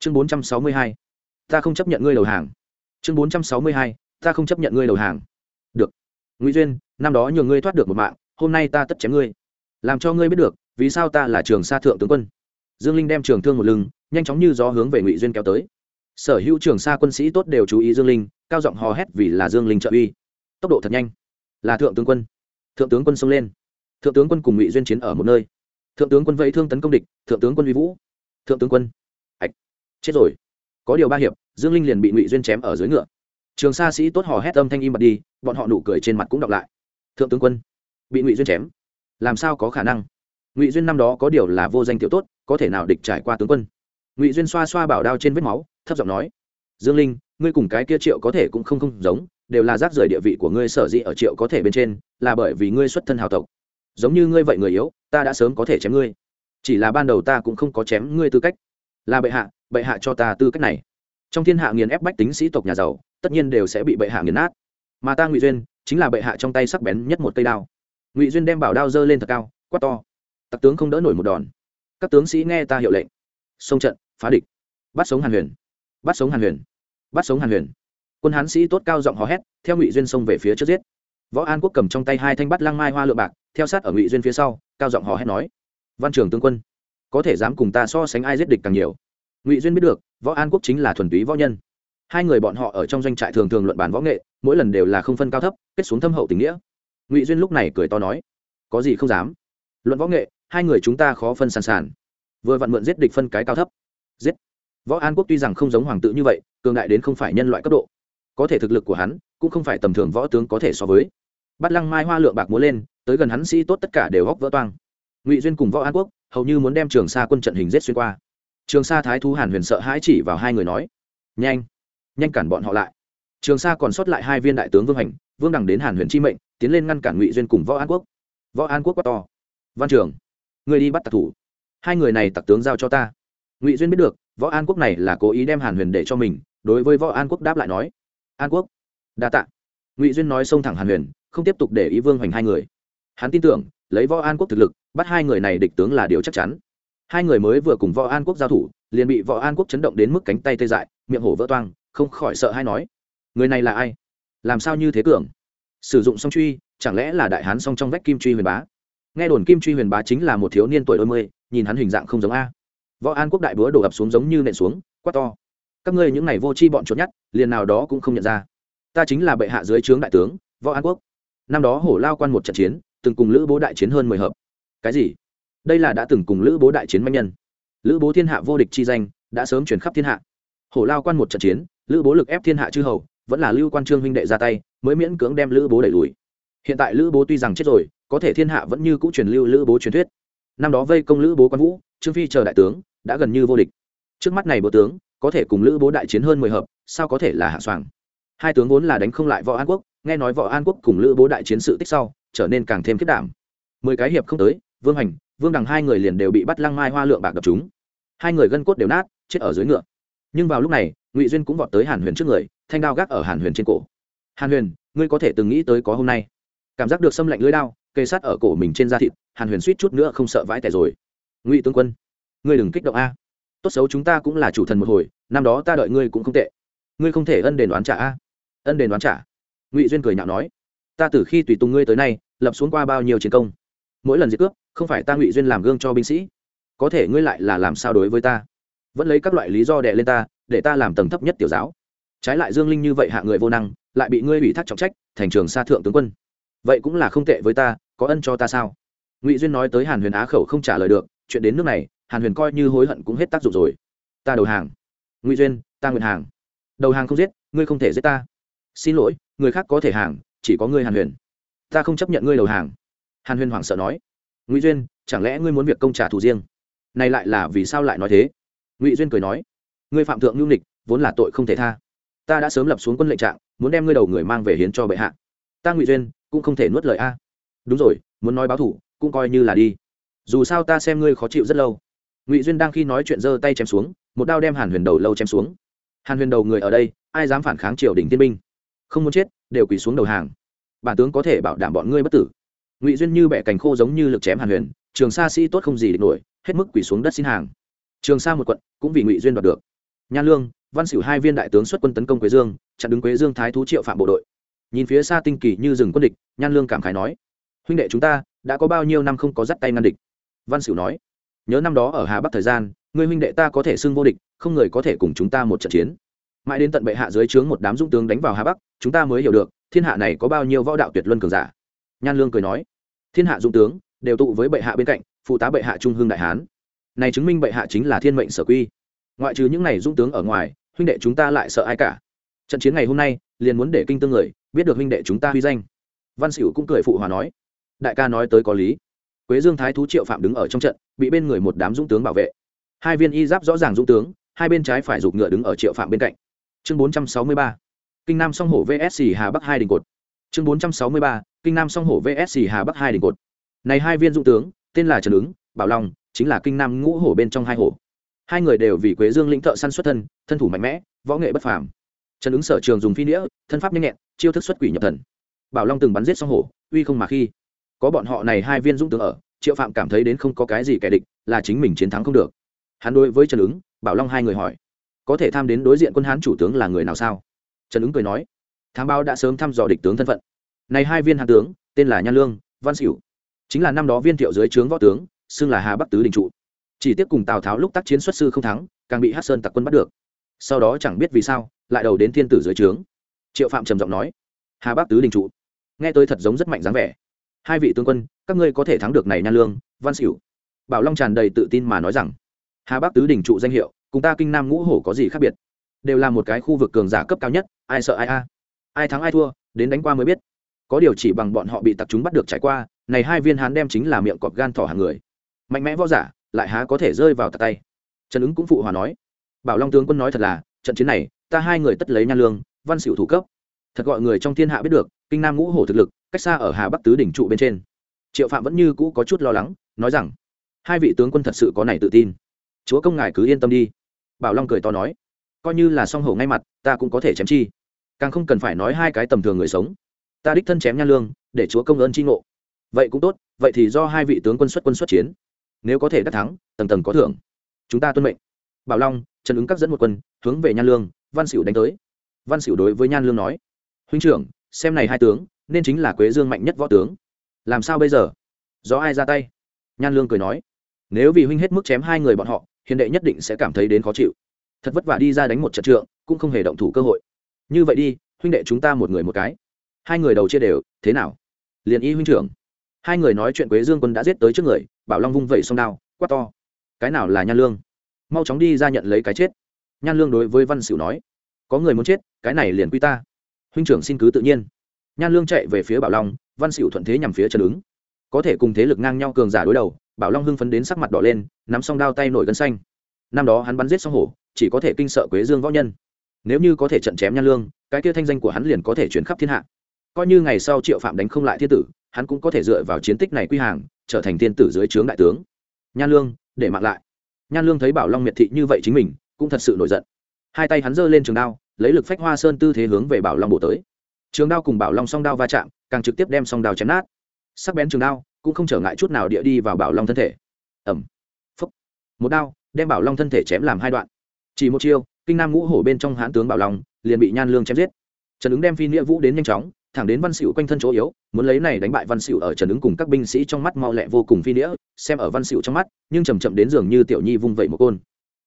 chương bốn trăm sáu mươi hai. Ta không chấp nhận ngươi đầu hàng. Chương bốn trăm sáu mươi hai, ta không chấp nhận ngươi đầu hàng. Được. Ngụy duyên, năm đó nhường ngươi thoát được một mạng, hôm nay ta tất chém ngươi. Làm cho ngươi biết được, vì sao ta là trường sa thượng tướng quân. Dương linh đem trường thương một lưng, nhanh chóng như gió hướng về ngụy duyên kéo tới. Sở hữu trường sa quân sĩ tốt đều chú ý dương linh, cao giọng hò hét vì là dương linh trợ uy. Tốc độ thật nhanh. Là thượng tướng quân. Thượng tướng quân xông lên. Thượng tướng quân cùng ngụy duyên chiến ở một nơi. Thượng tướng quân vẫy thương tấn công địch, thượng tướng quân uy vũ. Thượng tướng quân chết rồi. Có điều ba hiệp, dương linh liền bị ngụy duyên chém ở dưới ngựa. Trường sa sĩ tốt hò hét âm thanh im bật đi, bọn họ nụ cười trên mặt cũng đọc lại. Thượng tướng quân, bị ngụy duyên chém. Làm sao có khả năng? Ngụy duyên năm đó có điều là vô danh tiểu tốt, có thể nào địch trải qua tướng quân? Ngụy duyên xoa xoa bảo đao trên vết máu, thấp giọng nói, dương linh, ngươi cùng cái kia triệu có thể cũng không không giống, đều là rác rời địa vị của ngươi sở dĩ ở triệu có thể bên trên, là bởi vì ngươi xuất thân hào tộc. Giống như ngươi vậy người yếu, ta đã sớm có thể chém ngươi. Chỉ là ban đầu ta cũng không có chém ngươi tư cách là bệ hạ bệ hạ cho ta tư cách này. Trong thiên hạ nghiền ép bách tính sĩ tộc nhà giàu, tất nhiên đều sẽ bị bệ hạ nghiền nát. Mà ta ngụy duyên, chính là bệ hạ trong tay sắc bén nhất một cây đao. Ngụy duyên đem bảo đao dơ lên thật cao, quát to. Tặc tướng không đỡ nổi một đòn. Các tướng sĩ nghe ta hiệu lệnh. Xông trận, phá địch. Bắt sống hàn huyền. Bắt sống hàn huyền. Bắt sống hàn huyền. Quân hán sĩ tốt cao giọng hò hét, theo ngụy duyên xông về phía trước giết. Võ an quốc cầm trong tay hai thanh bắt lăng mai hoa lựa bạc, theo sát ở ngụy duyên phía sau, cao giọng hò hét nói. Văn trưởng tướng quân có thể dám cùng ta so sánh ai giết địch càng nhiều. Ngụy duyên biết được, võ an quốc chính là thuần túy võ nhân. Hai người bọn họ ở trong doanh trại thường thường luận bàn võ nghệ, mỗi lần đều là không phân cao thấp, kết xuống thâm hậu tình nghĩa. Ngụy duyên lúc này cười to nói, có gì không dám? Luận võ nghệ, hai người chúng ta khó phân sàn sàn. Vừa vặn mượn giết địch phân cái cao thấp. Giết. Võ an quốc tuy rằng không giống hoàng tự như vậy, cường đại đến không phải nhân loại cấp độ. Có thể thực lực của hắn, cũng không phải tầm thường võ tướng có thể so với. Bắt lăng mai hoa lượng bạc múa lên, tới gần hắn sĩ tốt tất cả đều hóc vỡ toang. Ngụy duyên cùng võ an quốc hầu như muốn đem trường sa quân trận hình giết xuyên qua. Trường sa thái thú hàn huyền sợ hãi chỉ vào hai người nói, nhanh nhanh cản bọn họ lại. Trường sa còn sót lại hai viên đại tướng vương hành, vương đằng đến hàn huyền chi mệnh, tiến lên ngăn cản ngụy duyên cùng võ an quốc. Võ an quốc quá to, văn trường người đi bắt tặc thủ. Hai người này tặc tướng giao cho ta. Ngụy duyên biết được, võ an quốc này là cố ý đem hàn huyền để cho mình, đối với võ an quốc đáp lại nói, an quốc, đa t ạ ngụy duyên nói xông thẳng hàn huyền, không tiếp tục để ý vương hoành hai người. Hắn tin tưởng, lấy võ an quốc thực lực bắt hai người này địch tướng là điều chắc chắn. Hai người mới vừa cùng võ an quốc giao thủ, liền bị võ an quốc chấn động đến mức cánh tay tê dại, miệng hổ vỡ toang, không khỏi sợ hay nói, người này là ai? Làm sao như thế cường sử dụng song truy, chẳng lẽ là đại hán song trong vách kim truy huyền bá? Nghe đồn kim truy huyền bá chính là một thiếu niên tuổi đôi mươi, nhìn hắn hình dạng không giống a. Võ an quốc đại búa đổ ập xuống giống như nện xuống, quát to, các ngươi những n à y vô c h i bọn trốn nhất liền nào đó cũng không nhận ra. Ta chính là bệ hạ dưới trướng đại tướng, võ an quốc. Năm đó hổ lao quan một trận chiến, từng cùng lữ bố đại chiến hơn mười hợp cái gì? Đây là đã từng cùng lữ bố đại chiến manh nhân. Lữ bố thiên hạ vô địch chi danh, đã sớm chuyển khắp thiên hạ. Hổ lao quan một trận chiến, lữ bố lực ép thiên hạ chư hầu, vẫn là lưu quan trương huynh đệ ra tay, mới miễn cưỡng đem lữ bố đẩy lùi. Hiện tại lữ bố tuy rằng chết rồi, có thể thiên hạ vẫn như cũ truyền lưu lữ bố truyền thuyết. Năm đó vây công lữ bố quan vũ, trương phi chờ đại tướng, đã gần như vô địch. Trước mắt này bố tướng, có thể cùng lữ bố đại chiến hơn mười hợp, sao có thể là hạ soàng? Hai tướng vốn là đánh không lại võ an quốc, nghe nói võ an quốc cùng lữ bố đại chiến sự tích sau, trở nên càng thêm kết đảm. Mười cái hiệp không tới vương hành, vương đằng hai người liền đều bị bắt lăng mai hoa lượng bạc đập chúng. Hai người gân cốt đều nát, chết ở dưới ngựa. Nhưng vào lúc này, ngụy duyên cũng vọt tới hàn huyền trước người, thanh đao gác ở hàn huyền trên cổ. Hàn huyền, ngươi có thể từng nghĩ tới có hôm nay. Cảm giác được xâm lạnh lưới đao cây sát ở cổ mình trên da thịt, hàn huyền suýt chút nữa không sợ vãi tẻ rồi. Ngụy tướng quân, ngươi đừng kích động a. Tốt xấu chúng ta cũng là chủ thần một hồi, năm đó ta đợi ngươi cũng không tệ. Ngươi không thể ân đền đoán trả a. Ân đền đoán trả? Ngụy duyên cười nhạo nói. Ta từ khi tùy tùng ngươi tới nay, lập xuống qua bao nhiêu chiến công? Mỗi lần diệt cướp không phải ta ngụy duyên làm gương cho binh sĩ, có thể ngươi lại là làm sao đối với ta? Vẫn lấy các loại lý do đè lên ta, để ta làm tầng thấp nhất tiểu giáo. Trái lại dương linh như vậy hạ người vô năng, lại bị ngươi ủy thác trọng trách, thành trường xa thượng tướng quân. Vậy cũng là không tệ với ta, có ân cho ta sao? Ngụy duyên nói tới hàn huyền á khẩu không trả lời được, chuyện đến nước này, hàn huyền coi như hối hận cũng hết tác dụng rồi. Ta đầu hàng. Ngụy duyên, ta nguyện hàng. Đầu hàng không giết, ngươi không thể giết ta. Xin lỗi, người khác có thể hàng, chỉ có ngươi hàn huyền. Ta không chấp nhận ngươi đầu hàng. Hàn huyền hoảng sợ nói ngụy duyên, chẳng lẽ ngươi muốn việc công trả thù riêng? Này lại là vì sao lại nói thế? Ngụy duyên cười nói, ngươi phạm thượng nhu nịch vốn là tội không thể tha. Ta đã sớm lập xuống quân lệnh trạng, muốn đem ngươi đầu người mang về hiến cho bệ hạ. Ta ngụy duyên, cũng không thể nuốt lời a. Đúng rồi, muốn nói báo thủ, cũng coi như là đi. Dù sao ta xem ngươi khó chịu rất lâu. Ngụy duyên đang khi nói chuyện giơ tay chém xuống, một đao đem hàn huyền đầu lâu chém xuống. Hàn huyền đầu người ở đây, ai dám phản kháng triều đình tiên binh? Không muốn chết, đều quỳ xuống đầu hàng. Bản tướng có thể bảo đảm bọn ngươi bất tử ngụy duyên như bẻ cành khô giống như lực chém hàn huyền, trường sa sĩ tốt không gì địch nổi, hết mức quỳ xuống đất xin hàng. Trường sa một quận, cũng vì ngụy duyên đoạt được. Nhan lương, văn xỉu hai viên đại tướng xuất quân tấn công quế dương, chặn đứng quế dương thái thú triệu phạm bộ đội. Nhìn phía xa tinh kỳ như rừng quân địch nhan lương cảm khái nói, huynh đệ chúng ta, đã có bao nhiêu năm không có dắt tay ngăn địch? Văn xỉu nói, nhớ năm đó ở hà bắc thời gian người huynh đệ ta có thể xưng vô địch, không người có thể cùng chúng ta một trận chiến. Mãi đến tận bệ hạ dưới trướng một đám dũng tướng đánh vào hà bắc, chúng ta mới hiểu được, thiên hạ này có bao nhiêu võ đạo tuyệt luân cường giả. Nhan lương cười nói thiên hạ dũng tướng, đều tụ với bệ hạ bên cạnh, phụ tá bệ hạ trung hương đại hán. Này chứng minh bệ hạ chính là thiên mệnh sở quy. Ngoại trừ những này dũng tướng ở ngoài, huynh đệ chúng ta lại sợ ai cả? Trận chiến ngày hôm nay, liền muốn để kinh tương người, biết được huynh đệ chúng ta huy danh. Văn xỉu cũng cười phụ hòa nói. Đại ca nói tới có lý. Quế dương thái thú triệu phạm đứng ở trong trận, bị bên người một đám dũng tướng bảo vệ. Hai viên y giáp rõ ràng dũng tướng, hai bên trái phải giục ngựa đứng ở triệu phạm bên cạnh. Chương bốn trăm sáu mươi ba. Kinh nam song hổ vsc hà bắc hai đình cột. Chương bốn trăm sáu mươi ba kinh nam song hổ vsc hà bắc hai đình cột. Này hai viên dũng tướng, tên là trần ứng, bảo long, chính là kinh nam ngũ hổ bên trong hai hổ. Hai người đều vì quế dương lĩnh thợ săn xuất thân thân thủ mạnh mẽ, võ nghệ bất phàm. Trần ứng sở trường dùng phi đĩa, thân pháp nhanh nhẹn, chiêu thức xuất quỷ nhập thần. Bảo long từng bắn giết song hổ, uy không mà khi. Có bọn họ này hai viên dũng tướng ở, triệu phạm cảm thấy đến không có cái gì kẻ địch, là chính mình chiến thắng không được. Hắn đối với trần ứng, bảo long hai người hỏi, có thể tham đến đối diện quân hán chủ tướng là người nào sao? Trần ứng cười nói, thám báo đã sớm thăm dò địch tướng thân phận này hai viên hán tướng, tên là nhan lương, văn xỉu chính là năm đó viên thiệu dưới trướng võ tướng, xưng là hà bắc tứ đình trụ. Chỉ tiếc cùng tào tháo lúc tác chiến xuất sư không thắng, càng bị hát sơn tặc quân bắt được. Sau đó chẳng biết vì sao, lại đầu đến thiên tử dưới trướng. Triệu phạm trầm giọng nói, hà bắc tứ đình trụ. Nghe tôi thật giống rất mạnh dáng vẻ. Hai vị tướng quân, các ngươi có thể thắng được này nhan lương, văn xỉu bảo long tràn đầy tự tin mà nói rằng, hà bắc tứ đình trụ danh hiệu, cùng ta kinh nam ngũ hổ có gì khác biệt? Đều là một cái khu vực cường giả cấp cao nhất, ai sợ ai a? Ai thắng ai thua, đến đánh qua mới biết có điều chỉ bằng bọn họ bị tặc chúng bắt được trải qua, này hai viên hán đem chính là miệng cọp gan thỏ hàng người. Mạnh mẽ võ giả, lại há có thể rơi vào tặc tay. Trần ứng cũng phụ hòa nói, bảo long tướng quân nói thật là, trận chiến này, ta hai người tất lấy nhan lương, văn xỉu thủ cấp. Thật gọi người trong thiên hạ biết được, kinh nam ngũ hổ thực lực, cách xa ở hà bắc tứ đỉnh trụ bên trên. Triệu phạm vẫn như cũ có chút lo lắng, nói rằng, hai vị tướng quân thật sự có này tự tin. Chúa công ngài cứ yên tâm đi. Bảo long cười to nói, coi như là song hổ ngay mặt, ta cũng có thể chém chi. Càng không cần phải nói hai cái tầm thường người sống ta đích thân chém nhan lương, để chúa công ơn tri ngộ. Vậy cũng tốt, vậy thì do hai vị tướng quân xuất quân xuất chiến. Nếu có thể đắc thắng, tầng tầng có thưởng. Chúng ta tuân mệnh. Bảo long, trần ứng các dẫn một quân, hướng về nhan lương, văn xỉu đánh tới. Văn xỉu đối với nhan lương nói, huynh trưởng, xem này hai tướng, nên chính là quế dương mạnh nhất võ tướng. Làm sao bây giờ? Do ai ra tay? Nhan lương cười nói, nếu vì huynh hết mức chém hai người bọn họ, hiền đệ nhất định sẽ cảm thấy đến khó chịu. Thật vất vả đi ra đánh một trận trượng, cũng không hề động thủ cơ hội. Như vậy đi, huynh đệ chúng ta một người một cái hai người đầu chia đều, thế nào? Liền y huynh trưởng. Hai người nói chuyện quế dương quân đã giết tới trước người, bảo long vung vẩy sông đao, quát to. Cái nào là nhan lương? Mau chóng đi ra nhận lấy cái chết. Nhan lương đối với văn xỉu nói. Có người muốn chết, cái này liền quy ta. Huynh trưởng xin cứ tự nhiên. Nhan lương chạy về phía bảo long, văn xỉu thuận thế nhằm phía trần ứng. Có thể cùng thế lực ngang nhau cường giả đối đầu, bảo long hưng phấn đến sắc mặt đỏ lên, nắm song đao tay nổi gân xanh. Năm đó hắn bắn giết song hổ, chỉ có thể kinh sợ quế dương võ nhân. Nếu như có thể trận chém nhan lương, cái kia thanh danh của hắn liền có thể chuyển khắp thiên hạ coi như ngày sau triệu phạm đánh không lại thiên tử, hắn cũng có thể dựa vào chiến tích này quy hàng, trở thành thiên tử dưới trướng đại tướng. Nhan lương, để mạng lại. Nhan lương thấy bảo long miệt thị như vậy chính mình, cũng thật sự nổi giận. Hai tay hắn giơ lên trường đao, lấy lực phách hoa sơn tư thế hướng về bảo long bổ tới. Trường đao cùng bảo long song đao va chạm, càng trực tiếp đem song đao chém nát. Sắc bén trường đao, cũng không trở ngại chút nào địa đi vào bảo long thân thể. Ẩm phúc. Một đao, đem bảo long thân thể chém làm hai đoạn. Chỉ một chiêu, kinh nam ngũ hổ bên trong hãn tướng bảo long, liền bị nhan lương chém giết. Trần ứng đem phi nghĩa vũ đến nhanh chóng thẳng đến văn xịu quanh thân chỗ yếu, muốn lấy này đánh bại văn xịu ở trần ứng cùng các binh sĩ trong mắt mau lẹ vô cùng phi nghĩa xem ở văn xịu trong mắt, nhưng chầm chậm đến giường như tiểu nhi vung vẩy một côn.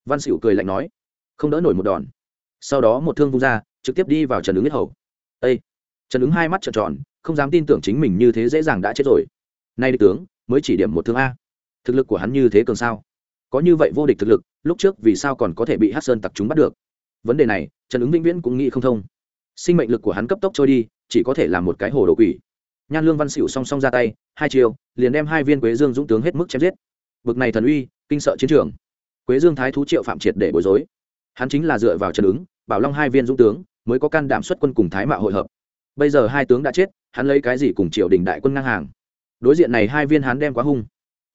Văn xịu cười lạnh nói, không đỡ nổi một đòn. Sau đó một thương vung ra, trực tiếp đi vào trần ứng nhất hầu. Ê! trần ứng hai mắt trợn tròn, không dám tin tưởng chính mình như thế dễ dàng đã chết rồi. Nay địch tướng, mới chỉ điểm một thương a. Thực lực của hắn như thế cường sao? Có như vậy vô địch thực lực, lúc trước vì sao còn có thể bị hát sơn tặc chúng bắt được? Vấn đề này, trần ứng vĩnh viễn cũng nghĩ không thông. Sinh mệnh lực của hắn cấp tốc trôi đi chỉ có thể là một cái hồ đồ quỷ. Nhan lương văn xỉu song song ra tay, hai chiều liền đem hai viên quế dương dũng tướng hết mức chém giết. Bực này thần uy, kinh sợ chiến trường. Quế dương thái thú triệu phạm triệt để bối rối. Hắn chính là dựa vào trần ứng, bảo long hai viên dũng tướng, mới có can đảm xuất quân cùng thái mạo hội hợp. Bây giờ hai tướng đã chết, hắn lấy cái gì cùng triều đình đại quân ngang hàng? Đối diện này hai viên hắn đem quá hung.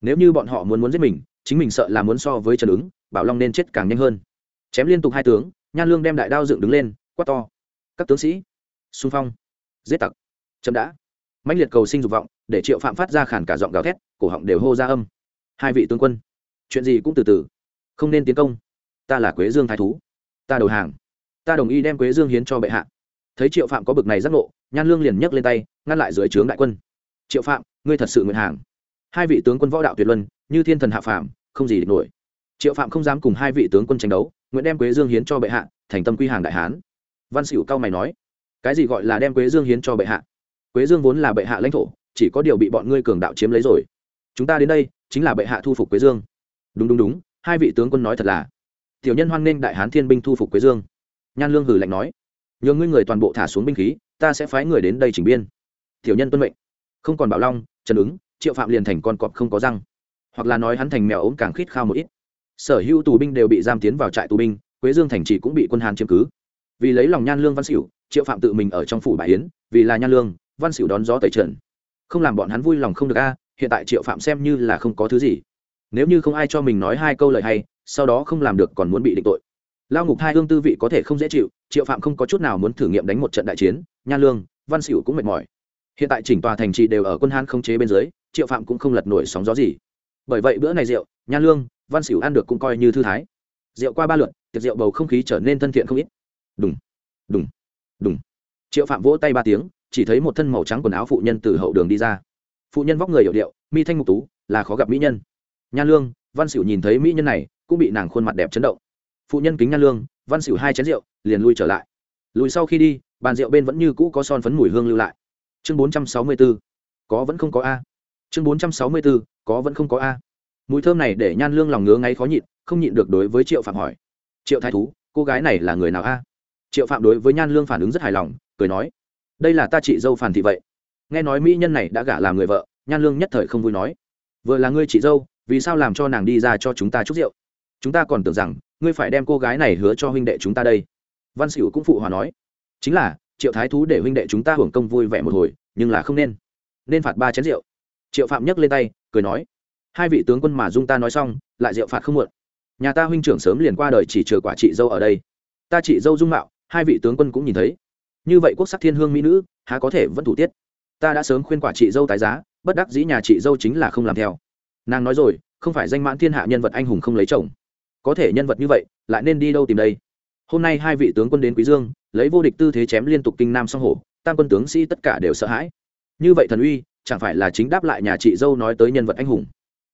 Nếu như bọn họ muốn muốn giết mình, chính mình sợ là muốn so với trần ứng, bảo long nên chết càng nhanh hơn. Chém liên tục hai tướng, nhan lương đem đại đao dựng đứng lên, quát to. Các tướng sĩ, xung phong giết tặc. Chậm đã. Mãnh liệt cầu sinh dục vọng, để triệu phạm phát ra khản cả giọng gào thét, cổ họng đều hô ra âm. Hai vị tướng quân, chuyện gì cũng từ từ. Không nên tiến công. Ta là quế dương thái thú. Ta đầu hàng. Ta đồng ý đem quế dương hiến cho bệ hạ. Thấy triệu phạm có bực này giác ngộ, nhan lương liền nhấc lên tay, ngăn lại dưới trướng đại quân. Triệu phạm, ngươi thật sự nguyện hàng. Hai vị tướng quân võ đạo tuyệt luân, như thiên thần hạ phàm, không gì địch nổi. Triệu phạm không dám cùng hai vị tướng quân tranh đấu, nguyện đem quế dương hiến cho bệ hạ, thành tâm quy hàng đại hán. Văn xỉu cao mày nói cái gì gọi là đem quế dương hiến cho bệ hạ? Quế dương vốn là bệ hạ lãnh thổ, chỉ có điều bị bọn ngươi cường đạo chiếm lấy rồi. Chúng ta đến đây chính là bệ hạ thu phục quế dương. Đúng đúng đúng, hai vị tướng quân nói thật là, tiểu nhân hoan nghênh đại hán thiên binh thu phục quế dương. Nhan lương hử lạnh nói nhường ngươi người toàn bộ thả xuống binh khí, ta sẽ phái người đến đây chỉnh biên. Tiểu nhân tuân mệnh. Không còn bảo long, trần ứng, triệu phạm liền thành con cọp không có răng. Hoặc là nói hắn thành mèo ốm càng khít khao một ít. Sở hữu tù binh đều bị giam tiến vào trại tù binh, quế dương thành trì cũng bị quân hàn chiếm cứ. Vì lấy lòng nhan lương văn xỉu triệu phạm tự mình ở trong phủ bà yến, vì là nhan lương, văn xỉu đón gió tẩy trần. Không làm bọn hắn vui lòng không được a, hiện tại triệu phạm xem như là không có thứ gì. Nếu như không ai cho mình nói hai câu lời hay, sau đó không làm được còn muốn bị định tội. Lao ngục hai hương tư vị có thể không dễ chịu, triệu phạm không có chút nào muốn thử nghiệm đánh một trận đại chiến, nhan lương, văn xỉu cũng mệt mỏi. Hiện tại chỉnh tòa thành trì đều ở quân hán không chế bên dưới, triệu phạm cũng không lật nổi sóng gió gì. Bởi vậy bữa này rượu, nhan lương, văn xỉu ăn được cũng coi như thư thái. Rượu qua ba lượt, tiệc rượu bầu không khí trở nên thân thiện không ít. Đúng đúng đúng triệu phạm vỗ tay ba tiếng, chỉ thấy một thân màu trắng quần áo phụ nhân từ hậu đường đi ra. Phụ nhân vóc người hiệu điệu, mi thanh mục tú, là khó gặp mỹ nhân. Nhan lương, văn xỉu nhìn thấy mỹ nhân này, cũng bị nàng khuôn mặt đẹp chấn động. Phụ nhân kính nhan lương, văn xỉu hai chén rượu, liền lui trở lại. Lùi sau khi đi, bàn rượu bên vẫn như cũ có son phấn mùi hương lưu lại. Chương bốn trăm sáu mươi b ố có vẫn không có a. Chương bốn trăm sáu mươi b ố có vẫn không có a. Mùi thơm này để nhan lương lòng ngứa ngáy khó nhịn, không nhịn được đối với triệu phạm hỏi. Triệu thái thú, cô gái này là người nào a? Triệu phạm đối với nhan lương phản ứng rất hài lòng, cười nói, đây là ta chị dâu phản thị vậy. Nghe nói mỹ nhân này đã gả làm người vợ, nhan lương nhất thời không vui nói, vừa là ngươi chị dâu, vì sao làm cho nàng đi ra cho chúng ta chúc rượu? Chúng ta còn tưởng rằng, ngươi phải đem cô gái này hứa cho huynh đệ chúng ta đây. Văn xỉu cũng phụ hòa nói, chính là, triệu thái thú để huynh đệ chúng ta hưởng công vui vẻ một hồi, nhưng là không nên. Nên phạt ba chén rượu. Triệu phạm nhấc lên tay, cười nói, hai vị tướng quân mà dung ta nói xong, lại rượu phạt không muộn. Nhà ta huynh trưởng sớm liền qua đời chỉ chừa quả chị dâu ở đây. Ta chị dâu dung mạo hai vị tướng quân cũng nhìn thấy. Như vậy quốc sắc thiên hương mỹ nữ, há có thể vẫn thủ tiết? Ta đã sớm khuyên quả chị dâu tái giá, bất đắc dĩ nhà chị dâu chính là không làm theo. Nàng nói rồi, không phải danh mãn thiên hạ nhân vật anh hùng không lấy chồng. Có thể nhân vật như vậy, lại nên đi đâu tìm đây? Hôm nay hai vị tướng quân đến quý dương, lấy vô địch tư thế chém liên tục kinh nam song hổ, tam quân tướng sĩ tất cả đều sợ hãi. Như vậy thần uy, chẳng phải là chính đáp lại nhà chị dâu nói tới nhân vật anh hùng?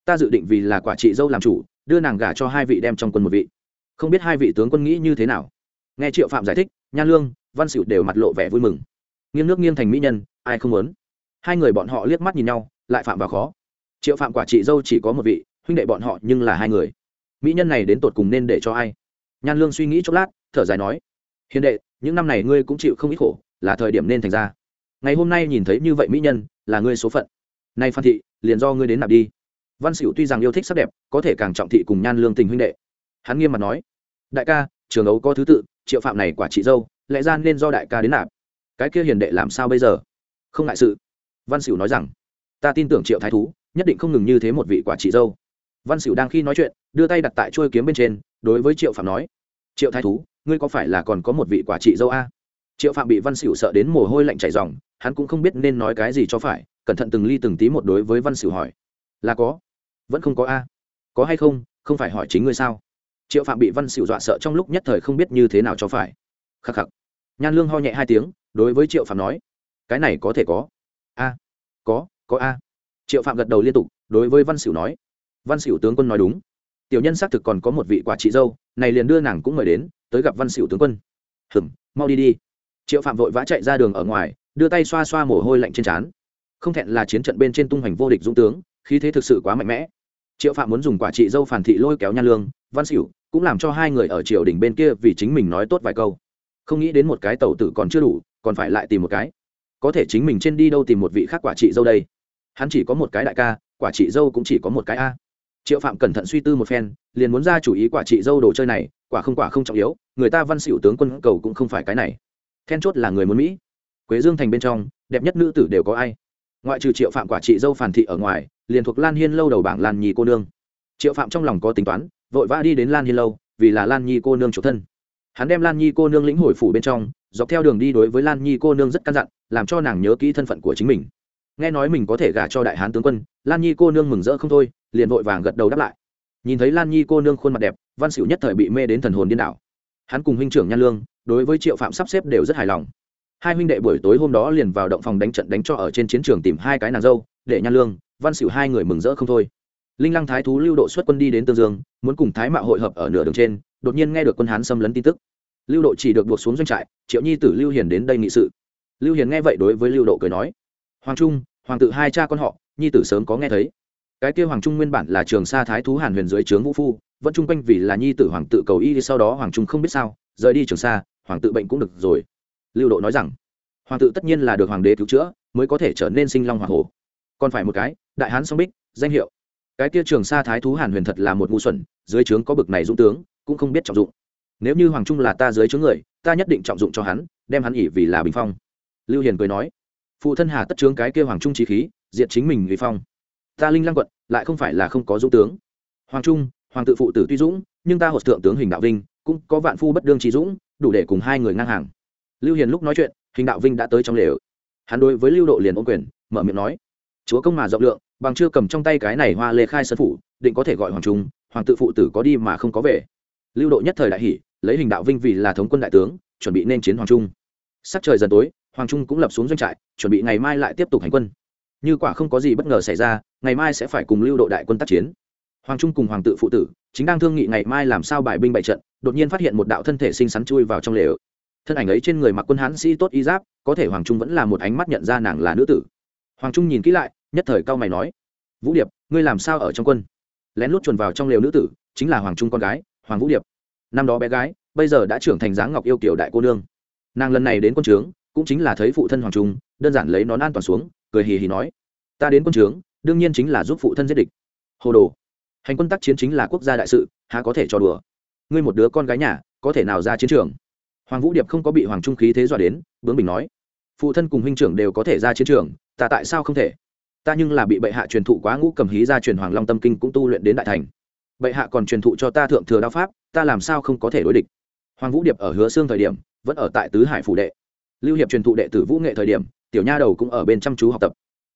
Ta dự định vì là quả chị dâu làm chủ, đưa nàng gả cho hai vị đem trong quân một vị. Không biết hai vị tướng quân nghĩ như thế nào? Nghe triệu phạm giải thích, nhan lương, văn xịu đều mặt lộ vẻ vui mừng. Nghiêng nước nghiêng thành mỹ nhân, ai không muốn? Hai người bọn họ liếc mắt nhìn nhau, lại phạm vào khó. Triệu phạm quả chị dâu chỉ có một vị, huynh đệ bọn họ nhưng là hai người. Mỹ nhân này đến tột cùng nên để cho ai? Nhan lương suy nghĩ chốc lát, thở dài nói, hiền đệ, những năm này ngươi cũng chịu không ít khổ, là thời điểm nên thành ra. Ngày hôm nay nhìn thấy như vậy mỹ nhân, là ngươi số phận. Nay phan thị, liền do ngươi đến nạp đi. Văn xỉu tuy rằng yêu thích sắc đẹp, có thể càng trọng thị cùng nhan lương tình huynh đệ. Hắn nghiêm mặt nói, đại ca, trường ấu có thứ tự triệu phạm này quả chị dâu, lẽ ra nên do đại ca đến nạp. Cái kia hiền đệ làm sao bây giờ? Không ngại sự. Văn sửu nói rằng, ta tin tưởng triệu thái thú, nhất định không ngừng như thế một vị quả chị dâu. Văn sửu đang khi nói chuyện, đưa tay đặt tại chuôi kiếm bên trên, đối với triệu phạm nói, triệu thái thú, ngươi có phải là còn có một vị quả chị dâu a? Triệu phạm bị văn sửu sợ đến mồ hôi lạnh chảy dòng hắn cũng không biết nên nói cái gì cho phải, cẩn thận từng ly từng tí một đối với văn sửu hỏi, là có? Vẫn không có a? Có hay không? Không phải hỏi chính ngươi sao? Triệu phạm bị văn xỉu dọa sợ trong lúc nhất thời không biết như thế nào cho phải. Khắc khắc. Nhan lương ho nhẹ hai tiếng, đối với triệu phạm nói, cái này có thể có. A, có có a. Triệu phạm gật đầu liên tục, đối với văn xỉu nói, văn xỉu tướng quân nói đúng. Tiểu nhân xác thực còn có một vị quả chị dâu, này liền đưa nàng cũng mời đến, tới gặp văn xỉu tướng quân. Hừm mau đi đi. Triệu phạm vội vã chạy ra đường ở ngoài, đưa tay xoa xoa mồ hôi lạnh trên trán. Không thẹn là chiến trận bên trên tung hoành vô địch dũng tướng, khí thế thực sự quá mạnh mẽ triệu phạm muốn dùng quả chị dâu phản thị lôi kéo nhan lương, văn xỉu cũng làm cho hai người ở triều đình bên kia vì chính mình nói tốt vài câu. Không nghĩ đến một cái tàu tử còn chưa đủ, còn phải lại tìm một cái. Có thể chính mình trên đi đâu tìm một vị khác quả chị dâu đây. Hắn chỉ có một cái đại ca, quả chị dâu cũng chỉ có một cái a. Triệu phạm cẩn thận suy tư một phen, liền muốn ra chủ ý quả chị dâu đồ chơi này, quả không quả không trọng yếu, người ta văn xỉu tướng quân cầu cũng không phải cái này. Then chốt là người muốn mỹ. Quế dương thành bên trong, đẹp nhất nữ tử đều có ai? Ngoại trừ triệu phạm quả chị dâu phản thị ở ngoài, liền thuộc lan hiên lâu đầu bảng lan nhi cô nương. Triệu phạm trong lòng có tính toán, vội vã đi đến lan hiên lâu, vì là lan nhi cô nương chủ thân. Hắn đem lan nhi cô nương lĩnh hồi phủ bên trong, dọc theo đường đi đối với lan nhi cô nương rất căn dặn, làm cho nàng nhớ kỹ thân phận của chính mình. Nghe nói mình có thể gả cho đại hán tướng quân, lan nhi cô nương mừng rỡ không thôi, liền vội vàng gật đầu đáp lại. Nhìn thấy lan nhi cô nương khuôn mặt đẹp, văn xỉu nhất thời bị mê đến thần hồn điên đảo. Hắn cùng huynh trưởng nhan lương, đối với triệu phạm sắp xếp đều rất hài lòng hai huynh đệ buổi tối hôm đó liền vào động phòng đánh trận đánh cho ở trên chiến trường tìm hai cái nàng dâu, để nhan lương, văn xỉu hai người mừng rỡ không thôi. Linh lăng thái thú lưu độ xuất quân đi đến tương dương, muốn cùng thái mạo hội hợp ở nửa đường trên, đột nhiên nghe được quân hán xâm lấn tin tức. Lưu độ chỉ được buộc xuống doanh trại, triệu nhi tử lưu hiền đến đây nghị sự. Lưu hiền nghe vậy đối với lưu độ cười nói, hoàng trung, hoàng tự hai cha con họ, nhi tử sớm có nghe thấy. Cái kia hoàng trung nguyên bản là trường sa thái thú hàn huyền dưới trướng vũ phu, vẫn chung quanh vì là nhi tử hoàng tự cầu y, sau đó hoàng trung không biết sao, rời đi trường sa, hoàng tự bệnh cũng được rồi lưu độ nói rằng, hoàng tự tất nhiên là được hoàng đế cứu chữa, mới có thể trở nên sinh long hoàng hổ. Còn phải một cái, đại hán song bích, danh hiệu. Cái tia trường sa thái thú hàn huyền thật là một ngu xuẩn, dưới trướng có bực này dũng tướng, cũng không biết trọng dụng. Nếu như hoàng trung là ta dưới trướng người, ta nhất định trọng dụng cho hắn, đem hắn ỉ vì là bình phong. Lưu hiền cười nói, phụ thân hà tất trướng cái kia hoàng trung trí khí, diệt chính mình vì phong. Ta linh lăng quận, lại không phải là không có dũng tướng. Hoàng trung, hoàng tự phụ tử tuy dũng, nhưng ta hột thượng tướng hình đạo vinh, cũng có vạn phu bất đương trí dũng, đủ để cùng hai người ngang hàng lưu hiền lúc nói chuyện, hình đạo vinh đã tới trong lều. Hắn đối với lưu độ liền ôm quyền, mở miệng nói, chúa công mà rộng lượng, bằng chưa cầm trong tay cái này hoa lê khai sân phủ, định có thể gọi hoàng trung, hoàng tự phụ tử có đi mà không có về. Lưu độ nhất thời đại hỷ lấy hình đạo vinh vì là thống quân đại tướng, chuẩn bị nên chiến hoàng trung. Sắc trời dần tối, hoàng trung cũng lập xuống doanh trại, chuẩn bị ngày mai lại tiếp tục hành quân. Như quả không có gì bất ngờ xảy ra, ngày mai sẽ phải cùng lưu độ đại quân tác chiến. Hoàng trung cùng hoàng tự phụ tử, chính đang thương nghị ngày mai làm sao bài binh bại trận, đột nhiên phát hiện một đạo thân thể xinh xắn chui vào trong lều thân ảnh ấy trên người mặc quân hán sĩ tốt y giáp, có thể hoàng trung vẫn là một ánh mắt nhận ra nàng là nữ tử. Hoàng trung nhìn kỹ lại, nhất thời cao mày nói, vũ điệp, ngươi làm sao ở trong quân? Lén lút chuồn vào trong lều nữ tử, chính là hoàng trung con gái, hoàng vũ điệp. Năm đó bé gái, bây giờ đã trưởng thành dáng ngọc yêu kiểu đại cô nương. Nàng lần này đến quân trướng, cũng chính là thấy phụ thân hoàng trung, đơn giản lấy nón an toàn xuống, cười hì hì nói, ta đến quân trướng, đương nhiên chính là giúp phụ thân giết địch. Hồ đồ. Hành quân tác chiến chính là quốc gia đại sự, há có thể cho đùa. Ngươi một đứa con gái nhà, có thể nào ra chiến trường? Hoàng vũ điệp không có bị hoàng trung khí thế dọa đến, bướng bình nói, phụ thân cùng huynh trưởng đều có thể ra chiến trường, ta tại sao không thể? Ta nhưng là bị bệ hạ truyền thụ quá ngũ cầm hí ra truyền hoàng long tâm kinh cũng tu luyện đến đại thành. Bệ hạ còn truyền thụ cho ta thượng thừa đao pháp, ta làm sao không có thể đối địch? Hoàng vũ điệp ở hứa xương thời điểm, vẫn ở tại tứ hải phủ đệ. Lưu hiệp truyền thụ đệ tử vũ nghệ thời điểm, tiểu nha đầu cũng ở bên chăm chú học tập.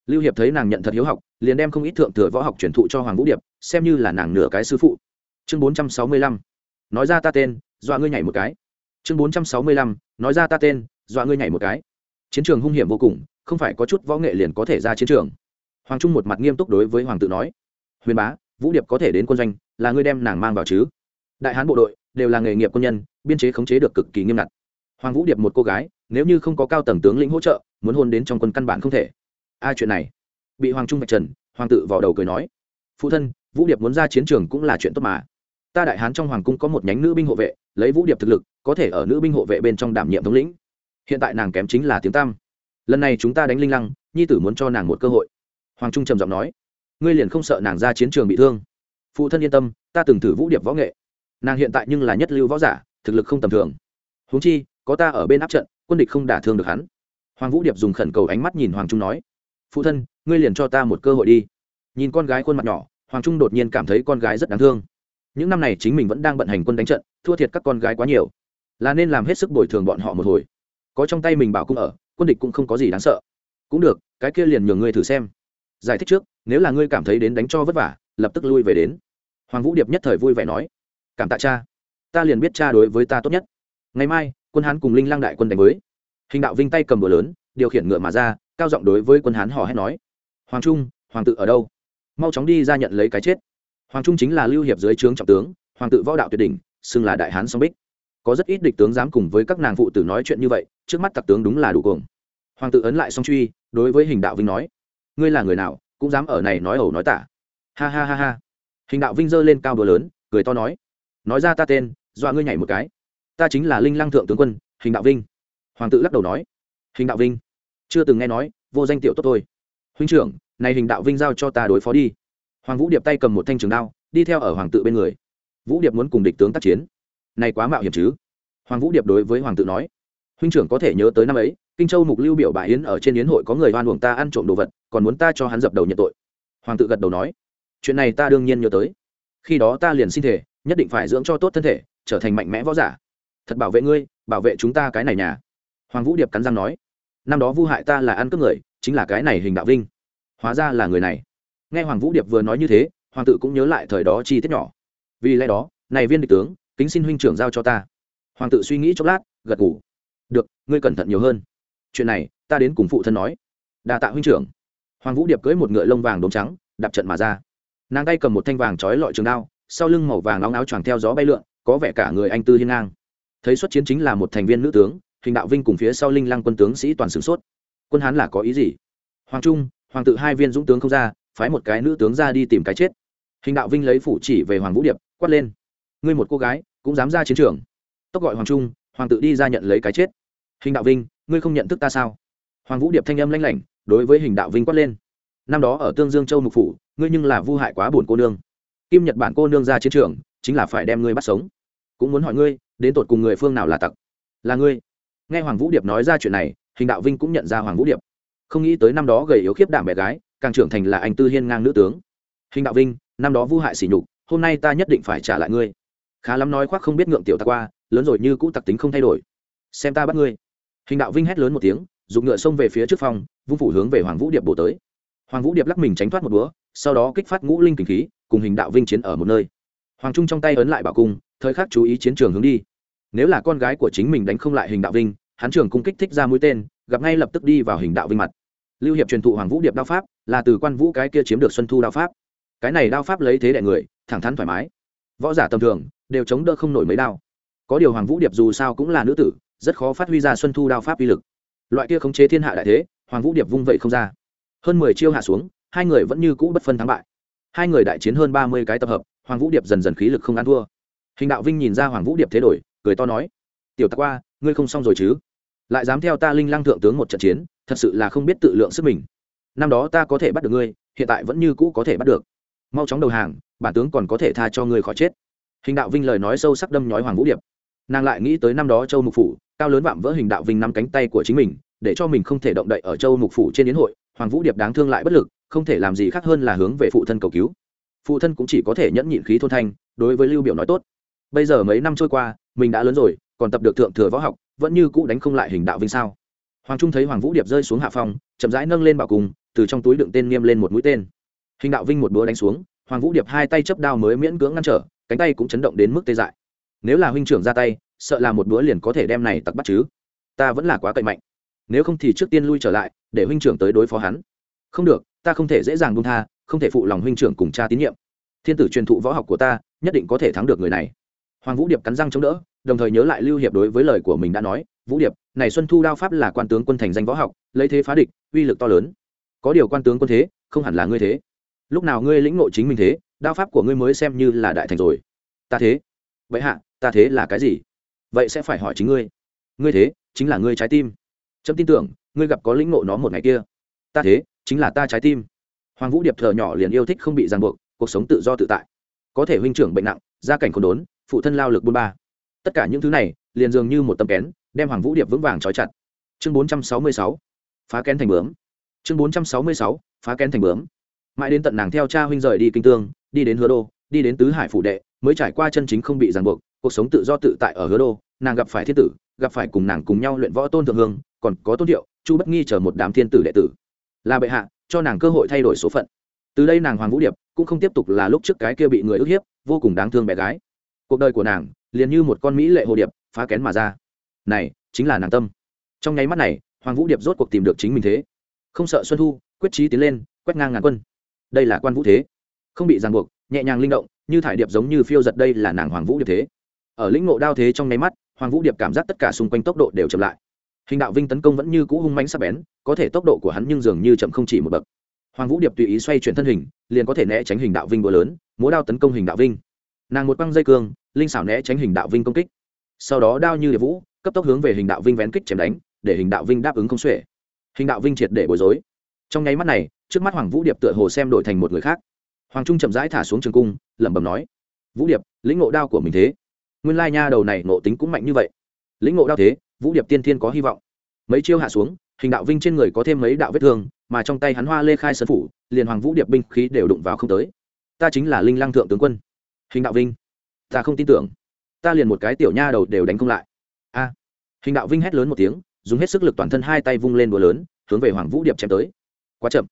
Lưu hiệp thấy nàng nhận thật hiếu học, liền đem không ít thượng thừa võ học truyền thụ cho hoàng vũ điệp, xem như là nàng nửa cái sư phụ. Chương bốn trăm sáu mươi lăm. Nói ra ta tên, dọa ngươi nhảy một cái chương bốn trăm sáu mươi lăm, nói ra ta tên, dọa ngươi nhảy một cái. Chiến trường hung hiểm vô cùng, không phải có chút võ nghệ liền có thể ra chiến trường. Hoàng trung một mặt nghiêm túc đối với hoàng tự nói, huyền bá, vũ điệp có thể đến quân doanh, là ngươi đem nàng mang vào chứ? Đại hán bộ đội đều là nghề nghiệp quân nhân, biên chế khống chế được cực kỳ nghiêm ngặt. Hoàng vũ điệp một cô gái, nếu như không có cao tầng tướng lĩnh hỗ trợ, muốn hôn đến trong quân căn bản không thể. Ai à, chuyện này, bị hoàng trung vạch trần, hoàng tự vào đầu cười nói, phụ thân, vũ điệp muốn ra chiến trường cũng là chuyện tốt mà ta đại hán trong hoàng cung có một nhánh nữ binh hộ vệ, lấy vũ điệp thực lực, có thể ở nữ binh hộ vệ bên trong đảm nhiệm thống lĩnh. Hiện tại nàng kém chính là tiếng tam. Lần này chúng ta đánh linh lăng, nhi tử muốn cho nàng một cơ hội. Hoàng trung trầm giọng nói, ngươi liền không sợ nàng ra chiến trường bị thương. Phụ thân yên tâm, ta từng thử vũ điệp võ nghệ. Nàng hiện tại nhưng là nhất lưu võ giả, thực lực không tầm thường. Huống chi, có ta ở bên áp trận, quân địch không đả thương được hắn. Hoàng vũ điệp dùng khẩn cầu ánh mắt nhìn hoàng trung nói, phụ thân, ngươi liền cho ta một cơ hội đi. Nhìn con gái khuôn mặt nhỏ, hoàng trung đột nhiên cảm thấy con gái rất đáng thương những năm này chính mình vẫn đang bận hành quân đánh trận, thua thiệt các con gái quá nhiều. Là nên làm hết sức bồi thường bọn họ một hồi. Có trong tay mình bảo cung ở, quân địch cũng không có gì đáng sợ. Cũng được, cái kia liền nhường ngươi thử xem. Giải thích trước, nếu là ngươi cảm thấy đến đánh cho vất vả, lập tức lui về đến. Hoàng vũ điệp nhất thời vui vẻ nói, cảm tạ cha. Ta liền biết cha đối với ta tốt nhất. Ngày mai, quân hán cùng linh lang đại quân đánh với. Hình đạo vinh tay cầm bờ lớn, điều khiển ngựa mà ra, cao giọng đối với quân hán hò hét nói, hoàng trung, hoàng tự ở đâu? Mau chóng đi ra nhận lấy cái chết hoàng trung chính là lưu hiệp dưới trướng trọng tướng, hoàng tự võ đạo tuyệt đỉnh, xưng là đại hán song bích. Có rất ít địch tướng dám cùng với các nàng phụ tử nói chuyện như vậy, trước mắt tặc tướng đúng là đủ cuồng. Hoàng tự ấn lại song truy, đối với hình đạo vinh nói, ngươi là người nào, cũng dám ở này nói ẩu nói tả. Ha ha ha ha. Hình đạo vinh giơ lên cao bờ lớn, cười to nói nói ra ta tên, dọa ngươi nhảy một cái. Ta chính là linh lăng thượng tướng quân, hình đạo vinh. Hoàng tự lắc đầu nói, hình đạo vinh, chưa từng nghe nói, vô danh tiểu tốt thôi. Huynh trưởng, này hình đạo vinh giao cho ta đối phó đi hoàng vũ điệp tay cầm một thanh trường đao, đi theo ở hoàng tự bên người. Vũ điệp muốn cùng địch tướng tác chiến. Này quá mạo hiểm chứ? Hoàng vũ điệp đối với hoàng tự nói. Huynh trưởng có thể nhớ tới năm ấy, kinh châu mục lưu biểu bà yến ở trên yến hội có người hoan uổng ta ăn trộm đồ vật, còn muốn ta cho hắn dập đầu nhận tội. Hoàng tự gật đầu nói. Chuyện này ta đương nhiên nhớ tới. Khi đó ta liền xin thể, nhất định phải dưỡng cho tốt thân thể, trở thành mạnh mẽ võ giả. Thật bảo vệ ngươi, bảo vệ chúng ta cái này nhà. Hoàng vũ điệp cắn răng nói. Năm đó vu hại ta là ăn cướp người, chính là cái này hình đạo vinh. Hóa ra là người này nghe hoàng vũ điệp vừa nói như thế, hoàng tự cũng nhớ lại thời đó chi tiết nhỏ. Vì lẽ đó, này viên địch tướng, kính xin huynh trưởng giao cho ta. Hoàng tự suy nghĩ chốc lát, gật ngủ được, ngươi cẩn thận nhiều hơn. Chuyện này, ta đến cùng phụ thân nói. Đa tạ huynh trưởng. Hoàng vũ điệp cưỡi một ngựa lông vàng đốm trắng, đạp trận mà ra. Nàng tay cầm một thanh vàng trói lọi trường đao, sau lưng màu vàng nóng áo choàng theo gió bay lượn, có vẻ cả người anh tư hiên ngang. Thấy xuất chiến chính là một thành viên nữ tướng, hình đạo vinh cùng phía sau linh lăng quân tướng sĩ toàn sửng sốt. Quân hán là có ý gì? Hoàng trung, hoàng tự hai viên dũng tướng không ra phái một cái nữ tướng ra đi tìm cái chết. Hình đạo vinh lấy phủ chỉ về hoàng vũ điệp, quát lên. Ngươi một cô gái, cũng dám ra chiến trường. Tốc gọi hoàng trung, hoàng tự đi ra nhận lấy cái chết. Hình đạo vinh, ngươi không nhận thức ta sao? Hoàng vũ điệp thanh âm lanh lảnh, đối với hình đạo vinh quát lên. Năm đó ở tương dương châu mục phủ, ngươi nhưng là vu hại quá buồn cô nương. Kim nhật bản cô nương ra chiến trường, chính là phải đem ngươi bắt sống. Cũng muốn hỏi ngươi, đến tột cùng người phương nào là tặc? Là ngươi. Nghe hoàng vũ điệp nói ra chuyện này, hình đạo vinh cũng nhận ra hoàng vũ điệp. Không nghĩ tới năm đó gầy yếu khiếp đảm bé gái càng trưởng thành là anh tư hiên ngang nữ tướng. Hình đạo vinh, năm đó vu hại sỉ nhục, hôm nay ta nhất định phải trả lại ngươi. Khá lắm nói khoác không biết ngượng tiểu ta qua, lớn rồi như cũ tặc tính không thay đổi. Xem ta bắt ngươi. Hình đạo vinh hét lớn một tiếng, dùng ngựa xông về phía trước phòng, vung phủ hướng về hoàng vũ điệp bổ tới. Hoàng vũ điệp lắc mình tránh thoát một búa sau đó kích phát ngũ linh kinh khí, cùng hình đạo vinh chiến ở một nơi. Hoàng trung trong tay ấn lại bảo cung, thời khắc chú ý chiến trường hướng đi. Nếu là con gái của chính mình đánh không lại hình đạo vinh, hắn trường cung kích thích ra mũi tên, gặp ngay lập tức đi vào hình đạo vinh mặt lưu hiệp truyền thụ hoàng vũ điệp đao pháp, là từ quan vũ cái kia chiếm được xuân thu đao pháp. Cái này đao pháp lấy thế đại người, thẳng thắn thoải mái. Võ giả tầm thường, đều chống đỡ không nổi mấy đao. Có điều hoàng vũ điệp dù sao cũng là nữ tử, rất khó phát huy ra xuân thu đao pháp uy lực. Loại kia khống chế thiên hạ đại thế, hoàng vũ điệp vung vậy không ra. Hơn mười chiêu hạ xuống, hai người vẫn như cũ bất phân thắng bại. Hai người đại chiến hơn ba mươi cái tập hợp, hoàng vũ điệp dần dần khí lực không ăn thua. Hình đạo vinh nhìn ra hoàng vũ điệp thế đổi, cười to nói, tiểu tạc qua, ngươi không xong rồi chứ? Lại dám theo ta linh lang thượng tướng một trận chiến thật sự là không biết tự lượng sức mình. Năm đó ta có thể bắt được ngươi, hiện tại vẫn như cũ có thể bắt được. Mau chóng đầu hàng, bản tướng còn có thể tha cho ngươi khỏi chết. Hình đạo vinh lời nói sâu sắc đâm nhói hoàng vũ điệp. Nàng lại nghĩ tới năm đó châu mục phủ, cao lớn vạm vỡ hình đạo vinh nắm cánh tay của chính mình, để cho mình không thể động đậy ở châu mục phủ trên yến hội, hoàng vũ điệp đáng thương lại bất lực, không thể làm gì khác hơn là hướng về phụ thân cầu cứu. Phụ thân cũng chỉ có thể nhẫn nhịn khí thôn thanh, đối với lưu biểu nói tốt. Bây giờ mấy năm trôi qua, mình đã lớn rồi, còn tập được thượng thừa võ học, vẫn như cũ đánh không lại hình đạo vinh sao? Hoàng trung thấy hoàng vũ điệp rơi xuống hạ phòng chậm rãi nâng lên bảo cùng, từ trong túi đựng tên nghiêm lên một mũi tên. Hình đạo vinh một búa đánh xuống, hoàng vũ điệp hai tay chấp đao mới miễn cưỡng ngăn trở, cánh tay cũng chấn động đến mức tê dại. Nếu là huynh trưởng ra tay, sợ là một búa liền có thể đem này tặc bắt chứ. Ta vẫn là quá cậy mạnh. Nếu không thì trước tiên lui trở lại, để huynh trưởng tới đối phó hắn. Không được, ta không thể dễ dàng buông tha, không thể phụ lòng huynh trưởng cùng cha tín nhiệm. Thiên tử truyền thụ võ học của ta, nhất định có thể thắng được người này. Hoàng vũ điệp cắn răng chống đỡ, đồng thời nhớ lại lưu hiệp đối với lời của mình đã nói vũ điệp, này xuân thu đao pháp là quan tướng quân thành danh võ học, lấy thế phá địch, uy lực to lớn. Có điều quan tướng quân thế, không hẳn là ngươi thế. Lúc nào ngươi lĩnh ngộ chính mình thế, đao pháp của ngươi mới xem như là đại thành rồi. Ta thế. Vậy hạ, ta thế là cái gì? Vậy sẽ phải hỏi chính ngươi. Ngươi thế, chính là ngươi trái tim. Trâm tin tưởng, ngươi gặp có lĩnh ngộ nó một ngày kia. Ta thế, chính là ta trái tim. Hoàng vũ điệp thở nhỏ liền yêu thích không bị ràng buộc, cuộc sống tự do tự tại. Có thể huynh trưởng bệnh nặng, gia cảnh khổ đốn, phụ thân lao lực buôn ba. Tất cả những thứ này, liền dường như một tấm kén đem hoàng vũ điệp vững vàng trói chặt. Chương bốn trăm sáu mươi sáu, phá kén thành bướm. Chương bốn trăm sáu mươi sáu, phá kén thành bướm. Mãi đến tận nàng theo cha huynh rời đi kinh tương, đi đến hứa đô, đi đến tứ hải phủ đệ, mới trải qua chân chính không bị ràng buộc, cuộc sống tự do tự tại ở hứa đô, nàng gặp phải thiên tử, gặp phải cùng nàng cùng nhau luyện võ tôn thượng hương, còn có tôn thiệu, chu bất nghi chờ một đám thiên tử đệ tử. Là bệ hạ, cho nàng cơ hội thay đổi số phận. Từ đây nàng hoàng vũ điệp cũng không tiếp tục là lúc trước cái kia bị người ức hiếp, vô cùng đáng thương bé gái. Cuộc đời của nàng liền như một con mỹ lệ hồ điệp, phá kén mà ra này, chính là nàng tâm. Trong nháy mắt này, hoàng vũ điệp rốt cuộc tìm được chính mình thế. Không sợ xuân thu, quyết trí tiến lên, quét ngang ngàn quân. Đây là quan vũ thế. Không bị ràng buộc, nhẹ nhàng linh động, như thải điệp giống như phiêu giật đây là nàng hoàng vũ điệp thế. Ở lĩnh ngộ đao thế trong nháy mắt, hoàng vũ điệp cảm giác tất cả xung quanh tốc độ đều chậm lại. Hình đạo vinh tấn công vẫn như cũ hung mánh sắc bén, có thể tốc độ của hắn nhưng dường như chậm không chỉ một bậc. Hoàng vũ điệp tùy ý xoay chuyển thân hình, liền có thể né tránh hình đạo vinh búa lớn, múa đao tấn công hình đạo vinh. Nàng một băng dây cương, linh xảo né tránh hình đạo vinh công kích. Sau đó đao như điệp vũ cấp tốc hướng về hình đạo vinh vén kích chém đánh, để hình đạo vinh đáp ứng không xuể. Hình đạo vinh triệt để bối rối. Trong nháy mắt này, trước mắt hoàng vũ điệp tựa hồ xem đổi thành một người khác. Hoàng trung chậm rãi thả xuống trường cung, lẩm bẩm nói, vũ điệp, lĩnh ngộ đao của mình thế. Nguyên lai nha đầu này nộ tính cũng mạnh như vậy. Lĩnh ngộ đao thế, vũ điệp tiên thiên có hy vọng. Mấy chiêu hạ xuống, hình đạo vinh trên người có thêm mấy đạo vết thương, mà trong tay hắn hoa lê khai sơn phủ, liền hoàng vũ điệp binh khí đều đụng vào không tới. Ta chính là linh lăng thượng tướng quân. Hình đạo vinh, ta không tin tưởng. Ta liền một cái tiểu nha đầu đều đánh không lại a. Hình đạo vinh hét lớn một tiếng, dùng hết sức lực toàn thân hai tay vung lên búa lớn, hướng về hoàng vũ điệp chém tới. Quá chậm.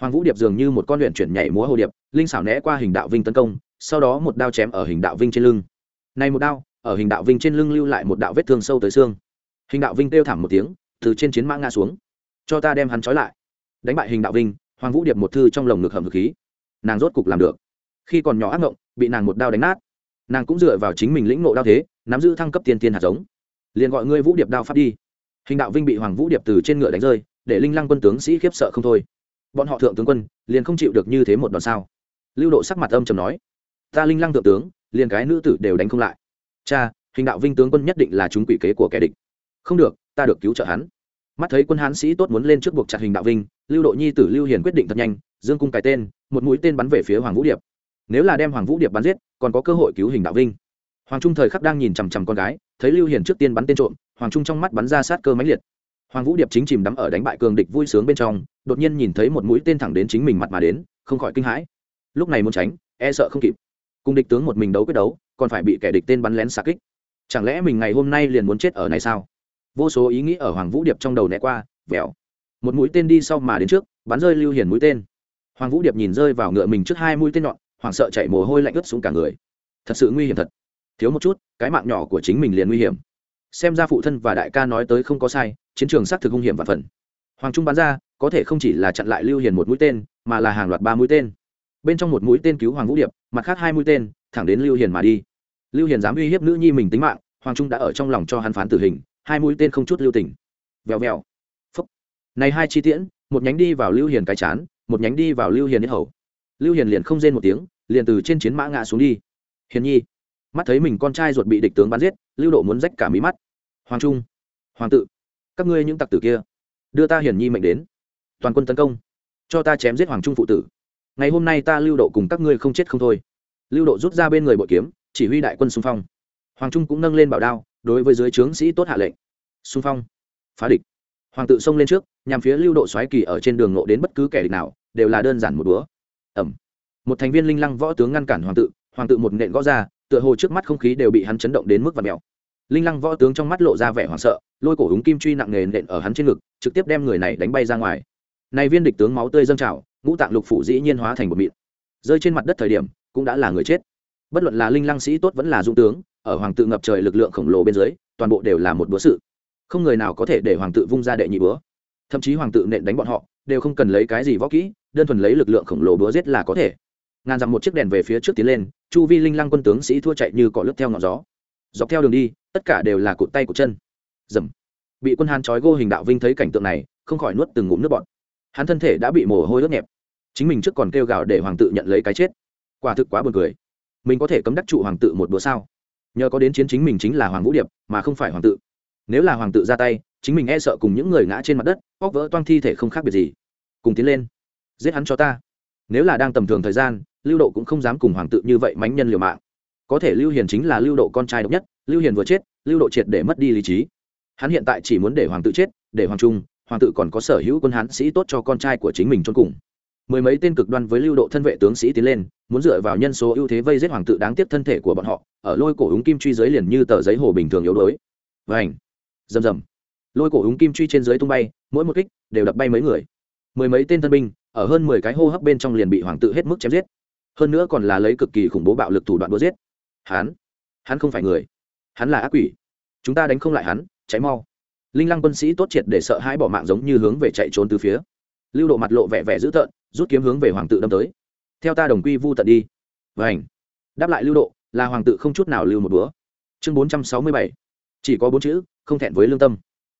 Hoàng vũ điệp dường như một con luyện chuyển nhảy múa hồ điệp, linh xảo né qua hình đạo vinh tấn công, sau đó một đao chém ở hình đạo vinh trên lưng. Này một đao, ở hình đạo vinh trên lưng lưu lại một đạo vết thương sâu tới xương. Hình đạo vinh kêu thảm một tiếng, từ trên chiến mã ngã xuống. Cho ta đem hắn trói lại. Đánh bại hình đạo vinh, hoàng vũ điệp một thư trong lồng ngực hầm ngực khí. Nàng rốt cục làm được. Khi còn nhỏ ác ngộng, bị nàng một đao đánh nát. Nàng cũng dựa vào chính mình lĩnh nộ đao thế, nắm giữ thăng cấp tiên tiên hạt giống liền gọi ngươi vũ điệp đao pháp đi. Hình đạo vinh bị hoàng vũ điệp từ trên ngựa đánh rơi, để linh lăng quân tướng sĩ khiếp sợ không thôi. Bọn họ thượng tướng quân, liền không chịu được như thế một đòn sao? Lưu độ sắc mặt âm trầm nói, ta linh lăng thượng tướng, liền cái nữ tử đều đánh không lại. Cha, hình đạo vinh tướng quân nhất định là chúng quỷ kế của kẻ địch. Không được, ta được cứu trợ hắn. Mắt thấy quân hán sĩ tốt muốn lên trước buộc chặt hình đạo vinh, lưu độ nhi tử lưu hiền quyết định thật nhanh, dương cung cái tên, một mũi tên bắn về phía hoàng vũ điệp. Nếu là đem hoàng vũ điệp bắn giết, còn có cơ hội cứu hình đạo vinh. Hoàng trung thời khắc đang nhìn chằm chằm con gái thấy lưu hiền trước tiên bắn tên trộm, hoàng trung trong mắt bắn ra sát cơ máy liệt. Hoàng vũ điệp chính chìm đắm ở đánh bại cường địch vui sướng bên trong, đột nhiên nhìn thấy một mũi tên thẳng đến chính mình mặt mà đến, không khỏi kinh hãi. Lúc này muốn tránh e sợ không kịp. Cùng địch tướng một mình đấu quyết đấu, còn phải bị kẻ địch tên bắn lén xa kích. Chẳng lẽ mình ngày hôm nay liền muốn chết ở này sao? Vô số ý nghĩ ở hoàng vũ điệp trong đầu né qua vẻo một mũi tên đi sau mà đến trước, bắn rơi lưu hiền mũi tên. Hoàng vũ điệp nhìn rơi vào ngựa mình trước hai mũi tên nhọn, hoảng sợ chạy mồ hôi lạnh ướt xuống cả người. Thật sự nguy hiểm thật thiếu một chút, cái mạng nhỏ của chính mình liền nguy hiểm. Xem ra phụ thân và đại ca nói tới không có sai, chiến trường xác thực hung hiểm và phần. Hoàng trung bắn ra, có thể không chỉ là chặn lại lưu hiền một mũi tên, mà là hàng loạt ba mũi tên. Bên trong một mũi tên cứu hoàng vũ điệp, mặt khác hai mũi tên, thẳng đến lưu hiền mà đi. Lưu hiền dám uy hiếp nữ nhi mình tính mạng, hoàng trung đã ở trong lòng cho hắn phán tử hình, hai mũi tên không chút lưu tình. Vèo vèo. Phấp này hai chi tiễn, một nhánh đi vào lưu hiền cái chán, một nhánh đi vào lưu hiền nhất hầu. Lưu hiền liền không rên một tiếng, liền từ trên chiến mã ngã xuống đi. Hiền nhi mắt thấy mình con trai ruột bị địch tướng bắn giết, lưu độ muốn rách cả mí mắt. Hoàng trung, hoàng tự, các ngươi những tặc tử kia, đưa ta hiển nhi mệnh đến. Toàn quân tấn công, cho ta chém giết hoàng trung phụ tử. Ngày hôm nay ta lưu độ cùng các ngươi không chết không thôi. Lưu độ rút ra bên người bội kiếm, chỉ huy đại quân xung phong. Hoàng trung cũng nâng lên bảo đao, đối với dưới trướng sĩ tốt hạ lệnh. Xung phong, phá địch. Hoàng tự xông lên trước, nhằm phía lưu độ xoáy kỳ ở trên đường nộ đến bất cứ kẻ địch nào, đều là đơn giản một búa. Ẩm. Một thành viên linh lăng võ tướng ngăn cản hoàng tự hoàng tự một nện gõ ra, tựa hồ trước mắt không khí đều bị hắn chấn động đến mức và mèo. Linh lăng võ tướng trong mắt lộ ra vẻ hoảng sợ, lôi cổ húng kim truy nặng nề nện ở hắn trên ngực, trực tiếp đem người này đánh bay ra ngoài. Này viên địch tướng máu tươi dâng trào, ngũ tạng lục phủ dĩ nhiên hóa thành một mịn. Rơi trên mặt đất thời điểm, cũng đã là người chết. Bất luận là linh lăng sĩ tốt vẫn là dung tướng, ở hoàng tự ngập trời lực lượng khổng lồ bên dưới, toàn bộ đều là một bữa sự. Không người nào có thể để hoàng tự vung ra đệ nhị bữa. Thậm chí hoàng tự nện đánh bọn họ, đều không cần lấy cái gì võ kỹ, đơn thuần lấy lực lượng khổng lồ búa giết là có thể ngàn dặm một chiếc đèn về phía trước tiến lên, chu vi linh lăng quân tướng sĩ thua chạy như cỏ lướt theo ngọn gió. Dọc theo đường đi, tất cả đều là cụt tay của chân. Dầm bị quân hàn trói gô hình đạo vinh thấy cảnh tượng này, không khỏi nuốt từng ngụm nước bọt. Hắn thân thể đã bị mồ hôi ướt nhẹp. Chính mình trước còn kêu gào để hoàng tự nhận lấy cái chết. Quả thực quá buồn cười. Mình có thể cấm đắc trụ hoàng tự một bữa sao? Nhờ có đến chiến chính mình chính là hoàng vũ điệp, mà không phải hoàng tự. Nếu là hoàng tự ra tay, chính mình e sợ cùng những người ngã trên mặt đất, bóc vỡ toang thi thể không khác biệt gì. Cùng tiến lên. Giết hắn cho ta. Nếu là đang tầm thường thời gian lưu độ cũng không dám cùng hoàng tự như vậy mánh nhân liều mạng. Có thể lưu hiền chính là lưu độ con trai độc nhất lưu hiền vừa chết lưu độ triệt để mất đi lý trí. Hắn hiện tại chỉ muốn để hoàng tự chết để hoàng trung hoàng tự còn có sở hữu quân hán sĩ tốt cho con trai của chính mình trốn cùng. Mười mấy tên cực đoan với lưu độ thân vệ tướng sĩ tiến lên muốn dựa vào nhân số ưu thế vây giết hoàng tự đáng tiếc thân thể của bọn họ ở lôi cổ húng kim truy dưới liền như tờ giấy hồ bình thường yếu đuối. Vành, rầm rầm! Lôi cổ húng kim truy trên dưới tung bay mỗi một kích đều đập bay mấy người. Mười mấy tên thân binh ở hơn mười cái hô hấp bên trong liền bị hoàng tự hết mức chém giết hơn nữa còn là lấy cực kỳ khủng bố bạo lực thủ đoạn đua giết. Hắn hắn không phải người. Hắn là ác quỷ. Chúng ta đánh không lại hắn, cháy mau. Linh lăng quân sĩ tốt triệt để sợ hãi bỏ mạng giống như hướng về chạy trốn từ phía. Lưu độ mặt lộ vẻ vẻ dữ tợn, rút kiếm hướng về hoàng tự đâm tới. Theo ta đồng quy vu tận đi. Và ảnh đáp lại lưu độ, là hoàng tự không chút nào lưu một búa. Chương bốn trăm sáu mươi bảy. Chỉ có bốn chữ, không thẹn với lương tâm.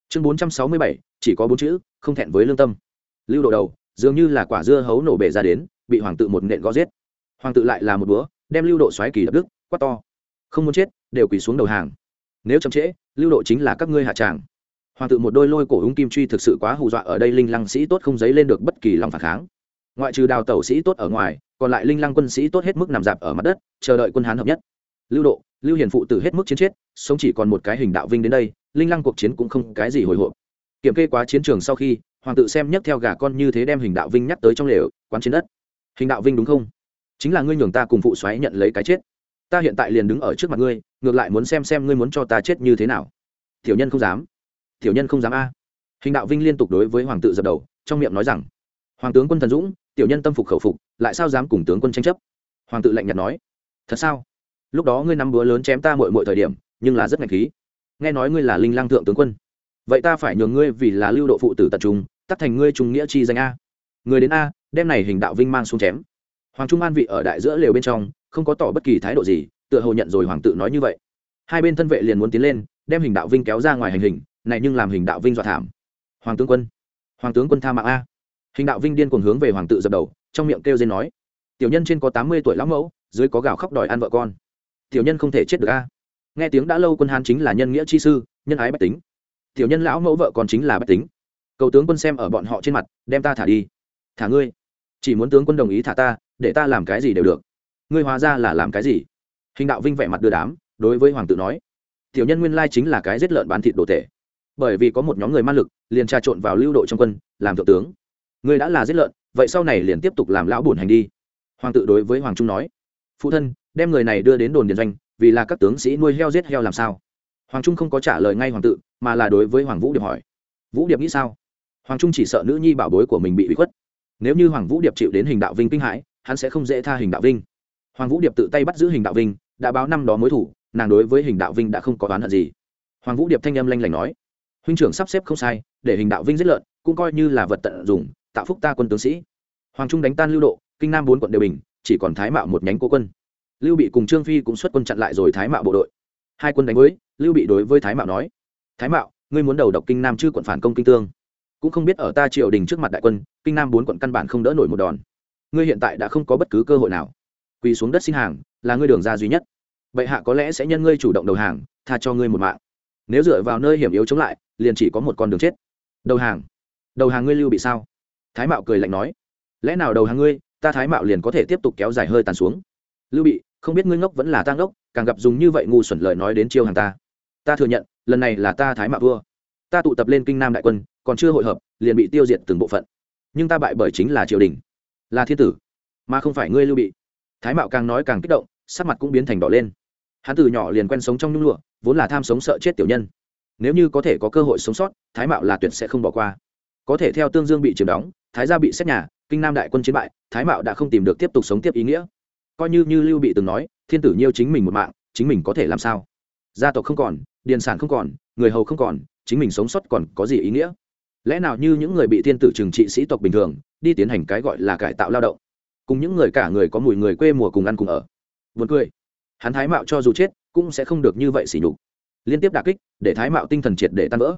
Chương bốn trăm sáu mươi bảy. Chỉ có bốn chữ, không thẹn với lương tâm. Lưu độ đầu, dường như là quả dưa hấu nổ bể ra đến, bị hoàng tự một nện gõ giết hoàng tự lại là một búa, đem lưu độ xoáy kỳ đập đức, quát to. Không muốn chết, đều quỳ xuống đầu hàng. Nếu chậm trễ, lưu độ chính là các ngươi hạ tràng. Hoàng tự một đôi lôi cổ húng kim truy thực sự quá hù dọa ở đây linh lăng sĩ tốt không dấy lên được bất kỳ lòng phản kháng. Ngoại trừ đào tẩu sĩ tốt ở ngoài, còn lại linh lăng quân sĩ tốt hết mức nằm dạp ở mặt đất, chờ đợi quân hán hợp nhất. Lưu độ, lưu hiền phụ tử hết mức chiến chết, sống chỉ còn một cái hình đạo vinh đến đây, linh lăng cuộc chiến cũng không cái gì hồi hộp. Kiểm kê quá chiến trường sau khi, hoàng tự xem nhấc theo gà con như thế đem hình đạo vinh nhắc tới trong lều, quán chiến đất. Hình đạo vinh đúng không? Chính là ngươi nhường ta cùng phụ xoáy nhận lấy cái chết. Ta hiện tại liền đứng ở trước mặt ngươi, ngược lại muốn xem xem ngươi muốn cho ta chết như thế nào. Tiểu nhân không dám. Tiểu nhân không dám a. Hình đạo vinh liên tục đối với hoàng tự dập đầu, trong miệng nói rằng, hoàng tướng quân thần dũng, tiểu nhân tâm phục khẩu phục, lại sao dám cùng tướng quân tranh chấp? Hoàng tự lạnh nhạt nói, thật sao? Lúc đó ngươi nắm búa lớn chém ta mội mội thời điểm, nhưng là rất ngạch khí. Nghe nói ngươi là linh lang thượng tướng quân. Vậy ta phải nhường ngươi vì là lưu độ phụ tử tập trung, tắt thành ngươi trung nghĩa chi danh a. Người đến a, đem này hình đạo vinh mang xuống chém hoàng trung an vị ở đại giữa lều bên trong, không có tỏ bất kỳ thái độ gì, tựa hồ nhận rồi hoàng tự nói như vậy. Hai bên thân vệ liền muốn tiến lên, đem hình đạo vinh kéo ra ngoài hành hình, này nhưng làm hình đạo vinh dọa thảm. Hoàng tướng quân, hoàng tướng quân tha mạng a. Hình đạo vinh điên cuồng hướng về hoàng tự dập đầu, trong miệng kêu dên nói. Tiểu nhân trên có tám mươi tuổi lão mẫu, dưới có gào khóc đòi ăn vợ con. Tiểu nhân không thể chết được a. Nghe tiếng đã lâu quân hán chính là nhân nghĩa chi sư, nhân ái bách tính. Tiểu nhân lão mẫu vợ còn chính là bách tính. Cầu tướng quân xem ở bọn họ trên mặt, đem ta thả đi. Thả ngươi. Chỉ muốn tướng quân đồng ý thả ta để ta làm cái gì đều được. Ngươi hóa ra là làm cái gì? Hình đạo vinh vẻ mặt đưa đám, đối với hoàng tự nói, tiểu nhân nguyên lai chính là cái giết lợn bán thịt đồ tể. Bởi vì có một nhóm người man lực, liền trà trộn vào lưu đội trong quân, làm thượng tướng. Ngươi đã là giết lợn, vậy sau này liền tiếp tục làm lão bổn hành đi. Hoàng tự đối với hoàng trung nói, phụ thân, đem người này đưa đến đồn điền doanh, vì là các tướng sĩ nuôi heo giết heo làm sao? Hoàng trung không có trả lời ngay hoàng tự mà là đối với hoàng vũ điệp hỏi, vũ điệp nghĩ sao? Hoàng trung chỉ sợ nữ nhi bảo bối của mình bị bị khuất. Nếu như hoàng vũ điệp chịu đến hình đạo vinh kinh hãi hắn sẽ không dễ tha hình đạo vinh. Hoàng vũ điệp tự tay bắt giữ hình đạo vinh, đã báo năm đó mối thủ, nàng đối với hình đạo vinh đã không có oán hận gì. Hoàng vũ điệp thanh âm lanh lảnh nói, huynh trưởng sắp xếp không sai, để hình đạo vinh giết lợn, cũng coi như là vật tận dụng, tạo phúc ta quân tướng sĩ. Hoàng trung đánh tan lưu độ, kinh nam bốn quận đều bình, chỉ còn thái mạo một nhánh cố quân. Lưu bị cùng trương phi cũng xuất quân chặn lại rồi thái mạo bộ đội. Hai quân đánh với, lưu bị đối với thái mạo nói, thái mạo, ngươi muốn đầu độc kinh nam chư quận phản công kinh tương. Cũng không biết ở ta triều đình trước mặt đại quân, kinh nam bốn quận căn bản không đỡ nổi một đòn ngươi hiện tại đã không có bất cứ cơ hội nào. Quỳ xuống đất xin hàng, là ngươi đường ra duy nhất. Bệ hạ có lẽ sẽ nhân ngươi chủ động đầu hàng, tha cho ngươi một mạng. Nếu dựa vào nơi hiểm yếu chống lại, liền chỉ có một con đường chết. Đầu hàng. Đầu hàng ngươi lưu bị sao? Thái mạo cười lạnh nói. Lẽ nào đầu hàng ngươi, ta thái mạo liền có thể tiếp tục kéo dài hơi tàn xuống? Lưu bị, không biết ngươi ngốc vẫn là tang ngốc, càng gặp dùng như vậy ngu xuẩn lời nói đến chiêu hàng ta. Ta thừa nhận, lần này là ta thái mạo vua ta tụ tập lên kinh nam đại quân, còn chưa hội hợp, liền bị tiêu diệt từng bộ phận. Nhưng ta bại bởi chính là triều đình là thiên tử, mà không phải ngươi lưu bị. Thái mạo càng nói càng kích động, sắc mặt cũng biến thành đỏ lên. Hắn từ nhỏ liền quen sống trong nhung lụa, vốn là tham sống sợ chết tiểu nhân. Nếu như có thể có cơ hội sống sót, thái mạo là tuyệt sẽ không bỏ qua. Có thể theo tương dương bị chiếm đóng, thái gia bị xét nhà, kinh nam đại quân chiến bại, thái mạo đã không tìm được tiếp tục sống tiếp ý nghĩa. Coi như như lưu bị từng nói, thiên tử nhiêu chính mình một mạng, chính mình có thể làm sao? Gia tộc không còn, điền sản không còn, người hầu không còn, chính mình sống sót còn có gì ý nghĩa? Lẽ nào như những người bị thiên tử trừng trị sĩ tộc bình thường đi tiến hành cái gọi là cải tạo lao động. Cùng những người cả người có mùi người quê mùa cùng ăn cùng ở. Vượt cười. Hắn thái mạo cho dù chết, cũng sẽ không được như vậy xỉ nhục. Liên tiếp đà kích, để thái mạo tinh thần triệt để tan vỡ.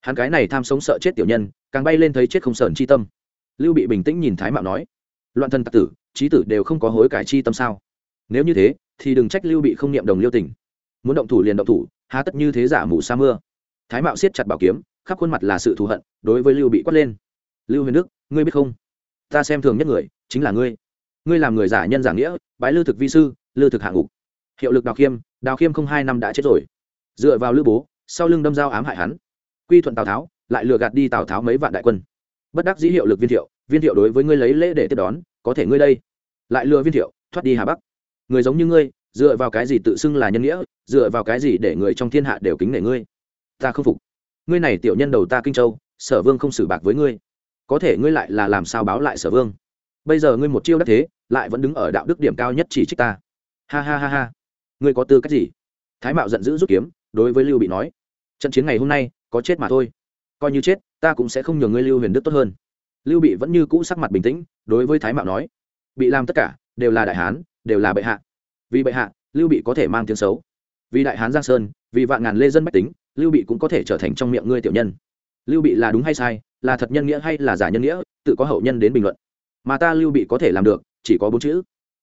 Hắn cái này tham sống sợ chết tiểu nhân, càng bay lên thấy chết không sờn chi tâm. Lưu bị bình tĩnh nhìn thái mạo nói, loạn thân tặc tử trí tử đều không có hối cải chi tâm sao? Nếu như thế, thì đừng trách lưu bị không niệm đồng liêu tình. Muốn động thủ liền động thủ, há tất như thế giả mù sa mưa. Thái mạo siết chặt bảo kiếm, khắp khuôn mặt là sự thù hận, đối với lưu bị quát lên, lưu huyền đức, ngươi biết không? Ta xem thường nhất người, chính là ngươi. Ngươi làm người giả nhân giả nghĩa, bái lư thực vi sư, lư thực hạ ngục. Hiệu lực đào khiêm đào khiêm không hai năm đã chết rồi. Dựa vào lư bố, sau lưng đâm dao ám hại hắn. Quy thuận tào tháo, lại lừa gạt đi tào tháo mấy vạn đại quân. Bất đắc dĩ hiệu lực viên thiệu viên thiệu đối với ngươi lấy lễ để tiếp đón, có thể ngươi đây. Lại lừa viên thiệu, thoát đi hà bắc. Người giống như ngươi, dựa vào cái gì tự xưng là nhân nghĩa, dựa vào cái gì để người trong thiên hạ đều kính nể ngươi? Ta không phục. Ngươi này tiểu nhân đầu ta kinh châu, sở vương không xử bạc với ngươi có thể ngươi lại là làm sao báo lại sở vương? Bây giờ ngươi một chiêu đắc thế, lại vẫn đứng ở đạo đức điểm cao nhất chỉ trích ta. Ha ha ha ha. Ngươi có tư cách gì? Thái mạo giận dữ rút kiếm, đối với lưu bị nói. Trận chiến ngày hôm nay, có chết mà thôi. Coi như chết, ta cũng sẽ không nhường ngươi lưu huyền đức tốt hơn. Lưu bị vẫn như cũ sắc mặt bình tĩnh, đối với thái mạo nói. Bị làm tất cả, đều là đại hán, đều là bệ hạ. Vì bệ hạ, lưu bị có thể mang tiếng xấu. Vì đại hán giang sơn, vì vạn ngàn lê dân bách tính, lưu bị cũng có thể trở thành trong miệng ngươi tiểu nhân. Lưu bị là đúng hay sai là thật nhân nghĩa hay là giả nhân nghĩa, tự có hậu nhân đến bình luận. Mà ta lưu bị có thể làm được, chỉ có bốn chữ.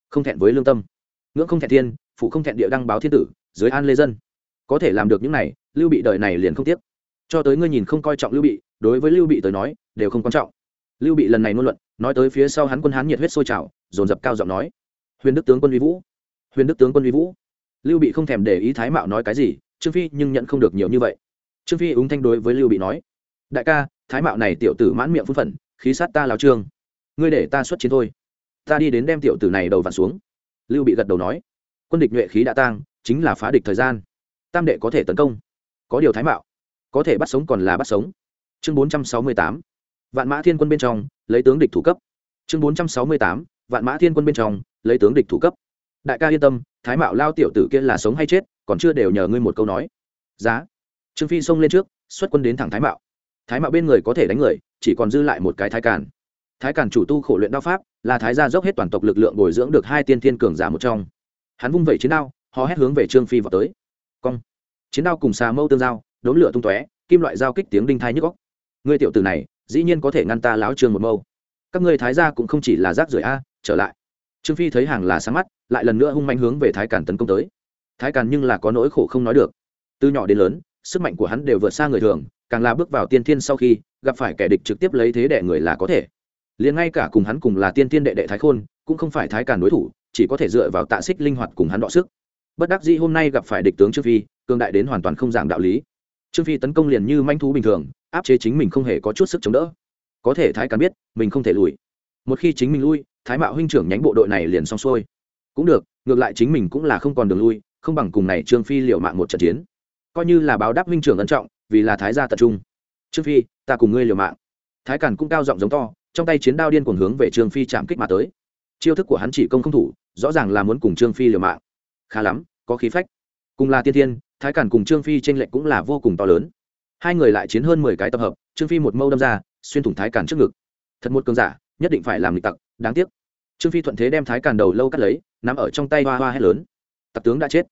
Không thẹn với lương tâm. Ngưỡng không thẹn thiên, phụ không thẹn địa đăng báo thiên tử, dưới an lê dân. Có thể làm được những này, lưu bị đời này liền không tiếc. Cho tới ngươi nhìn không coi trọng lưu bị, đối với lưu bị tới nói, đều không quan trọng. Lưu bị lần này ngôn luận, nói tới phía sau hắn quân hán nhiệt huyết sôi trào, dồn dập cao giọng nói. Huyền đức tướng quân uy vũ. Huyền đức tướng quân uy vũ. Lưu bị không thèm để ý thái mạo nói cái gì, trương phi nhưng nhận không được nhiều như vậy. Trương phi ứng thanh đối với lưu bị nói. Đại ca thái mạo này tiểu tử mãn miệng phun phận, khí sát ta lao trương. Ngươi để ta xuất chiến thôi. Ta đi đến đem tiểu tử này đầu vặn xuống. Lưu bị gật đầu nói. Quân địch nhuệ khí đã tang, chính là phá địch thời gian. Tam đệ có thể tấn công, có điều thái mạo, có thể bắt sống còn là bắt sống. Chương bốn trăm sáu mươi tám, vạn mã thiên quân bên trong, lấy tướng địch thủ cấp. Chương bốn trăm sáu mươi tám, vạn mã thiên quân bên trong, lấy tướng địch thủ cấp. Đại ca yên tâm, thái mạo lao tiểu tử kia là sống hay chết, còn chưa đều nhờ ngươi một câu nói. Giá. Trương phi xông lên trước, xuất quân đến thẳng thái mạo thái mạo bên người có thể đánh người, chỉ còn dư lại một cái thái càn. Thái càn chủ tu khổ luyện đao pháp, là thái gia dốc hết toàn tộc lực lượng bồi dưỡng được hai tiên thiên cường giả một trong. Hắn vung vẩy chiến đao họ hét hướng về trương phi vào tới. Cong. Chiến đao cùng xà mâu tương giao đốn lửa tung tóe, kim loại giao kích tiếng đinh thai nhức góc ngươi tiểu tử này, dĩ nhiên có thể ngăn ta láo trương một mâu. Các ngươi thái gia cũng không chỉ là rác rưởi a, trở lại. Trương phi thấy hàng là sáng mắt, lại lần nữa hung mạnh hướng về thái càn tấn công tới. Thái càn nhưng là có nỗi khổ không nói được. Từ nhỏ đến lớn, sức mạnh của hắn đều vượt xa người thường càng là bước vào tiên thiên sau khi, gặp phải kẻ địch trực tiếp lấy thế đệ người là có thể. Liền ngay cả cùng hắn cùng là tiên thiên đệ đệ thái khôn, cũng không phải thái càn đối thủ, chỉ có thể dựa vào tạ xích linh hoạt cùng hắn đọ sức. Bất đắc dĩ hôm nay gặp phải địch tướng trương phi cương đại đến hoàn toàn không giảng đạo lý. Trương phi tấn công liền như manh thú bình thường, áp chế chính mình không hề có chút sức chống đỡ. Có thể thái càn biết, mình không thể lùi. Một khi chính mình lui, thái mạo huynh trưởng nhánh bộ đội này liền xong xuôi. Cũng được, ngược lại chính mình cũng là không còn đường lui, không bằng cùng này trương phi liều mạng một trận chiến. Coi như là báo đáp huynh trưởng ân trọng vì là thái gia tập trung. Trương phi, ta cùng ngươi liều mạng. Thái càn cũng cao giọng giống to, trong tay chiến đao điên cuồng hướng về trương phi chạm kích mà tới. Chiêu thức của hắn chỉ công không thủ, rõ ràng là muốn cùng trương phi liều mạng. Khá lắm, có khí phách. Cùng là tiên thiên, thái càn cùng trương phi tranh lệch cũng là vô cùng to lớn. Hai người lại chiến hơn mười cái tập hợp, trương phi một mâu đâm ra, xuyên thủng thái càn trước ngực. Thật một cường giả, nhất định phải làm lịch tặc, đáng tiếc. Trương phi thuận thế đem thái càn đầu lâu cắt lấy nằm ở trong tay hoa hoa hét lớn. Tặc tướng đã chết.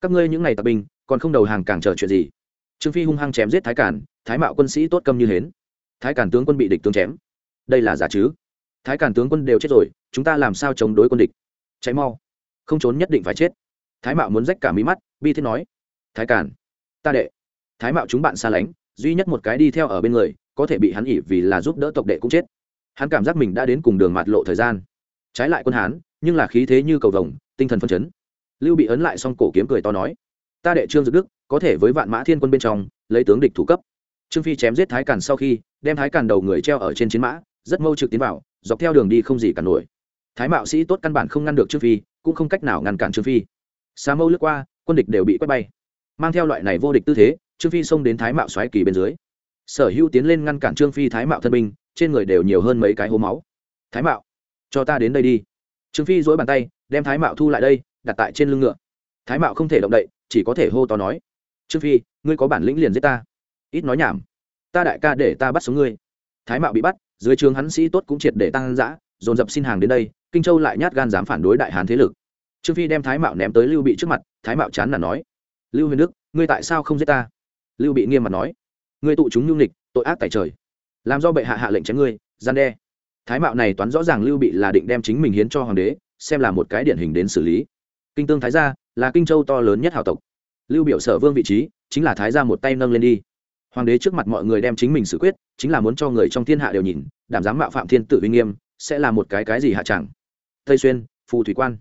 Các ngươi những ngày tặc binh, còn không đầu hàng càng chờ chuyện gì? Trương phi hung hăng chém giết thái Cản, thái mạo quân sĩ tốt câm như hến. Thái Cản tướng quân bị địch tướng chém. Đây là giả chứ? Thái Cản tướng quân đều chết rồi chúng ta làm sao chống đối quân địch? Cháy mau. Không trốn nhất định phải chết. Thái mạo muốn rách cả mí mắt bi thiết nói. Thái Cản, ta đệ. Thái mạo chúng bạn xa lánh duy nhất một cái đi theo ở bên người có thể bị hắn ỉ vì là giúp đỡ tộc đệ cũng chết. Hắn cảm giác mình đã đến cùng đường mạt lộ thời gian. Trái lại quân hán nhưng là khí thế như cầu vồng tinh thần phân chấn. Lưu bị ấn lại xong cổ kiếm cười to nói. Ta đệ trương dực đức có thể với vạn mã thiên quân bên trong, lấy tướng địch thủ cấp. Trương phi chém giết thái càn sau khi, đem thái càn đầu người treo ở trên chiến mã, rất mâu trực tiến vào, dọc theo đường đi không gì cản nổi. Thái mạo sĩ tốt căn bản không ngăn được trương phi, cũng không cách nào ngăn cản trương phi. Xa mâu lướt qua, quân địch đều bị quét bay. Mang theo loại này vô địch tư thế, trương phi xông đến thái mạo xoáy kỳ bên dưới. Sở hữu tiến lên ngăn cản trương phi thái mạo thân binh, trên người đều nhiều hơn mấy cái hố máu. Thái mạo, cho ta đến đây đi. Trương phi dỗi bàn tay, đem thái mạo thu lại đây, đặt tại trên lưng ngựa. Thái mạo không thể động đậy, chỉ có thể hô to nói trương phi, ngươi có bản lĩnh liền giết ta. Ít nói nhảm. Ta đại ca để ta bắt sống ngươi. Thái mạo bị bắt, dưới trường hắn sĩ tốt cũng triệt để tăng giã dồn dập xin hàng đến đây, kinh châu lại nhát gan dám phản đối đại hán thế lực. Trương phi đem thái mạo ném tới lưu bị trước mặt, thái mạo chán là nói, lưu huyền đức, ngươi tại sao không giết ta? Lưu bị nghiêm mặt nói, ngươi tụ chúng nhung lịch tội ác tại trời. Làm do bệ hạ hạ lệnh chém ngươi, gian đe. Thái mạo này toán rõ ràng lưu bị là định đem chính mình hiến cho hoàng đế, xem là một cái điển hình đến xử lý. Kinh tương thái gia là kinh châu to lớn nhất hào tộc lưu biểu sở vương vị trí, chính là thái gia một tay nâng lên đi. Hoàng đế trước mặt mọi người đem chính mình xử quyết, chính là muốn cho người trong thiên hạ đều nhìn, đảm dám mạo phạm thiên tử uy nghiêm, sẽ là một cái cái gì hạ chẳng. Tây xuyên, phù thủy quan.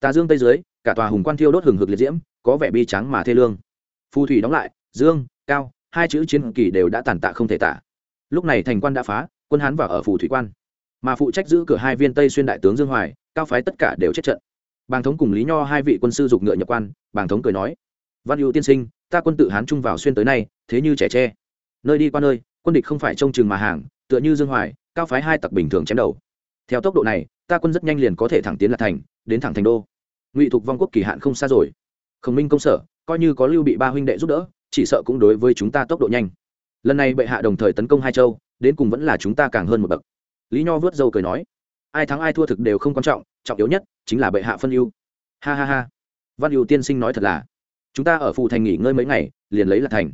Tà dương tây dưới, cả tòa hùng quan thiêu đốt hừng hực liệt diễm, có vẻ bi trắng mà thê lương. Phù thủy đóng lại, dương, cao, hai chữ chiến kỳ đều đã tàn tạ không thể tả. Lúc này thành quan đã phá, quân hán vào ở phù thủy quan. Mà phụ trách giữ cửa hai viên tây xuyên đại tướng dương hoài, cao phái tất cả đều chết trận. Bàng thống cùng lý nho hai vị quân sư dục ngựa nhập quan, bàng thống cười nói văn hữu tiên sinh, ta quân tự hán trung vào xuyên tới nay, thế như trẻ tre. Nơi đi qua nơi, quân địch không phải trông chừng mà hàng, tựa như dương hoài, cao phái hai tặc bình thường chém đầu. Theo tốc độ này, ta quân rất nhanh liền có thể thẳng tiến lạc thành, đến thẳng thành đô. Ngụy thục vong quốc kỳ hạn không xa rồi. Khổng minh công sở, coi như có lưu bị ba huynh đệ giúp đỡ, chỉ sợ cũng đối với chúng ta tốc độ nhanh. Lần này bệ hạ đồng thời tấn công hai châu, đến cùng vẫn là chúng ta càng hơn một bậc. Lý nho vớt dâu cười nói, ai thắng ai thua thực đều không quan trọng trọng yếu nhất chính là bệ hạ phân ưu. Ha ha ha. Văn ưu tiên sinh nói thật là chúng ta ở phù thành nghỉ ngơi mấy ngày, liền lấy là thành.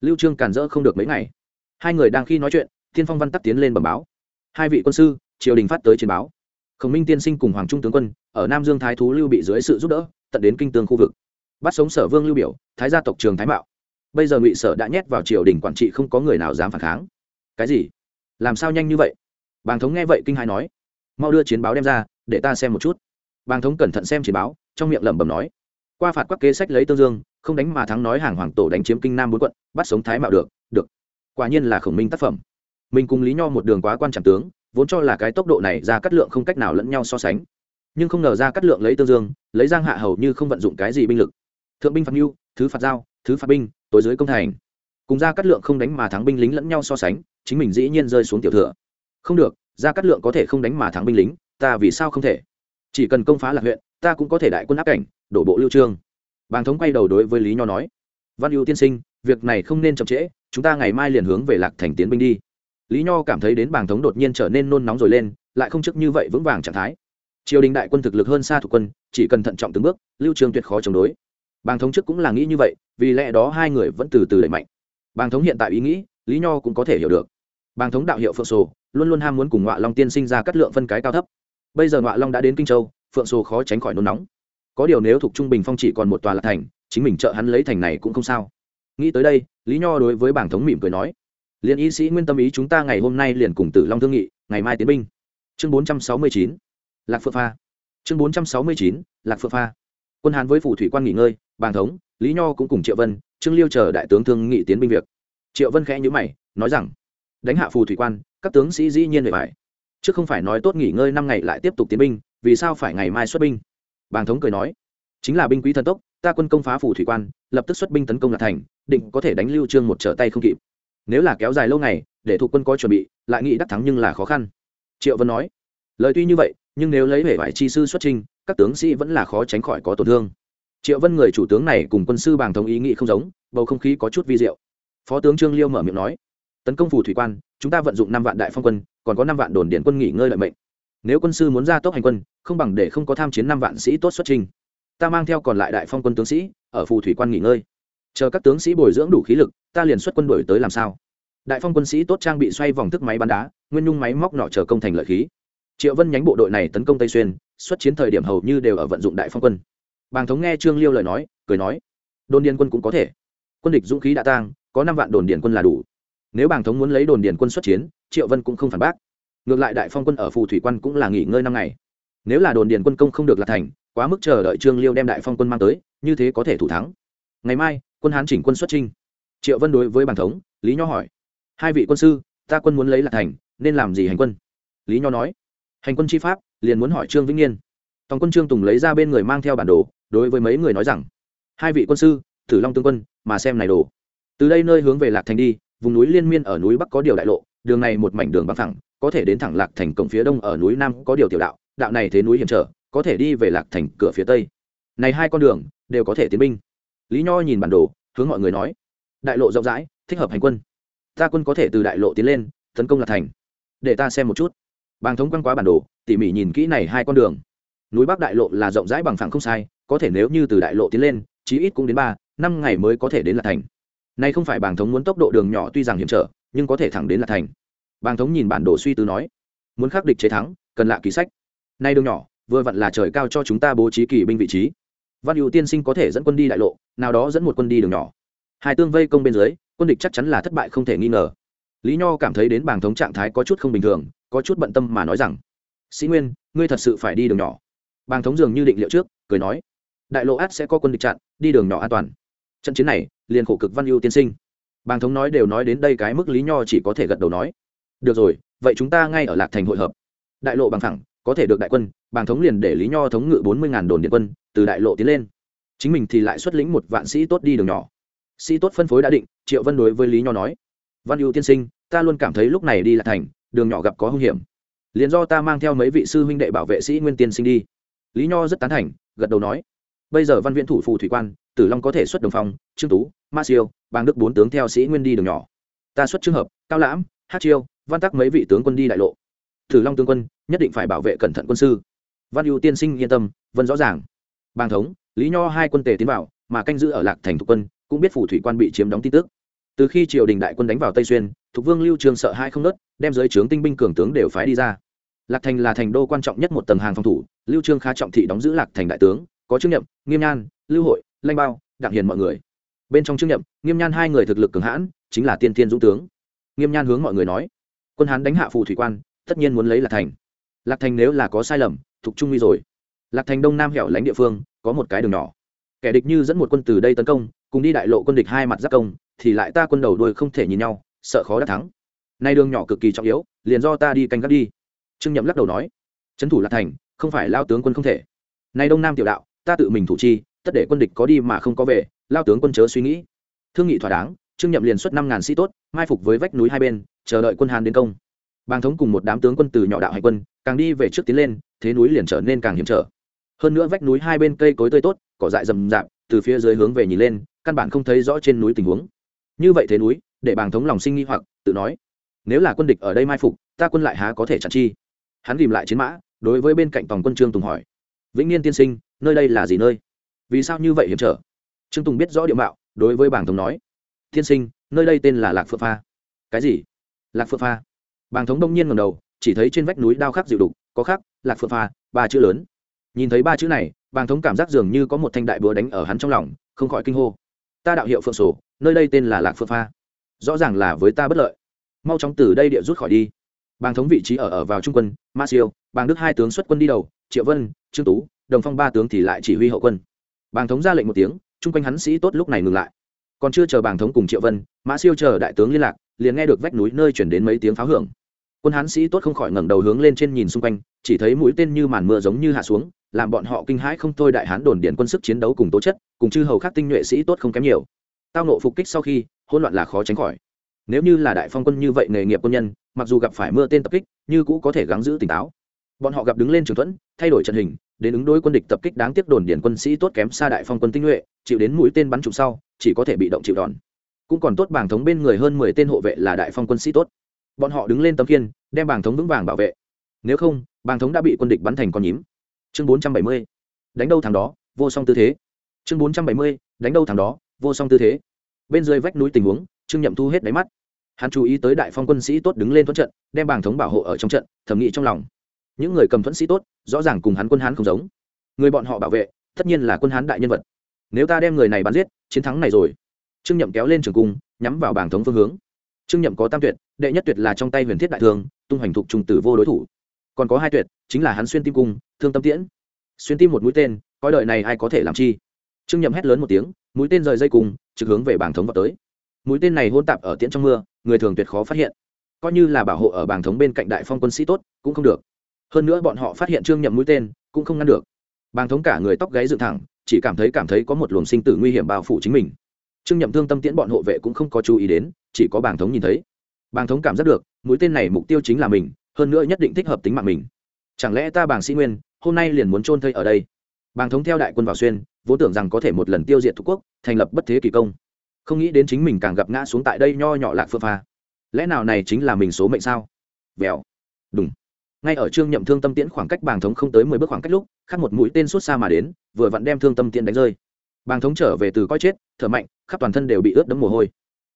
Lưu trương cản rỡ không được mấy ngày. Hai người đang khi nói chuyện, thiên phong văn tắc tiến lên bẩm báo. Hai vị quân sư, triều đình phát tới trên báo. Khổng minh tiên sinh cùng hoàng trung tướng quân, ở nam dương thái thú lưu bị dưới sự giúp đỡ, tận đến kinh tương khu vực. Bắt sống sở vương lưu biểu, thái gia tộc trường thái mạo. Bây giờ ngụy sở đã nhét vào triều đình quản trị không có người nào dám phản kháng. Cái gì? Làm sao nhanh như vậy? Bàng thống nghe vậy kinh hãi nói. Mau đưa chiến báo đem ra, để ta xem một chút. Bàng thống cẩn thận xem chiến báo, trong miệng lẩm bẩm nói qua phạt quắc kế sách lấy tương dương, không đánh mà thắng nói hàng hoàng tổ đánh chiếm kinh nam bốn quận, bắt sống thái mạo được được. Quả nhiên là khổng minh tác phẩm. Mình cùng lý nho một đường quá quan trọng tướng, vốn cho là cái tốc độ này ra cắt lượng không cách nào lẫn nhau so sánh. Nhưng không ngờ ra cắt lượng lấy tương dương, lấy giang hạ hầu như không vận dụng cái gì binh lực. Thượng binh phạt mưu thứ phạt giao, thứ phạt binh, tối dưới công thành. Cùng ra cắt lượng không đánh mà thắng binh lính lẫn nhau so sánh, chính mình dĩ nhiên rơi xuống tiểu thừa. Không được, ra cắt lượng có thể không đánh mà thắng binh lính, ta vì sao không thể? Chỉ cần công phá lạc huyện, ta cũng có thể đại quân áp cảnh đổ bộ lưu trương. Bàng thống quay đầu đối với lý nho nói, văn ưu tiên sinh, việc này không nên chậm trễ, chúng ta ngày mai liền hướng về lạc thành tiến binh đi. Lý nho cảm thấy đến bàng thống đột nhiên trở nên nôn nóng rồi lên, lại không chức như vậy vững vàng trạng thái. Triều đình đại quân thực lực hơn xa thủ quân, chỉ cần thận trọng từng bước, lưu trường tuyệt khó chống đối. Bàng thống trước cũng là nghĩ như vậy, vì lẽ đó hai người vẫn từ từ đẩy mạnh. Bàng thống hiện tại ý nghĩ, lý nho cũng có thể hiểu được. Bàng thống đạo hiệu phượng sổ, luôn luôn ham muốn cùng ngọa long tiên sinh ra cắt lượng phân cái cao thấp. Bây giờ ngọa long đã đến kinh châu, phượng sổ khó tránh khỏi nôn nóng có điều nếu thuộc trung bình phong chỉ còn một tòa là thành, chính mình trợ hắn lấy thành này cũng không sao. Nghĩ tới đây, lý nho đối với bảng thống mỉm cười nói liền y sĩ nguyên tâm ý chúng ta ngày hôm nay liền cùng tử long thương nghị, ngày mai tiến binh. Chương bốn trăm sáu mươi chín, lạc phượng pha. Chương bốn trăm sáu mươi chín, lạc phượng pha. Quân hán với phủ thủy quan nghỉ ngơi, bàng thống, lý nho cũng cùng triệu vân, trương liêu chờ đại tướng thương nghị tiến binh việc. Triệu vân khẽ nhữ mày, nói rằng, đánh hạ phù thủy quan, các tướng sĩ dĩ nhiên về phải chứ không phải nói tốt nghỉ ngơi năm ngày lại tiếp tục tiến binh, vì sao phải ngày mai xuất binh? Bàng thống cười nói, chính là binh quý thần tốc, ta quân công phá phủ thủy quan, lập tức xuất binh tấn công lạc thành, định có thể đánh lưu trương một trở tay không kịp. Nếu là kéo dài lâu ngày, để thuộc quân có chuẩn bị, lại nghĩ đắc thắng nhưng là khó khăn. Triệu vân nói, lời tuy như vậy, nhưng nếu lấy hệ vải chi sư xuất trình các tướng sĩ vẫn là khó tránh khỏi có tổn thương. Triệu vân người chủ tướng này cùng quân sư bàng thống ý nghĩ không giống, bầu không khí có chút vi diệu. Phó tướng trương liêu mở miệng nói, tấn công phủ thủy quan, chúng ta vận dụng năm vạn đại phong quân, còn có năm vạn đồn điện quân nghỉ ngơi lợi mệnh nếu quân sư muốn ra tốc hành quân, không bằng để không có tham chiến năm vạn sĩ tốt xuất trình ta mang theo còn lại đại phong quân tướng sĩ, ở phù thủy quan nghỉ ngơi. Chờ các tướng sĩ bồi dưỡng đủ khí lực, ta liền xuất quân đổi tới làm sao? Đại phong quân sĩ tốt trang bị xoay vòng thức máy bắn đá, nguyên nhung máy móc nọ chờ công thành lợi khí. Triệu vân nhánh bộ đội này tấn công tây xuyên, xuất chiến thời điểm hầu như đều ở vận dụng đại phong quân. Bàng thống nghe trương liêu lời nói, cười nói, đồn điền quân cũng có thể. Quân địch dũng khí đã tang, có năm vạn đồn điền quân là đủ. Nếu bàng thống muốn lấy đồn điền quân xuất chiến, triệu vân cũng không phản bác ngược lại đại phong quân ở phù thủy quan cũng là nghỉ ngơi năm ngày. Nếu là đồn điền quân công không được là thành, quá mức chờ đợi trương liêu đem đại phong quân mang tới, như thế có thể thủ thắng. Ngày mai, quân hán chỉnh quân xuất trinh triệu vân đối với bàn thống, lý nho hỏi, hai vị quân sư, ta quân muốn lấy lạc thành, nên làm gì hành quân? Lý nho nói, hành quân chi pháp, liền muốn hỏi trương vĩnh niên. Tòng quân trương tùng lấy ra bên người mang theo bản đồ, đối với mấy người nói rằng, hai vị quân sư thử long tương quân, mà xem này đồ. Từ đây nơi hướng về lạc thành đi, vùng núi liên miên ở núi bắc có điều đại lộ, đường này một mảnh đường băng thẳng có thể đến thẳng lạc thành cổng phía đông ở núi nam có điều tiểu đạo đạo này thế núi hiểm trở, có thể đi về lạc thành cửa phía tây. Này hai con đường đều có thể tiến binh. Lý nho nhìn bản đồ, hướng mọi người nói, đại lộ rộng rãi, thích hợp hành quân. Ta quân có thể từ đại lộ tiến lên, tấn công lạc thành. Để ta xem một chút. Bàng thống quăng quá bản đồ, tỉ mỉ nhìn kỹ này hai con đường. Núi bắc đại lộ là rộng rãi bằng phẳng không sai, có thể nếu như từ đại lộ tiến lên, chí ít cũng đến ba, năm ngày mới có thể đến lạc thành. Nay không phải bàng thống muốn tốc độ đường nhỏ tuy rằng hiểm trở, nhưng có thể thẳng đến lạc thành bàng thống nhìn bản đồ suy tư nói, muốn khắc địch chế thắng, cần lạ ký sách. Nay đường nhỏ, vừa vặn là trời cao cho chúng ta bố trí kỳ binh vị trí. Văn hữu tiên sinh có thể dẫn quân đi đại lộ, nào đó dẫn một quân đi đường nhỏ. Hai tương vây công bên dưới, quân địch chắc chắn là thất bại không thể nghi ngờ. Lý nho cảm thấy đến bảng thống trạng thái có chút không bình thường, có chút bận tâm mà nói rằng, sĩ nguyên, ngươi thật sự phải đi đường nhỏ. Bàng thống dường như định liệu trước, cười nói, đại lộ át sẽ có quân địch chặn, đi đường nhỏ an toàn. Trận chiến này, liền khổ cực văn ưu tiên sinh. Bàng thống nói đều nói đến đây cái mức lý nho chỉ có thể gật đầu nói được rồi, vậy chúng ta ngay ở lạc thành hội hợp. Đại lộ bằng thẳng, có thể được đại quân bàng thống liền để lý nho thống ngự bốn mươi ngàn đồn điện quân, từ đại lộ tiến lên. Chính mình thì lại xuất lĩnh một vạn sĩ tốt đi đường nhỏ. Sĩ tốt phân phối đã định, triệu vân đối với lý nho nói, văn ưu tiên sinh, ta luôn cảm thấy lúc này đi lạc thành, đường nhỏ gặp có hung hiểm. Liền do ta mang theo mấy vị sư huynh đệ bảo vệ sĩ nguyên tiên sinh đi. Lý nho rất tán thành, gật đầu nói, bây giờ văn viện thủ phù thủy quan, tử long có thể xuất đồng phong, trương tú, ma siêu bang đức bốn tướng theo sĩ nguyên đi đường nhỏ. Ta xuất trường hợp, cao lãm, hát chiêu văn tắc mấy vị tướng quân đi đại lộ. Thử long tướng quân, nhất định phải bảo vệ cẩn thận quân sư. Văn ưu tiên sinh yên tâm, vân rõ ràng. Bàng thống, lý nho hai quân tề tiến vào, mà canh giữ ở lạc thành thuộc quân, cũng biết phủ thủy quan bị chiếm đóng tin tức. Từ khi triều đình đại quân đánh vào tây xuyên thục vương lưu trường sợ hai không nớt đem giới trướng tinh binh cường tướng đều phái đi ra. Lạc thành là thành đô quan trọng nhất một tầng hàng phòng thủ, lưu trương khá trọng thị đóng giữ lạc thành đại tướng, có chức nhậm nghiêm nhan, lưu hội, lanh bao, đặng hiền mọi người. Bên trong chức nhậm nghiêm nhan hai người thực lực cường hãn, chính là tiên tiên dũng tướng. Nghiêm nhan hướng mọi người nói quân hán đánh hạ phù thủy quan, tất nhiên muốn lấy lạc thành. Lạc thành nếu là có sai lầm, thuộc trung nguy rồi. Lạc thành đông nam hẻo lánh địa phương, có một cái đường nhỏ. Kẻ địch như dẫn một quân từ đây tấn công, cùng đi đại lộ quân địch hai mặt giáp công, thì lại ta quân đầu đuôi không thể nhìn nhau, sợ khó đắc thắng. Nay đường nhỏ cực kỳ trọng yếu, liền do ta đi canh gác đi. Trương nhậm lắc đầu nói. Trấn thủ lạc thành, không phải lao tướng quân không thể. Nay đông nam tiểu đạo, ta tự mình thủ chi, tất để quân địch có đi mà không có về, lao tướng quân chớ suy nghĩ. Thương nghị thỏa đáng trương nhậm liền xuất năm ngàn sĩ tốt, mai phục với vách núi hai bên, chờ đợi quân hàn đến công. Bàng thống cùng một đám tướng quân từ nhỏ đạo hải quân, càng đi về trước tiến lên, thế núi liền trở nên càng hiểm trở. Hơn nữa vách núi hai bên cây cối tươi tốt, cỏ dại rầm rạp, từ phía dưới hướng về nhìn lên, căn bản không thấy rõ trên núi tình huống. Như vậy thế núi, để bàng thống lòng sinh nghi hoặc, tự nói, nếu là quân địch ở đây mai phục, ta quân lại há có thể chặn chi? Hắn ghìm lại chiến mã, đối với bên cạnh tòng quân trương tùng hỏi, vĩnh niên tiên sinh, nơi đây là gì nơi? Vì sao như vậy hiểm trở? Trương tùng biết rõ địa mạo, đối với bàng thống nói tiên sinh, nơi đây tên là lạc phượng pha. Cái gì? Lạc phượng pha. Bàng thống đông nhiên ngầm đầu, chỉ thấy trên vách núi đao khắc dịu đục, có khắc, lạc phượng pha, ba chữ lớn. Nhìn thấy ba chữ này, bàng thống cảm giác dường như có một thanh đại búa đánh ở hắn trong lòng, không khỏi kinh hô. Ta đạo hiệu phượng sổ, nơi đây tên là lạc phượng pha. Rõ ràng là với ta bất lợi. Mau chóng từ đây địa rút khỏi đi. Bàng thống vị trí ở ở vào trung quân, ma siêu, bàng đức hai tướng xuất quân đi đầu, triệu vân, trương tú, đồng phong ba tướng thì lại chỉ huy hậu quân. Bàng thống ra lệnh một tiếng, chung quanh hắn sĩ tốt lúc này ngừng lại còn chưa chờ bàng thống cùng triệu vân, mã siêu chờ đại tướng liên lạc, liền nghe được vách núi nơi chuyển đến mấy tiếng pháo hưởng. Quân hán sĩ tốt không khỏi ngẩng đầu hướng lên trên nhìn xung quanh, chỉ thấy mũi tên như màn mưa giống như hạ xuống, làm bọn họ kinh hãi không thôi đại hán đồn điện quân sức chiến đấu cùng tố chất, cùng chư hầu khác tinh nhuệ sĩ tốt không kém nhiều. Tao nộ phục kích sau khi, hỗn loạn là khó tránh khỏi. Nếu như là đại phong quân như vậy nghề nghiệp quân nhân, mặc dù gặp phải mưa tên tập kích, như cũ có thể gắng giữ tỉnh táo bọn họ gặp đứng lên trường thuẫn, thay đổi trận hình, đến ứng đối quân địch tập kích đáng tiếc đồn điển quân sĩ tốt kém xa đại phong quân tinh nhuệ, chịu đến mũi tên bắn trục sau, chỉ có thể bị động chịu đòn. Cũng còn tốt bảng thống bên người hơn mười tên hộ vệ là đại phong quân sĩ tốt. Bọn họ đứng lên tấm kiên đem bảng thống vững vàng bảo vệ. Nếu không, bảng thống đã bị quân địch bắn thành con nhím. Chương bốn trăm bảy mươi, đánh đâu thằng đó, vô song tư thế. Chương bốn trăm bảy mươi, đánh đâu thằng đó, vô song tư thế. Bên dưới vách núi tình huống, trương nhậm thu hết đáy mắt. Hắn chú ý tới đại phong quân sĩ tốt đứng lên thuận trận, đem bảng thống bảo hộ ở trong trận thẩm nghĩ trong lòng những người cầm thuẫn sĩ tốt, rõ ràng cùng hắn quân hán không giống. Người bọn họ bảo vệ, tất nhiên là quân hán đại nhân vật. Nếu ta đem người này bắn giết, chiến thắng này rồi. Trương nhậm kéo lên trường cung, nhắm vào bảng thống phương hướng. Trương nhậm có tam tuyệt, đệ nhất tuyệt là trong tay huyền thiết đại thương, tung hoành thục trùng tử vô đối thủ. Còn có hai tuyệt, chính là hắn xuyên tim cung, thương tâm tiễn. Xuyên tim một mũi tên, coi đợi này ai có thể làm chi? Trương nhậm hét lớn một tiếng, mũi tên rời dây cùng, trực hướng về bảng thống vào tới. Mũi tên này hôn tạp ở tiễn trong mưa, người thường tuyệt khó phát hiện. Coi như là bảo hộ ở bảng thống bên cạnh đại phong quân sĩ tốt, cũng không được hơn nữa bọn họ phát hiện trương nhậm mũi tên cũng không ngăn được. Bàng thống cả người tóc gáy dựng thẳng, chỉ cảm thấy cảm thấy có một luồng sinh tử nguy hiểm bao phủ chính mình. Trương nhậm thương tâm tiễn bọn hộ vệ cũng không có chú ý đến, chỉ có bàng thống nhìn thấy. Bàng thống cảm giác được, mũi tên này mục tiêu chính là mình, hơn nữa nhất định thích hợp tính mạng mình. Chẳng lẽ ta bàng sĩ nguyên, hôm nay liền muốn trôn thây ở đây? Bàng thống theo đại quân vào xuyên, vốn tưởng rằng có thể một lần tiêu diệt thuộc quốc, thành lập bất thế kỳ công. Không nghĩ đến chính mình càng gặp ngã xuống tại đây nho nhỏ lạc phương pha. Lẽ nào này chính là mình số mệnh sao? Vèo đúng ngay ở trương nhậm thương tâm tiễn khoảng cách bàng thống không tới mười bước khoảng cách lúc, khắc một mũi tên suốt xa mà đến, vừa vặn đem thương tâm tiễn đánh rơi. Bàng thống trở về từ coi chết, thở mạnh, khắp toàn thân đều bị ướt đẫm mồ hôi.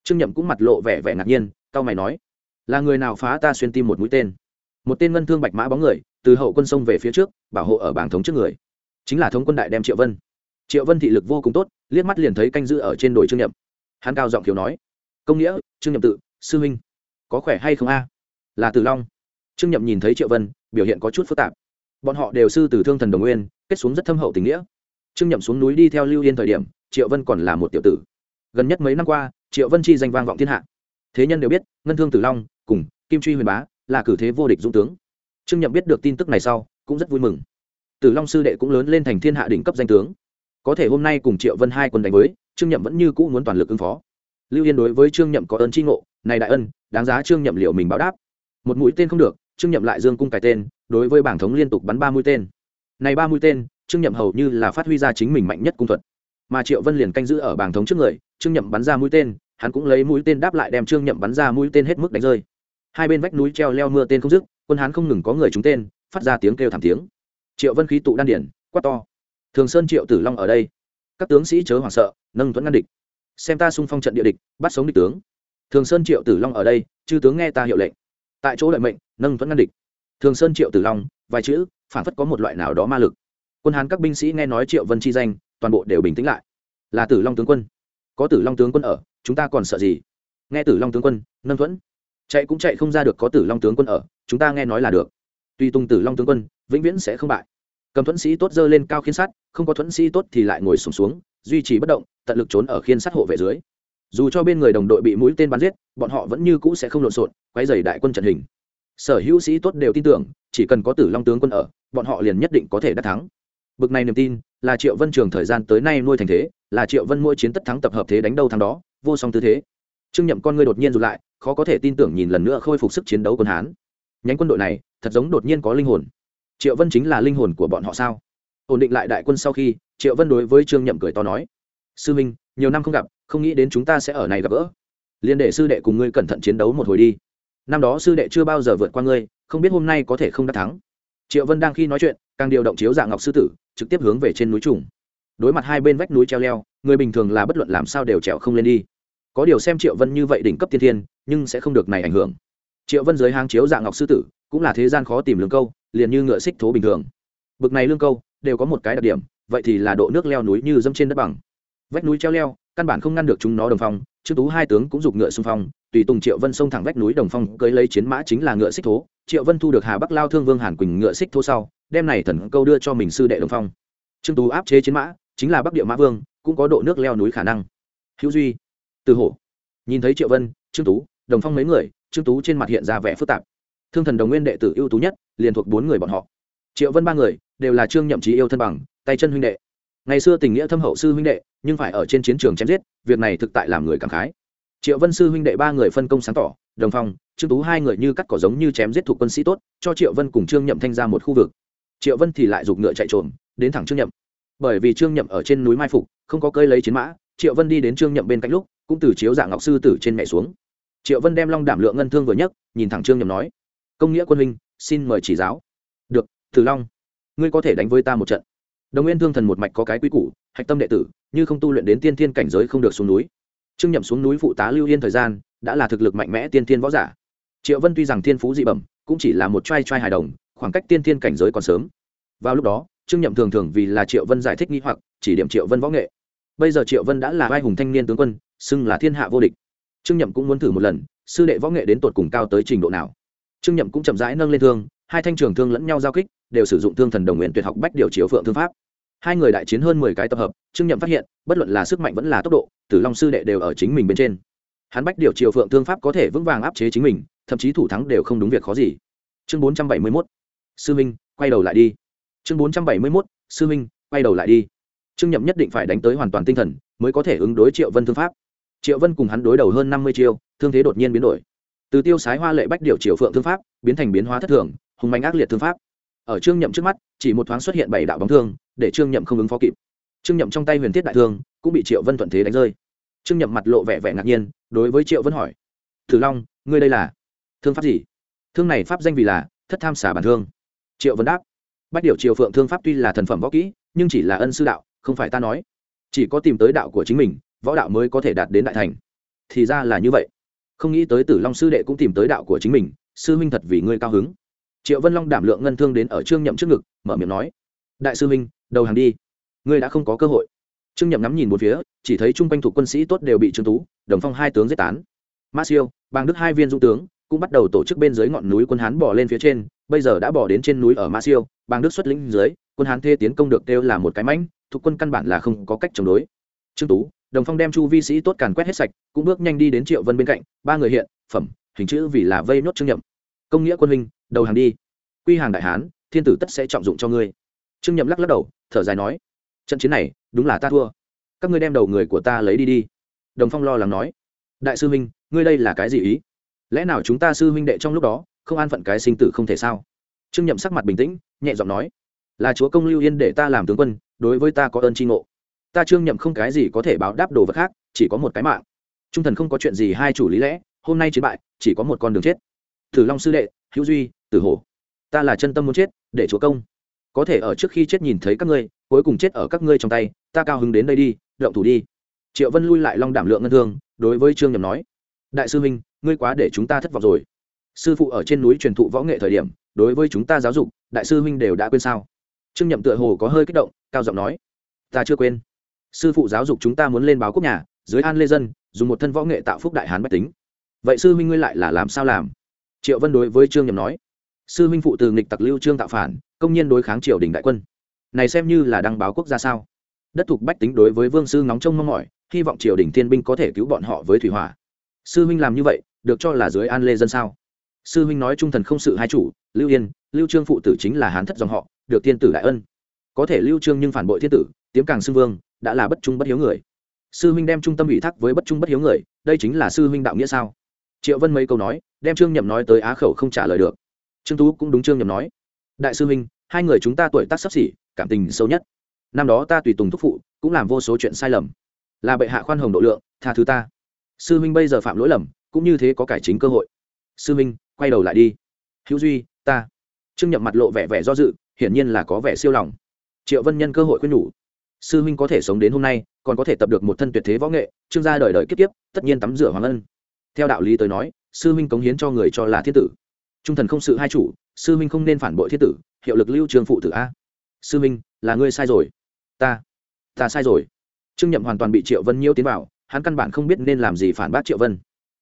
Trương nhậm cũng mặt lộ vẻ vẻ ngạc nhiên cau mày nói, là người nào phá ta xuyên tim một mũi tên? Một tên ngân thương bạch mã bóng người, từ hậu quân sông về phía trước, bảo hộ ở bảng thống trước người. Chính là thống quân đại đem triệu vân. Triệu vân thị lực vô cùng tốt, liếc mắt liền thấy canh giữ ở trên đồi trương nhậm. Hắn cao giọng thiếu nói, công nghĩa, trương nhậm tự, sư huynh, có khỏe hay không a? Là tử long trương nhậm nhìn thấy triệu vân, biểu hiện có chút phức tạp. Bọn họ đều sư từ thương thần đồng nguyên, kết xuống rất thâm hậu tình nghĩa. Trương nhậm xuống núi đi theo lưu yên thời điểm, triệu vân còn là một tiểu tử. Gần nhất mấy năm qua, triệu vân chi danh vang vọng thiên hạ. Thế nhân đều biết, ngân thương tử long, cùng kim truy huyền bá là cử thế vô địch dũng tướng. Trương nhậm biết được tin tức này sau, cũng rất vui mừng. Tử long sư đệ cũng lớn lên thành thiên hạ đỉnh cấp danh tướng. Có thể hôm nay cùng triệu vân hai quân đánh với, trương nhậm vẫn như cũ muốn toàn lực ứng phó. Lưu yên đối với trương nhậm có ơn tri ngộ, này đại ân, đáng giá trương nhậm liệu mình báo đáp. Một mũi tên không được trương nhậm lại dương cung cài tên, đối với bảng thống liên tục bắn ba mũi tên. Này ba mũi tên, trương nhậm hầu như là phát huy ra chính mình mạnh nhất cung thuật. Mà triệu vân liền canh giữ ở bảng thống trước người, trương nhậm bắn ra mũi tên, hắn cũng lấy mũi tên đáp lại đem trương nhậm bắn ra mũi tên hết mức đánh rơi. Hai bên vách núi treo leo mưa tên không dứt, quân hán không ngừng có người trúng tên, phát ra tiếng kêu thảm tiếng. Triệu vân khí tụ đan điển, quát to. Thường sơn triệu tử long ở đây. Các tướng sĩ chớ hoảng sợ, nâng thuẫn ngăn địch. Xem ta xung phong trận địa địch, bắt sống địch tướng. Thường sơn triệu tử long ở đây, chư tướng nghe ta hiệu lệnh tại chỗ lợi mệnh nâng thuẫn ngăn địch. Thường sơn triệu tử long vài chữ phản phất có một loại nào đó ma lực. Quân hán các binh sĩ nghe nói triệu vân chi danh toàn bộ đều bình tĩnh lại. Là tử long tướng quân. Có tử long tướng quân ở chúng ta còn sợ gì? Nghe tử long tướng quân nâng thuẫn. Chạy cũng chạy không ra được có tử long tướng quân ở chúng ta nghe nói là được. Tuy tung tử long tướng quân vĩnh viễn sẽ không bại. Cầm thuẫn sĩ tốt dơ lên cao khiến sát không có thuẫn sĩ tốt thì lại ngồi sùng xuống, xuống duy trì bất động tận lực trốn ở khiên sát hộ vệ dưới dù cho bên người đồng đội bị mũi tên bắn giết, bọn họ vẫn như cũ sẽ không lộn xộn quay dày đại quân trận hình. Sở hữu sĩ tốt đều tin tưởng, chỉ cần có tử long tướng quân ở, bọn họ liền nhất định có thể đắc thắng. Bực này niềm tin, là triệu vân trường thời gian tới nay nuôi thành thế, là triệu vân mỗi chiến tất thắng tập hợp thế đánh đâu thắng đó, vô song tư thế. Trương nhậm con ngươi đột nhiên rụt lại, khó có thể tin tưởng nhìn lần nữa khôi phục sức chiến đấu quân hán. Nhánh quân đội này, thật giống đột nhiên có linh hồn. Triệu vân chính là linh hồn của bọn họ sao? Ổn định lại đại quân sau khi, triệu vân đối với trương nhậm cười to nói. Sư minh nhiều năm không gặp, không nghĩ đến chúng ta sẽ ở này gặp gỡ. Liên đệ sư đệ cùng ngươi cẩn thận chiến đấu một hồi đi. Năm đó sư đệ chưa bao giờ vượt qua ngươi, không biết hôm nay có thể không đắc thắng. Triệu vân đang khi nói chuyện, càng điều động chiếu dạng ngọc sư tử, trực tiếp hướng về trên núi trùng. Đối mặt hai bên vách núi treo leo, người bình thường là bất luận làm sao đều trèo không lên đi. Có điều xem triệu vân như vậy đỉnh cấp tiên thiên, nhưng sẽ không được này ảnh hưởng. Triệu vân dưới hang chiếu dạng ngọc sư tử, cũng là thế gian khó tìm lương câu, liền như ngựa xích thố bình thường. Bực này lương câu, đều có một cái đặc điểm, vậy thì là độ nước leo núi như dâm trên đất bằng vách núi treo leo, căn bản không ngăn được chúng nó đồng phong trương tú hai tướng cũng giục ngựa xung phong, tùy tùng triệu vân xông thẳng vách núi đồng phong, cưới lấy chiến mã chính là ngựa xích thố. Triệu vân thu được hà bắc lao thương vương hàn quỳnh ngựa xích thố sau, đem này thần câu đưa cho mình sư đệ đồng phong. Trương tú áp chế chiến mã, chính là bắc địa mã vương, cũng có độ nước leo núi khả năng. Hữu duy, từ hổ. Nhìn thấy triệu vân, trương tú, đồng phong mấy người, trương tú trên mặt hiện ra vẻ phức tạp. Thương thần đồng nguyên đệ tử ưu tú nhất, liền thuộc bốn người bọn họ. Triệu vân ba người, đều là trương nhậm trí yêu thân bằng, tay chân huynh đệ ngày xưa tình nghĩa thâm hậu sư huynh đệ, nhưng phải ở trên chiến trường chém giết, việc này thực tại làm người cảm khái. Triệu vân sư huynh đệ ba người phân công sáng tỏ, đồng phong, trương tú hai người như cắt cỏ giống như chém giết thuộc quân sĩ tốt, cho triệu vân cùng trương nhậm thanh ra một khu vực. Triệu vân thì lại giục ngựa chạy trộm đến thẳng trương nhậm. Bởi vì trương nhậm ở trên núi mai phục, không có cơi lấy chiến mã, triệu vân đi đến trương nhậm bên cạnh lúc, cũng từ chiếu dạng ngọc sư tử trên mẹ xuống. Triệu vân đem long đảm lượng ngân thương vừa nhất nhìn thẳng trương nhậm nói, công nghĩa quân huynh, xin mời chỉ giáo. Được thử long, ngươi có thể đánh với ta một trận đồng nguyên thương thần một mạch có cái quy củ, hạch tâm đệ tử, như không tu luyện đến tiên thiên cảnh giới không được xuống núi. Trương nhậm xuống núi phụ tá lưu yên thời gian, đã là thực lực mạnh mẽ tiên thiên võ giả. Triệu vân tuy rằng thiên phú dị bẩm, cũng chỉ là một trai trai hài đồng, khoảng cách tiên thiên cảnh giới còn sớm. Vào lúc đó, trương nhậm thường thường vì là triệu vân giải thích nghi hoặc, chỉ điểm triệu vân võ nghệ. Bây giờ triệu vân đã là vai hùng thanh niên tướng quân, xưng là thiên hạ vô địch. Trương nhậm cũng muốn thử một lần, sư đệ võ nghệ đến tột cùng cao tới trình độ nào. Trương nhậm cũng chậm rãi nâng lên thương hai thanh trường thương lẫn nhau giao kích, đều sử dụng thương thần đồng nguyện tuyệt học bách điều chiếu phượng thương pháp. Hai người đại chiến hơn mười cái tập hợp, trương nhậm phát hiện, bất luận là sức mạnh vẫn là tốc độ, tử long sư đệ đều ở chính mình bên trên. Hắn bách điều chiều phượng thương pháp có thể vững vàng áp chế chính mình, thậm chí thủ thắng đều không đúng việc khó gì. Chương bốn trăm bảy mươi mốt. Sư minh, quay đầu lại đi. Chương bốn trăm bảy mươi mốt. Sư minh, quay đầu lại đi. Trương nhậm nhất định phải đánh tới hoàn toàn tinh thần, mới có thể ứng đối triệu vân thương pháp. Triệu vân cùng hắn đối đầu hơn năm mươi chiêu, thương thế đột nhiên biến đổi. Từ tiêu sái hoa lệ bách điều triều phượng thương pháp, biến thành biến hóa thất thường hùng mạnh ác liệt thương pháp. Ở trương nhậm trước mắt, chỉ một thoáng xuất hiện bảy đạo bóng thương, để trương nhậm không ứng phó kịp. Trương nhậm trong tay huyền thiết đại thương cũng bị triệu vân thuận thế đánh rơi. Trương nhậm mặt lộ vẻ vẻ ngạc nhiên, đối với triệu vân hỏi, thử long, ngươi đây là thương pháp gì? Thương này pháp danh vì là thất tham xả bản thương. Triệu vân đáp, bách điều triều phượng thương pháp tuy là thần phẩm võ kỹ, nhưng chỉ là ân sư đạo, không phải ta nói. Chỉ có tìm tới đạo của chính mình, võ đạo mới có thể đạt đến đại thành. Thì ra là như vậy. Không nghĩ tới tử long sư đệ cũng tìm tới đạo của chính mình, sư huynh thật vì ngươi cao hứng triệu vân long đảm lượng ngân thương đến ở trương nhậm trước ngực, mở miệng nói, đại sư huynh, đầu hàng đi. Ngươi đã không có cơ hội. Trương nhậm ngắm nhìn một phía, chỉ thấy chung quanh thủ quân sĩ tốt đều bị trương tú, đồng phong hai tướng giết tán. Ma siêu bang đức hai viên du tướng, cũng bắt đầu tổ chức bên dưới ngọn núi quân hán bỏ lên phía trên, bây giờ đã bỏ đến trên núi ở ma siêu bang đức xuất lĩnh dưới, quân hán thê tiến công được kêu là một cái mãnh, thuộc quân căn bản là không có cách chống đối. Trương tú, đồng phong đem chu vi sĩ tốt càn quét hết sạch, cũng bước nhanh đi đến triệu vân bên cạnh, ba người hiện, phẩm, hình chữ vì là vây nốt trương nhậm công nghĩa quân huynh, đầu hàng đi. Quy hàng đại hán, thiên tử tất sẽ trọng dụng cho ngươi. Trương nhậm lắc lắc đầu, thở dài nói, trận chiến này, đúng là ta thua. Các ngươi đem đầu người của ta lấy đi đi. Đồng phong lo lắng nói, đại sư huynh, ngươi đây là cái gì ý? Lẽ nào chúng ta sư huynh đệ trong lúc đó, không an phận cái sinh tử không thể sao? Trương nhậm sắc mặt bình tĩnh, nhẹ giọng nói, là chúa công lưu yên để ta làm tướng quân, đối với ta có ơn tri ngộ. Ta trương nhậm không cái gì có thể báo đáp đồ vật khác, chỉ có một cái mạng. Trung thần không có chuyện gì hai chủ lý lẽ, hôm nay chiến bại, chỉ có một con đường chết thử long sư đệ, hữu duy, tử hổ, ta là chân tâm muốn chết, để chúa công. Có thể ở trước khi chết nhìn thấy các ngươi, cuối cùng chết ở các ngươi trong tay, ta cao hứng đến đây đi, động thủ đi. Triệu vân lui lại long đảm lượng ngân thương, đối với trương nhậm nói, đại sư huynh, ngươi quá để chúng ta thất vọng rồi. Sư phụ ở trên núi truyền thụ võ nghệ thời điểm, đối với chúng ta giáo dục, đại sư huynh đều đã quên sao? Trương nhậm tựa hồ có hơi kích động, cao giọng nói, ta chưa quên. Sư phụ giáo dục chúng ta muốn lên báo quốc nhà, dưới an lê dân, dùng một thân võ nghệ tạo phúc đại hán bách tính. Vậy sư huynh ngươi lại là làm sao làm? Triệu vân đối với trương nhậm nói, sư huynh phụ từ nghịch tặc lưu trương tạo phản, công nhiên đối kháng triều đình đại quân. Này xem như là đăng báo quốc gia sao? Đất thuộc bách tính đối với vương sư ngóng trông mong mỏi, hy vọng triều đình thiên binh có thể cứu bọn họ với thủy hỏa. Sư huynh làm như vậy, được cho là dưới an lê dân sao? Sư huynh nói trung thần không sự hai chủ, lưu yên, lưu trương phụ tử chính là hán thất dòng họ, được thiên tử đại ân. Có thể lưu trương nhưng phản bội thiên tử, tiếm càng xưng vương, đã là bất trung bất hiếu người. Sư huynh đem trung tâm ủy thác với bất trung bất hiếu người, đây chính là sư huynh đạo nghĩa sao? Triệu vân mấy câu nói, đem trương nhậm nói tới á khẩu không trả lời được. Trương tú cũng đúng trương nhậm nói. Đại sư huynh, hai người chúng ta tuổi tác sắp xỉ, cảm tình sâu nhất. Năm đó ta tùy tùng thúc phụ, cũng làm vô số chuyện sai lầm. Là bệ hạ khoan hồng độ lượng, tha thứ ta. Sư huynh bây giờ phạm lỗi lầm, cũng như thế có cải chính cơ hội. Sư huynh, quay đầu lại đi. Hữu duy, ta. Trương nhậm mặt lộ vẻ vẻ do dự, hiển nhiên là có vẻ siêu lòng. Triệu vân nhân cơ hội khuyên nhủ. Sư huynh có thể sống đến hôm nay, còn có thể tập được một thân tuyệt thế võ nghệ, trương gia đời đời kiếp kiếp, tất nhiên tắm rửa hoàng ân theo đạo lý tới nói, sư minh cống hiến cho người cho là thiết tử. Trung thần không sự hai chủ, sư minh không nên phản bội thiết tử, hiệu lực lưu trường phụ tử a. Sư minh là ngươi sai rồi. Ta ta sai rồi. Trương nhậm hoàn toàn bị triệu vân nhiễu tiến vào, hắn căn bản không biết nên làm gì phản bác triệu vân.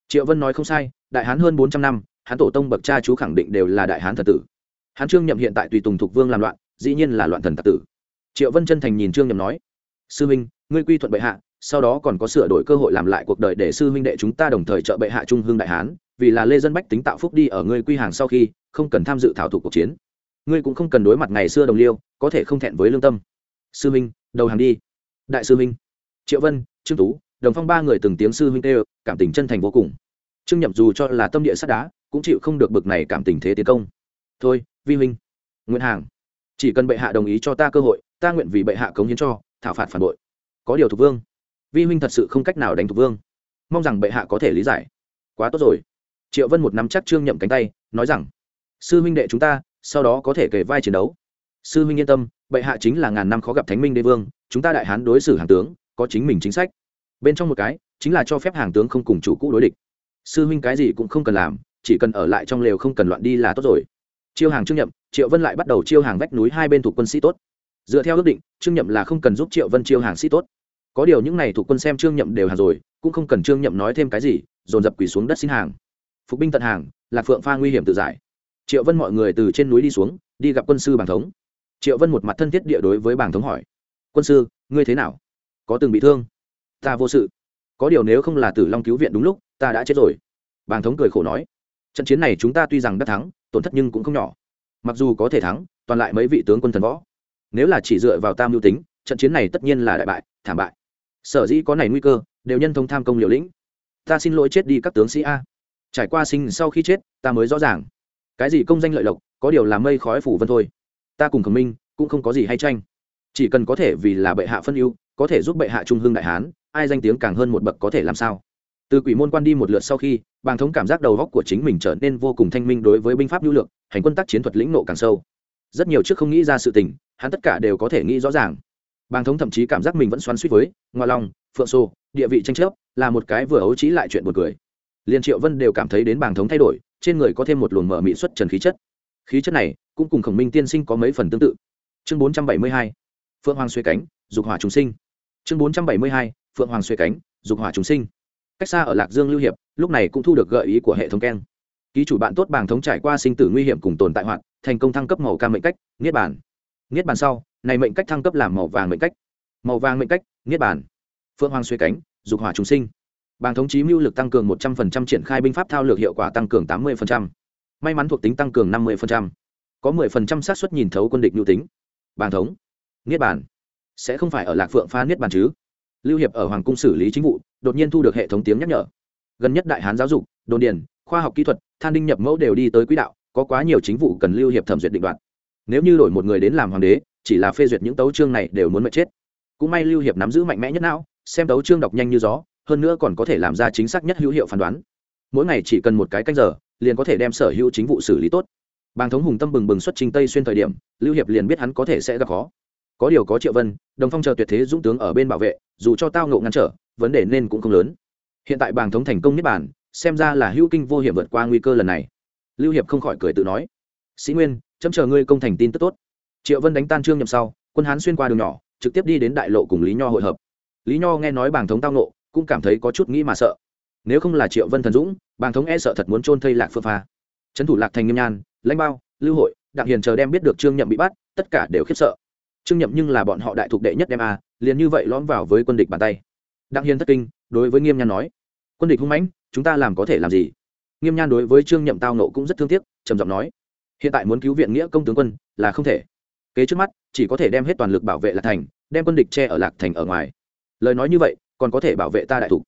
Triệu vân nói không sai, đại hán hơn bốn trăm năm hắn tổ tông bậc cha chú khẳng định đều là đại hán thần tử. Hắn trương nhậm hiện tại tùy tùng thục vương làm loạn, dĩ nhiên là loạn thần thật tử. Triệu vân chân thành nhìn trương nhậm nói, sư minh ngươi quy thuận bệ hạ sau đó còn có sửa đổi cơ hội làm lại cuộc đời để sư huynh đệ chúng ta đồng thời trợ bệ hạ trung hương đại hán, vì là lê dân bách tính tạo phúc đi ở ngươi quy hàng sau khi, không cần tham dự thảo thủ cuộc chiến. Ngươi cũng không cần đối mặt ngày xưa đồng liêu, có thể không thẹn với lương tâm. Sư huynh, đầu hàng đi. Đại sư huynh. Triệu vân, trương tú, đồng phong ba người từng tiếng sư huynh tê cảm tình chân thành vô cùng. Trương nhậm dù cho là tâm địa sắt đá, cũng chịu không được bực này cảm tình thế tiến công. Thôi, vi huynh. Nguyễn hàng. Chỉ cần bệ hạ đồng ý cho ta cơ hội, ta nguyện vì bệ hạ cống hiến cho, thảo phạt phản bội. Có điều thục vương vi huynh thật sự không cách nào đánh thục vương. Mong rằng bệ hạ có thể lý giải. Quá tốt rồi. Triệu vân một nắm chắc trương nhậm cánh tay, nói rằng, sư huynh đệ chúng ta, sau đó có thể kể vai chiến đấu. Sư huynh yên tâm, bệ hạ chính là ngàn năm khó gặp thánh minh đế vương, chúng ta đại hán đối xử hàng tướng, có chính mình chính sách. Bên trong một cái, chính là cho phép hàng tướng không cùng chủ cũ đối địch. Sư huynh cái gì cũng không cần làm, chỉ cần ở lại trong lều không cần loạn đi là tốt rồi. Chiêu hàng trương nhậm, triệu vân lại bắt đầu chiêu hàng vách núi hai bên thuộc quân sĩ tốt. Dựa theo ước định, trương nhậm là không cần giúp triệu vân chiêu hàng sĩ tốt có điều những n à y thuộc quân xem trương nhậm đều hàng rồi, cũng không cần trương nhậm nói thêm cái gì, dồn dập quỳ xuống đất xin hàng. Phục binh tận hàng, lạc phượng pha nguy hiểm tự giải. Triệu vân mọi người từ trên núi đi xuống, đi gặp quân sư bàng thống. Triệu vân một mặt thân thiết địa đối với bàng thống hỏi. Quân sư, ngươi thế nào? Có từng bị thương? Ta vô sự. Có điều nếu không là tử long cứu viện đúng lúc, ta đã chết rồi. Bàng thống cười khổ nói. Trận chiến này chúng ta tuy rằng đã thắng, tổn thất nhưng cũng không nhỏ. Mặc dù có thể thắng, toàn lại mấy vị tướng quân thần võ. Nếu là chỉ dựa vào tam mưu tính, trận chiến này tất nhiên là đại bại, thảm bại sở dĩ có này nguy cơ, đều nhân thông tham công liều lĩnh. Ta xin lỗi chết đi các tướng sĩ a. Trải qua sinh sau khi chết, ta mới rõ ràng. Cái gì công danh lợi lộc, có điều là mây khói phủ vân thôi. Ta cùng khổng minh cũng không có gì hay tranh. Chỉ cần có thể vì là bệ hạ phân ưu, có thể giúp bệ hạ trung hương đại hán, ai danh tiếng càng hơn một bậc có thể làm sao? Từ quỷ môn quan đi một lượt sau khi, bàng thống cảm giác đầu góc của chính mình trở nên vô cùng thanh minh đối với binh pháp nhu lược, hành quân tác chiến thuật lĩnh nộ càng sâu. Rất nhiều trước không nghĩ ra sự tình, hắn tất cả đều có thể nghĩ rõ ràng bàng thống thậm chí cảm giác mình vẫn xoắn suýt với ngoa long phượng sô, địa vị tranh chấp là một cái vừa ấu trí lại chuyện buồn cười. Liền triệu vân đều cảm thấy đến bàng thống thay đổi trên người có thêm một luồng mở mỹ xuất trần khí chất. Khí chất này cũng cùng khổng minh tiên sinh có mấy phần tương tự. Chương bốn trăm bảy mươi hai phượng hoàng xuê cánh dục hỏa chúng sinh. Chương bốn trăm bảy mươi hai phượng hoàng xuê cánh dục hỏa chúng sinh. Cách xa ở lạc dương lưu hiệp lúc này cũng thu được gợi ý của hệ thống keng. Ký chủ bạn tốt bàng thống trải qua sinh tử nguy hiểm cùng tồn tại hoạt thành công thăng cấp màu ca mệnh cách niết bản niết bàn sau này mệnh cách thăng cấp làm màu vàng mệnh cách. Màu vàng mệnh cách, niết bản phượng hoàng xuê cánh, dục hỏa chúng sinh. Bàng thống chí mưu lực tăng cường một trăm linh triển khai binh pháp thao lược hiệu quả tăng cường tám mươi may mắn thuộc tính tăng cường năm mươi có mười phần trăm xác suất nhìn thấu quân địch nhu tính. Bàng thống, niết bản sẽ không phải ở lạc phượng pha niết bàn chứ? Lưu hiệp ở hoàng cung xử lý chính vụ, đột nhiên thu được hệ thống tiếng nhắc nhở. Gần nhất đại hán giáo dục, đồn điền, khoa học kỹ thuật, than đinh nhập mẫu đều đi tới quỹ đạo, có quá nhiều chính vụ cần lưu hiệp thẩm duyệt định đoạt. Nếu như đổi một người đến làm hoàng đế chỉ là phê duyệt những tấu chương này đều muốn mệt chết. Cũng may lưu hiệp nắm giữ mạnh mẽ nhất não, xem tấu chương đọc nhanh như gió, hơn nữa còn có thể làm ra chính xác nhất hữu hiệu phán đoán. Mỗi ngày chỉ cần một cái canh giờ, liền có thể đem sở hữu chính vụ xử lý tốt. Bàng thống hùng tâm bừng bừng xuất trình tây xuyên thời điểm, lưu hiệp liền biết hắn có thể sẽ gặp khó. Có điều có triệu vân, đồng phong chờ tuyệt thế dũng tướng ở bên bảo vệ, dù cho tao ngộ ngăn trở, vấn đề nên cũng không lớn. Hiện tại bàng thống thành công nhất bản xem ra là hữu kinh vô hiểm vượt qua nguy cơ lần này. Lưu hiệp không khỏi cười tự nói, sĩ nguyên, chấm chờ ngươi công thành tin tức tốt triệu vân đánh tan trương nhậm sau, quân hán xuyên qua đường nhỏ, trực tiếp đi đến đại lộ cùng lý nho hội hợp. Lý nho nghe nói bàng thống tao nộ cũng cảm thấy có chút nghĩ mà sợ. Nếu không là triệu vân thần dũng, bàng thống e sợ thật muốn trôn thây lạc phương pha. Trấn thủ lạc thành nghiêm nhan, lãnh bao, lưu hội, đặng hiền chờ đem biết được trương nhậm bị bắt, tất cả đều khiếp sợ. Trương nhậm nhưng là bọn họ đại thuộc đệ nhất đem a, liền như vậy lõm vào với quân địch bàn tay. Đặng hiền thất kinh, đối với nghiêm nhan nói, quân địch hung mãnh, chúng ta làm có thể làm gì? Nghiêm nhan đối với trương nhậm tao nộ cũng rất thương tiếc, trầm giọng nói, hiện tại muốn cứu viện nghĩa công tướng quân là không thể kế trước mắt, chỉ có thể đem hết toàn lực bảo vệ lạc thành, đem quân địch che ở lạc thành ở ngoài. Lời nói như vậy, còn có thể bảo vệ ta đại thủ.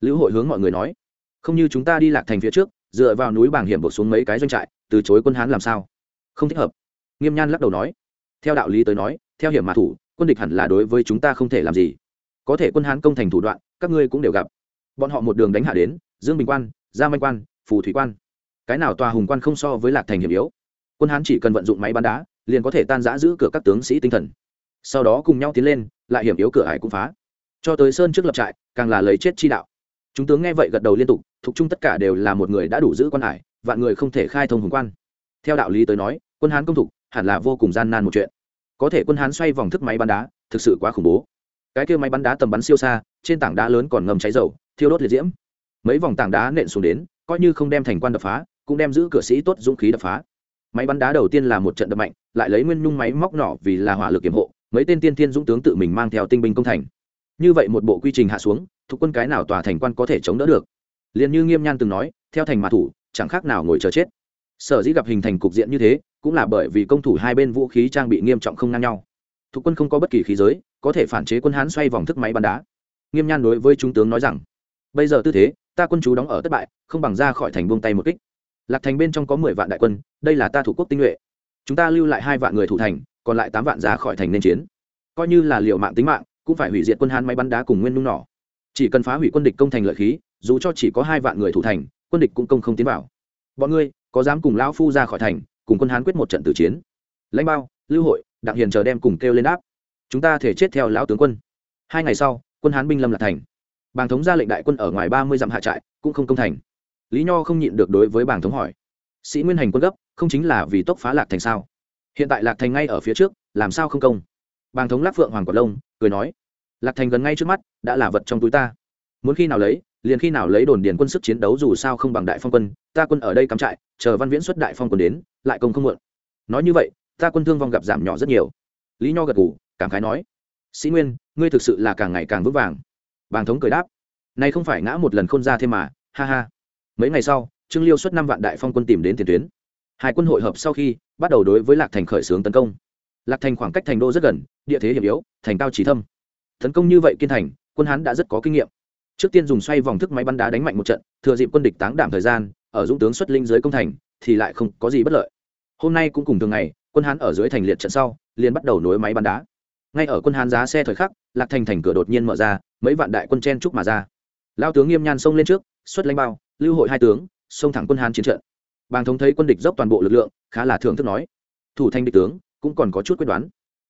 Lữ hội hướng mọi người nói, không như chúng ta đi lạc thành phía trước, dựa vào núi bảng hiểm buộc xuống mấy cái doanh trại, từ chối quân hán làm sao? Không thích hợp. Nghiêm nhan lắc đầu nói, theo đạo lý tới nói, theo hiểm mà thủ, quân địch hẳn là đối với chúng ta không thể làm gì. Có thể quân hán công thành thủ đoạn, các ngươi cũng đều gặp. Bọn họ một đường đánh hạ đến, dương bình quan, gia manh quan, phù thủy quan. Cái nào tòa hùng quan không so với lạc thành hiểm yếu? Quân hán chỉ cần vận dụng máy bắn đá liền có thể tan giã giữ cửa các tướng sĩ tinh thần. Sau đó cùng nhau tiến lên, lại hiểm yếu cửa hải cũng phá. Cho tới sơn trước lập trại, càng là lấy chết chi đạo. Chúng tướng nghe vậy gật đầu liên tục, thuộc chung tất cả đều là một người đã đủ giữ quan hải, vạn người không thể khai thông hùng quan. Theo đạo lý tới nói, quân hán công thục hẳn là vô cùng gian nan một chuyện. Có thể quân hán xoay vòng thức máy bắn đá, thực sự quá khủng bố. Cái kia máy bắn đá tầm bắn siêu xa, trên tảng đá lớn còn ngầm cháy dầu, thiêu đốt liệt diễm. Mấy vòng tảng đá nện xuống đến, coi như không đem thành quan đập phá, cũng đem giữ cửa sĩ tốt dũng khí đập phá. Máy bắn đá đầu tiên là một trận đập mạnh lại lấy nguyên nhung máy móc nỏ vì là hỏa lực kiểm hộ, mấy tên tiên thiên dũng tướng tự mình mang theo tinh binh công thành. Như vậy một bộ quy trình hạ xuống, thuộc quân cái nào tòa thành quan có thể chống đỡ được? Liền như nghiêm nhan từng nói, theo thành mà thủ, chẳng khác nào ngồi chờ chết. Sở dĩ gặp hình thành cục diện như thế, cũng là bởi vì công thủ hai bên vũ khí trang bị nghiêm trọng không ngang nhau. Thuộc quân không có bất kỳ khí giới, có thể phản chế quân hán xoay vòng thức máy bắn đá. Nghiêm nhan đối với trung tướng nói rằng, bây giờ tư thế, ta quân chú đóng ở thất bại, không bằng ra khỏi thành buông tay một kích. Lạc thành bên trong có mười vạn đại quân, đây là ta thủ quốc tinh nhuệ chúng ta lưu lại hai vạn người thủ thành, còn lại tám vạn ra khỏi thành nên chiến. Coi như là liệu mạng tính mạng, cũng phải hủy diệt quân hán máy bắn đá cùng nguyên nung nỏ. Chỉ cần phá hủy quân địch công thành lợi khí, dù cho chỉ có hai vạn người thủ thành, quân địch cũng công không tiến vào. Bọn ngươi, có dám cùng lão phu ra khỏi thành, cùng quân hán quyết một trận tử chiến? Lãnh bao, lưu hội, đặng hiền chờ đem cùng kêu lên đáp. Chúng ta thể chết theo lão tướng quân. Hai ngày sau, quân hán binh lâm lạc thành. Bàng thống ra lệnh đại quân ở ngoài ba mươi dặm hạ trại, cũng không công thành. Lý nho không nhịn được đối với bàng thống hỏi sĩ nguyên hành quân gấp, không chính là vì tốc phá lạc thành sao? Hiện tại lạc thành ngay ở phía trước, làm sao không công? Bàng thống lắc phượng hoàng quả lông cười nói, lạc thành gần ngay trước mắt, đã là vật trong túi ta. Muốn khi nào lấy, liền khi nào lấy đồn điền quân sức chiến đấu dù sao không bằng đại phong quân, ta quân ở đây cắm trại, chờ văn viễn xuất đại phong quân đến, lại công không muộn. Nói như vậy, ta quân thương vong gặp giảm nhỏ rất nhiều. Lý nho gật gù, cảm khái nói, sĩ nguyên, ngươi thực sự là càng ngày càng vững vàng. Bàng thống cười đáp, nay không phải ngã một lần khôn ra thêm mà, ha ha. Mấy ngày sau trương liêu xuất năm vạn đại phong quân tìm đến tiền tuyến. Hai quân hội hợp sau khi, bắt đầu đối với lạc thành khởi xướng tấn công. Lạc thành khoảng cách thành đô rất gần, địa thế hiểm yếu, thành cao trí thâm. Tấn công như vậy kiên thành, quân hán đã rất có kinh nghiệm. Trước tiên dùng xoay vòng thức máy bắn đá đánh mạnh một trận, thừa dịp quân địch táng đảm thời gian, ở dũng tướng xuất linh dưới công thành, thì lại không có gì bất lợi. Hôm nay cũng cùng thường ngày, quân hán ở dưới thành liệt trận sau, liền bắt đầu nối máy bắn đá. Ngay ở quân hán giá xe thời khắc, lạc thành thành cửa đột nhiên mở ra, mấy vạn đại quân chen trúc mà ra. Lao tướng nghiêm nhan xông lên trước, xuất lãnh bao, lưu hội hai tướng xông thẳng quân hán chiến trận. Bàng thống thấy quân địch dốc toàn bộ lực lượng, khá là thưởng thức nói. Thủ thanh địch tướng, cũng còn có chút quyết đoán.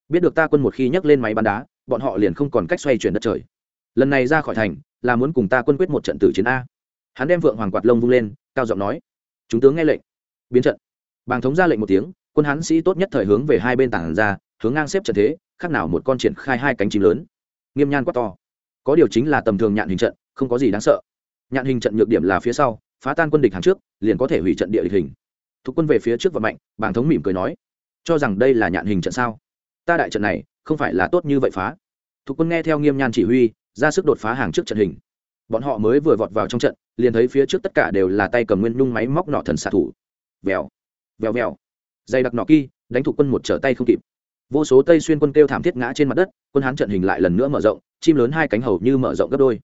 Biết được ta quân một khi nhấc lên máy bắn đá, bọn họ liền không còn cách xoay chuyển đất trời. Lần này ra khỏi thành, là muốn cùng ta quân quyết một trận tử chiến a. Hắn đem vượng hoàng quạt lông vung lên, cao giọng nói. Chúng tướng nghe lệnh. Biến trận. Bàng thống ra lệnh một tiếng, quân hán sĩ tốt nhất thời hướng về hai bên tảng ra, hướng ngang xếp trận thế, khác nào một con triển khai hai cánh chim lớn. Nghiêm nhan quát to. Có điều chính là tầm thường nhạn hình trận, không có gì đáng sợ. Nhạn hình trận nhược điểm là phía sau phá tan quân địch hàng trước, liền có thể hủy trận địa địch hình. Thuộc quân về phía trước và mạnh, bàng thống mỉm cười nói, cho rằng đây là nhạn hình trận sao? Ta đại trận này, không phải là tốt như vậy phá. Thuộc quân nghe theo nghiêm nhan chỉ huy, ra sức đột phá hàng trước trận hình. Bọn họ mới vừa vọt vào trong trận, liền thấy phía trước tất cả đều là tay cầm nguyên nhung máy móc nọ thần xạ thủ. Vèo vèo vèo. Dày đặc nọ kỳ đánh thuộc quân một trở tay không kịp. Vô số tây xuyên quân kêu thảm thiết ngã trên mặt đất, quân hán trận hình lại lần nữa mở rộng, chim lớn hai cánh hầu như mở rộng gấp đôi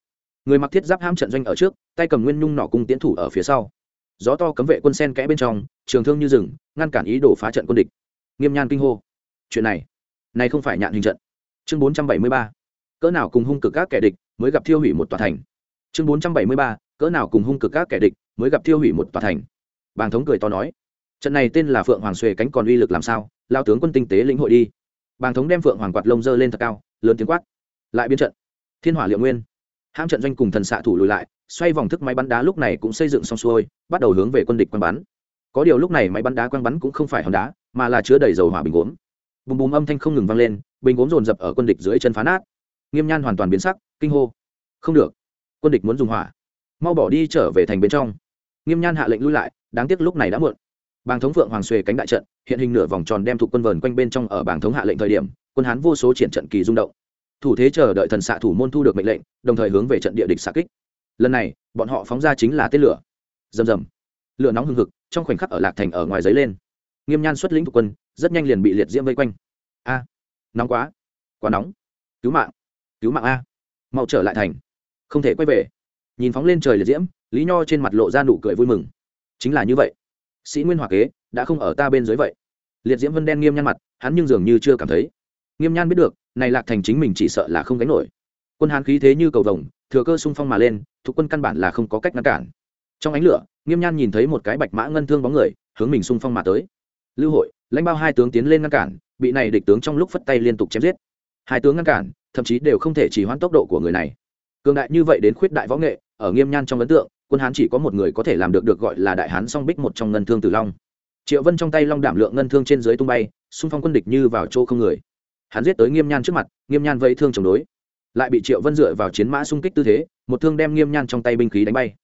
người mặc thiết giáp ham trận doanh ở trước, tay cầm nguyên nhung nỏ cung tiến thủ ở phía sau. Gió to cấm vệ quân sen kẽ bên trong, trường thương như rừng, ngăn cản ý đồ phá trận quân địch. Nghiêm nhan kinh hô. Chuyện này này không phải nhạn hình trận. Chương bốn trăm bảy mươi ba. Cỡ nào cùng hung cực các kẻ địch mới gặp thiêu hủy một tòa thành. Chương bốn trăm bảy mươi ba. Cỡ nào cùng hung cực các kẻ địch mới gặp thiêu hủy một tòa thành. Bàng thống cười to nói. Trận này tên là phượng hoàng xuề cánh còn uy lực làm sao? Lao tướng quân tinh tế lĩnh hội đi. Bàng thống đem phượng hoàng quạt lông dơ lên thật cao, lớn tiếng quát. Lại biến trận. Thiên hỏa liệu nguyên hãm trận doanh cùng thần xạ thủ lùi lại, xoay vòng thức máy bắn đá lúc này cũng xây dựng xong xuôi, bắt đầu hướng về quân địch quăng bắn. Có điều lúc này máy bắn đá quăng bắn cũng không phải hòn đá, mà là chứa đầy dầu hỏa bình gốm. Bùm bùm âm thanh không ngừng vang lên, bình gốm dồn dập ở quân địch dưới chân phá nát. Nghiêm nhan hoàn toàn biến sắc, kinh hô. Không được. Quân địch muốn dùng hỏa. Mau bỏ đi trở về thành bên trong. Nghiêm nhan hạ lệnh lui lại, đáng tiếc lúc này đã muộn. Bàng thống phượng hoàng xuề cánh đại trận, hiện hình nửa vòng tròn đem thuộc quân vờn quanh bên trong ở bàng thống hạ lệnh thời điểm, quân hán vô số triển trận kỳ rung động thủ thế chờ đợi thần xạ thủ môn thu được mệnh lệnh, đồng thời hướng về trận địa địch xạ kích. Lần này, bọn họ phóng ra chính là tên lửa. Rầm rầm. Lửa nóng hừng hực, trong khoảnh khắc ở lạc thành ở ngoài giấy lên. Nghiêm nhan xuất lĩnh thuộc quân, rất nhanh liền bị liệt diễm vây quanh. A, nóng quá. Quá nóng. Cứu mạng. Cứu mạng a. Mau trở lại thành. Không thể quay về. Nhìn phóng lên trời liệt diễm, lý nho trên mặt lộ ra nụ cười vui mừng. Chính là như vậy. Sĩ nguyên hòa kế, đã không ở ta bên dưới vậy. Liệt diễm vân đen nghiêm nhan mặt, hắn nhưng dường như chưa cảm thấy nghiêm nhan biết được, này lạc thành chính mình chỉ sợ là không gánh nổi. Quân hán khí thế như cầu vồng, thừa cơ xung phong mà lên, thuộc quân căn bản là không có cách ngăn cản. Trong ánh lửa, nghiêm nhan nhìn thấy một cái bạch mã ngân thương bóng người, hướng mình xung phong mà tới. Lưu hội, lãnh bao hai tướng tiến lên ngăn cản, bị này địch tướng trong lúc phất tay liên tục chém giết. Hai tướng ngăn cản, thậm chí đều không thể chỉ hoãn tốc độ của người này. Cường đại như vậy đến khuyết đại võ nghệ, ở nghiêm nhan trong ấn tượng, quân hán chỉ có một người có thể làm được được gọi là đại hán song bích một trong ngân thương tử long. Triệu vân trong tay long đảm lượng ngân thương trên dưới tung bay, xung phong quân địch như vào chỗ không người hắn giết tới nghiêm nhan trước mặt, nghiêm nhan vẫy thương chống đối. Lại bị triệu vân dựa vào chiến mã xung kích tư thế, một thương đem nghiêm nhan trong tay binh khí đánh bay.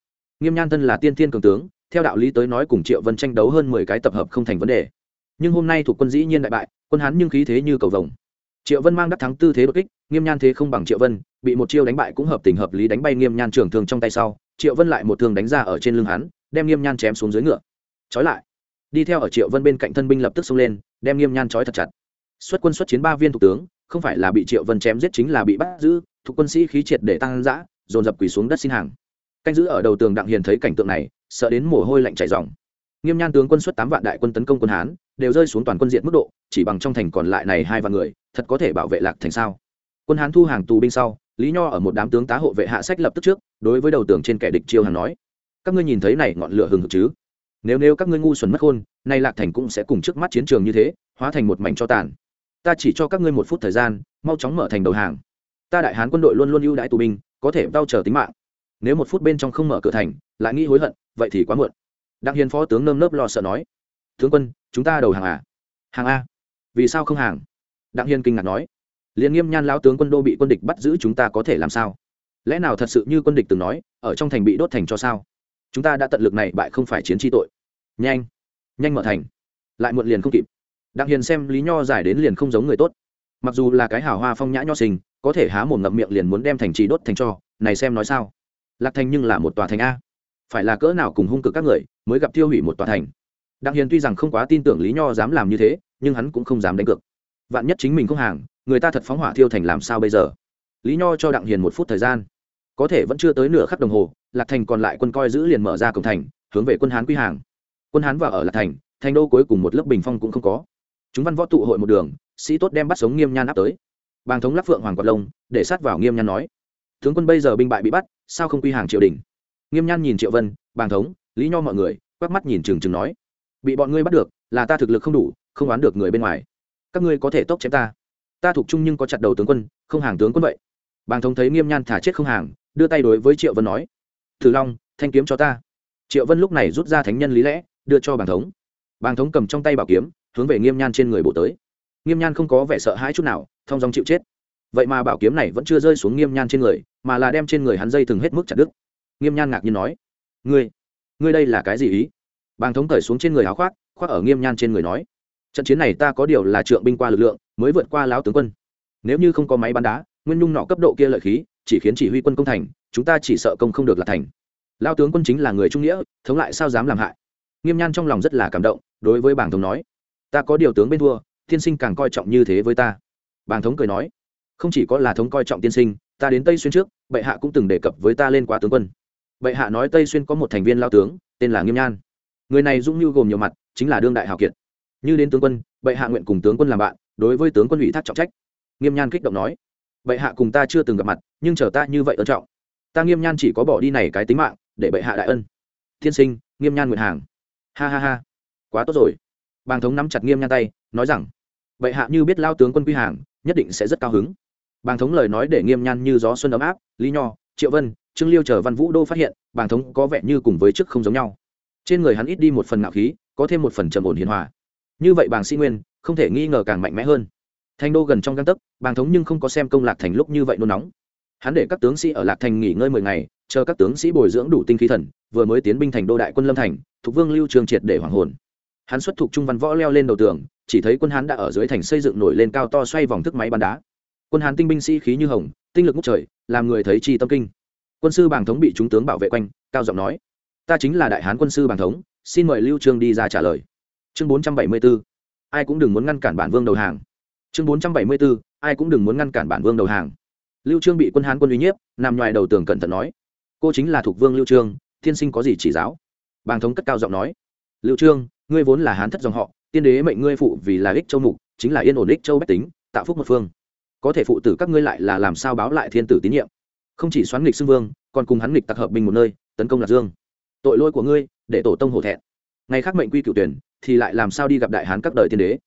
Nghiêm nhan thân là tiên thiên cường tướng, theo đạo lý tới nói cùng triệu vân tranh đấu hơn mười cái tập hợp không thành vấn đề. Nhưng hôm nay thuộc quân dĩ nhiên đại bại, quân hắn nhưng khí thế như cầu vồng. Triệu vân mang đắc thắng tư thế đột kích, nghiêm nhan thế không bằng triệu vân, bị một chiêu đánh bại cũng hợp tình hợp lý đánh bay nghiêm nhan trưởng thương trong tay sau, triệu vân lại một thương đánh ra ở trên lưng hắn, đem nghiêm nhan chém xuống dưới ngựa. Trói lại. Đi theo ở triệu vân bên cạnh thân binh lập tức xông lên, đem nghiêm nhan trói thật chặt xuất quân xuất chiến ba viên thủ tướng không phải là bị triệu vân chém giết chính là bị bắt giữ thuộc quân sĩ khí triệt để tăng dã, dồn dập quỳ xuống đất xin hàng. Canh giữ ở đầu tường đặng hiền thấy cảnh tượng này sợ đến mồ hôi lạnh chảy ròng. nghiêm nhan tướng quân xuất tám vạn đại quân tấn công quân hán đều rơi xuống toàn quân diện mức độ chỉ bằng trong thành còn lại này hai vạn người thật có thể bảo vệ lạc thành sao? Quân hán thu hàng tù binh sau lý nho ở một đám tướng tá hộ vệ hạ sách lập tức trước đối với đầu tường trên kẻ địch chiêu hàng nói các ngươi nhìn thấy này ngọn lửa hừng hực chứ? Nếu nếu các ngươi ngu xuẩn mất khôn nay lạc thành cũng sẽ cùng trước mắt chiến trường như thế hóa thành một mảnh cho tàn ta chỉ cho các ngươi một phút thời gian, mau chóng mở thành đầu hàng. Ta đại hán quân đội luôn luôn ưu đãi tù binh, có thể đau chờ tính mạng. Nếu một phút bên trong không mở cửa thành, lại nghĩ hối hận, vậy thì quá muộn. Đặng hiền phó tướng nơm nớp lo sợ nói, tướng quân, chúng ta đầu hàng à? Hàng a. Vì sao không hàng? Đặng hiền kinh ngạc nói liền nghiêm nhan lão tướng quân đô bị quân địch bắt giữ chúng ta có thể làm sao? Lẽ nào thật sự như quân địch từng nói, ở trong thành bị đốt thành cho sao? Chúng ta đã tận lực này bại không phải chiến tri tội. Nhanh nhanh mở thành. Lại muộn liền không kịp đặng hiền xem lý nho giải đến liền không giống người tốt. Mặc dù là cái hào hoa phong nhã nho sinh, có thể há mồm ngậm miệng liền muốn đem thành trì đốt thành cho, này xem nói sao? Lạc thành nhưng là một tòa thành a. Phải là cỡ nào cùng hung cực các người, mới gặp tiêu hủy một tòa thành? Đặng hiền tuy rằng không quá tin tưởng lý nho dám làm như thế, nhưng hắn cũng không dám đánh cược. Vạn nhất chính mình không hàng, người ta thật phóng hỏa thiêu thành làm sao bây giờ? Lý nho cho đặng hiền một phút thời gian. Có thể vẫn chưa tới nửa khắc đồng hồ, lạc thành còn lại quân coi giữ liền mở ra cổng thành, hướng về quân hán quy hàng. Quân hán vào ở lạc thành thành đô cuối cùng một lớp bình phong cũng không có chúng văn võ tụ hội một đường, sĩ tốt đem bắt sống nghiêm nhan áp tới. Bàng thống lắc phượng hoàng quạt lông, để sát vào nghiêm nhan nói, tướng quân bây giờ binh bại bị bắt, sao không quy hàng triều đình? Nghiêm nhan nhìn triệu vân, bàng thống, lý nho mọi người, quắc mắt nhìn trừng trừng nói, bị bọn ngươi bắt được, là ta thực lực không đủ, không oán được người bên ngoài. Các ngươi có thể tốc chém ta. Ta thuộc chung nhưng có chặt đầu tướng quân, không hàng tướng quân vậy. Bàng thống thấy nghiêm nhan thả chết không hàng, đưa tay đối với triệu vân nói, thử long, thanh kiếm cho ta. Triệu vân lúc này rút ra thánh nhân lý lẽ, đưa cho bàng thống. Bàng thống cầm trong tay bảo kiếm hướng về nghiêm nhan trên người bộ tới. Nghiêm nhan không có vẻ sợ hãi chút nào, thong dong chịu chết. Vậy mà bảo kiếm này vẫn chưa rơi xuống nghiêm nhan trên người, mà là đem trên người hắn dây thừng hết mức chặt đứt. Nghiêm nhan ngạc nhiên nói, ngươi ngươi đây là cái gì ý? Bàng thống cởi xuống trên người áo khoác khoác ở nghiêm nhan trên người nói, trận chiến này ta có điều là trượng binh qua lực lượng, mới vượt qua lão tướng quân. Nếu như không có máy bắn đá, nguyên nhung nọ cấp độ kia lợi khí, chỉ khiến chỉ huy quân công thành, chúng ta chỉ sợ công không được là thành. Lao tướng quân chính là người trung nghĩa, thống lại sao dám làm hại? Nghiêm nhan trong lòng rất là cảm động, đối với bảng thống nói ta có điều tướng bên thua, tiên sinh càng coi trọng như thế với ta. Bàng thống cười nói, không chỉ có là thống coi trọng tiên sinh, ta đến tây xuyên trước, bệ hạ cũng từng đề cập với ta lên quá tướng quân. Bệ hạ nói tây xuyên có một thành viên lao tướng, tên là nghiêm nhan. Người này dũng như gồm nhiều mặt, chính là đương đại hào kiệt. Như đến tướng quân, bệ hạ nguyện cùng tướng quân làm bạn, đối với tướng quân ủy thác trọng trách. Nghiêm nhan kích động nói, bệ hạ cùng ta chưa từng gặp mặt, nhưng chờ ta như vậy ân trọng. Ta nghiêm nhan chỉ có bỏ đi này cái tính mạng, để bệ hạ đại ân. Tiên sinh, nghiêm nhan nguyện hàng. Ha ha ha. Quá tốt rồi bàng thống nắm chặt nghiêm nhan tay, nói rằng, bệ hạ như biết lao tướng quân quy hàng, nhất định sẽ rất cao hứng. Bàng thống lời nói để nghiêm nhan như gió xuân ấm áp, lý nho, triệu vân, trương liêu chờ văn vũ đô phát hiện, bàng thống có vẻ như cùng với chức không giống nhau. Trên người hắn ít đi một phần ngạo khí, có thêm một phần trầm ổn hiền hòa. Như vậy bàng sĩ nguyên, không thể nghi ngờ càng mạnh mẽ hơn. Thành đô gần trong găng tấc, bàng thống nhưng không có xem công lạc thành lúc như vậy nôn nóng. Hắn để các tướng sĩ ở lạc thành nghỉ ngơi mười ngày, chờ các tướng sĩ bồi dưỡng đủ tinh khí thần, vừa mới tiến binh thành đô đại quân lâm thành, thuộc vương lưu trường triệt để hoàng hồn hắn xuất thuộc trung văn võ leo lên đầu tường, chỉ thấy quân hán đã ở dưới thành xây dựng nổi lên cao to xoay vòng thức máy bắn đá. Quân hán tinh binh sĩ khí như hồng, tinh lực ngút trời, làm người thấy chi tâm kinh. Quân sư bàng thống bị chúng tướng bảo vệ quanh, cao giọng nói, ta chính là đại hán quân sư bàng thống, xin mời lưu trương đi ra trả lời. Chương 474 ai cũng đừng muốn ngăn cản bản vương đầu hàng. Chương 474 ai cũng đừng muốn ngăn cản bản vương đầu hàng. Lưu trương bị quân hán quân uy nhiếp, nằm ngoài đầu tường cẩn thận nói, cô chính là thuộc vương lưu trương, thiên sinh có gì chỉ giáo? Bàng thống cất cao giọng nói, lưu trương ngươi vốn là hán thất dòng họ, tiên đế mệnh ngươi phụ vì là ích châu mục, chính là yên ổn ích châu bách tính, tạo phúc một phương. Có thể phụ tử các ngươi lại là làm sao báo lại thiên tử tín nhiệm? Không chỉ xoắn nghịch xưng vương, còn cùng hắn nghịch tặc hợp bình một nơi, tấn công lạc dương. Tội lỗi của ngươi, để tổ tông hổ thẹn. Ngày khác mệnh quy cựu tuyển, thì lại làm sao đi gặp đại hán các đời tiên đế?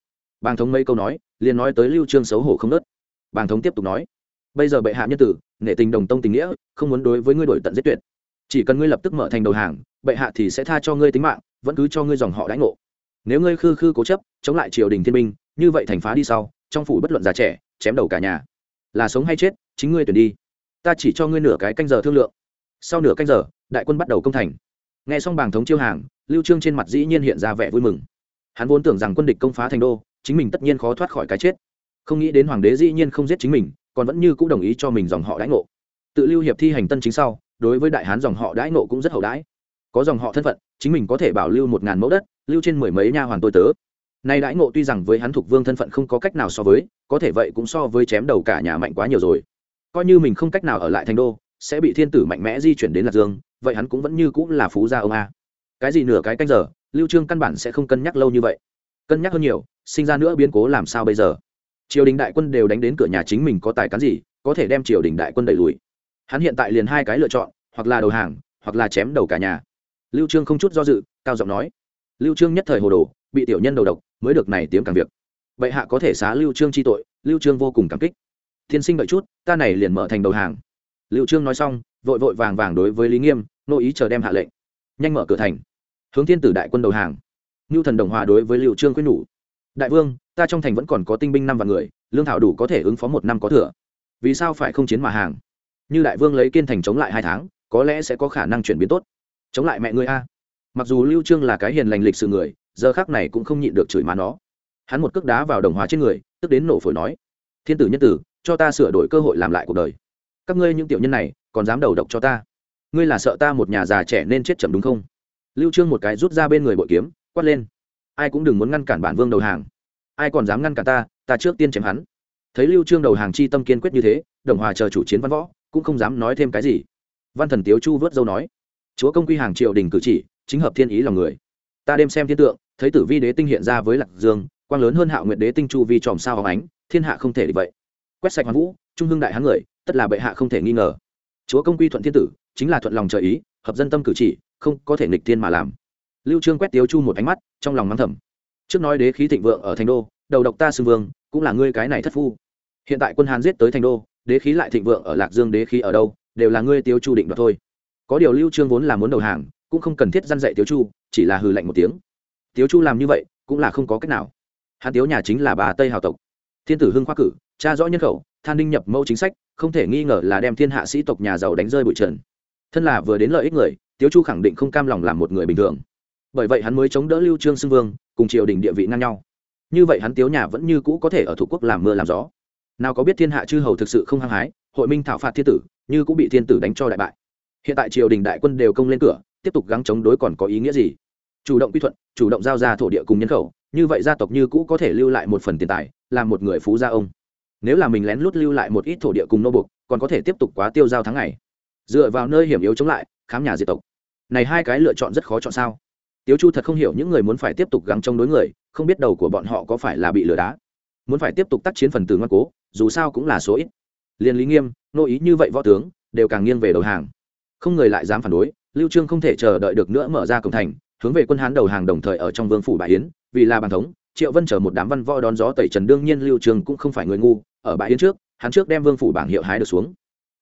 Bàng thống mấy câu nói, liền nói tới lưu trương xấu hổ không nớt. Bàng thống tiếp tục nói, bây giờ bệ hạ nhân tử, nể tình đồng tông tình nghĩa, không muốn đối với ngươi đổi tận giết tuyệt. Chỉ cần ngươi lập tức mở thành đầu hàng bệ hạ thì sẽ tha cho ngươi tính mạng, vẫn cứ cho ngươi dòng họ đãi ngộ. Nếu ngươi khư khư cố chấp, chống lại triều đình thiên minh như vậy thành phá đi sau, trong phủ bất luận già trẻ, chém đầu cả nhà. Là sống hay chết, chính ngươi tuyển đi. Ta chỉ cho ngươi nửa cái canh giờ thương lượng. Sau nửa canh giờ, đại quân bắt đầu công thành. Nghe xong bàng thống chiêu hàng, lưu trương trên mặt dĩ nhiên hiện ra vẻ vui mừng. Hắn vốn tưởng rằng quân địch công phá thành đô, chính mình tất nhiên khó thoát khỏi cái chết. Không nghĩ đến hoàng đế dĩ nhiên không giết chính mình, còn vẫn như cũng đồng ý cho mình dòng họ đãi ngộ. Tự lưu hiệp thi hành tân chính sau, đối với đại hán dòng họ đãi ngộ cũng rất hậu đãi có dòng họ thân phận, chính mình có thể bảo lưu một ngàn mẫu đất, lưu trên mười mấy nha hoàn tôi tớ. Nay đãi ngộ tuy rằng với hắn thuộc vương thân phận không có cách nào so với, có thể vậy cũng so với chém đầu cả nhà mạnh quá nhiều rồi. Coi như mình không cách nào ở lại thành đô, sẽ bị thiên tử mạnh mẽ di chuyển đến lạc dương, vậy hắn cũng vẫn như cũng là phú gia ông a. Cái gì nửa cái canh giờ, lưu trương căn bản sẽ không cân nhắc lâu như vậy. Cân nhắc hơn nhiều, sinh ra nữa biến cố làm sao bây giờ? Triều đình đại quân đều đánh đến cửa nhà chính mình có tài cán gì, có thể đem triều đình đại quân đẩy lùi. Hắn hiện tại liền hai cái lựa chọn, hoặc là đầu hàng, hoặc là chém đầu cả nhà lưu trương không chút do dự cao giọng nói lưu trương nhất thời hồ đồ bị tiểu nhân đầu độc mới được này tiếm càng việc bệ hạ có thể xá lưu trương chi tội lưu trương vô cùng cảm kích thiên sinh đợi chút ta này liền mở thành đầu hàng lưu trương nói xong vội vội vàng vàng đối với lý nghiêm nội ý chờ đem hạ lệnh nhanh mở cửa thành hướng thiên tử đại quân đầu hàng lưu thần đồng hòa đối với Lưu Trương quyết nhủ. Đại vương, ta trong thành vẫn còn có tinh binh năm vạn người, lương thảo đủ có thể ứng phó một năm có thừa. Vì sao phải không chiến mà hàng? Như đại vương lấy kiên thành chống lại hai tháng, có lẽ sẽ có khả năng chuyển biến tốt. Chống lại mẹ ngươi a. Mặc dù Lưu Trương là cái hiền lành lịch sự người, giờ khắc này cũng không nhịn được chửi má nó. Hắn một cước đá vào đồng hòa trên người, tức đến nổ phổi nói: "Thiên tử nhân tử, cho ta sửa đổi cơ hội làm lại cuộc đời. Các ngươi những tiểu nhân này, còn dám đầu độc cho ta? Ngươi là sợ ta một nhà già trẻ nên chết chậm đúng không?" Lưu Trương một cái rút ra bên người bội kiếm, quát lên ai cũng đừng muốn ngăn cản bản vương đầu hàng ai còn dám ngăn cản ta ta trước tiên chém hắn thấy lưu trương đầu hàng chi tâm kiên quyết như thế đồng hòa chờ chủ chiến văn võ cũng không dám nói thêm cái gì văn thần tiếu chu vớt dâu nói chúa công quy hàng triều đình cử chỉ, chính hợp thiên ý lòng người. Ta đêm xem thiên tượng, thấy tử vi đế tinh hiện ra với lạc dương, quang lớn hơn hạo nguyệt đế tinh chu vi tròm sao hóng ánh, thiên hạ không thể địch vậy. Quét sạch hoàn vũ, trung hưng đại hán người, tất là bệ hạ không thể nghi ngờ. Chúa công quy thuận thiên tử, chính là thuận lòng trời ý, hợp dân tâm cử chỉ, không có thể nghịch thiên mà làm. Lưu trương quét tiếu chu một ánh mắt, trong lòng mắng thầm. Trước nói đế khí thịnh vượng ở thành đô, đầu độc ta xưng vương, cũng là ngươi cái này thất phu. Hiện tại quân Hán giết tới thành đô, đế khí lại thịnh vượng ở lạc dương, đế khí ở đâu, đều là ngươi tiếu chu định đoạt thôi có điều lưu trương vốn là muốn đầu hàng, cũng không cần thiết dăn dạy tiếu chu, chỉ là hừ lạnh một tiếng. Tiếu chu làm như vậy, cũng là không có cách nào. Hắn tiếu nhà chính là bà tây hào tộc. Thiên tử hưng khoa cử tra rõ nhân khẩu, than đinh nhập mẫu chính sách, không thể nghi ngờ là đem thiên hạ sĩ tộc nhà giàu đánh rơi bụi trần. Thân là vừa đến lợi ích người, tiếu chu khẳng định không cam lòng làm một người bình thường. Bởi vậy hắn mới chống đỡ lưu trương xưng vương, cùng triều đình địa vị ngang nhau. Như vậy hắn tiếu nhà vẫn như cũ có thể ở thủ quốc làm mưa làm gió. Nào có biết thiên hạ chư hầu thực sự không hăng hái, hội minh thảo phạt thiên tử, như cũng bị thiên tử đánh cho đại bại hiện tại triều đình đại quân đều công lên cửa, tiếp tục gắng chống đối còn có ý nghĩa gì? Chủ động quy thuận, chủ động giao ra thổ địa cùng nhân khẩu, như vậy gia tộc như cũ có thể lưu lại một phần tiền tài làm một người phú gia ông. Nếu là mình lén lút lưu lại một ít thổ địa cùng nô buộc còn có thể tiếp tục quá tiêu giao tháng ngày. Dựa vào nơi hiểm yếu chống lại, khám nhà diệt tộc. Này hai cái lựa chọn rất khó chọn sao? Tiếu chu thật không hiểu những người muốn phải tiếp tục gắng chống đối người, không biết đầu của bọn họ có phải là bị lừa đá. Muốn phải tiếp tục tác chiến phần từ ngoan cố, dù sao cũng là số ít. Liên lý nghiêm, nô ý như vậy võ tướng, đều càng nghiêng về đầu hàng không người lại dám phản đối, lưu trương không thể chờ đợi được nữa mở ra cổng thành, hướng về quân hán đầu hàng đồng thời ở trong vương phủ bãi yến, vì là bàn thống, triệu vân chờ một đám văn võ đón gió tẩy trần, đương nhiên lưu trương cũng không phải người ngu, ở bãi yến trước, hắn trước đem vương phủ bảng hiệu hái được xuống.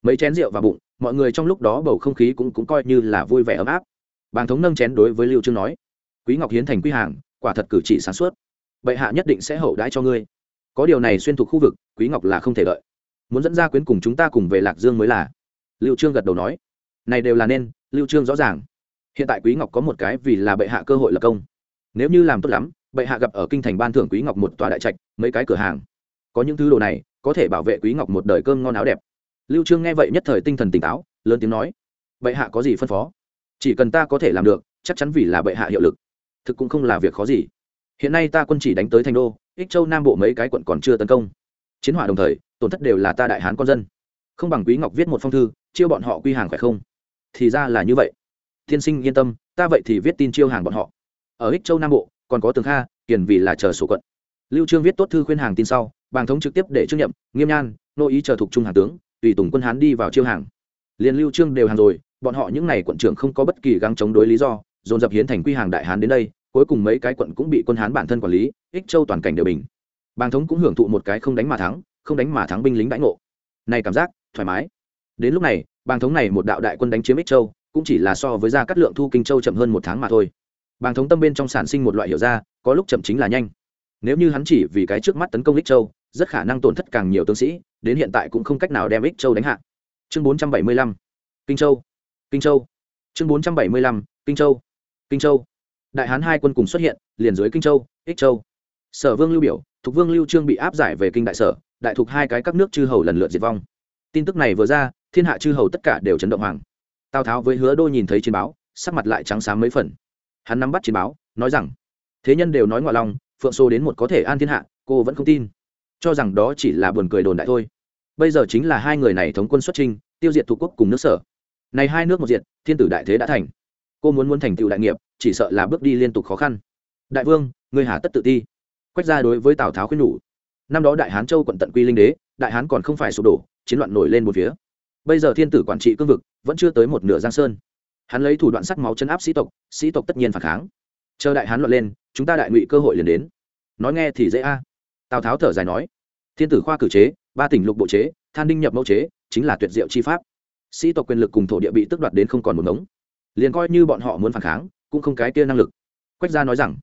Mấy chén rượu vào bụng, mọi người trong lúc đó bầu không khí cũng cũng coi như là vui vẻ ấm áp. Bàn thống nâng chén đối với lưu trương nói, quý ngọc hiến thành quy hàng, quả thật cử chỉ sáng suốt. Bệ hạ nhất định sẽ hậu đãi cho ngươi. Có điều này xuyên thuộc khu vực, quý ngọc là không thể đợi. Muốn dẫn ra quyến cùng chúng ta cùng về lạc dương mới là. Lưu trương gật đầu nói này đều là nên, lưu trương rõ ràng. Hiện tại quý ngọc có một cái vì là bệ hạ cơ hội lập công. Nếu như làm tốt lắm, bệ hạ gặp ở kinh thành ban thưởng quý ngọc một tòa đại trạch, mấy cái cửa hàng. Có những thứ đồ này, có thể bảo vệ quý ngọc một đời cơm ngon áo đẹp. Lưu trương nghe vậy nhất thời tinh thần tỉnh táo, lớn tiếng nói, bệ hạ có gì phân phó? Chỉ cần ta có thể làm được, chắc chắn vì là bệ hạ hiệu lực. Thực cũng không là việc khó gì. Hiện nay ta quân chỉ đánh tới thành đô, ích châu, nam bộ mấy cái quận còn chưa tấn công. Chiến hỏa đồng thời, tổn thất đều là ta đại hán con dân. Không bằng quý ngọc viết một phong thư, chiêu bọn họ quy hàng phải không? Thì ra là như vậy. Tiên sinh yên tâm, ta vậy thì viết tin chiêu hàng bọn họ. Ở ích châu nam bộ, còn có tường kha, kiền vì là chờ sổ quận. Lưu trương viết tốt thư khuyên hàng tin sau, bàng thống trực tiếp để trương nhậm, nghiêm nhan, nô ý chờ thuộc trung hàng tướng, tùy tùng quân hán đi vào chiêu hàng. Liền lưu trương đều hàng rồi, bọn họ những này quận trưởng không có bất kỳ găng chống đối lý do, dồn dập hiến thành quy hàng đại hán đến đây, cuối cùng mấy cái quận cũng bị quân hán bản thân quản lý, ích châu toàn cảnh đều bình. Bàng thống cũng hưởng thụ một cái không đánh mà thắng, không đánh mà thắng binh lính đãi ngộ. Này cảm giác, thoải mái. Đến lúc này bàng thống này một đạo đại quân đánh chiếm ích châu, cũng chỉ là so với gia cát lượng thu kinh châu chậm hơn một tháng mà thôi. Bàng thống tâm bên trong sản sinh một loại hiểu ra, có lúc chậm chính là nhanh. Nếu như hắn chỉ vì cái trước mắt tấn công ích châu, rất khả năng tổn thất càng nhiều tướng sĩ, đến hiện tại cũng không cách nào đem ích châu đánh hạ. Chương bốn trăm bảy mươi lăm, kinh châu kinh châu. Chương bốn trăm bảy mươi lăm, kinh châu kinh châu. Đại hán hai quân cùng xuất hiện, liền dưới kinh châu, ích châu. Sở vương lưu biểu thục vương lưu trương bị áp giải về kinh đại sở, đại thục hai cái các nước chư hầu lần lượt diệt vong. Tin tức này vừa ra thiên hạ chư hầu tất cả đều chấn động hoàng. Tào tháo với hứa đô nhìn thấy chiến báo, sắc mặt lại trắng sáng mấy phần. Hắn nắm bắt chiến báo, nói rằng, thế nhân đều nói ngoại lòng, phượng xô đến một có thể an thiên hạ, cô vẫn không tin. Cho rằng đó chỉ là buồn cười đồn đại thôi. Bây giờ chính là hai người này thống quân xuất trinh tiêu diệt thủ quốc cùng nước sở. Này hai nước một diệt, thiên tử đại thế đã thành. Cô muốn muốn thành tựu đại nghiệp, chỉ sợ là bước đi liên tục khó khăn. Đại vương người hà tất tự ti. Quách ra đối với tào tháo khuyên nhủ. Năm đó đại hán châu quận tận quy linh đế, đại hán còn không phải sụp đổ, chiến loạn nổi lên một phía bây giờ thiên tử quản trị cương vực vẫn chưa tới một nửa giang sơn. Hắn lấy thủ đoạn sắc máu chấn áp sĩ tộc sĩ tộc tất nhiên phản kháng. Chờ đại hán luận lên, chúng ta đại ngụy cơ hội liền đến. Nói nghe thì dễ a. Tào tháo thở dài nói, thiên tử khoa cử chế, ba tỉnh lục bộ chế, than đinh nhập mẫu chế, chính là tuyệt diệu chi pháp. Sĩ tộc quyền lực cùng thổ địa bị tước đoạt đến không còn một ngống. Liền coi như bọn họ muốn phản kháng, cũng không cái kia năng lực. Quách gia nói rằng,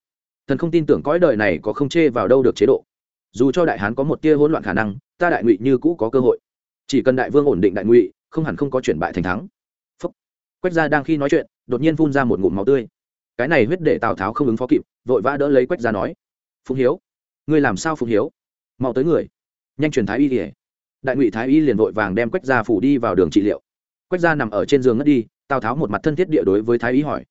thần không tin tưởng cõi đời này có không chê vào đâu được chế độ. Dù cho đại hán có một tia hỗn loạn khả năng, ta đại ngụy như cũ có cơ hội chỉ cần đại vương ổn định đại ngụy, không hẳn không có chuyển bại thành thắng. Phúc. quách gia đang khi nói chuyện, đột nhiên phun ra một ngụm máu tươi. Cái này huyết để tào tháo không ứng phó kịp, vội vã đỡ lấy quách gia nói, phụng hiếu, ngươi làm sao phụng hiếu? Mau tới người. Nhanh truyền thái y kể đại ngụy thái y liền vội vàng đem quách gia phủ đi vào đường trị liệu. Quách gia nằm ở trên giường ngất đi, tào tháo một mặt thân thiết địa đối với thái y hỏi,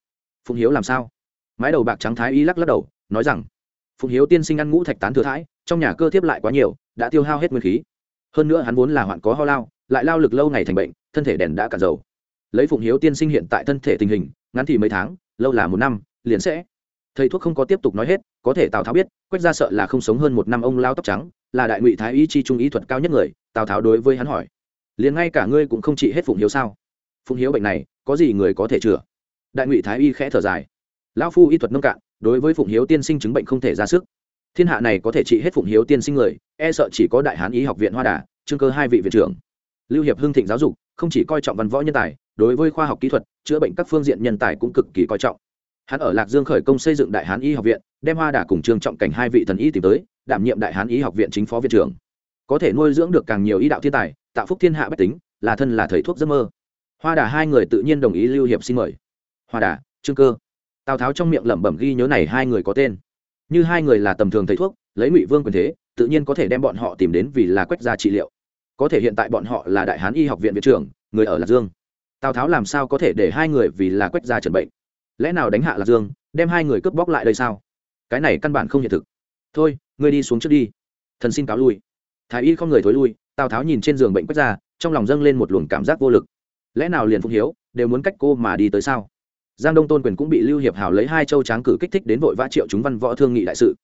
phụng hiếu làm sao? Mái đầu bạc trắng thái y lắc lắc đầu, nói rằng, phụng hiếu tiên sinh ăn ngũ thạch tán thừa thái, trong nhà cơ thiếp lại quá nhiều, đã tiêu hao hết nguyên khí hơn nữa hắn vốn là hoạn có ho lao, lại lao lực lâu ngày thành bệnh, thân thể đèn đã cả dầu. Lấy phụng hiếu tiên sinh hiện tại thân thể tình hình, ngắn thì mấy tháng, lâu là một năm, liền sẽ. Thầy thuốc không có tiếp tục nói hết, có thể tào tháo biết, quách ra sợ là không sống hơn một năm ông lao tóc trắng, là đại ngụy thái y chi trung ý thuật cao nhất người, tào tháo đối với hắn hỏi. Liền ngay cả ngươi cũng không trị hết phụng hiếu sao? Phụng hiếu bệnh này, có gì người có thể chữa? Đại ngụy thái y khẽ thở dài. Lão phu y thuật nông cạn, đối với phụng hiếu tiên sinh chứng bệnh không thể ra sức thiên hạ này có thể trị hết phụng hiếu tiên sinh người e sợ chỉ có đại hán y học viện hoa đà, trương cơ hai vị viện trưởng. Lưu hiệp hưng thịnh giáo dục, không chỉ coi trọng văn võ nhân tài, đối với khoa học kỹ thuật, chữa bệnh các phương diện nhân tài cũng cực kỳ coi trọng. Hắn ở lạc dương khởi công xây dựng đại hán y học viện, đem hoa đà cùng trương trọng cảnh hai vị thần y tìm tới, đảm nhiệm đại hán y học viện chính phó viện trưởng. Có thể nuôi dưỡng được càng nhiều y đạo thiên tài, tạo phúc thiên hạ bách tính, là thân là thầy thuốc giấc mơ. Hoa đà hai người tự nhiên đồng ý lưu hiệp xin mời. Hoa đà, trương cơ. Tào tháo trong miệng lẩm bẩm ghi nhớ này hai người có tên như hai người là tầm thường thầy thuốc, lấy ngụy vương quyền thế, tự nhiên có thể đem bọn họ tìm đến vì là quách gia trị liệu. Có thể hiện tại bọn họ là đại hán y học viện viện trưởng, người ở lạc dương. Tào tháo làm sao có thể để hai người vì là quách gia trần bệnh? Lẽ nào đánh hạ lạc dương, đem hai người cướp bóc lại đây sao? Cái này căn bản không hiện thực. Thôi, ngươi đi xuống trước đi. Thần xin cáo lui. Thái y không người thối lui, tào tháo nhìn trên giường bệnh quách gia, trong lòng dâng lên một luồng cảm giác vô lực. Lẽ nào liền phụng hiếu đều muốn cách cô mà đi tới sao? Giang đông tôn quyền cũng bị lưu hiệp hào lấy hai châu tráng cử kích thích đến vội vã triệu chúng văn võ thương nghị đại sự.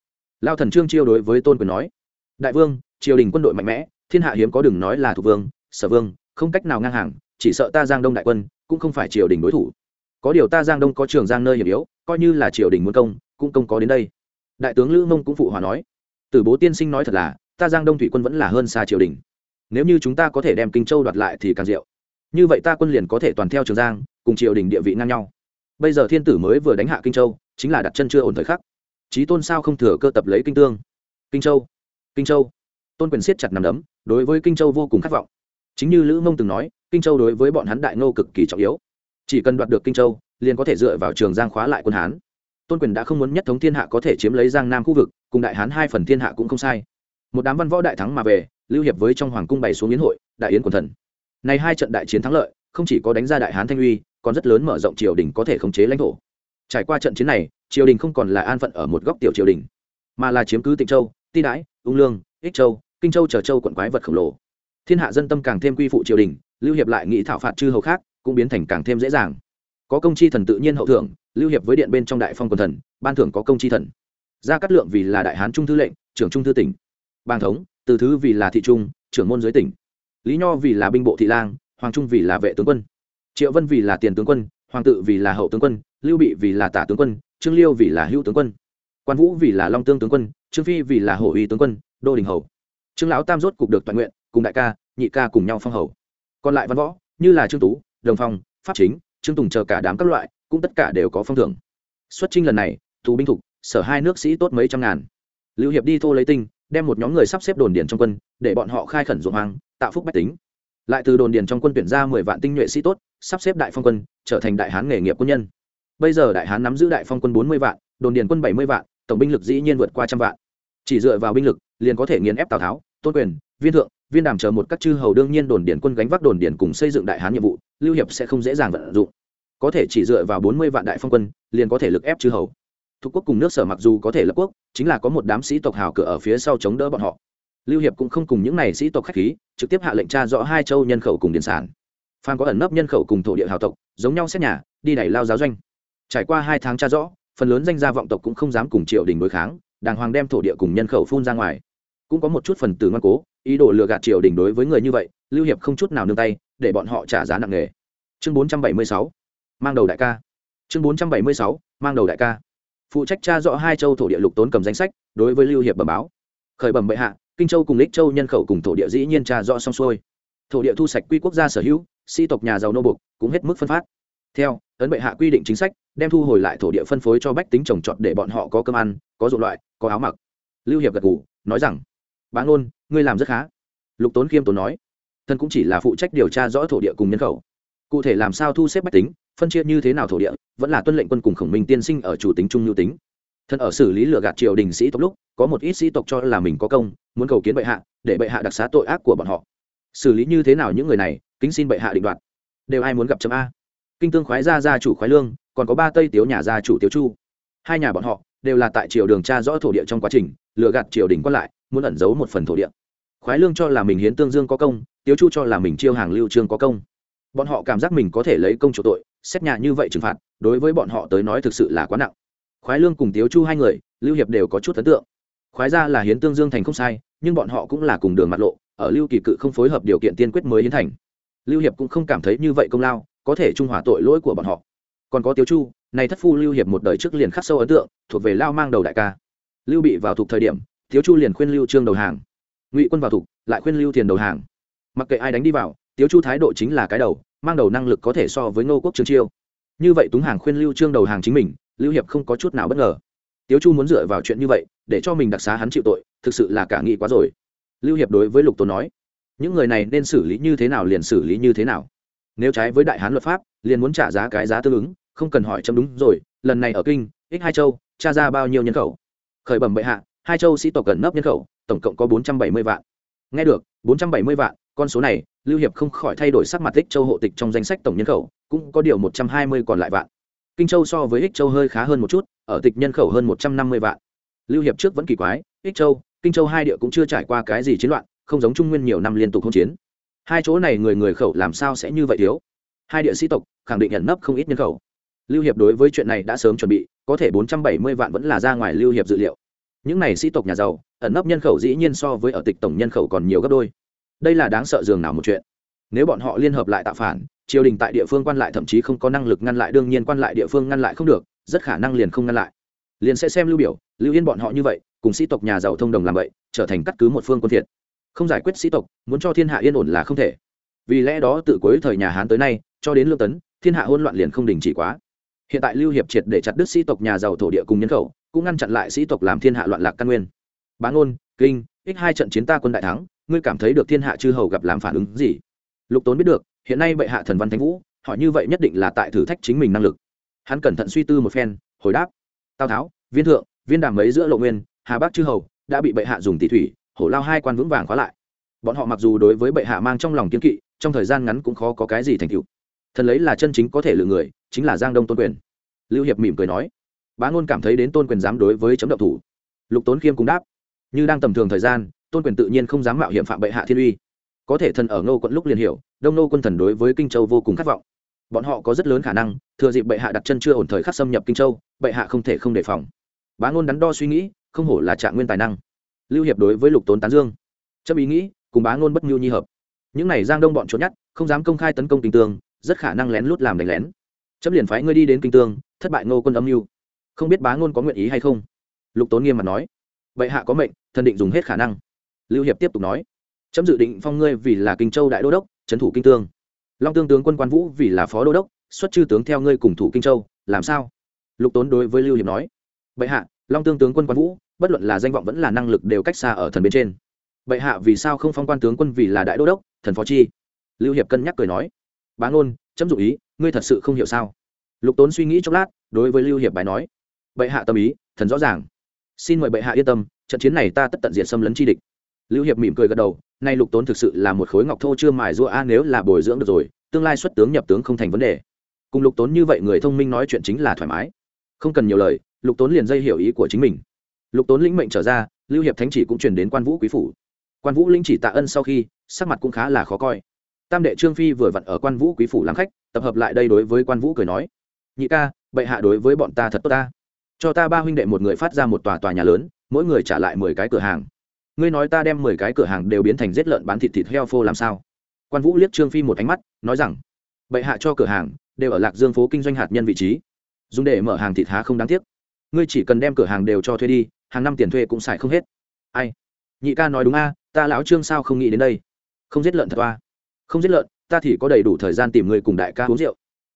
Lao thần trương chiêu đối với tôn quyền nói, đại vương, triều đình quân đội mạnh mẽ, thiên hạ hiếm có đừng nói là thủ vương, sở vương, không cách nào ngang hàng, chỉ sợ ta giang đông đại quân cũng không phải triều đình đối thủ. Có điều ta giang đông có trường giang nơi hiểm yếu, coi như là triều đình muốn công, cũng công có đến đây. Đại tướng lữ mông cũng phụ hòa nói từ bố tiên sinh nói thật là, ta giang đông thủy quân vẫn là hơn xa triều đình. Nếu như chúng ta có thể đem kinh châu đoạt lại thì càng diệu. Như vậy ta quân liền có thể toàn theo trường giang, cùng triều đình địa vị ngang nhau bây giờ thiên tử mới vừa đánh hạ kinh châu, chính là đặt chân chưa ổn thời khắc. Trí tôn sao không thừa cơ tập lấy kinh tương? Kinh châu kinh châu. Tôn quyền siết chặt nằm đấm, đối với kinh châu vô cùng khát vọng. Chính như lữ mông từng nói, kinh châu đối với bọn hắn đại ngô cực kỳ trọng yếu. Chỉ cần đoạt được kinh châu, liền có thể dựa vào trường giang khóa lại quân hán. Tôn quyền đã không muốn nhất thống thiên hạ có thể chiếm lấy giang nam khu vực, cùng đại hán hai phần thiên hạ cũng không sai. Một đám văn võ đại thắng mà về, lưu hiệp với trong hoàng cung bày xuống yến hội, đại yến quần thần. Này hai trận đại chiến thắng lợi, không chỉ có đánh ra đại hán thanh uy còn rất lớn mở rộng triều đình có thể khống chế lãnh thổ. Trải qua trận chiến này, triều đình không còn là an phận ở một góc tiểu triều đình, mà là chiếm cứ tịnh châu, ti đãi, ung lương, ích châu, kinh châu chờ châu quận quái vật khổng lồ. Thiên hạ dân tâm càng thêm quy phụ triều đình, lưu hiệp lại nghĩ thảo phạt chư hầu khác, cũng biến thành càng thêm dễ dàng. Có công chi thần tự nhiên hậu thưởng lưu hiệp với điện bên trong đại phong quần thần, ban thưởng có công chi thần. Gia cát lượng vì là đại hán trung thư lệnh, trưởng trung thư tỉnh. Bang thống, từ thứ vì là thị trung, trưởng môn dưới tỉnh. Lý nho vì là binh bộ thị lang, hoàng trung vì là vệ tướng quân triệu vân vì là tiền tướng quân, hoàng tự vì là hậu tướng quân, lưu bị vì là tả tướng quân, trương liêu vì là hữu tướng quân. Quan vũ vì là long tương tướng quân, trương phi vì là hổ uy tướng quân, đô đình hầu. Trương lão tam rốt cục được toàn nguyện, cùng đại ca, nhị ca cùng nhau phong hầu. Còn lại văn võ, như là trương tú, đồng phong, pháp chính, trương tùng chờ cả đám các loại, cũng tất cả đều có phong thưởng. Xuất trinh lần này tù binh thục, sở hai nước sĩ tốt mấy trăm ngàn. Lưu hiệp đi thô lấy tinh, đem một nhóm người sắp xếp đồn điền trong quân, để bọn họ khai khẩn ruộng hoang, tạo phúc bách tính lại từ đồn điền trong quân tuyển ra mười vạn tinh nhuệ sĩ tốt, sắp xếp đại phong quân, trở thành đại hán nghề nghiệp quân nhân. Bây giờ đại hán nắm giữ đại phong quân bốn mươi vạn, đồn điền quân bảy mươi vạn, tổng binh lực dĩ nhiên vượt qua trăm vạn. Chỉ dựa vào binh lực, liền có thể nghiền ép tào tháo, tôn quyền, viên thượng, viên đàm chờ một các chư hầu đương nhiên đồn điền quân gánh vác đồn điền cùng xây dựng đại hán nhiệm vụ, lưu hiệp sẽ không dễ dàng vận dụng. Có thể chỉ dựa vào bốn mươi vạn đại phong quân, liền có thể lực ép chư hầu. Thuộc quốc cùng nước sở mặc dù có thể lập quốc, chính là có một đám sĩ tộc hào cửa ở phía sau chống đỡ bọn họ lưu hiệp cũng không cùng những này sĩ tộc khách khí, trực tiếp hạ lệnh tra rõ hai châu nhân khẩu cùng điện sản. Phan có ẩn nấp nhân khẩu cùng thổ địa hào tộc, giống nhau xét nhà, đi đẩy lao giáo doanh. Trải qua hai tháng tra rõ, phần lớn danh gia vọng tộc cũng không dám cùng triều đình đối kháng, đàng hoàng đem thổ địa cùng nhân khẩu phun ra ngoài. Cũng có một chút phần tử ngoan cố, ý đồ lừa gạt triều đình đối với người như vậy, lưu hiệp không chút nào nương tay, để bọn họ trả giá nặng nề. Chương 476 mang đầu đại ca. Chương 476 mang đầu đại ca. Phụ trách tra rõ hai châu thổ địa lục tốn cầm danh sách, đối với lưu hiệp bẩm báo. Khởi bẩm bệ hạ kinh châu cùng lích châu nhân khẩu cùng thổ địa dĩ nhiên tra rõ xong xuôi. Thổ địa thu sạch quy quốc gia sở hữu, sĩ tộc nhà giàu nô bục cũng hết mức phân phát. Theo, ấn bệ hạ quy định chính sách, đem thu hồi lại thổ địa phân phối cho bách tính trồng trọt để bọn họ có cơm ăn, có dụng loại, có áo mặc. Lưu hiệp gật ngủ nói rằng, bá ngôn, ngươi làm rất khá. Lục tốn khiêm tốn nói, thân cũng chỉ là phụ trách điều tra rõ thổ địa cùng nhân khẩu. Cụ thể làm sao thu xếp bách tính, phân chia như thế nào thổ địa, vẫn là tuân lệnh quân cùng khổng minh tiên sinh ở chủ tính trung nhu tính thân ở xử lý lừa gạt triều đình sĩ tộc lúc, có một ít sĩ tộc cho là mình có công, muốn cầu kiến bệ hạ, để bệ hạ đặc xá tội ác của bọn họ. Xử lý như thế nào những người này, kính xin bệ hạ định đoạt. Đều ai muốn gặp chấm a? Kinh tương khoái gia gia chủ khoái lương, còn có ba tây tiếu nhà gia chủ tiếu chu. Hai nhà bọn họ đều là tại triều đường tra rõ thổ địa trong quá trình, lừa gạt triều đình quan lại, muốn ẩn giấu một phần thổ địa. Khoái lương cho là mình hiến tương dương có công, tiếu chu cho là mình chiêu hàng lưu trương có công. Bọn họ cảm giác mình có thể lấy công chủ tội, xét nhà như vậy trừng phạt, đối với bọn họ tới nói thực sự là quá nặng khoái lương cùng tiếu chu hai người, lưu hiệp đều có chút ấn tượng. Khoái ra là hiến tương dương thành không sai, nhưng bọn họ cũng là cùng đường mặt lộ, ở lưu kỳ cự không phối hợp điều kiện tiên quyết mới hiến thành. Lưu hiệp cũng không cảm thấy như vậy công lao, có thể trung hòa tội lỗi của bọn họ. Còn có tiếu chu, này thất phu lưu hiệp một đời trước liền khắc sâu ấn tượng, thuộc về lao mang đầu đại ca. Lưu bị vào thuộc thời điểm, tiếu chu liền khuyên lưu trương đầu hàng. Ngụy quân vào thuộc, lại khuyên lưu thiền đầu hàng. Mặc kệ ai đánh đi vào, tiếu chu thái độ chính là cái đầu, mang đầu năng lực có thể so với ngô quốc trương chiêu. Như vậy túng hàng khuyên lưu trương đầu hàng chính mình lưu hiệp không có chút nào bất ngờ. Tiếu chu muốn dựa vào chuyện như vậy, để cho mình đặc xá hắn chịu tội, thực sự là cả nghị quá rồi. Lưu hiệp đối với lục tốn nói, những người này nên xử lý như thế nào liền xử lý như thế nào. Nếu trái với đại hán luật pháp, liền muốn trả giá cái giá tương ứng, không cần hỏi chấm đúng rồi, lần này ở kinh, ích hai châu, tra ra bao nhiêu nhân khẩu. Khởi bẩm bệ hạ, hai châu sĩ tộc gần nấp nhân khẩu, tổng cộng có bốn trăm bảy mươi vạn. Nghe được, bốn trăm bảy mươi vạn, con số này, lưu hiệp không khỏi thay đổi sắc mặt Tích châu hộ tịch trong danh sách tổng nhân khẩu, cũng có điều một trăm hai mươi còn lại vạn kinh châu so với ích châu hơi khá hơn một chút, ở tịch nhân khẩu hơn một trăm năm mươi vạn. Lưu hiệp trước vẫn kỳ quái, ích châu, kinh châu hai địa cũng chưa trải qua cái gì chiến loạn, không giống trung nguyên nhiều năm liên tục hỗn chiến. Hai chỗ này người người khẩu làm sao sẽ như vậy thiếu? Hai địa sĩ tộc, khẳng định nhận nấp không ít nhân khẩu. Lưu hiệp đối với chuyện này đã sớm chuẩn bị, có thể bốn trăm bảy mươi vạn vẫn là ra ngoài lưu hiệp dự liệu. Những này sĩ tộc nhà giàu, ẩn nấp nhân khẩu dĩ nhiên so với ở tịch tổng nhân khẩu còn nhiều gấp đôi. Đây là đáng sợ dường nào một chuyện nếu bọn họ liên hợp lại tạo phản triều đình tại địa phương quan lại thậm chí không có năng lực ngăn lại đương nhiên quan lại địa phương ngăn lại không được rất khả năng liền không ngăn lại. Liền sẽ xem lưu biểu lưu yên bọn họ như vậy cùng sĩ tộc nhà giàu thông đồng làm vậy trở thành cắt cứ một phương quân thiện, không giải quyết sĩ tộc muốn cho thiên hạ yên ổn là không thể. Vì lẽ đó từ cuối thời nhà hán tới nay cho đến lương tấn thiên hạ hỗn loạn liền không đình chỉ quá. Hiện tại lưu hiệp triệt để chặt đứt sĩ tộc nhà giàu thổ địa cùng nhân khẩu cũng ngăn chặn lại sĩ tộc làm thiên hạ loạn lạc căn nguyên. Bán ôn kinh ích hai trận chiến ta quân đại thắng ngươi cảm thấy được thiên hạ chư hầu gặp làm phản ứng gì? Lục tốn biết được, hiện nay bệ hạ thần văn thánh vũ, hỏi như vậy nhất định là tại thử thách chính mình năng lực. Hắn cẩn thận suy tư một phen, hồi đáp. Tào tháo, viên thượng, viên đàm mấy giữa lộ nguyên, hà bắc chư hầu, đã bị bệ hạ dùng tỷ thủy, hổ lao hai quan vững vàng khóa lại. Bọn họ mặc dù đối với bệ hạ mang trong lòng kiên kỵ, trong thời gian ngắn cũng khó có cái gì thành tựu. Thần lấy là chân chính có thể lựa người, chính là giang đông tôn quyền. Lưu hiệp mỉm cười nói. Bá ngôn cảm thấy đến tôn quyền dám đối với chấm độc thủ. Lục tốn khiêm cũng đáp. Như đang tầm thường thời gian, tôn quyền tự nhiên không dám mạo hiểm phạm bệ hạ thiên uy có thể thần ở ngô quận lúc liền hiểu, đông nô quân thần đối với kinh châu vô cùng khát vọng. Bọn họ có rất lớn khả năng, thừa dịp bệ hạ đặt chân chưa ổn thời khắc xâm nhập kinh châu, bệ hạ không thể không đề phòng. Bá ngôn đắn đo suy nghĩ, không hổ là trạng nguyên tài năng. Lưu hiệp đối với lục tốn tán dương. Chấp ý nghĩ, cùng bá ngôn bất mưu nhi hợp. Những này giang đông bọn trốn nhất không dám công khai tấn công kinh tương, rất khả năng lén lút làm đánh lén. Chấp liền phái ngươi đi đến kinh tương, thất bại ngô quân âm mưu. Không biết bá ngôn có nguyện ý hay không? Lục tốn nghiêm mặt nói. Bệ hạ có mệnh, thần định dùng hết khả năng. Lưu hiệp tiếp tục nói chấm dự định phong ngươi vì là kinh châu đại đô đốc, trấn thủ kinh tương. Long tương tướng quân quan vũ vì là phó đô đốc, xuất chư tướng theo ngươi cùng thủ kinh châu, làm sao? Lục tốn đối với lưu hiệp nói. Bệ hạ, long tương tướng quân quan vũ, bất luận là danh vọng vẫn là năng lực đều cách xa ở thần bên trên. Bệ hạ vì sao không phong quan tướng quân vì là đại đô đốc, thần phó chi? Lưu hiệp cân nhắc cười nói. Bá ngôn, chấm dụ ý, ngươi thật sự không hiểu sao? Lục tốn suy nghĩ chốc lát, đối với lưu hiệp bài nói. Bệ hạ tâm ý, thần rõ ràng. Xin mời bệ hạ yên tâm, trận chiến này ta tất tận diện xâm lấn chi địch. Lưu hiệp mỉm cười gật đầu nay lục tốn thực sự là một khối ngọc thô chưa mài rũa a, nếu là bồi dưỡng được rồi, tương lai xuất tướng nhập tướng không thành vấn đề. Cùng lục tốn như vậy người thông minh nói chuyện chính là thoải mái. Không cần nhiều lời, lục tốn liền dây hiểu ý của chính mình. Lục tốn lĩnh mệnh trở ra, lưu hiệp thánh chỉ cũng truyền đến quan vũ quý phủ. Quan vũ lĩnh chỉ tạ ân sau khi, sắc mặt cũng khá là khó coi. Tam đệ trương phi vừa vặn ở quan vũ quý phủ làm khách, tập hợp lại đây đối với quan vũ cười nói, nhị ca, bệ hạ đối với bọn ta thật tốt ta. Cho ta ba huynh đệ một người phát ra một tòa tòa nhà lớn, mỗi người trả lại mười cái cửa hàng ngươi nói ta đem mười cái cửa hàng đều biến thành giết lợn bán thịt thịt heo phô làm sao? Quan vũ liếc trương phi một ánh mắt, nói rằng, bệ hạ cho cửa hàng đều ở lạc dương phố kinh doanh hạt nhân vị trí. Dùng để mở hàng thịt há không đáng tiếc. Ngươi chỉ cần đem cửa hàng đều cho thuê đi, hàng năm tiền thuê cũng xài không hết. Ai? Nhị ca nói đúng a, ta lão trương sao không nghĩ đến đây? Không giết lợn thật toa không giết lợn, ta thì có đầy đủ thời gian tìm người cùng đại ca uống rượu.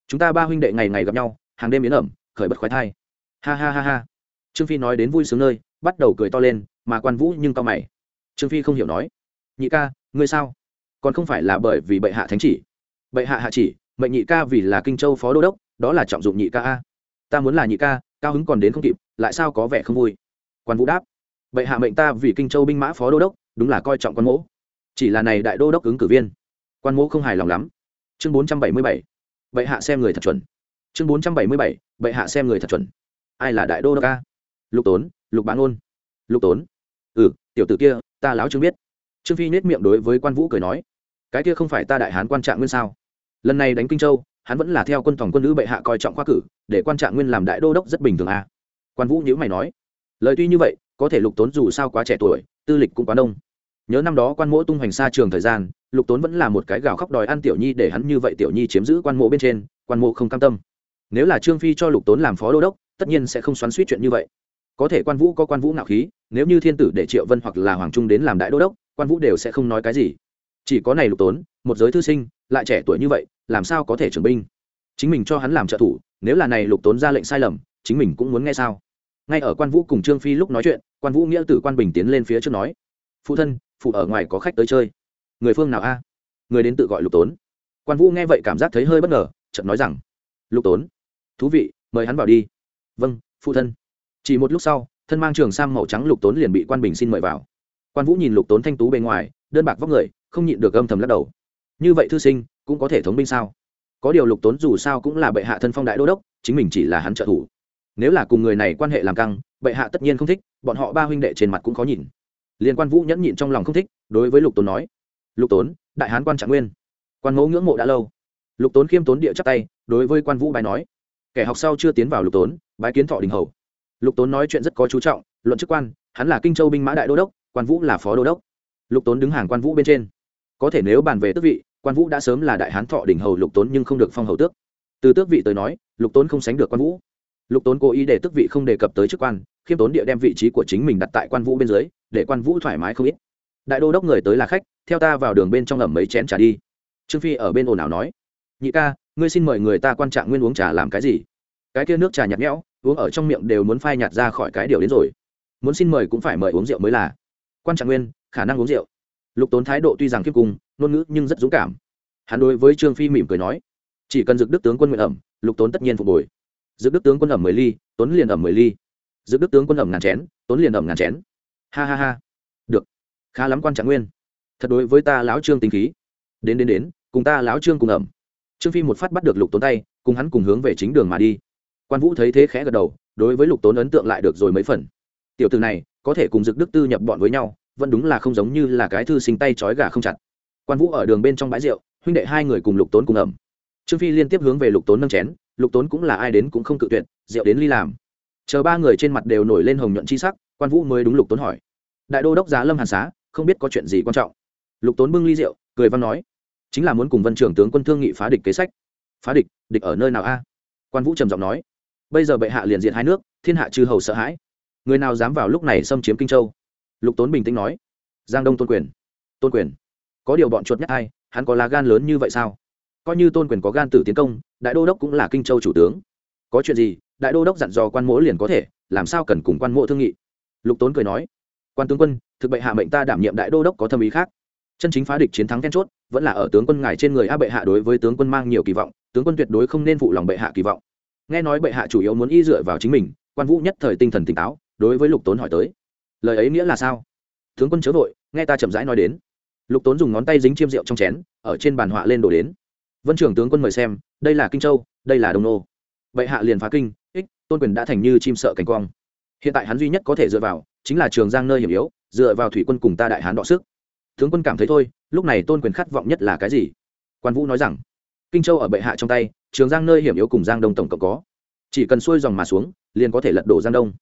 Chúng ta ba huynh đệ ngày ngày gặp nhau, hàng đêm yến ẩm, khởi bật khoái thai. Ha ha ha ha. Trương phi nói đến vui sướng nơi, bắt đầu cười to lên mà quan vũ nhưng cao mày. Trương phi không hiểu nói, nhị ca, ngươi sao? Còn không phải là bởi vì bệ hạ thánh chỉ? Bệ hạ hạ chỉ, mệnh nhị ca vì là kinh châu phó đô đốc, đó là trọng dụng nhị ca a. Ta muốn là nhị ca, cao hứng còn đến không kịp, lại sao có vẻ không vui? Quan vũ đáp, bệ hạ mệnh ta vì kinh châu binh mã phó đô đốc, đúng là coi trọng quan mỗ. Chỉ là này đại đô đốc ứng cử viên. Quan mỗ không hài lòng lắm. Chương bốn trăm bảy mươi bảy, bệ hạ xem người thật chuẩn. Chương bốn trăm bảy mươi bảy, bệ hạ xem người thật chuẩn. Ai là đại đô đốc a? Lục tốn, lục bán ôn lục tốn ừ tiểu tử kia, ta láo chứng biết. Trương phi nết miệng đối với quan vũ cười nói, cái kia không phải ta đại hán quan trạng nguyên sao? Lần này đánh kinh châu, hắn vẫn là theo quân tổng quân nữ bệ hạ coi trọng khoa cử, để quan trạng nguyên làm đại đô đốc rất bình thường à. quan vũ nhữ mày nói, lời tuy như vậy, có thể lục tốn dù sao quá trẻ tuổi, tư lịch cũng quá đông. Nhớ năm đó quan mỗ tung hoành xa trường thời gian, lục tốn vẫn là một cái gào khóc đòi ăn tiểu nhi để hắn như vậy tiểu nhi chiếm giữ quan mộ bên trên, quan mộ không cam tâm. Nếu là trương phi cho lục tốn làm phó đô đốc, tất nhiên sẽ không xoắn suýt chuyện như vậy có thể quan vũ có quan vũ ngạo khí, nếu như thiên tử để triệu vân hoặc là hoàng trung đến làm đại đô đốc, quan vũ đều sẽ không nói cái gì. Chỉ có này lục tốn, một giới thư sinh, lại trẻ tuổi như vậy, làm sao có thể trưởng binh? Chính mình cho hắn làm trợ thủ, nếu là này lục tốn ra lệnh sai lầm, chính mình cũng muốn nghe sao? Ngay ở quan vũ cùng trương phi lúc nói chuyện, quan vũ nghĩa tử quan bình tiến lên phía trước nói, phụ thân, phụ ở ngoài có khách tới chơi. Người phương nào a? Người đến tự gọi lục tốn. Quan vũ nghe vậy cảm giác thấy hơi bất ngờ, chợt nói rằng, lục tốn, thú vị, mời hắn vào đi. Vâng phụ thân chỉ một lúc sau, thân mang trường sam màu trắng lục tốn liền bị quan bình xin mời vào. Quan vũ nhìn lục tốn thanh tú bề ngoài, đơn bạc vóc người, không nhịn được âm thầm lắc đầu. Như vậy thư sinh, cũng có thể thống binh sao? Có điều lục tốn dù sao cũng là bệ hạ thân phong đại đô đốc, chính mình chỉ là hắn trợ thủ. Nếu là cùng người này quan hệ làm căng, bệ hạ tất nhiên không thích, bọn họ ba huynh đệ trên mặt cũng khó nhìn. Liên quan vũ nhẫn nhịn trong lòng không thích, đối với lục tốn nói, lục tốn, đại hán quan trạng nguyên. Quan mẫu ngưỡng mộ đã lâu. Lục tốn khiêm tốn địa chắc tay, đối với quan vũ bài nói, kẻ học sau chưa tiến vào lục tốn, bái kiến thọ đình hầu lục tốn nói chuyện rất có chú trọng, luận chức quan, hắn là kinh châu binh mã đại đô đốc, quan vũ là phó đô đốc. Lục tốn đứng hàng quan vũ bên trên. Có thể nếu bàn về tước vị, quan vũ đã sớm là đại hán thọ đỉnh hầu lục tốn nhưng không được phong hầu tước. Từ tước vị tới nói, lục tốn không sánh được quan vũ. Lục tốn cố ý để tước vị không đề cập tới chức quan, khiêm tốn địa đem vị trí của chính mình đặt tại quan vũ bên dưới, để quan vũ thoải mái không ít. Đại đô đốc người tới là khách, theo ta vào đường bên trong ẩm mấy chén trà đi. Trương phi ở bên ồn ào nói, nhị ca, ngươi xin mời người ta quan trạng nguyên uống trà làm cái gì? Cái kia nước trà nhạt nhẽo uống ở trong miệng đều muốn phai nhạt ra khỏi cái điều đến rồi. Muốn xin mời cũng phải mời uống rượu mới là. Quan trạng nguyên, khả năng uống rượu. Lục tốn thái độ tuy rằng kiếp cung ngôn ngữ nhưng rất dũng cảm. Hắn đối với trương phi mỉm cười nói, chỉ cần dực đức tướng quân nguyện ẩm, lục tốn tất nhiên phục hồi. Dực đức tướng quân ẩm mười ly, tốn liền ẩm mười ly. Dực đức tướng quân ẩm ngàn chén, tốn liền ẩm ngàn chén. Ha ha ha. Được. Khá lắm quan trạng nguyên. Thật đối với ta lão trương tính khí. Đến đến đến, cùng ta lão trương cùng ẩm. Trương phi một phát bắt được lục tốn tay, cùng hắn cùng hướng về chính đường mà đi quan vũ thấy thế khẽ gật đầu, đối với lục tốn ấn tượng lại được rồi mấy phần. Tiểu từ này, có thể cùng dực đức tư nhập bọn với nhau, vẫn đúng là không giống như là cái thư sinh tay trói gà không chặt. Quan vũ ở đường bên trong bãi rượu, huynh đệ hai người cùng lục tốn cùng ẩm. Trương phi liên tiếp hướng về lục tốn nâng chén, lục tốn cũng là ai đến cũng không cự tuyệt, rượu đến ly làm. Chờ ba người trên mặt đều nổi lên hồng nhuận chi sắc, quan vũ mới đúng lục tốn hỏi. Đại đô đốc giá lâm hàn xá, không biết có chuyện gì quan trọng. Lục tốn bưng ly rượu, cười văn nói. Chính là muốn cùng vân trưởng tướng quân thương nghị phá địch kế sách. Phá địch địch ở nơi nào a? Quan vũ trầm giọng nói bây giờ bệ hạ liền diện hai nước, thiên hạ chư hầu sợ hãi. Người nào dám vào lúc này xâm chiếm kinh châu? Lục tốn bình tĩnh nói. Giang đông tôn quyền. Tôn quyền. Có điều bọn chuột nhắc ai? Hắn có lá gan lớn như vậy sao? Coi như tôn quyền có gan tử tiến công, đại đô đốc cũng là kinh châu chủ tướng. Có chuyện gì, đại đô đốc dặn dò quan mỗ liền có thể, làm sao cần cùng quan mỗ thương nghị? Lục tốn cười nói. Quan tướng quân, thực bệ hạ mệnh ta đảm nhiệm đại đô đốc có thâm ý khác. Chân chính phá địch chiến thắng then chốt, vẫn là ở tướng quân ngài trên người a bệ hạ đối với tướng quân mang nhiều kỳ vọng, tướng quân tuyệt đối không nên phụ lòng bệ hạ kỳ vọng nghe nói bệ hạ chủ yếu muốn y dựa vào chính mình, quan vũ nhất thời tinh thần tỉnh táo, đối với lục tốn hỏi tới. Lời ấy nghĩa là sao? Tướng quân chớ vội, nghe ta chậm rãi nói đến. Lục tốn dùng ngón tay dính chiêm rượu trong chén, ở trên bàn họa lên đổ đến. Vân trưởng tướng quân mời xem, đây là kinh châu, đây là đông nô. Bệ hạ liền phá kinh, ích, tôn quyền đã thành như chim sợ cánh quang. Hiện tại hắn duy nhất có thể dựa vào, chính là trường giang nơi hiểm yếu, dựa vào thủy quân cùng ta đại hán đọ sức. Tướng quân cảm thấy thôi, lúc này tôn quyền khát vọng nhất là cái gì? Quan vũ nói rằng, kinh châu ở bệ hạ trong tay trường giang nơi hiểm yếu cùng giang đông tổng cộng có. chỉ cần xuôi dòng mà xuống, liền có thể lật đổ giang đông.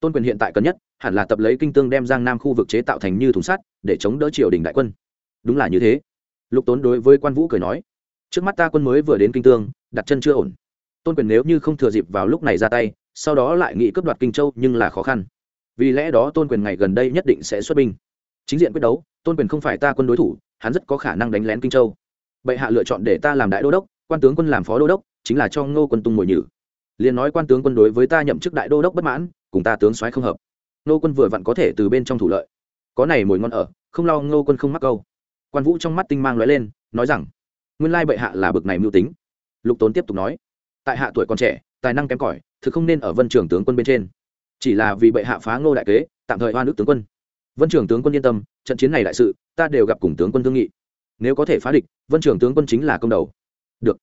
tôn quyền hiện tại cần nhất, hẳn là tập lấy kinh tương đem giang nam khu vực chế tạo thành như thùng sắt, để chống đỡ triều đình đại quân. đúng là như thế. lục tốn đối với quan vũ cười nói, trước mắt ta quân mới vừa đến kinh tương, đặt chân chưa ổn. tôn quyền nếu như không thừa dịp vào lúc này ra tay, sau đó lại nghị cướp đoạt kinh châu, nhưng là khó khăn. vì lẽ đó tôn quyền ngày gần đây nhất định sẽ xuất binh. chính diện quyết đấu, tôn quyền không phải ta quân đối thủ, hắn rất có khả năng đánh lén kinh châu. bệ hạ lựa chọn để ta làm đại đô đốc quan tướng quân làm phó đô đốc, chính là cho ngô quân tung mồi nhử. Liền nói quan tướng quân đối với ta nhậm chức đại đô đốc bất mãn, cùng ta tướng soái không hợp. Ngô quân vừa vặn có thể từ bên trong thủ lợi. Có này mồi ngon ở, không lo ngô quân không mắc câu. Quan vũ trong mắt tinh mang lóe lên, nói rằng, nguyên lai bệ hạ là bực này mưu tính. Lục tốn tiếp tục nói, tại hạ tuổi còn trẻ, tài năng kém cỏi, thực không nên ở vân trường tướng quân bên trên. Chỉ là vì bệ hạ phá ngô đại kế, tạm thời hoa nước tướng quân. Vân trường tướng quân yên tâm, trận chiến này đại sự, ta đều gặp cùng tướng quân thương nghị. Nếu có thể phá địch, vân trường tướng quân chính là công đầu được.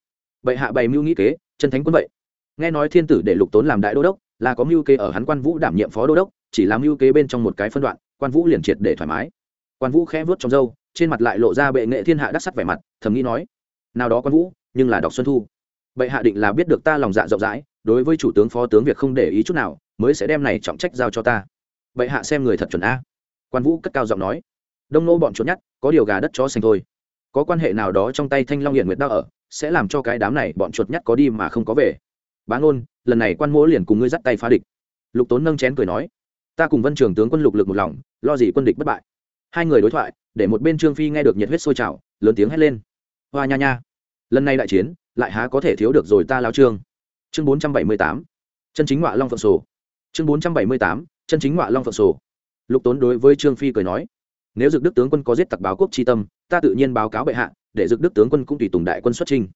Bệ hạ bày mưu nghĩ kế, chân thánh quân vậy. Nghe nói thiên tử để lục tốn làm đại đô đốc, là có mưu kế ở hắn quan vũ đảm nhiệm phó đô đốc, chỉ làm mưu kế bên trong một cái phân đoạn, quan vũ liền triệt để thoải mái. Quan vũ khẽ vớt trong râu, trên mặt lại lộ ra bệ nghệ thiên hạ đắc sắc vẻ mặt, thầm nghĩ nói, nào đó quan vũ, nhưng là đọc xuân thu. Bệ hạ định là biết được ta lòng dạ rộng rãi, đối với chủ tướng phó tướng việc không để ý chút nào, mới sẽ đem này trọng trách giao cho ta. Bệ hạ xem người thật chuẩn a. Quan vũ cất cao giọng nói, đông nô bọn trốn nhát có điều gà đất chó xanh thôi. Có quan hệ nào đó trong tay thanh long hiển nguyệt đao ở sẽ làm cho cái đám này bọn chuột nhắt có đi mà không có về. Bá ngôn, lần này quan mỗ liền cùng ngươi dắt tay phá địch. Lục tốn nâng chén cười nói, ta cùng vân trường tướng quân lục lực một lòng, lo gì quân địch bất bại. Hai người đối thoại, để một bên trương phi nghe được nhiệt huyết sôi trào, lớn tiếng hét lên. Hoa nha nha, lần này đại chiến, lại há có thể thiếu được rồi ta lao trương. Chương bốn trăm bảy mươi tám, chân chính ngọa long phượng sổ. Chương bốn trăm bảy mươi tám, chân chính ngọa long phượng sổ. Lục tốn đối với trương phi cười nói, nếu dực đức tướng quân có giết tặc báo quốc tri tâm, ta tự nhiên báo cáo bệ hạ để dực đức tướng quân cũng tùy tùng đại quân xuất trinh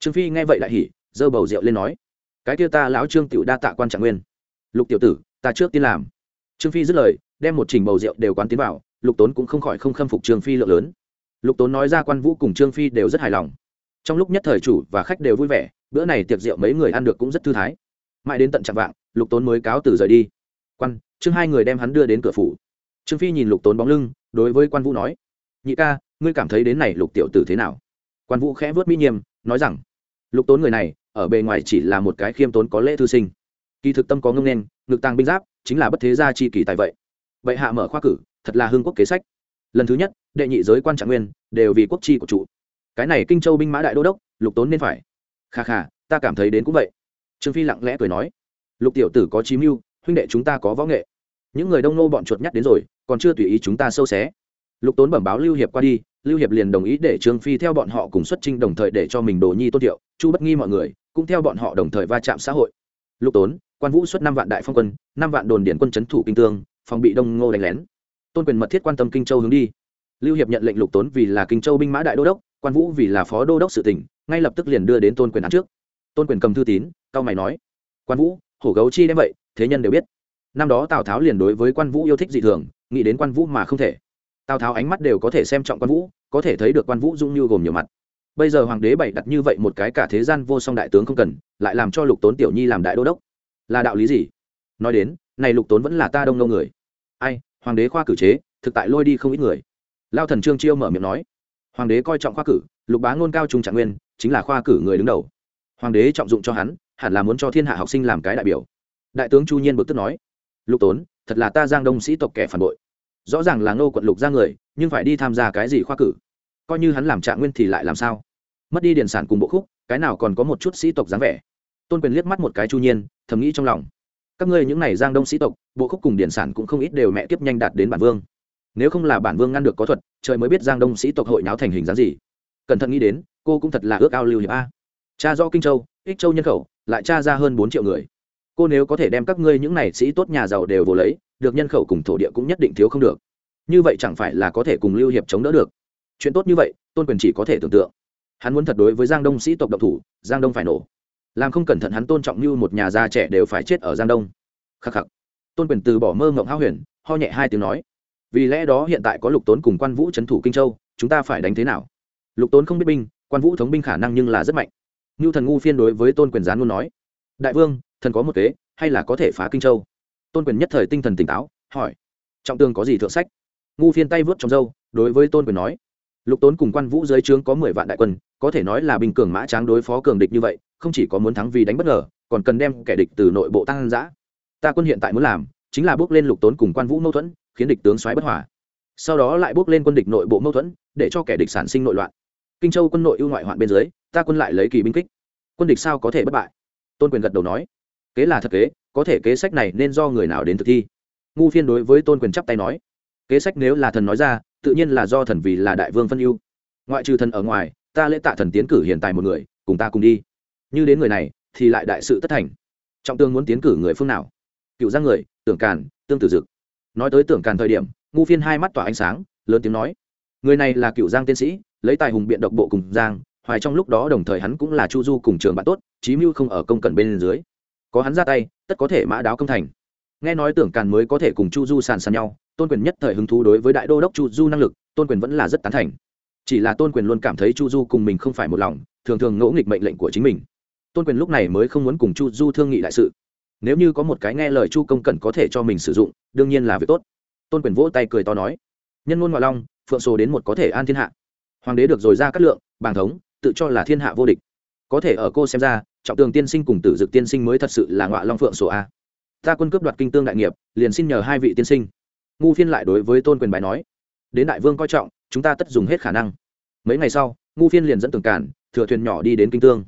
trương phi nghe vậy lại hỉ dơ bầu rượu lên nói, cái kia ta lão trương tiểu đa tạ quan trạng nguyên. Lục tiểu tử, ta trước tiên làm. Trương phi dứt lời, đem một trình bầu rượu đều quán tiến vào, lục tốn cũng không khỏi không khâm phục trương phi lượng lớn. Lục tốn nói ra quan vũ cùng trương phi đều rất hài lòng. Trong lúc nhất thời chủ và khách đều vui vẻ, bữa này tiệc rượu mấy người ăn được cũng rất thư thái. Mãi đến tận chặng vạng, lục tốn mới cáo từ rời đi. Quan, trương hai người đem hắn đưa đến cửa phủ. Trương phi nhìn lục tốn bóng lưng, đối với quan vũ nói, nhị ca ngươi cảm thấy đến này lục tiểu tử thế nào? Quan vũ khẽ vớt mỹ nhiêm nói rằng, lục tốn người này, ở bề ngoài chỉ là một cái khiêm tốn có lễ thư sinh. Kỳ thực tâm có ngông nên, ngực tàng binh giáp, chính là bất thế gia chi kỳ tại vậy. Vậy hạ mở khoa cử, thật là hương quốc kế sách. Lần thứ nhất, đệ nhị giới quan trạng nguyên, đều vì quốc chi của trụ cái này kinh châu binh mã đại đô đốc, lục tốn nên phải. Kha kha, ta cảm thấy đến cũng vậy. Trương phi lặng lẽ cười nói, lục tiểu tử có chí mưu, huynh đệ chúng ta có võ nghệ. Những người đông nô bọn chuột nhắt đến rồi, còn chưa tùy ý chúng ta sâu xé lục tốn bẩm báo lưu hiệp qua đi, lưu hiệp liền đồng ý để trương phi theo bọn họ cùng xuất trinh đồng thời để cho mình đồ nhi tôn thiệu, chu bất nghi mọi người cũng theo bọn họ đồng thời va chạm xã hội. Lục tốn, quan vũ xuất năm vạn đại phong quân, năm vạn đồn điển quân c thủ kinh tương, phòng bị đông ngô đánh lén. Tôn quyền mật thiết quan tâm kinh châu hướng đi. Lưu hiệp nhận lệnh lục tốn vì là kinh châu binh mã đại đô đốc, quan vũ vì là phó đô đốc sự tỉnh, ngay lập tức liền đưa đến tôn quyền án trước. Tôn quyền cầm thư tín, cao mày nói, quan vũ, hổ gấu chi đem vậy, thế nhân đều biết. Năm đó tào tháo liền đối với quan vũ yêu thích dị thường, nghĩ đến quan vũ mà không thể tào tháo ánh mắt đều có thể xem trọng quan vũ có thể thấy được quan vũ dung như gồm nhiều mặt bây giờ hoàng đế bày đặt như vậy một cái cả thế gian vô song đại tướng không cần lại làm cho lục tốn tiểu nhi làm đại đô đốc là đạo lý gì nói đến này lục tốn vẫn là ta đông lâu người ai hoàng đế khoa cử chế thực tại lôi đi không ít người lao thần trương chiêu mở miệng nói hoàng đế coi trọng khoa cử lục bá ngôn cao trung trạng nguyên chính là khoa cử người đứng đầu hoàng đế trọng dụng cho hắn hẳn là muốn cho thiên hạ học sinh làm cái đại biểu đại tướng chu nhiên bực tức nói lục tốn thật là ta giang đông sĩ tộc kẻ phản bội rõ ràng là ngô quận lục ra người, nhưng phải đi tham gia cái gì khoa cử? Coi như hắn làm trạng nguyên thì lại làm sao? Mất đi điển sản cùng bộ khúc, cái nào còn có một chút sĩ tộc dáng vẻ? Tôn quyền liếc mắt một cái chu nhiên, thầm nghĩ trong lòng. Các ngươi những này giang đông sĩ tộc, bộ khúc cùng điển sản cũng không ít đều mẹ tiếp nhanh đạt đến bản vương. Nếu không là bản vương ngăn được có thuật, trời mới biết giang đông sĩ tộc hội náo thành hình dáng gì. Cẩn thận nghĩ đến, cô cũng thật là ước ao lưu hiệp a. Cha do kinh châu, ích châu nhân khẩu, lại cha ra hơn bốn triệu người. Cô nếu có thể đem các ngươi những này sĩ tốt nhà giàu đều vô lấy được nhân khẩu cùng thổ địa cũng nhất định thiếu không được. Như vậy chẳng phải là có thể cùng lưu hiệp chống đỡ được. Chuyện tốt như vậy, tôn quyền chỉ có thể tưởng tượng. Hắn muốn thật đối với giang đông sĩ tộc độc thủ, giang đông phải nổ. Làm không cẩn thận hắn tôn trọng như một nhà già trẻ đều phải chết ở giang đông. Khắc khắc. Tôn quyền từ bỏ mơ mộng hao huyền, ho nhẹ hai tiếng nói, vì lẽ đó hiện tại có lục tốn cùng quan vũ trấn thủ kinh châu, chúng ta phải đánh thế nào? Lục tốn không biết binh, quan vũ thống binh khả năng nhưng là rất mạnh. Như thần ngu phiên đối với tôn quyền gián luôn nói, đại vương, thần có một kế, hay là có thể phá kinh châu? Tôn quyền nhất thời tinh thần tỉnh táo, hỏi, trọng tương có gì thượng sách? Ngu phiên tay vớt trong dâu đối với tôn quyền nói, lục tốn cùng quan vũ dưới trướng có mười vạn đại quân, có thể nói là bình cường mã tráng đối phó cường địch như vậy, không chỉ có muốn thắng vì đánh bất ngờ, còn cần đem kẻ địch từ nội bộ tăng giã ta quân hiện tại muốn làm, chính là bước lên lục tốn cùng quan vũ mâu thuẫn, khiến địch tướng xoáy bất hòa. Sau đó lại bước lên quân địch nội bộ mâu thuẫn, để cho kẻ địch sản sinh nội loạn. Kinh châu quân nội ưu ngoại hoạn bên dưới, ta quân lại lấy kỳ binh kích. Quân địch sao có thể bất bại? Tôn quyền gật đầu nói kế là thật kế, có thể kế sách này nên do người nào đến thực thi? Ngu phiên đối với tôn quyền chắp tay nói. Kế sách nếu là thần nói ra, tự nhiên là do thần vì là đại vương phân ưu. Ngoại trừ thần ở ngoài, ta lễ tạ thần tiến cử hiện tại một người, cùng ta cùng đi. Như đến người này, thì lại đại sự tất thành. Trọng tương muốn tiến cử người phương nào? Cựu giang người, tưởng càn, tương tử dực. Nói tới tưởng càn thời điểm, ngu phiên hai mắt tỏa ánh sáng, lớn tiếng nói. Người này là cựu giang tiến sĩ, lấy tài hùng biện độc bộ cùng giang, hoài trong lúc đó đồng thời hắn cũng là chu du cùng trường bạn tốt, chí mưu không ở công cần bên dưới có hắn ra tay, tất có thể mã đáo công thành. Nghe nói tưởng càn mới có thể cùng chu du sàn sàn nhau, tôn quyền nhất thời hứng thú đối với đại đô đốc chu du năng lực, tôn quyền vẫn là rất tán thành. Chỉ là tôn quyền luôn cảm thấy chu du cùng mình không phải một lòng, thường thường ngỗ nghịch mệnh lệnh của chính mình. Tôn quyền lúc này mới không muốn cùng chu du thương nghị đại sự. Nếu như có một cái nghe lời chu công cần có thể cho mình sử dụng, đương nhiên là việc tốt. Tôn quyền vỗ tay cười to nói, nhân ngôn ngoại long, phượng sổ đến một có thể an thiên hạ. Hoàng đế được rồi ra cắt lượng, bàng thống, tự cho là thiên hạ vô địch có thể ở cô xem ra, trọng tường tiên sinh cùng tử dực tiên sinh mới thật sự là ngọa long phượng sổ a. Ta quân cướp đoạt kinh tương đại nghiệp, liền xin nhờ hai vị tiên sinh. Ngu phiên lại đối với tôn quyền bài nói, đến đại vương coi trọng, chúng ta tất dùng hết khả năng. Mấy ngày sau, ngu phiên liền dẫn tường cản thừa thuyền nhỏ đi đến kinh tương.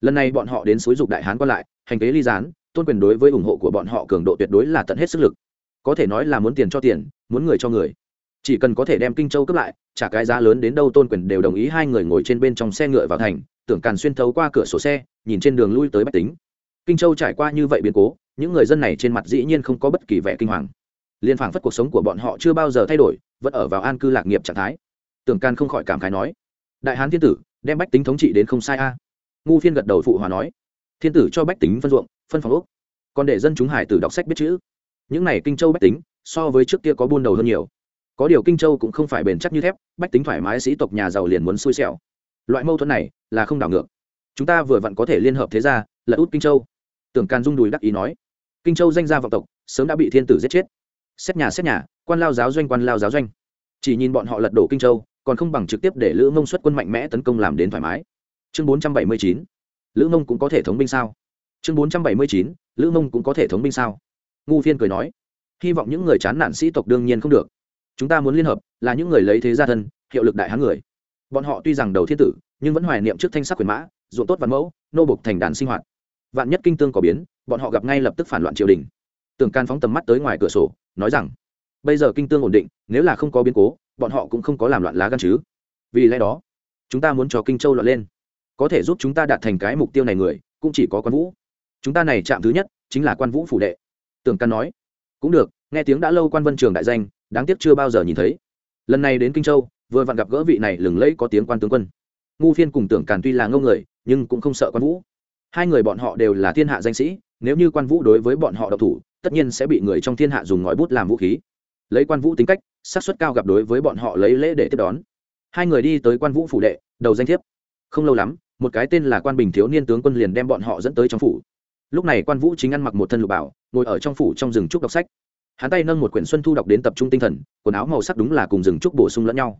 Lần này bọn họ đến suối dục đại hán qua lại, hành kế ly gián, tôn quyền đối với ủng hộ của bọn họ cường độ tuyệt đối là tận hết sức lực. Có thể nói là muốn tiền cho tiền, muốn người cho người. Chỉ cần có thể đem kinh châu cướp lại trả cái giá lớn đến đâu tôn quyền đều đồng ý hai người ngồi trên bên trong xe ngựa vào thành tưởng càn xuyên thấu qua cửa sổ xe, nhìn trên đường lui tới bách tính. Kinh châu trải qua như vậy biến cố, những người dân này trên mặt dĩ nhiên không có bất kỳ vẻ kinh hoàng. Liên phảng phất cuộc sống của bọn họ chưa bao giờ thay đổi, vẫn ở vào an cư lạc nghiệp trạng thái. Tưởng can không khỏi cảm khái nói, đại hán thiên tử, đem bách tính thống trị đến không sai a. Ngu phiên gật đầu phụ hòa nói, thiên tử cho bách tính phân ruộng, phân phòng úc còn để dân chúng hải tử đọc sách biết chữ. Những này kinh châu bách tính, so với trước kia có buôn đầu hơn nhiều. Có điều kinh châu cũng không phải bền chắc như thép, bách tính thoải mái sĩ tộc nhà giàu liền muốn xui xẻo loại mâu thuẫn này là không đảo ngược. Chúng ta vừa vặn có thể liên hợp thế gia là út kinh châu. Tưởng can dung đùi đắc ý nói. Kinh châu danh gia vọng tộc, sớm đã bị thiên tử giết chết. Xét nhà xét nhà, quan lao giáo doanh quan lao giáo doanh. Chỉ nhìn bọn họ lật đổ kinh châu, còn không bằng trực tiếp để lữ mông xuất quân mạnh mẽ tấn công làm đến thoải mái. Chương bốn trăm bảy mươi chín, lữ mông cũng có thể thống binh sao? Chương bốn trăm bảy mươi chín, lữ mông cũng có thể thống binh sao? Ngu phiên cười nói. Hy vọng những người chán nản sĩ tộc đương nhiên không được. Chúng ta muốn liên hợp là những người lấy thế gia thân, hiệu lực đại hán người bọn họ tuy rằng đầu thiên tử, nhưng vẫn hoài niệm trước thanh sắc quyền mã, ruộng tốt văn mẫu, nô bục thành đàn sinh hoạt. Vạn nhất kinh tương có biến, bọn họ gặp ngay lập tức phản loạn triều đình. Tưởng can phóng tầm mắt tới ngoài cửa sổ, nói rằng, bây giờ kinh tương ổn định, nếu là không có biến cố, bọn họ cũng không có làm loạn lá gan chứ. Vì lẽ đó, chúng ta muốn cho kinh châu loạn lên. Có thể giúp chúng ta đạt thành cái mục tiêu này người, cũng chỉ có quan vũ. Chúng ta này chạm thứ nhất, chính là quan vũ phủ đệ. Tưởng Can nói. Cũng được, nghe tiếng đã lâu quan vân trường đại danh, đáng tiếc chưa bao giờ nhìn thấy. Lần này đến kinh châu vừa vặn gặp gỡ vị này lừng lẫy có tiếng quan tướng quân. Ngu phiên cùng tưởng càn tuy là ngông người, nhưng cũng không sợ quan vũ. Hai người bọn họ đều là thiên hạ danh sĩ, nếu như quan vũ đối với bọn họ độc thủ, tất nhiên sẽ bị người trong thiên hạ dùng ngòi bút làm vũ khí. Lấy quan vũ tính cách, xác suất cao gặp đối với bọn họ lấy lễ để tiếp đón. Hai người đi tới quan vũ phủ đệ, đầu danh thiếp. Không lâu lắm, một cái tên là quan bình thiếu niên tướng quân liền đem bọn họ dẫn tới trong phủ. Lúc này quan vũ chính ăn mặc một thân lục bảo, ngồi ở trong phủ trong rừng trúc đọc sách. Hắn tay nâng một quyển xuân thu đọc đến tập trung tinh thần, quần áo màu sắc đúng là cùng rừng trúc bổ sung lẫn nhau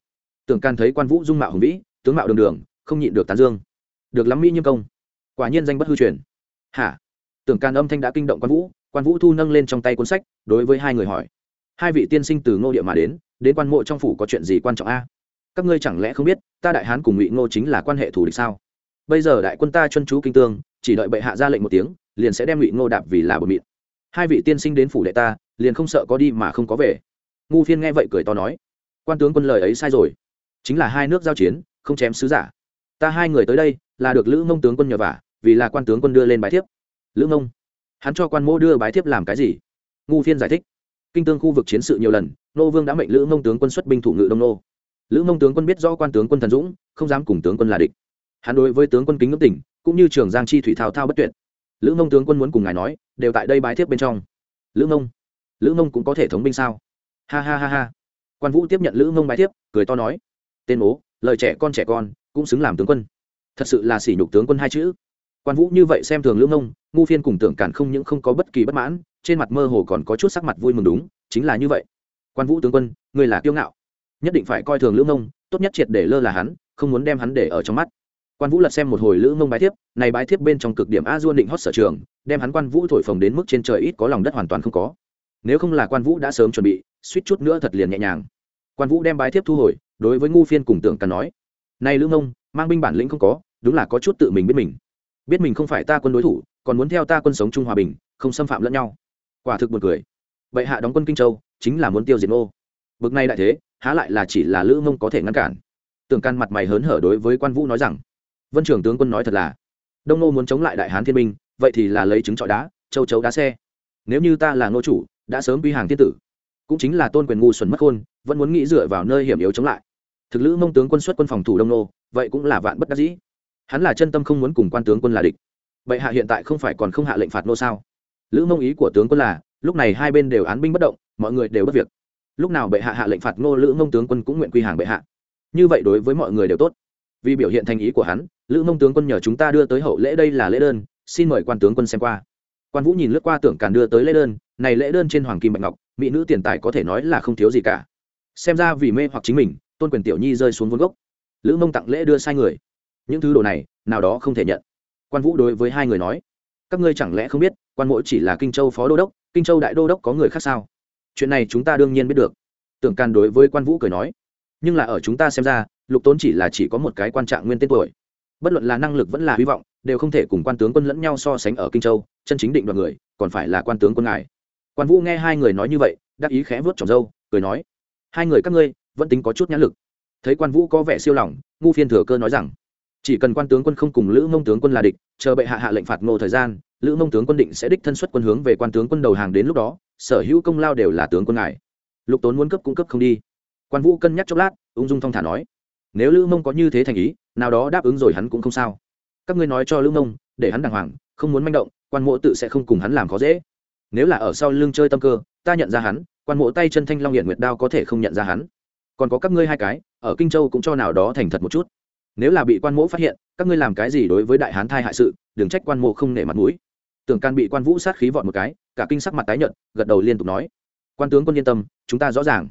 tưởng can thấy quan vũ dung mạo hùng vĩ, tướng mạo đường đường, không nhịn được tán dương. Được lắm mỹ như công. Quả nhiên danh bất hư truyền. Hả? Tưởng can âm thanh đã kinh động quan vũ quan vũ thu nâng lên trong tay cuốn sách, đối với hai người hỏi. Hai vị tiên sinh từ ngô địa mà đến đến quan mộ trong phủ có chuyện gì quan trọng a? Các ngươi chẳng lẽ không biết, ta đại hán cùng ngụy ngô chính là quan hệ thù địch sao? Bây giờ đại quân ta chân chú kinh tương, chỉ đợi bệ hạ ra lệnh một tiếng, liền sẽ đem ngụy ngô đạp vì là bờ mịn. Hai vị tiên sinh đến phủ đệ ta, liền không sợ có đi mà không có về. Ngu phiên nghe vậy cười to nói. Quan tướng quân lời ấy sai rồi chính là hai nước giao chiến, không chém sứ giả. Ta hai người tới đây, là được lữ mông tướng quân nhờ vả, vì là quan tướng quân đưa lên bái thiếp. Lữ mông hắn cho quan mô đưa bái thiếp làm cái gì? Ngu phiên giải thích. Kinh tương khu vực chiến sự nhiều lần, nô vương đã mệnh lữ mông tướng quân xuất binh thủ ngự đông nô. Lữ mông tướng quân biết do quan tướng quân thần dũng, không dám cùng tướng quân là địch. Hắn đối với tướng quân kính ngưỡng tỉnh, cũng như trường giang chi thủy thao thao bất tuyệt. Lữ mông tướng quân muốn cùng ngài nói, đều tại đây bái thiếp bên trong. Lữ mông lữ mông cũng có thể thống binh sao? Ha ha ha ha. Quan vũ tiếp nhận lữ mông bái thiếp, cười to nói tên ố, lời trẻ con trẻ con cũng xứng làm tướng quân. Thật sự là sỉ nhục tướng quân hai chữ. Quan vũ như vậy xem thường lưỡng mông ngu phiên cùng tưởng cản không những không có bất kỳ bất mãn trên mặt mơ hồ còn có chút sắc mặt vui mừng đúng chính là như vậy. Quan vũ tướng quân người là kiêu ngạo. Nhất định phải coi thường lưỡng mông tốt nhất triệt để lơ là hắn không muốn đem hắn để ở trong mắt. Quan vũ lật xem một hồi lữ mông bái thiếp này bái thiếp bên trong cực điểm a duôn định hót sở trường đem hắn quan vũ thổi phồng đến mức trên trời ít có lòng đất hoàn toàn không có. Nếu không là quan vũ đã sớm chuẩn bị suýt chút nữa thật liền nhẹ nhàng. Quan vũ đem bái thiếp thu hồi đối với ngu phiên cùng tưởng cần nói, này lữ mông, mang binh bản lĩnh không có, đúng là có chút tự mình biết mình. Biết mình không phải ta quân đối thủ, còn muốn theo ta quân sống chung hòa bình, không xâm phạm lẫn nhau. Quả thực buồn cười. Vậy hạ đóng quân kinh châu, chính là muốn tiêu diệt ngô. Bực này đại thế, há lại là chỉ là lữ mông có thể ngăn cản. Tưởng căn mặt mày hớn hở đối với quan vũ nói rằng, vân trưởng tướng quân nói thật là, đông Ngô muốn chống lại đại hán thiên minh vậy thì là lấy trứng trọi đá, châu chấu đá xe. Nếu như ta là ngô chủ, đã sớm quy hàng thiên tử, cũng chính là tôn quyền ngu xuẩn mất khôn, vẫn muốn nghĩ dựa vào nơi hiểm yếu chống lại thực lữ mông tướng quân xuất quân phòng thủ đông nô, vậy cũng là vạn bất đắc dĩ. Hắn là chân tâm không muốn cùng quan tướng quân là địch. Bệ hạ hiện tại không phải còn không hạ lệnh phạt nô sao? Lữ mông ý của tướng quân là, lúc này hai bên đều án binh bất động, mọi người đều bất việc. Lúc nào bệ hạ hạ lệnh phạt ngô lữ mông tướng quân cũng nguyện quy hàng bệ hạ. Như vậy đối với mọi người đều tốt. Vì biểu hiện thành ý của hắn, lữ mông tướng quân nhờ chúng ta đưa tới hậu lễ đây là lễ đơn, xin mời quan tướng quân xem qua. Quan vũ nhìn lướt qua tưởng càn đưa tới lễ đơn, này lễ đơn trên hoàng kim bạch ngọc, mỹ nữ tiền tài có thể nói là không thiếu gì cả. Xem ra vì mê hoặc chính mình tôn quyền tiểu nhi rơi xuống vốn gốc. Lữ mông tặng lễ đưa sai người. Những thứ đồ này, nào đó không thể nhận. Quan vũ đối với hai người nói, các ngươi chẳng lẽ không biết, quan mỗi chỉ là kinh châu phó đô đốc, kinh châu đại đô đốc có người khác sao? Chuyện này chúng ta đương nhiên biết được. Tưởng can đối với quan vũ cười nói, nhưng là ở chúng ta xem ra, lục tốn chỉ là chỉ có một cái quan trạng nguyên tên tuổi. Bất luận là năng lực vẫn là hy vọng, đều không thể cùng quan tướng quân lẫn nhau so sánh ở kinh châu, chân chính định đoạt người, còn phải là quan tướng quân ngài. Quan vũ nghe hai người nói như vậy, đắc ý khẽ vớt trồng dâu cười nói, hai người các ngươi vẫn tính có chút nhãn lực. Thấy quan vũ có vẻ siêu lòng, ngu phiên thừa cơ nói rằng, chỉ cần quan tướng quân không cùng lữ mông tướng quân là địch, chờ bệ hạ hạ lệnh phạt ngô thời gian, lữ mông tướng quân định sẽ đích thân xuất quân hướng về quan tướng quân đầu hàng đến lúc đó, sở hữu công lao đều là tướng quân ngài. Lục tốn muốn cấp cung cấp không đi. Quan vũ cân nhắc chốc lát, ung dung thong thả nói, nếu lữ mông có như thế thành ý, nào đó đáp ứng rồi hắn cũng không sao. Các ngươi nói cho lữ mông, để hắn đàng hoàng, không muốn manh động, quan mộ tự sẽ không cùng hắn làm khó dễ. Nếu là ở sau lưng chơi tâm cơ, ta nhận ra hắn, quan mộ tay chân thanh long hiện nguyệt đao có thể không nhận ra hắn còn có các ngươi hai cái, ở kinh châu cũng cho nào đó thành thật một chút. Nếu là bị quan mỗ phát hiện, các ngươi làm cái gì đối với đại hán thai hại sự, đừng trách quan mộ không nể mặt mũi. Tưởng can bị quan vũ sát khí vọt một cái, cả kinh sắc mặt tái nhợt, gật đầu liên tục nói, quan tướng quân yên tâm, chúng ta rõ ràng.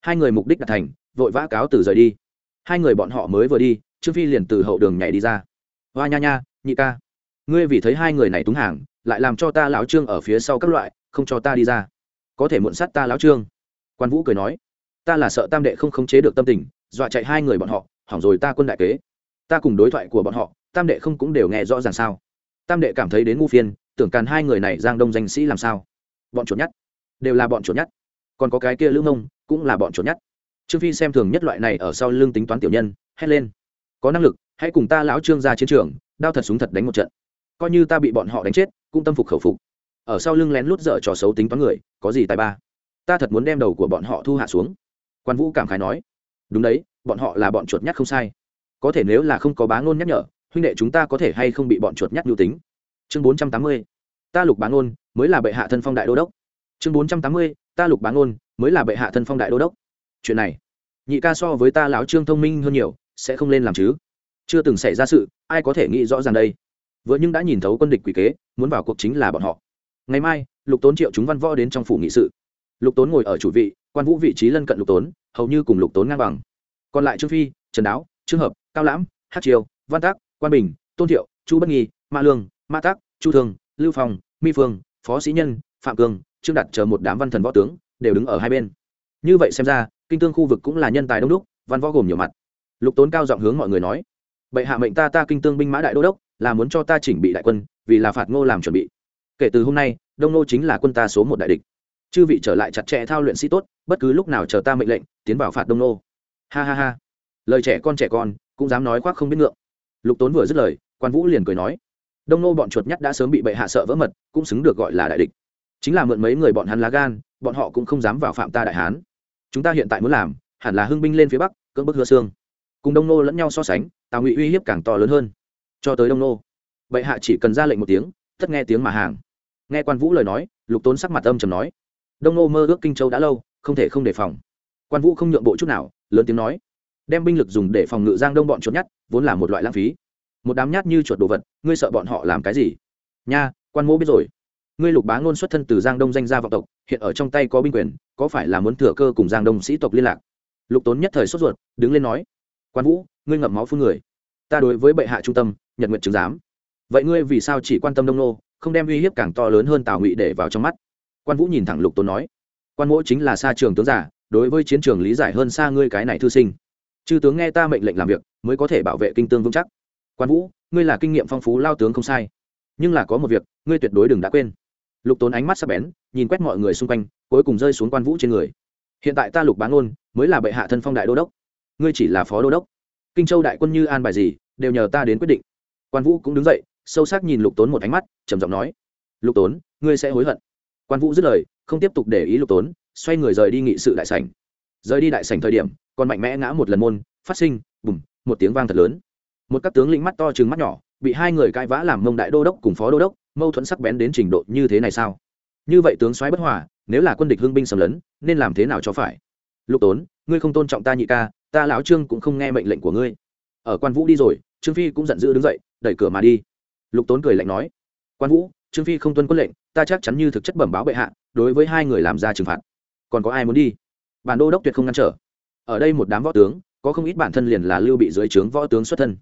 Hai người mục đích đạt thành, vội vã cáo từ rời đi. Hai người bọn họ mới vừa đi, trương phi liền từ hậu đường nhảy đi ra. Hoa nha nha, nhị ca, ngươi vì thấy hai người này túng hàng, lại làm cho ta lão trương ở phía sau các loại, không cho ta đi ra. Có thể muộn sát ta lão trương. Quan vũ cười nói ta là sợ tam đệ không khống chế được tâm tình, dọa chạy hai người bọn họ, hỏng rồi ta quân đại kế. Ta cùng đối thoại của bọn họ, tam đệ không cũng đều nghe rõ ràng sao. Tam đệ cảm thấy đến ngu phiên tưởng càn hai người này giang đông danh sĩ làm sao. Bọn chuột nhất đều là bọn chuột nhất còn có cái kia lưỡng mông cũng là bọn chuột nhất trương phi xem thường nhất loại này ở sau lưng tính toán tiểu nhân, hét lên. Có năng lực, hãy cùng ta lão trương ra chiến trường, đao thật súng thật đánh một trận. Coi như ta bị bọn họ đánh chết, cũng tâm phục khẩu phục. Ở sau lưng lén lút dở trò xấu tính toán người, có gì tài ba? Ta thật muốn đem đầu của bọn họ thu hạ xuống quan vũ cảm khái nói, đúng đấy, bọn họ là bọn chuột nhắt không sai. Có thể nếu là không có bá ngôn nhắc nhở, huynh đệ chúng ta có thể hay không bị bọn chuột nhắt nhu tính. Chương bốn trăm tám mươi, ta lục bá ngôn mới là bệ hạ thân phong đại đô đốc. Chương bốn trăm tám mươi, ta lục bá ngôn mới là bệ hạ thân phong đại đô đốc. Chuyện này, nhị ca so với ta lão trương thông minh hơn nhiều, sẽ không lên làm chứ. Chưa từng xảy ra sự, ai có thể nghĩ rõ ràng đây? Vừa nhưng đã nhìn thấu quân địch quỷ kế, muốn vào cuộc chính là bọn họ. Ngày mai, lục tốn triệu chúng văn võ đến trong phủ nghị sự lục tốn ngồi ở chủ vị, quan vũ vị trí lân cận lục tốn, hầu như cùng lục tốn ngang bằng. Còn lại trương phi, trần đáo, trương hợp, cao lãm hát triều, văn tác, quan bình, tôn thiệu, chu bất nghi, mã lương, mã tác chu thương lưu phong, mi phương, phó sĩ nhân, phạm cương trương đặt chờ một đám văn thần võ tướng, đều đứng ở hai bên. Như vậy xem ra, kinh tương khu vực cũng là nhân tài đông đúc, văn võ gồm nhiều mặt. Lục tốn cao giọng hướng mọi người nói, bệ hạ mệnh ta ta kinh tương binh mã đại đô đốc, là muốn cho ta chỉnh bị đại quân, vì là phạt ngô làm chuẩn bị. Kể từ hôm nay, đông nô chính là quân ta số một đại địch chư vị trở lại chặt chẽ thao luyện sĩ tốt, bất cứ lúc nào chờ ta mệnh lệnh, tiến vào phạt đông nô. Ha ha ha. Lời trẻ con trẻ con, cũng dám nói khoác không biết ngượng. Lục tốn vừa dứt lời, quan vũ liền cười nói. Đông nô bọn chuột nhắt đã sớm bị bệ hạ sợ vỡ mật, cũng xứng được gọi là đại địch. Chính là mượn mấy người bọn hắn lá gan, bọn họ cũng không dám vào phạm ta đại hán. Chúng ta hiện tại muốn làm, hẳn là hưng binh lên phía bắc, cưỡng bức hứa xương. Cùng đông nô lẫn nhau so sánh, tào ngụy uy hiếp càng to lớn hơn. Cho tới đông nô, bệ hạ chỉ cần ra lệnh một tiếng, tất nghe tiếng mà hàng. Nghe quan vũ lời nói, lục tốn sắc mặt âm trầm nói đông nô mơ ước kinh châu đã lâu, không thể không đề phòng. Quan vũ không nhượng bộ chút nào, lớn tiếng nói, đem binh lực dùng để phòng ngự giang đông bọn chuột nhát vốn là một loại lãng phí. Một đám nhát như chuột đồ vật, ngươi sợ bọn họ làm cái gì? Nha, quan mô biết rồi. Ngươi lục bá ngôn xuất thân từ giang đông danh gia vọng tộc, hiện ở trong tay có binh quyền, có phải là muốn thừa cơ cùng giang đông sĩ tộc liên lạc? Lục tốn nhất thời sốt ruột, đứng lên nói, quan vũ, ngươi ngậm máu phun người. Ta đối với bệ hạ trung tâm, nhật nguyện chứng giám. Vậy ngươi vì sao chỉ quan tâm đông nô, không đem uy hiếp càng to lớn hơn tào ngụy để vào trong mắt? Quan vũ nhìn thẳng lục tốn nói, quan mỗ chính là xa trường tướng giả, đối với chiến trường lý giải hơn xa ngươi cái này thư sinh. Chư tướng nghe ta mệnh lệnh làm việc, mới có thể bảo vệ kinh tương vững chắc. Quan vũ, ngươi là kinh nghiệm phong phú, lao tướng không sai. Nhưng là có một việc, ngươi tuyệt đối đừng đã quên. Lục tốn ánh mắt sắc bén, nhìn quét mọi người xung quanh, cuối cùng rơi xuống quan vũ trên người. Hiện tại ta lục bán ôn mới là bệ hạ thân phong đại đô đốc. Ngươi chỉ là phó đô đốc. Kinh châu đại quân như an bài gì, đều nhờ ta đến quyết định. Quan vũ cũng đứng dậy, sâu sắc nhìn lục tốn một ánh mắt, trầm giọng nói. Lục tốn, ngươi sẽ hối hận quan vũ dứt lời, không tiếp tục để ý lục tốn, xoay người rời đi nghị sự đại sảnh. Rời đi đại sảnh thời điểm, còn mạnh mẽ ngã một lần môn, phát sinh, bùm, một tiếng vang thật lớn. Một các tướng lĩnh mắt to chừng mắt nhỏ, bị hai người cãi vã làm mông đại đô đốc cùng phó đô đốc, mâu thuẫn sắc bén đến trình độ như thế này sao? Như vậy tướng soái bất hòa, nếu là quân địch hưng binh sầm lấn, nên làm thế nào cho phải? Lục tốn, ngươi không tôn trọng ta nhị ca, ta lão trương cũng không nghe mệnh lệnh của ngươi. Ở quan vũ đi rồi, trương phi cũng giận dữ đứng dậy, đẩy cửa mà đi. Lục tốn cười lạnh nói, quan vũ, trương phi không tuân quân lệnh ta chắc chắn như thực chất bẩm báo bệ hạ, đối với hai người làm ra trừng phạt. Còn có ai muốn đi? Bản đô đốc tuyệt không ngăn trở. Ở đây một đám võ tướng, có không ít bản thân liền là lưu bị dưới trướng võ tướng xuất thân.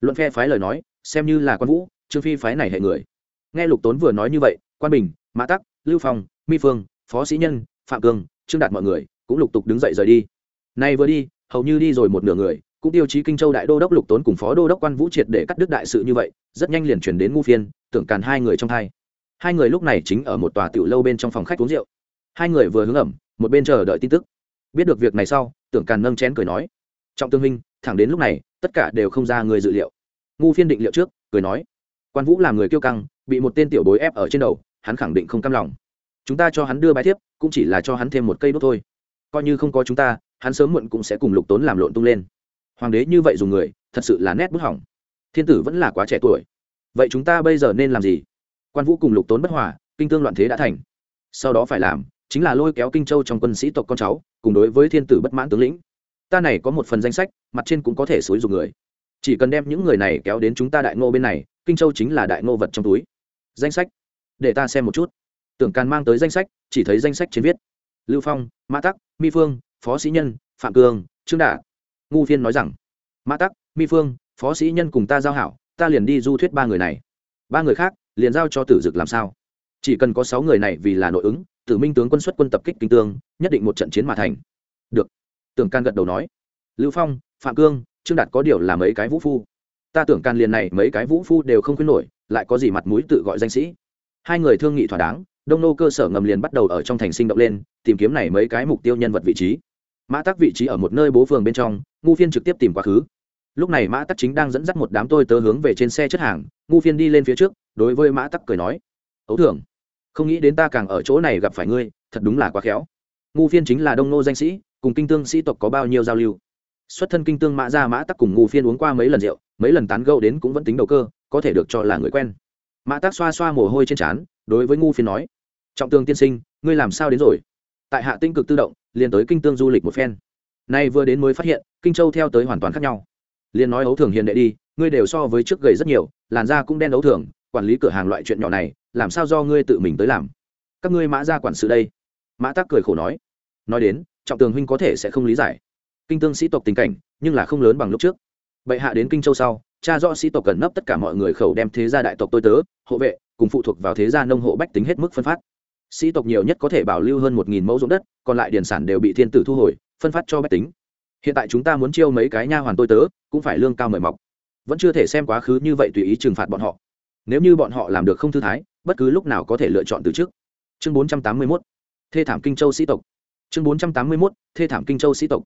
Luận phe phái lời nói, xem như là quan vũ, trương phi phái này hệ người. Nghe lục tốn vừa nói như vậy, quan bình, mã tắc, lưu phong, mi phương, phó sĩ nhân, phạm cương trương đạt mọi người cũng lục tục đứng dậy rời đi. Nay vừa đi, hầu như đi rồi một nửa người, cũng tiêu chí kinh châu đại đô đốc lục tốn cùng phó đô đốc quan vũ triệt để cắt đứt đại sự như vậy, rất nhanh liền chuyển đến ngu phiên, tưởng càn hai người trong thai hai người lúc này chính ở một tòa tiểu lâu bên trong phòng khách uống rượu. Hai người vừa hướng ẩm, một bên chờ đợi tin tức. Biết được việc này sau, tưởng càn nâng chén cười nói. Trọng tương minh thẳng đến lúc này, tất cả đều không ra người dự liệu. Ngu phiên định liệu trước, cười nói. Quan vũ là người kiêu căng, bị một tên tiểu bối ép ở trên đầu, hắn khẳng định không cam lòng. Chúng ta cho hắn đưa bài thiếp, cũng chỉ là cho hắn thêm một cây đốt thôi. Coi như không có chúng ta, hắn sớm muộn cũng sẽ cùng lục tốn làm lộn tung lên. Hoàng đế như vậy dùng người, thật sự là nét bức hỏng. Thiên tử vẫn là quá trẻ tuổi. Vậy chúng ta bây giờ nên làm gì? Quan vũ cùng lục tốn bất hòa, kinh tương loạn thế đã thành. Sau đó phải làm, chính là lôi kéo kinh châu trong quân sĩ tộc con cháu, cùng đối với thiên tử bất mãn tướng lĩnh. Ta này có một phần danh sách, mặt trên cũng có thể xối dùng người. Chỉ cần đem những người này kéo đến chúng ta đại ngô bên này, kinh châu chính là đại ngô vật trong túi. Danh sách. Để ta xem một chút. Tưởng càn mang tới danh sách, chỉ thấy danh sách trên viết. Lưu phong, mã tắc, mi phương, phó sĩ nhân, phạm cương trương đạ ngu phiên nói rằng, mã tắc, mi phương, phó sĩ nhân cùng ta giao hảo, ta liền đi du thuyết ba người này. Ba người khác liền giao cho tử dực làm sao? Chỉ cần có sáu người này vì là nội ứng, tử minh tướng quân xuất quân tập kích kinh tương, nhất định một trận chiến mà thành. Được. Tưởng can gật đầu nói. Lưu phong, phạm cương, trương đạt có điều là mấy cái vũ phu. Ta tưởng can liền này mấy cái vũ phu đều không khuyến nổi, lại có gì mặt mũi tự gọi danh sĩ. Hai người thương nghị thỏa đáng, đông nô cơ sở ngầm liền bắt đầu ở trong thành sinh động lên, tìm kiếm này mấy cái mục tiêu nhân vật vị trí. Mã tắc vị trí ở một nơi bố phường bên trong, ngu phiên trực tiếp tìm quá khứ. Lúc này mã tắc chính đang dẫn dắt một đám tôi tớ hướng về trên xe chất hàng, ngu phiên đi lên phía trước đối với mã tắc cười nói, ấu thưởng không nghĩ đến ta càng ở chỗ này gặp phải ngươi, thật đúng là quá khéo. Ngu phiên chính là đông nô danh sĩ, cùng kinh tương sĩ tộc có bao nhiêu giao lưu? Xuất thân kinh tương mã ra mã tắc cùng ngu phiên uống qua mấy lần rượu, mấy lần tán gâu đến cũng vẫn tính đầu cơ, có thể được cho là người quen. Mã tắc xoa xoa mồ hôi trên trán, đối với ngu phiên nói, trọng tương tiên sinh, ngươi làm sao đến rồi? Tại hạ tinh cực tự động, liền tới kinh tương du lịch một phen. Nay vừa đến mới phát hiện, kinh châu theo tới hoàn toàn khác nhau. Liền nói ấu thường hiền đệ đi, ngươi đều so với trước gầy rất nhiều, làn da cũng đen ấu thường quản lý cửa hàng loại chuyện nhỏ này, làm sao do ngươi tự mình tới làm? Các ngươi mã ra quản sự đây. Mã tắc cười khổ nói. Nói đến, trọng tường huynh có thể sẽ không lý giải. Kinh tương sĩ tộc tình cảnh, nhưng là không lớn bằng lúc trước. Bệ hạ đến kinh châu sau, cha rõ sĩ tộc cần nấp tất cả mọi người khẩu đem thế gia đại tộc tôi tớ, hộ vệ, cùng phụ thuộc vào thế gia nông hộ bách tính hết mức phân phát. Sĩ tộc nhiều nhất có thể bảo lưu hơn một nghìn mẫu ruộng đất, còn lại điển sản đều bị thiên tử thu hồi, phân phát cho bách tính. Hiện tại chúng ta muốn chiêu mấy cái nha hoàn tôi tớ, cũng phải lương cao mời mọc. Vẫn chưa thể xem quá khứ như vậy tùy ý trừng phạt bọn họ nếu như bọn họ làm được không thư thái, bất cứ lúc nào có thể lựa chọn từ trước chương bốn trăm tám mươi mốt. Thê thảm kinh châu sĩ tộc. Chương bốn trăm tám mươi mốt. Thê thảm kinh châu sĩ tộc.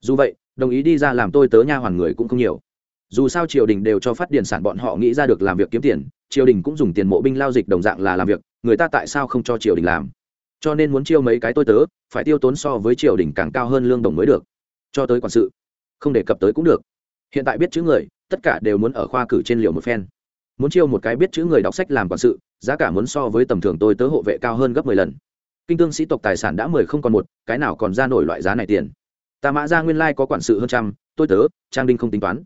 Dù vậy, đồng ý đi ra làm tôi tớ nha hoàn người cũng không nhiều. Dù sao triều đình đều cho phát điện sản bọn họ nghĩ ra được làm việc kiếm tiền, triều đình cũng dùng tiền mộ binh lao dịch đồng dạng là làm việc, người ta tại sao không cho triều đình làm? Cho nên muốn chiêu mấy cái tôi tớ, phải tiêu tốn so với triều đình càng cao hơn lương đồng mới được. Cho tới quản sự, không đề cập tới cũng được. Hiện tại biết chữ người, tất cả đều muốn ở khoa cử trên liều một phen muốn chiêu một cái biết chữ người đọc sách làm quản sự, giá cả muốn so với tầm thường tôi tớ hộ vệ cao hơn gấp mười lần. Kinh tương sĩ tộc tài sản đã mười không còn một, cái nào còn ra nổi loại giá này tiền? Ta mã ra nguyên lai có quản sự hơn trăm, tôi tớ, trang đinh không tính toán.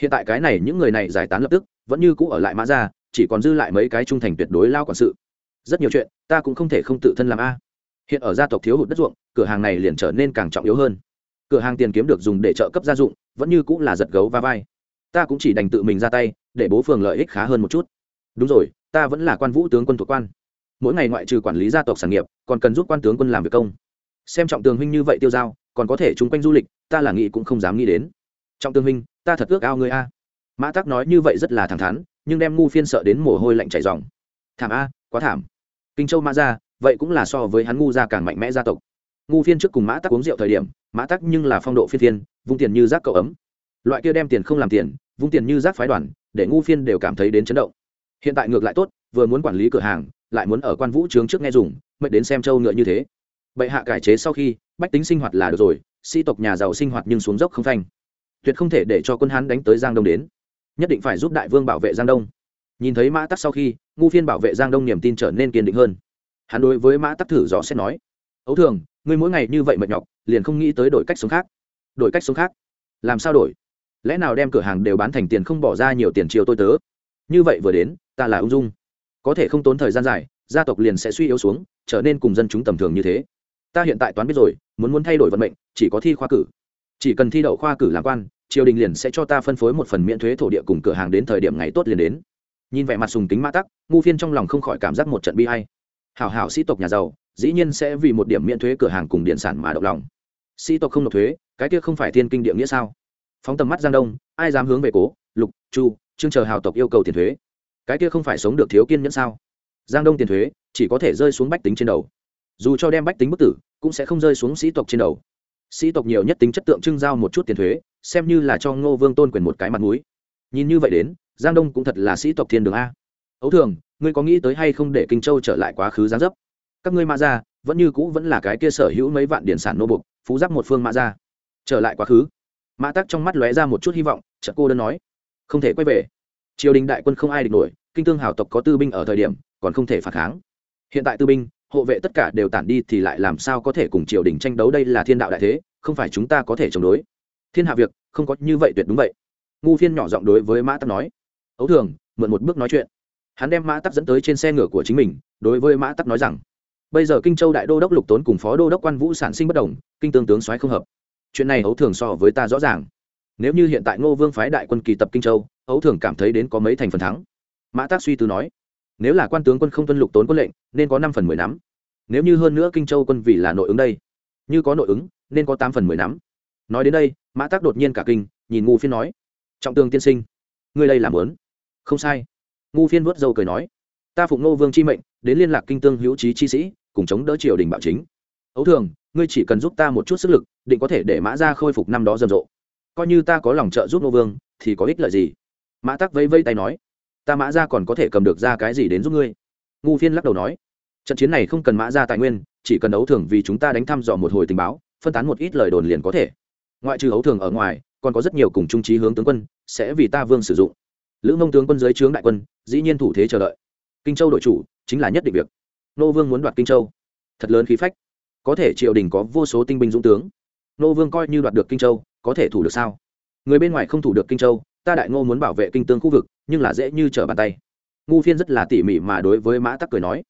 Hiện tại cái này những người này giải tán lập tức, vẫn như cũ ở lại mã ra chỉ còn dư lại mấy cái trung thành tuyệt đối lao quản sự. Rất nhiều chuyện, ta cũng không thể không tự thân làm a. Hiện ở gia tộc thiếu hụt đất ruộng, cửa hàng này liền trở nên càng trọng yếu hơn. Cửa hàng tiền kiếm được dùng để trợ cấp gia dụng, vẫn như cũng là giật gấu và vai. Ta cũng chỉ đành tự mình ra tay để bố phường lợi ích khá hơn một chút. Đúng rồi, ta vẫn là quan vũ tướng quân thuộc quan. Mỗi ngày ngoại trừ quản lý gia tộc sản nghiệp, còn cần giúp quan tướng quân làm việc công. Xem trọng tường huynh như vậy tiêu giao, còn có thể chung quanh du lịch, ta là nghĩ cũng không dám nghĩ đến. Trọng tường huynh, ta thật ước ao người a. Mã tắc nói như vậy rất là thẳng thắn, nhưng đem ngu phiên sợ đến mồ hôi lạnh chảy dòng thảm a, quá thảm. Kinh châu mã ra vậy cũng là so với hắn ngu ra càng mạnh mẽ gia tộc. Ngu phiên trước cùng mã tắc uống rượu thời điểm, mã tắc nhưng là phong độ phiên thiên vung tiền như rác cậu ấm. Loại kia đem tiền không làm tiền, vung tiền như rác phái đoàn để ngu phiên đều cảm thấy đến chấn động. Hiện tại ngược lại tốt, vừa muốn quản lý cửa hàng, lại muốn ở quan vũ trướng trước nghe dùng, mệt đến xem châu ngựa như thế. Bệ hạ cải chế sau khi, bách tính sinh hoạt là được rồi, sĩ tộc nhà giàu sinh hoạt nhưng xuống dốc không phanh. Tuyệt không thể để cho quân hán đánh tới giang đông đến. Nhất định phải giúp đại vương bảo vệ giang đông. Nhìn thấy mã tắc sau khi, ngu phiên bảo vệ giang đông niềm tin trở nên kiên định hơn. Hắn đối với mã tắc thử rõ sẽ nói, ấu thường, ngươi mỗi ngày như vậy mệt nhọc, liền không nghĩ tới đổi cách sống khác. Đổi cách sống khác? Làm sao đổi? Lẽ nào đem cửa hàng đều bán thành tiền không bỏ ra nhiều tiền chiều tôi tớ? Như vậy vừa đến, ta là ung dung. Có thể không tốn thời gian dài, gia tộc liền sẽ suy yếu xuống, trở nên cùng dân chúng tầm thường như thế. Ta hiện tại toán biết rồi, muốn muốn thay đổi vận mệnh, chỉ có thi khoa cử. Chỉ cần thi đậu khoa cử làm quan, triều đình liền sẽ cho ta phân phối một phần miễn thuế thổ địa cùng cửa hàng đến thời điểm ngày tốt liền đến. Nhìn vẻ mặt sùng tính mã tắc, ngu phiên trong lòng không khỏi cảm giác một trận bi hay hảo hảo sĩ tộc nhà giàu, dĩ nhiên sẽ vì một điểm miễn thuế cửa hàng cùng điện sản mà động lòng. Sĩ tộc không nộp thuế, cái kia không phải thiên kinh địa nghĩa sao? Phóng tầm mắt giang đông, ai dám hướng về cố, lục, chu chương chờ hào tộc yêu cầu tiền thuế. Cái kia không phải sống được thiếu kiên nhẫn sao? Giang đông tiền thuế, chỉ có thể rơi xuống bách tính trên đầu. Dù cho đem bách tính bức tử, cũng sẽ không rơi xuống sĩ tộc trên đầu. Sĩ tộc nhiều nhất tính chất tượng trưng giao một chút tiền thuế, xem như là cho ngô vương tôn quyền một cái mặt mũi. Nhìn như vậy đến, giang đông cũng thật là sĩ tộc thiên đường a. Ấu thường, ngươi có nghĩ tới hay không để kinh châu trở lại quá khứ giáng dấp? Các ngươi mã gia, vẫn như cũ vẫn là cái kia sở hữu mấy vạn điển sản nô bục phú giáp một phương mã gia. Trở lại quá khứ mã tắc trong mắt lóe ra một chút hy vọng, chợt cô đơn nói, không thể quay về. Triều đình đại quân không ai địch nổi, kinh tương hào tộc có tư binh ở thời điểm, còn không thể phản kháng. Hiện tại tư binh, hộ vệ tất cả đều tản đi thì lại làm sao có thể cùng triều đình tranh đấu đây là thiên đạo đại thế, không phải chúng ta có thể chống đối. Thiên hạ việc, không có như vậy tuyệt đúng vậy. Ngu phiên nhỏ giọng đối với mã tắc nói, ấu thường, mượn một bước nói chuyện. Hắn đem mã tắc dẫn tới trên xe ngựa của chính mình, đối với mã tắc nói rằng, bây giờ kinh châu đại đô đốc lục tốn cùng phó đô đốc quan vũ sản sinh bất đồng, kinh tương tướng soái không hợp chuyện này ấu thường so với ta rõ ràng. Nếu như hiện tại ngô vương phái đại quân kỳ tập kinh châu, ấu thường cảm thấy đến có mấy thành phần thắng. Mã tác suy tư nói, nếu là quan tướng quân không tuân lục tốn quân lệnh, nên có năm phần mười nắm. Nếu như hơn nữa kinh châu quân vì là nội ứng đây, như có nội ứng, nên có tám phần mười nắm. Nói đến đây, mã tác đột nhiên cả kinh, nhìn ngu phiên nói, trọng tương tiên sinh, ngươi đây làm lớn không sai. Ngu phiên vớt dâu cười nói, ta phụng nô vương chi mệnh, đến liên lạc kinh tương hữu trí chi sĩ, cùng chống đỡ triều đình bạo chính ấu thường, ngươi chỉ cần giúp ta một chút sức lực, định có thể để mã ra khôi phục năm đó rầm rộ. Coi như ta có lòng trợ giúp nô vương, thì có ích lợi gì? Mã tắc vây vây tay nói, ta mã ra còn có thể cầm được ra cái gì đến giúp ngươi? Ngu phiên lắc đầu nói, trận chiến này không cần mã ra tài nguyên, chỉ cần ấu thường vì chúng ta đánh thăm dò một hồi tình báo, phân tán một ít lời đồn liền có thể. Ngoại trừ ấu thường ở ngoài, còn có rất nhiều cùng trung trí hướng tướng quân, sẽ vì ta vương sử dụng. Lữ mông tướng quân dưới trướng đại quân, dĩ nhiên thủ thế chờ đợi. Kinh châu đội chủ, chính là nhất định việc. Nô vương muốn đoạt kinh châu. Thật lớn khí phách có thể triều đình có vô số tinh binh dũng tướng. Nô vương coi như đoạt được kinh châu, có thể thủ được sao? Người bên ngoài không thủ được kinh châu, ta đại ngô muốn bảo vệ kinh tương khu vực, nhưng là dễ như trở bàn tay. Ngu phiên rất là tỉ mỉ mà đối với mã tắc cười nói,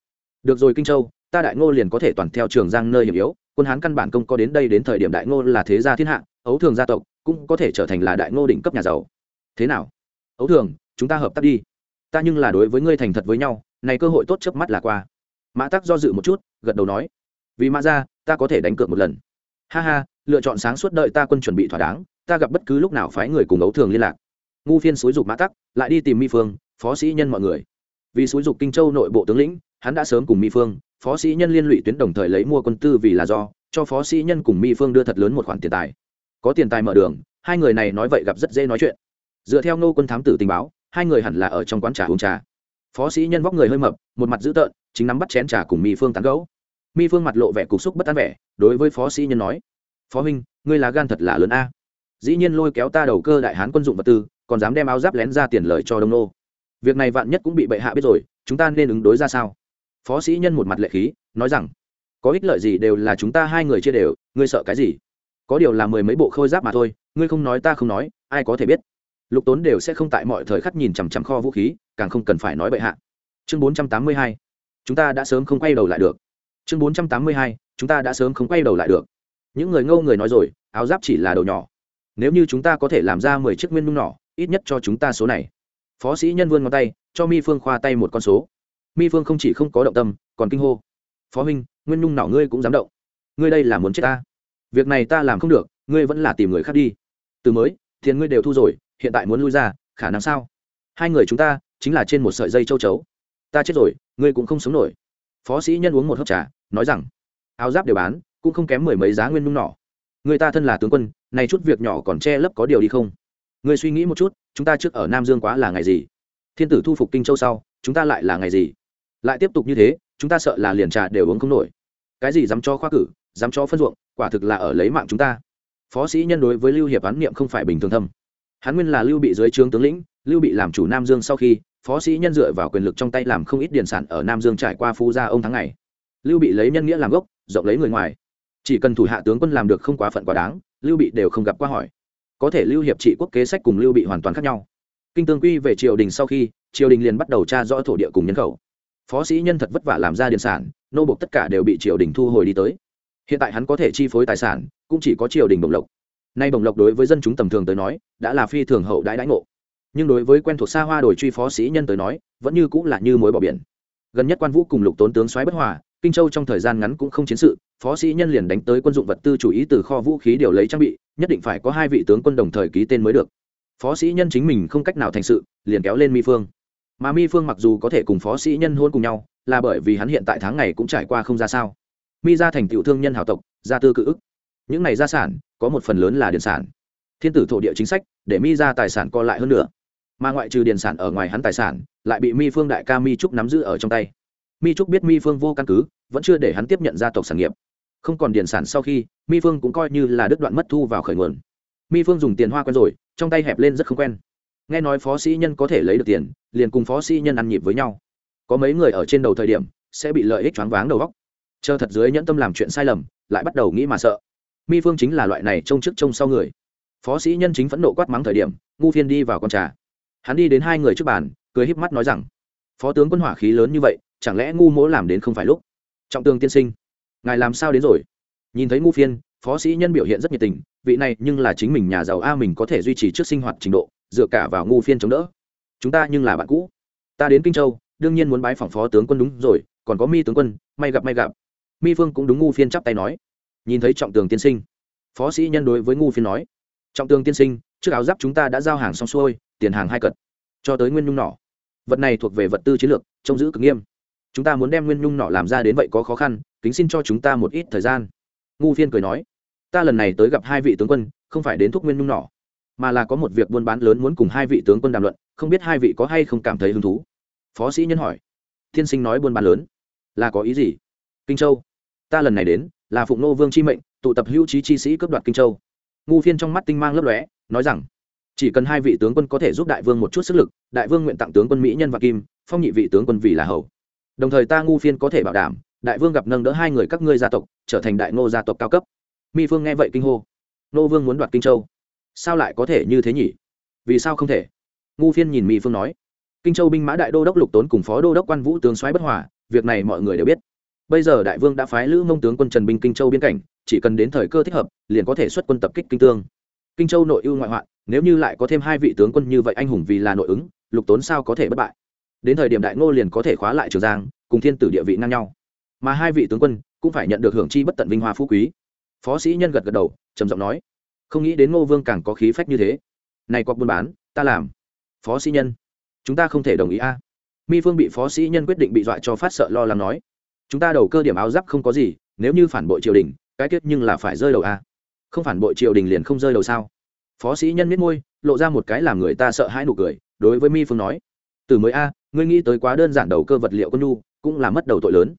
được rồi kinh châu, ta đại ngô liền có thể toàn theo trường giang nơi hiểm yếu, quân hán căn bản công có đến đây đến thời điểm đại ngô là thế gia thiên hạ, ấu thường gia tộc cũng có thể trở thành là đại ngô đỉnh cấp nhà giàu. Thế nào? Ấu thường, chúng ta hợp tác đi. Ta nhưng là đối với ngươi thành thật với nhau, này cơ hội tốt chớp mắt là qua. Mã tắc do dự một chút, gật đầu nói vì mã ra ta có thể đánh cược một lần. Ha ha, lựa chọn sáng suốt đợi ta quân chuẩn bị thỏa đáng, ta gặp bất cứ lúc nào phái người cùng ấu thường liên lạc. Ngu phiên xúi dục mã tắc, lại đi tìm mi phương, phó sĩ nhân mọi người. Vì xúi dục kinh châu nội bộ tướng lĩnh, hắn đã sớm cùng mi phương, phó sĩ nhân liên lụy tuyến đồng thời lấy mua quân tư vì là do, cho phó sĩ nhân cùng mi phương đưa thật lớn một khoản tiền tài. Có tiền tài mở đường, hai người này nói vậy gặp rất dễ nói chuyện. Dựa theo nô quân thám tử tình báo, hai người hẳn là ở trong quán trà uống trà. Phó sĩ nhân vóc người hơi mập, một mặt dữ tợn, chính nắm bắt chén trà cùng mi phương tán gấu mi phương mặt lộ vẻ cục xúc bất an vẻ, đối với phó sĩ nhân nói, phó huynh, ngươi là gan thật là lớn a. Dĩ nhiên lôi kéo ta đầu cơ đại hán quân dụng vật tư, còn dám đem áo giáp lén ra tiền lời cho đông nô. Việc này vạn nhất cũng bị bệ hạ biết rồi, chúng ta nên ứng đối ra sao? Phó sĩ nhân một mặt lệ khí, nói rằng, có ích lợi gì đều là chúng ta hai người chia đều, ngươi sợ cái gì? Có điều là mười mấy bộ khôi giáp mà thôi, ngươi không nói ta không nói, ai có thể biết? Lục tốn đều sẽ không tại mọi thời khắc nhìn chằm chằm kho vũ khí, càng không cần phải nói bệ hạ. Chương bốn trăm tám mươi hai, chúng ta đã sớm không quay đầu lại được chương bốn trăm tám mươi hai, chúng ta đã sớm không quay đầu lại được. Những người ngâu người nói rồi, áo giáp chỉ là đầu nhỏ. Nếu như chúng ta có thể làm ra mười chiếc nguyên nung nỏ ít nhất cho chúng ta số này. Phó sĩ nhân vươn ngón tay, cho mi phương khoa tay một con số. Mi phương không chỉ không có động tâm, còn kinh hô. Phó huynh, nguyên nung nỏ ngươi cũng dám động. Ngươi đây là muốn chết ta. Việc này ta làm không được, ngươi vẫn là tìm người khác đi. Từ mới, tiền ngươi đều thu rồi, hiện tại muốn lui ra, khả năng sao? Hai người chúng ta, chính là trên một sợi dây châu chấu. Ta chết rồi, ngươi cũng không sống nổi phó sĩ nhân uống một hớp trà, nói rằng, áo giáp đều bán, cũng không kém mười mấy giá nguyên nung nỏ. Người ta thân là tướng quân này chút việc nhỏ còn che lấp có điều đi không? Người suy nghĩ một chút, chúng ta trước ở nam dương quá là ngày gì? Thiên tử thu phục kinh châu sau, chúng ta lại là ngày gì? Lại tiếp tục như thế, chúng ta sợ là liền trà đều uống không nổi. Cái gì dám cho khoa cử, dám cho phân ruộng, quả thực là ở lấy mạng chúng ta. Phó sĩ nhân đối với lưu hiệp án niệm không phải bình thường thâm. Hắn nguyên là lưu bị dưới trướng tướng lĩnh, lưu bị làm chủ nam dương sau khi phó sĩ nhân dựa vào quyền lực trong tay làm không ít điền sản ở nam dương trải qua phú gia ông tháng ngày. Lưu bị lấy nhân nghĩa làm gốc, rộng lấy người ngoài. Chỉ cần thủ hạ tướng quân làm được không quá phận quá đáng, lưu bị đều không gặp qua hỏi. Có thể lưu hiệp trị quốc kế sách cùng lưu bị hoàn toàn khác nhau. Kinh tương quy về triều đình sau khi, triều đình liền bắt đầu tra rõ thổ địa cùng nhân khẩu. Phó sĩ nhân thật vất vả làm ra điện sản, nô buộc tất cả đều bị triều đình thu hồi đi tới. Hiện tại hắn có thể chi phối tài sản, cũng chỉ có triều đình bồng lộc. Nay bồng lộc đối với dân chúng tầm thường tới nói, đã là phi thường hậu đãi đãi ngộ nhưng đối với quen thuộc xa hoa đổi truy phó sĩ nhân tới nói, vẫn như cũng là như mối bỏ biển. Gần nhất quan vũ cùng lục tốn tướng xoáy bất hòa, kinh châu trong thời gian ngắn cũng không chiến sự, phó sĩ nhân liền đánh tới quân dụng vật tư chủ ý từ kho vũ khí điều lấy trang bị, nhất định phải có hai vị tướng quân đồng thời ký tên mới được. Phó sĩ nhân chính mình không cách nào thành sự, liền kéo lên mi phương. Mà mi phương mặc dù có thể cùng phó sĩ nhân hôn cùng nhau, là bởi vì hắn hiện tại tháng ngày cũng trải qua không ra sao. Mi ra thành tiểu thương nhân hào tộc, gia tư cự ức. Những này gia sản, có một phần lớn là điện sản. Thiên tử thổ địa chính sách, để mi ra tài sản co lại hơn nữa mà ngoại trừ điện sản ở ngoài hắn tài sản, lại bị mi phương đại ca mi trúc nắm giữ ở trong tay. Mi trúc biết mi phương vô căn cứ, vẫn chưa để hắn tiếp nhận gia tộc sản nghiệp. Không còn điện sản sau khi, mi phương cũng coi như là đứt đoạn mất thu vào khởi nguồn. Mi phương dùng tiền hoa quen rồi, trong tay hẹp lên rất không quen. Nghe nói phó sĩ nhân có thể lấy được tiền, liền cùng phó sĩ nhân ăn nhịp với nhau. Có mấy người ở trên đầu thời điểm, sẽ bị lợi ích choáng váng đầu góc chờ thật dưới nhẫn tâm làm chuyện sai lầm, lại bắt đầu nghĩ mà sợ. Mi phương chính là loại này trông trước trông sau người. Phó sĩ nhân chính phẫn nộ quát mắng thời điểm, ngu phiên đi vào con trà hắn đi đến hai người trước bàn, cười híp mắt nói rằng, phó tướng quân hỏa khí lớn như vậy, chẳng lẽ ngu mỗ làm đến không phải lúc? Trọng tương tiên sinh, ngài làm sao đến rồi? Nhìn thấy ngu phiên, phó sĩ nhân biểu hiện rất nhiệt tình, vị này nhưng là chính mình nhà giàu a mình có thể duy trì trước sinh hoạt trình độ, dựa cả vào ngu phiên chống đỡ. Chúng ta nhưng là bạn cũ. Ta đến kinh châu, đương nhiên muốn bái phỏng phó tướng quân đúng rồi, còn có mi tướng quân, may gặp may gặp. Mi phương cũng đúng ngu phiên chắp tay nói. Nhìn thấy trọng tường tiên sinh, phó sĩ nhân đối với ngu phiên nói, trọng tường tiên sinh trước áo giáp chúng ta đã giao hàng xong xuôi tiền hàng hai cật, cho tới nguyên nhung nỏ. Vật này thuộc về vật tư chiến lược, trông giữ cực nghiêm. Chúng ta muốn đem nguyên nhung nỏ làm ra đến vậy có khó khăn, kính xin cho chúng ta một ít thời gian. Ngu phiên cười nói, ta lần này tới gặp hai vị tướng quân, không phải đến thúc nguyên nhung nỏ, mà là có một việc buôn bán lớn muốn cùng hai vị tướng quân đàm luận, không biết hai vị có hay không cảm thấy hứng thú. Phó sĩ nhân hỏi, thiên sinh nói buôn bán lớn, là có ý gì? Kinh châu, ta lần này đến, là phụng nô vương chi mệnh, tụ tập hữu trí chi sĩ cướp đoạt kinh châu. Ngu phiên trong mắt tinh mang lấp lóe, nói rằng chỉ cần hai vị tướng quân có thể giúp đại vương một chút sức lực, đại vương nguyện tặng tướng quân mỹ nhân và kim, phong nhị vị tướng quân vì là hầu. Đồng thời ta ngu phiên có thể bảo đảm, đại vương gặp nâng đỡ hai người các ngươi gia tộc, trở thành đại ngô gia tộc cao cấp. Mi phương nghe vậy kinh hô. Nô vương muốn đoạt kinh châu. Sao lại có thể như thế nhỉ? Vì sao không thể? Ngu phiên nhìn mi phương nói. Kinh châu binh mã đại đô đốc lục tốn cùng phó đô đốc quan vũ tướng soái bất hòa, việc này mọi người đều biết. Bây giờ đại vương đã phái lữ mông tướng quân trần binh kinh châu biên cảnh, chỉ cần đến thời cơ thích hợp, liền có thể xuất quân tập kích kinh tương. Kinh châu nội ưu ngoại hoạn nếu như lại có thêm hai vị tướng quân như vậy anh hùng vì là nội ứng, lục tốn sao có thể bất bại? Đến thời điểm đại ngô liền có thể khóa lại trường giang, cùng thiên tử địa vị ngang nhau. Mà hai vị tướng quân cũng phải nhận được hưởng chi bất tận vinh hoa phú quý. Phó sĩ nhân gật gật đầu, trầm giọng nói, không nghĩ đến ngô vương càng có khí phách như thế. Này quặc buôn bán, ta làm. Phó sĩ nhân, chúng ta không thể đồng ý a. Mi phương bị phó sĩ nhân quyết định bị dọa cho phát sợ lo lắng nói, chúng ta đầu cơ điểm áo giáp không có gì, nếu như phản bội triều đình, cái tiết nhưng là phải rơi đầu a. Không phản bội triều đình liền không rơi đầu sao? Phó sĩ nhân miết môi, lộ ra một cái làm người ta sợ hãi nụ cười, đối với mi phương nói, từ mới a, ngươi nghĩ tới quá đơn giản đầu cơ vật liệu quân nhu, cũng là mất đầu tội lớn.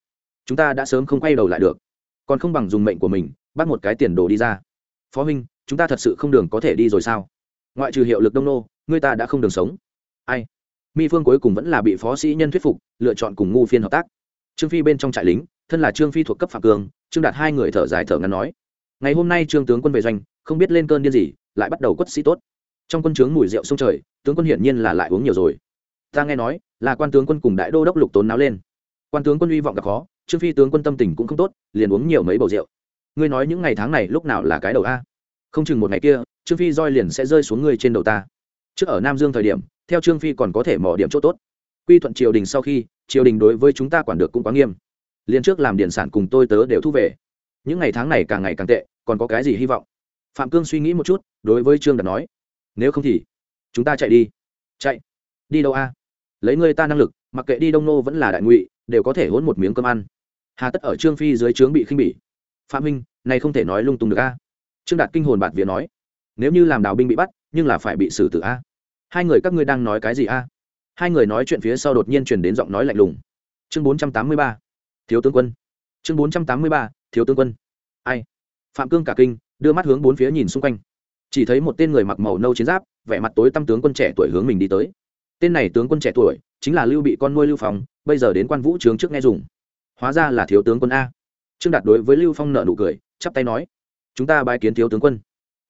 Chúng ta đã sớm không quay đầu lại được. Còn không bằng dùng mệnh của mình, bắt một cái tiền đồ đi ra. Phó huynh, chúng ta thật sự không đường có thể đi rồi sao? Ngoại trừ hiệu lực đông nô, ngươi ta đã không đường sống. Ai? Mi phương cuối cùng vẫn là bị phó sĩ nhân thuyết phục, lựa chọn cùng ngu phiên hợp tác. Trương phi bên trong trại lính, thân là trương phi thuộc cấp phạm cường, trương đạt hai người thở dài thở ngắn nói, ngày hôm nay trương tướng quân về doanh, không biết lên cơn điên gì lại bắt đầu quất sĩ tốt. Trong quân trướng mùi rượu sông trời, tướng quân hiển nhiên là lại uống nhiều rồi. Ta nghe nói, là quan tướng quân cùng đại đô đốc lục tốn náo lên. Quan tướng quân hy vọng gặp khó, trương phi tướng quân tâm tình cũng không tốt, liền uống nhiều mấy bầu rượu. Ngươi nói những ngày tháng này lúc nào là cái đầu a? Không chừng một ngày kia, trương phi roi liền sẽ rơi xuống ngươi trên đầu ta. Trước ở nam dương thời điểm, theo trương phi còn có thể mỏ điểm chỗ tốt. Quy thuận triều đình sau khi, triều đình đối với chúng ta quản được cũng quá nghiêm. Liền trước làm điện sản cùng tôi tớ đều thu về. Những ngày tháng này càng ngày càng tệ, còn có cái gì hy vọng? Phạm cương suy nghĩ một chút, đối với trương đạt nói, nếu không thì chúng ta chạy đi. Chạy? Đi đâu a? Lấy người ta năng lực, mặc kệ đi đông nô vẫn là đại ngụy, đều có thể hôn một miếng cơm ăn. Hà tất ở trương phi dưới trướng bị khinh bỉ. Phạm minh này không thể nói lung tung được a. Trương đạt kinh hồn bạt vía nói, nếu như làm đào binh bị bắt, nhưng là phải bị xử tử a. Hai người các ngươi đang nói cái gì a? Hai người nói chuyện phía sau đột nhiên chuyển đến giọng nói lạnh lùng. Chương bốn trăm tám mươi ba, thiếu tướng quân. Chương bốn trăm tám mươi ba, thiếu tướng quân. Ai? Phạm cương cả kinh đưa mắt hướng bốn phía nhìn xung quanh. Chỉ thấy một tên người mặc màu nâu chiến giáp, vẻ mặt tối tăm tướng quân trẻ tuổi hướng mình đi tới. Tên này tướng quân trẻ tuổi, chính là lưu bị con nuôi lưu phong, bây giờ đến quan vũ trướng trước nghe dùng. Hóa ra là thiếu tướng quân a. Trương đạt đối với lưu phong nợ nụ cười, chắp tay nói, chúng ta bái kiến thiếu tướng quân.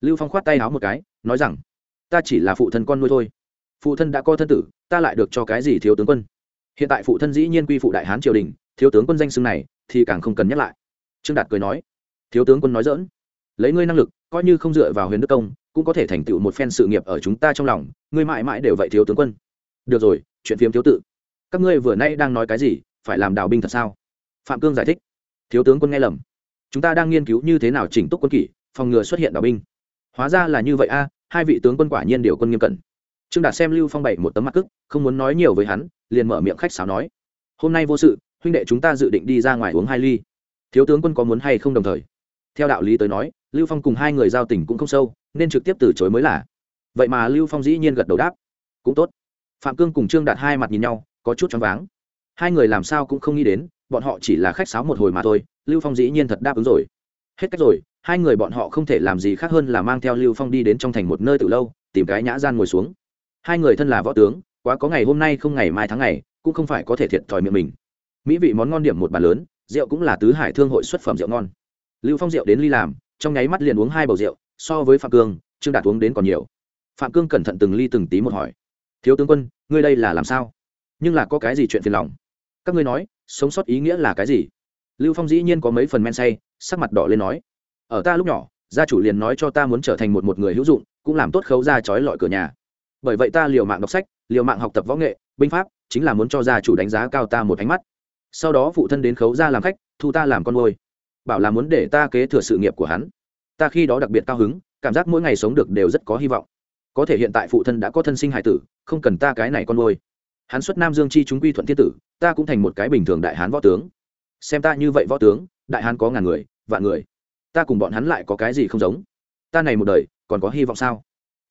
Lưu phong khoát tay áo một cái, nói rằng, ta chỉ là phụ thân con nuôi thôi. Phụ thân đã co thân tử, ta lại được cho cái gì thiếu tướng quân? Hiện tại phụ thân dĩ nhiên quy phụ đại hán triều đình, thiếu tướng quân danh xưng này thì càng không cần nhắc lại. Trương đạt cười nói, thiếu tướng quân nói dỡn lấy ngươi năng lực, coi như không dựa vào huyền đức công, cũng có thể thành tựu một phen sự nghiệp ở chúng ta trong lòng, ngươi mãi mãi đều vậy thiếu tướng quân. Được rồi, chuyện phiếm thiếu tự. Các ngươi vừa nay đang nói cái gì, phải làm đào binh thật sao? Phạm cương giải thích. Thiếu tướng quân nghe lầm. Chúng ta đang nghiên cứu như thế nào chỉnh túc quân kỷ, phòng ngừa xuất hiện đào binh. Hóa ra là như vậy a, hai vị tướng quân quả nhiên điều quân nghiêm cẩn. Trương đạt xem lưu phong bảy một tấm mặt cức, không muốn nói nhiều với hắn, liền mở miệng khách sáo nói. Hôm nay vô sự, huynh đệ chúng ta dự định đi ra ngoài uống hai ly. Thiếu tướng quân có muốn hay không đồng thời? Theo đạo lý tới nói, lưu phong cùng hai người giao tình cũng không sâu, nên trực tiếp từ chối mới là. Vậy mà lưu phong dĩ nhiên gật đầu đáp. Cũng tốt. Phạm cương cùng trương đạt hai mặt nhìn nhau, có chút choáng váng. Hai người làm sao cũng không nghĩ đến, bọn họ chỉ là khách sáo một hồi mà thôi, lưu phong dĩ nhiên thật đáp ứng rồi. Hết cách rồi, hai người bọn họ không thể làm gì khác hơn là mang theo lưu phong đi đến trong thành một nơi từ lâu, tìm cái nhã gian ngồi xuống. Hai người thân là võ tướng, quá có ngày hôm nay không ngày mai tháng ngày, cũng không phải có thể thiệt thòi miệng mình. Mỹ vị món ngon điểm một bàn lớn, rượu cũng là tứ hải thương hội xuất phẩm rượu ngon lưu phong rượu đến ly làm, trong nháy mắt liền uống hai bầu rượu, so với phạm cương, trương đạt uống đến còn nhiều. Phạm cương cẩn thận từng ly từng tí một hỏi. Thiếu tướng quân, ngươi đây là làm sao? Nhưng là có cái gì chuyện phiền lòng? Các ngươi nói, sống sót ý nghĩa là cái gì? Lưu phong dĩ nhiên có mấy phần men say, sắc mặt đỏ lên nói. Ở ta lúc nhỏ, gia chủ liền nói cho ta muốn trở thành một một người hữu dụng, cũng làm tốt khấu ra trói lọi cửa nhà. Bởi vậy ta liều mạng đọc sách, liều mạng học tập võ nghệ, binh pháp, chính là muốn cho gia chủ đánh giá cao ta một ánh mắt. Sau đó phụ thân đến khấu ra làm khách, thu ta làm con nuôi bảo là muốn để ta kế thừa sự nghiệp của hắn. Ta khi đó đặc biệt cao hứng, cảm giác mỗi ngày sống được đều rất có hy vọng. Có thể hiện tại phụ thân đã có thân sinh hải tử, không cần ta cái này con nuôi. Hắn xuất nam dương chi chúng quy thuận thiên tử, ta cũng thành một cái bình thường đại hán võ tướng. Xem ta như vậy võ tướng, đại hán có ngàn người, vạn người. Ta cùng bọn hắn lại có cái gì không giống? Ta này một đời, còn có hy vọng sao?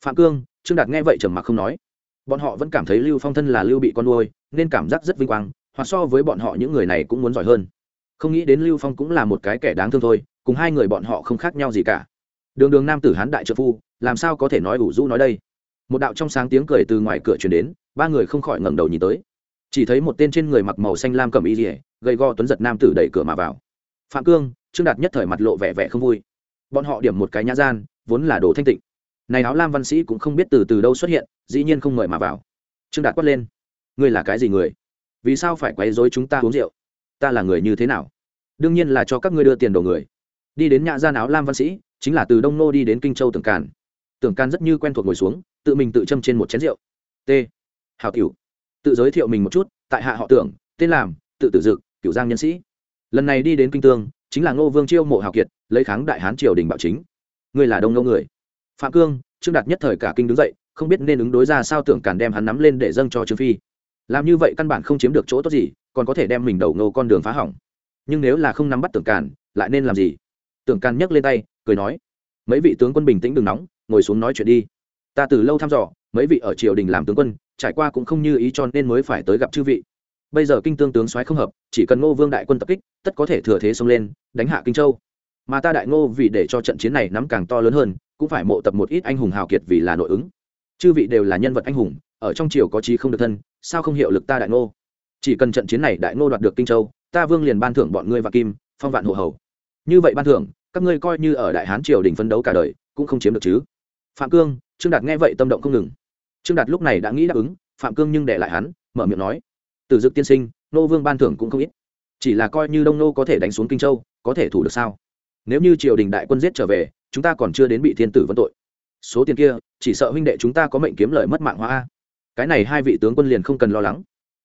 Phạm cương, trương đạt nghe vậy trầm mặc không nói. Bọn họ vẫn cảm thấy lưu phong thân là lưu bị con nuôi, nên cảm giác rất vinh quang, hoặc so với bọn họ những người này cũng muốn giỏi hơn không nghĩ đến lưu phong cũng là một cái kẻ đáng thương thôi, cùng hai người bọn họ không khác nhau gì cả. Đường đường nam tử hán đại trợ phu, làm sao có thể nói ủ rũ nói đây? Một đạo trong sáng tiếng cười từ ngoài cửa chuyển đến, ba người không khỏi ngẩng đầu nhìn tới. Chỉ thấy một tên trên người mặc màu xanh lam cầm y dỉa gầy go tuấn giật nam tử đẩy cửa mà vào. Phạm cương, trương đạt nhất thời mặt lộ vẻ vẻ không vui. Bọn họ điểm một cái nhã gian, vốn là đồ thanh tịnh. Này áo lam văn sĩ cũng không biết từ từ đâu xuất hiện, dĩ nhiên không mời mà vào. Trương đạt quát lên, ngươi là cái gì người? Vì sao phải quấy rối chúng ta uống rượu? Ta là người như thế nào? Đương nhiên là cho các ngươi đưa tiền đồ người. Đi đến nhã gian áo lam văn sĩ, chính là từ đông nô đi đến kinh châu tưởng càn. Tưởng càn rất như quen thuộc ngồi xuống, tự mình tự châm trên một chén rượu. T. Hào cửu. Tự giới thiệu mình một chút, tại hạ họ tưởng, tên làm, tự tử dực, cửu giang nhân sĩ. Lần này đi đến kinh tương, chính là ngô vương chiêu mộ hào kiệt, lấy kháng đại hán triều đình bạo chính. Ngươi là đông Nô người. Phạm cương, trương đạt nhất thời cả kinh đứng dậy, không biết nên ứng đối ra sao tưởng càn đem hắn nắm lên để dâng cho trương phi. Làm như vậy căn bản không chiếm được chỗ tốt gì còn có thể đem mình đầu ngô con đường phá hỏng. Nhưng nếu là không nắm bắt tưởng càn, lại nên làm gì? Tưởng càn nhấc lên tay, cười nói, mấy vị tướng quân bình tĩnh đừng nóng, ngồi xuống nói chuyện đi. Ta từ lâu thăm dò, mấy vị ở triều đình làm tướng quân, trải qua cũng không như ý cho nên mới phải tới gặp chư vị. Bây giờ kinh tương tướng soái không hợp, chỉ cần ngô vương đại quân tập kích, tất có thể thừa thế xông lên, đánh hạ kinh châu. Mà ta đại ngô vì để cho trận chiến này nắm càng to lớn hơn, cũng phải mộ tập một ít anh hùng hào kiệt vì là nội ứng. Chư vị đều là nhân vật anh hùng, ở trong triều có trí không được thân, sao không hiệu lực ta đại ngô? Chỉ cần trận chiến này đại ngô đoạt được kinh châu, ta vương liền ban thưởng bọn ngươi và kim, phong vạn hộ hầu. Như vậy ban thưởng, các ngươi coi như ở đại hán triều đình phấn đấu cả đời, cũng không chiếm được chứ. Phạm cương, trương đạt nghe vậy tâm động không ngừng. Trương đạt lúc này đã nghĩ đáp ứng, phạm cương nhưng để lại hắn, mở miệng nói từ dực tiên sinh, nô vương ban thưởng cũng không ít. Chỉ là coi như đông nô có thể đánh xuống kinh châu, có thể thủ được sao? Nếu như triều đình đại quân giết trở về, chúng ta còn chưa đến bị thiên tử vân tội. Số tiền kia, chỉ sợ huynh đệ chúng ta có mệnh kiếm lợi mất mạng hoa cái này hai vị tướng quân liền không cần lo lắng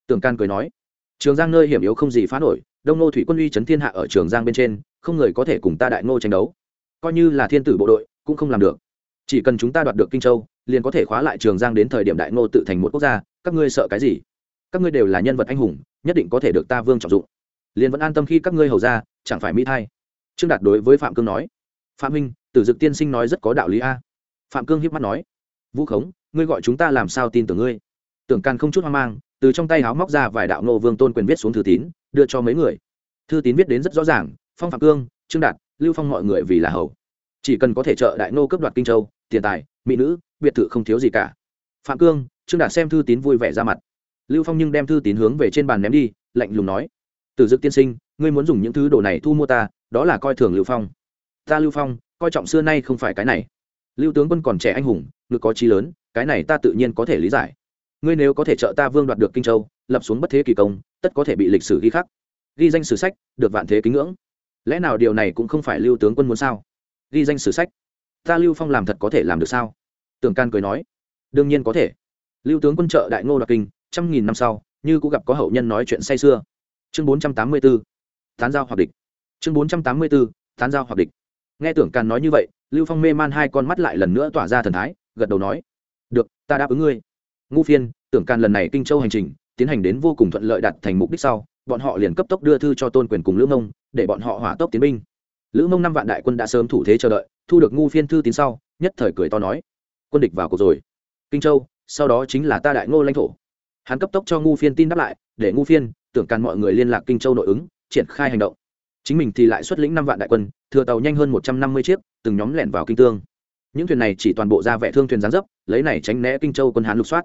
tường can cười nói trường giang nơi hiểm yếu không gì phá nổi đông nô thủy quân uy chấn thiên hạ ở trường giang bên trên không người có thể cùng ta đại ngô tranh đấu. Coi như là thiên tử bộ đội cũng không làm được. Chỉ cần chúng ta đoạt được kinh châu liền có thể khóa lại trường giang đến thời điểm đại ngô tự thành một quốc gia các ngươi sợ cái gì? Các ngươi đều là nhân vật anh hùng nhất định có thể được ta vương trọng dụng. Liền vẫn an tâm khi các ngươi hầu ra chẳng phải mỹ thay trương đạt đối với phạm cương nói phạm Minh, tử dực tiên sinh nói rất có đạo lý a. Phạm cương hiếp mắt nói vũ khống ngươi gọi chúng ta làm sao tin tưởng ngươi? Tưởng càn không chút hoang mang từ trong tay háo móc ra vài đạo nô vương tôn quyền viết xuống thư tín, đưa cho mấy người. Thư tín viết đến rất rõ ràng, phong phạm cương, trương đạt, lưu phong mọi người vì là hầu. Chỉ cần có thể trợ đại nô cấp đoạt kinh châu, tiền tài, mỹ nữ, biệt thự không thiếu gì cả. Phạm cương, trương đạt xem thư tín vui vẻ ra mặt. Lưu phong nhưng đem thư tín hướng về trên bàn ném đi, lạnh lùng nói, từ dực tiên sinh, ngươi muốn dùng những thứ đồ này thu mua ta, đó là coi thường lưu phong. Ta lưu phong, coi trọng xưa nay không phải cái này. Lưu tướng quân còn trẻ anh hùng, ngực có trí lớn, cái này ta tự nhiên có thể lý giải ngươi nếu có thể trợ ta vương đoạt được kinh châu, lập xuống bất thế kỳ công, tất có thể bị lịch sử ghi khắc. Ghi danh sử sách, được vạn thế kính ngưỡng. Lẽ nào điều này cũng không phải lưu tướng quân muốn sao? Ghi danh sử sách. Ta lưu phong làm thật có thể làm được sao? Tưởng can cười nói. Đương nhiên có thể. Lưu tướng quân trợ đại ngô đoạt kinh, trăm nghìn năm sau, như cũng gặp có hậu nhân nói chuyện say xưa chương bốn trăm tám mươi b ố tán giao hoặc địch. Chương bốn trăm tám mươi b ố tán giao hoặc địch. Nghe tưởng càn nói như vậy, lưu phong mê man hai con mắt lại lần nữa tỏa ra thần thái, gật đầu nói. Được, ta đáp ứng ngươi ngu phiên, tưởng càn lần này kinh châu hành trình, tiến hành đến vô cùng thuận lợi đạt thành mục đích sau, bọn họ liền cấp tốc đưa thư cho tôn quyền cùng lữ mông, để bọn họ hỏa tốc tiến binh. Lữ mông năm vạn đại quân đã sớm thủ thế chờ đợi, thu được ngu phiên thư tín sau, nhất thời cười to nói, quân địch vào cuộc rồi. Kinh châu, sau đó chính là ta đại ngô lãnh thổ. Hắn cấp tốc cho ngu phiên tin đáp lại, để ngu phiên, tưởng càn mọi người liên lạc kinh châu nội ứng, triển khai hành động. Chính mình thì lại xuất lĩnh năm vạn đại quân, thừa tàu nhanh hơn một trăm năm mươi chiếc, từng nhóm lẻn vào kinh tương. Những thuyền này chỉ toàn bộ ra vẻ thương thuyền gián dấp, lấy này tránh né kinh châu quân hán lục soát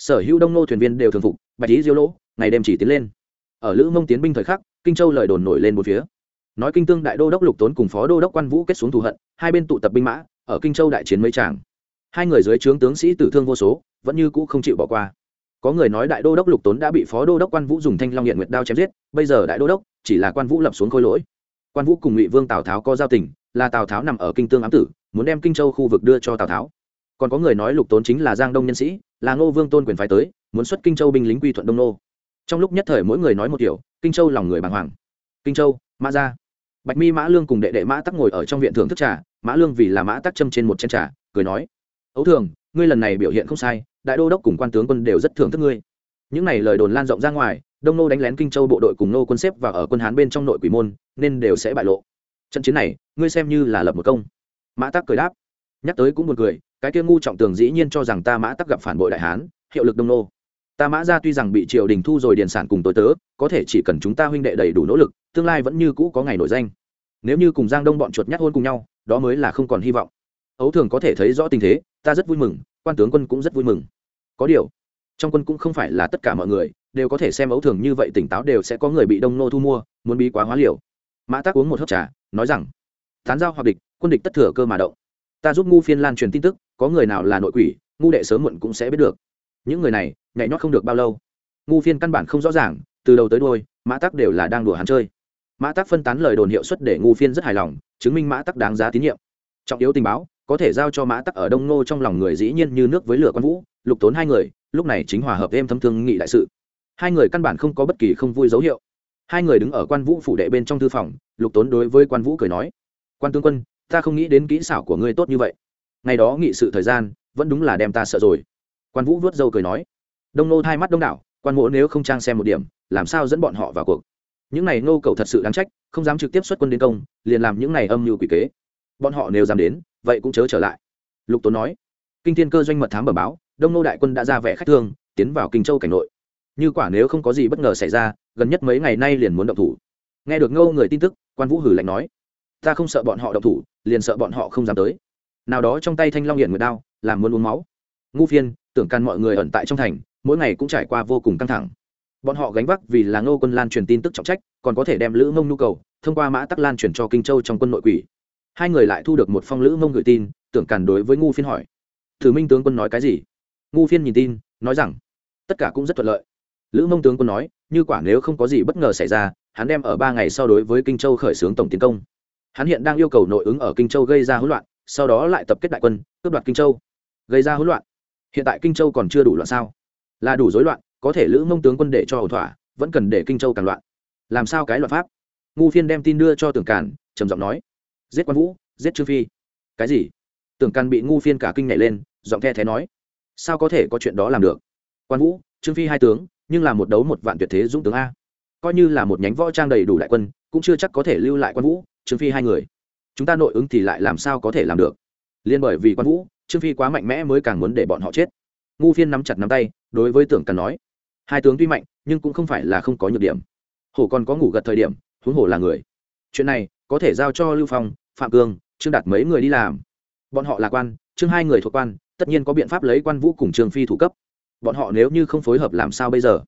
sở hữu đông nô thuyền viên đều thường phục, bạch lý diêu lỗ, ngày đêm chỉ tiến lên. Ở lữ mông tiến binh thời khắc, kinh châu lời đồn nổi lên một phía. Nói kinh tương đại đô đốc lục tốn cùng phó đô đốc quan vũ kết xuống thù hận, hai bên tụ tập binh mã, ở kinh châu đại chiến mấy tràng. Hai người dưới trướng tướng sĩ tử thương vô số, vẫn như cũ không chịu bỏ qua. Có người nói đại đô đốc lục tốn đã bị phó đô đốc quan vũ dùng thanh long hiện nguyệt đao chém giết, bây giờ đại đô đốc chỉ là quan vũ lập xuống khôi lỗi. Quan vũ cùng ngụy vương tào tháo có giao tình, là tào tháo nằm ở kinh tương ám tử, muốn đem kinh châu khu vực đưa cho tào tháo. Còn có người nói lục tốn chính là giang đông nhân sĩ là ngô vương tôn quyền phái tới, muốn xuất kinh châu binh lính quy thuận đông nô. Trong lúc nhất thời mỗi người nói một kiểu kinh châu lòng người bàng hoàng. Kinh châu, mã gia. Bạch mi, mã lương cùng đệ đệ mã tắc ngồi ở trong viện thưởng thức trà, mã lương vì là mã tắc châm trên một chén trà, cười nói, ấu thường, ngươi lần này biểu hiện không sai, đại đô đốc cùng quan tướng quân đều rất thưởng thức ngươi. Những này lời đồn lan rộng ra ngoài, đông nô đánh lén kinh châu bộ đội cùng nô quân xếp và ở quân hán bên trong nội quỷ môn, nên đều sẽ bại lộ. Trận chiến này, ngươi xem như là lập một công. Mã tắc cười đáp nhắc tới cũng buồn cười, cái kia ngu trọng tường dĩ nhiên cho rằng ta mã tắc gặp phản bội đại hán, hiệu lực đông nô. Ta mã ra tuy rằng bị triều đình thu rồi điền sản cùng tối tớ, có thể chỉ cần chúng ta huynh đệ đầy đủ nỗ lực, tương lai vẫn như cũ có ngày nổi danh. Nếu như cùng giang đông bọn chuột nhát hôn cùng nhau, đó mới là không còn hy vọng. Ấu thường có thể thấy rõ tình thế, ta rất vui mừng, quan tướng quân cũng rất vui mừng. Có điều, trong quân cũng không phải là tất cả mọi người, đều có thể xem ấu thường như vậy tỉnh táo đều sẽ có người bị đông nô thu mua, muốn bí quá hóa liều. Mã tác uống một hớp trà, nói rằng, tán giao hoặc địch, quân địch tất thừa cơ mà động ta giúp ngu phiên lan truyền tin tức, có người nào là nội quỷ, ngu đệ sớm muộn cũng sẽ biết được. Những người này, nhảy nhót không được bao lâu. Ngu phiên căn bản không rõ ràng, từ đầu tới đôi mã tắc đều là đang đùa hắn chơi. Mã tắc phân tán lời đồn hiệu suất để ngu phiên rất hài lòng, chứng minh mã tắc đáng giá tín nhiệm. Trọng yếu tình báo, có thể giao cho mã tắc ở đông nô trong lòng người dĩ nhiên như nước với lửa quan vũ, lục tốn hai người, lúc này chính hòa hợp thêm thâm thương nghị đại sự. Hai người căn bản không có bất kỳ không vui dấu hiệu. Hai người đứng ở quan vũ phủ đệ bên trong thư phòng, lục tốn đối với quan vũ cười nói, quan tướng quân ta không nghĩ đến kỹ xảo của ngươi tốt như vậy. Ngày đó nghị sự thời gian, vẫn đúng là đem ta sợ rồi. Quan vũ vớt dâu cười nói. Đông nô hai mắt đông đảo, quan mỗ nếu không trang xem một điểm, làm sao dẫn bọn họ vào cuộc? Những này nô cầu thật sự đáng trách, không dám trực tiếp xuất quân đến công, liền làm những này âm mưu quỷ kế. Bọn họ nếu dám đến, vậy cũng chớ trở lại. Lục tốn nói. Kinh thiên cơ doanh mật thám bẩm báo, đông nô đại quân đã ra vẻ khách thương, tiến vào kinh châu cảnh nội. Như quả nếu không có gì bất ngờ xảy ra, gần nhất mấy ngày nay liền muốn động thủ. Nghe được ngô người tin tức, quan vũ hử lạnh nói ta không sợ bọn họ động thủ, liền sợ bọn họ không dám tới. Nào đó trong tay thanh long hiển nguyệt đao làm muốn uống máu. Ngu phiên, tưởng can mọi người ẩn tại trong thành, mỗi ngày cũng trải qua vô cùng căng thẳng. Bọn họ gánh vác vì là ngô quân lan truyền tin tức trọng trách, còn có thể đem lữ mông nhu cầu, thông qua mã tắc lan truyền cho kinh châu trong quân nội quỷ. Hai người lại thu được một phong lữ mông gửi tin, tưởng càn đối với ngu phiên hỏi. Thử minh tướng quân nói cái gì? Ngu phiên nhìn tin, nói rằng, tất cả cũng rất thuận lợi. Lữ mông tướng quân nói, như quả nếu không có gì bất ngờ xảy ra, hắn đem ở ba ngày sau đối với kinh châu khởi xướng tổng tiến công hắn hiện đang yêu cầu nội ứng ở kinh châu gây ra hỗn loạn, sau đó lại tập kết đại quân, cướp đoạt kinh châu. Gây ra hỗn loạn? Hiện tại kinh châu còn chưa đủ loạn sao? Là đủ rối loạn, có thể lữ mông tướng quân để cho ẩu thỏa, vẫn cần để kinh châu càng loạn. Làm sao cái loạn pháp? Ngu phiên đem tin đưa cho tưởng càn, trầm giọng nói, giết quan vũ, giết trương phi. Cái gì? Tưởng càn bị ngu phiên cả kinh nhảy lên, giọng the thé nói, sao có thể có chuyện đó làm được? Quan vũ, trương phi hai tướng, nhưng là một đấu một vạn tuyệt thế dũng tướng a. Coi như là một nhánh võ trang đầy đủ đại quân, cũng chưa chắc có thể lưu lại quan vũ trương phi hai người. Chúng ta nội ứng thì lại làm sao có thể làm được? Liên bởi vì quan vũ, trương phi quá mạnh mẽ mới càng muốn để bọn họ chết. Ngu phiên nắm chặt nắm tay, đối với tưởng càn nói. Hai tướng tuy mạnh, nhưng cũng không phải là không có nhược điểm. Hổ còn có ngủ gật thời điểm, huống hổ là người. Chuyện này, có thể giao cho lưu phong, phạm cương, trương đạt mấy người đi làm. Bọn họ là quan, trương hai người thuộc quan, tất nhiên có biện pháp lấy quan vũ cùng trương phi thủ cấp. Bọn họ nếu như không phối hợp làm sao bây giờ?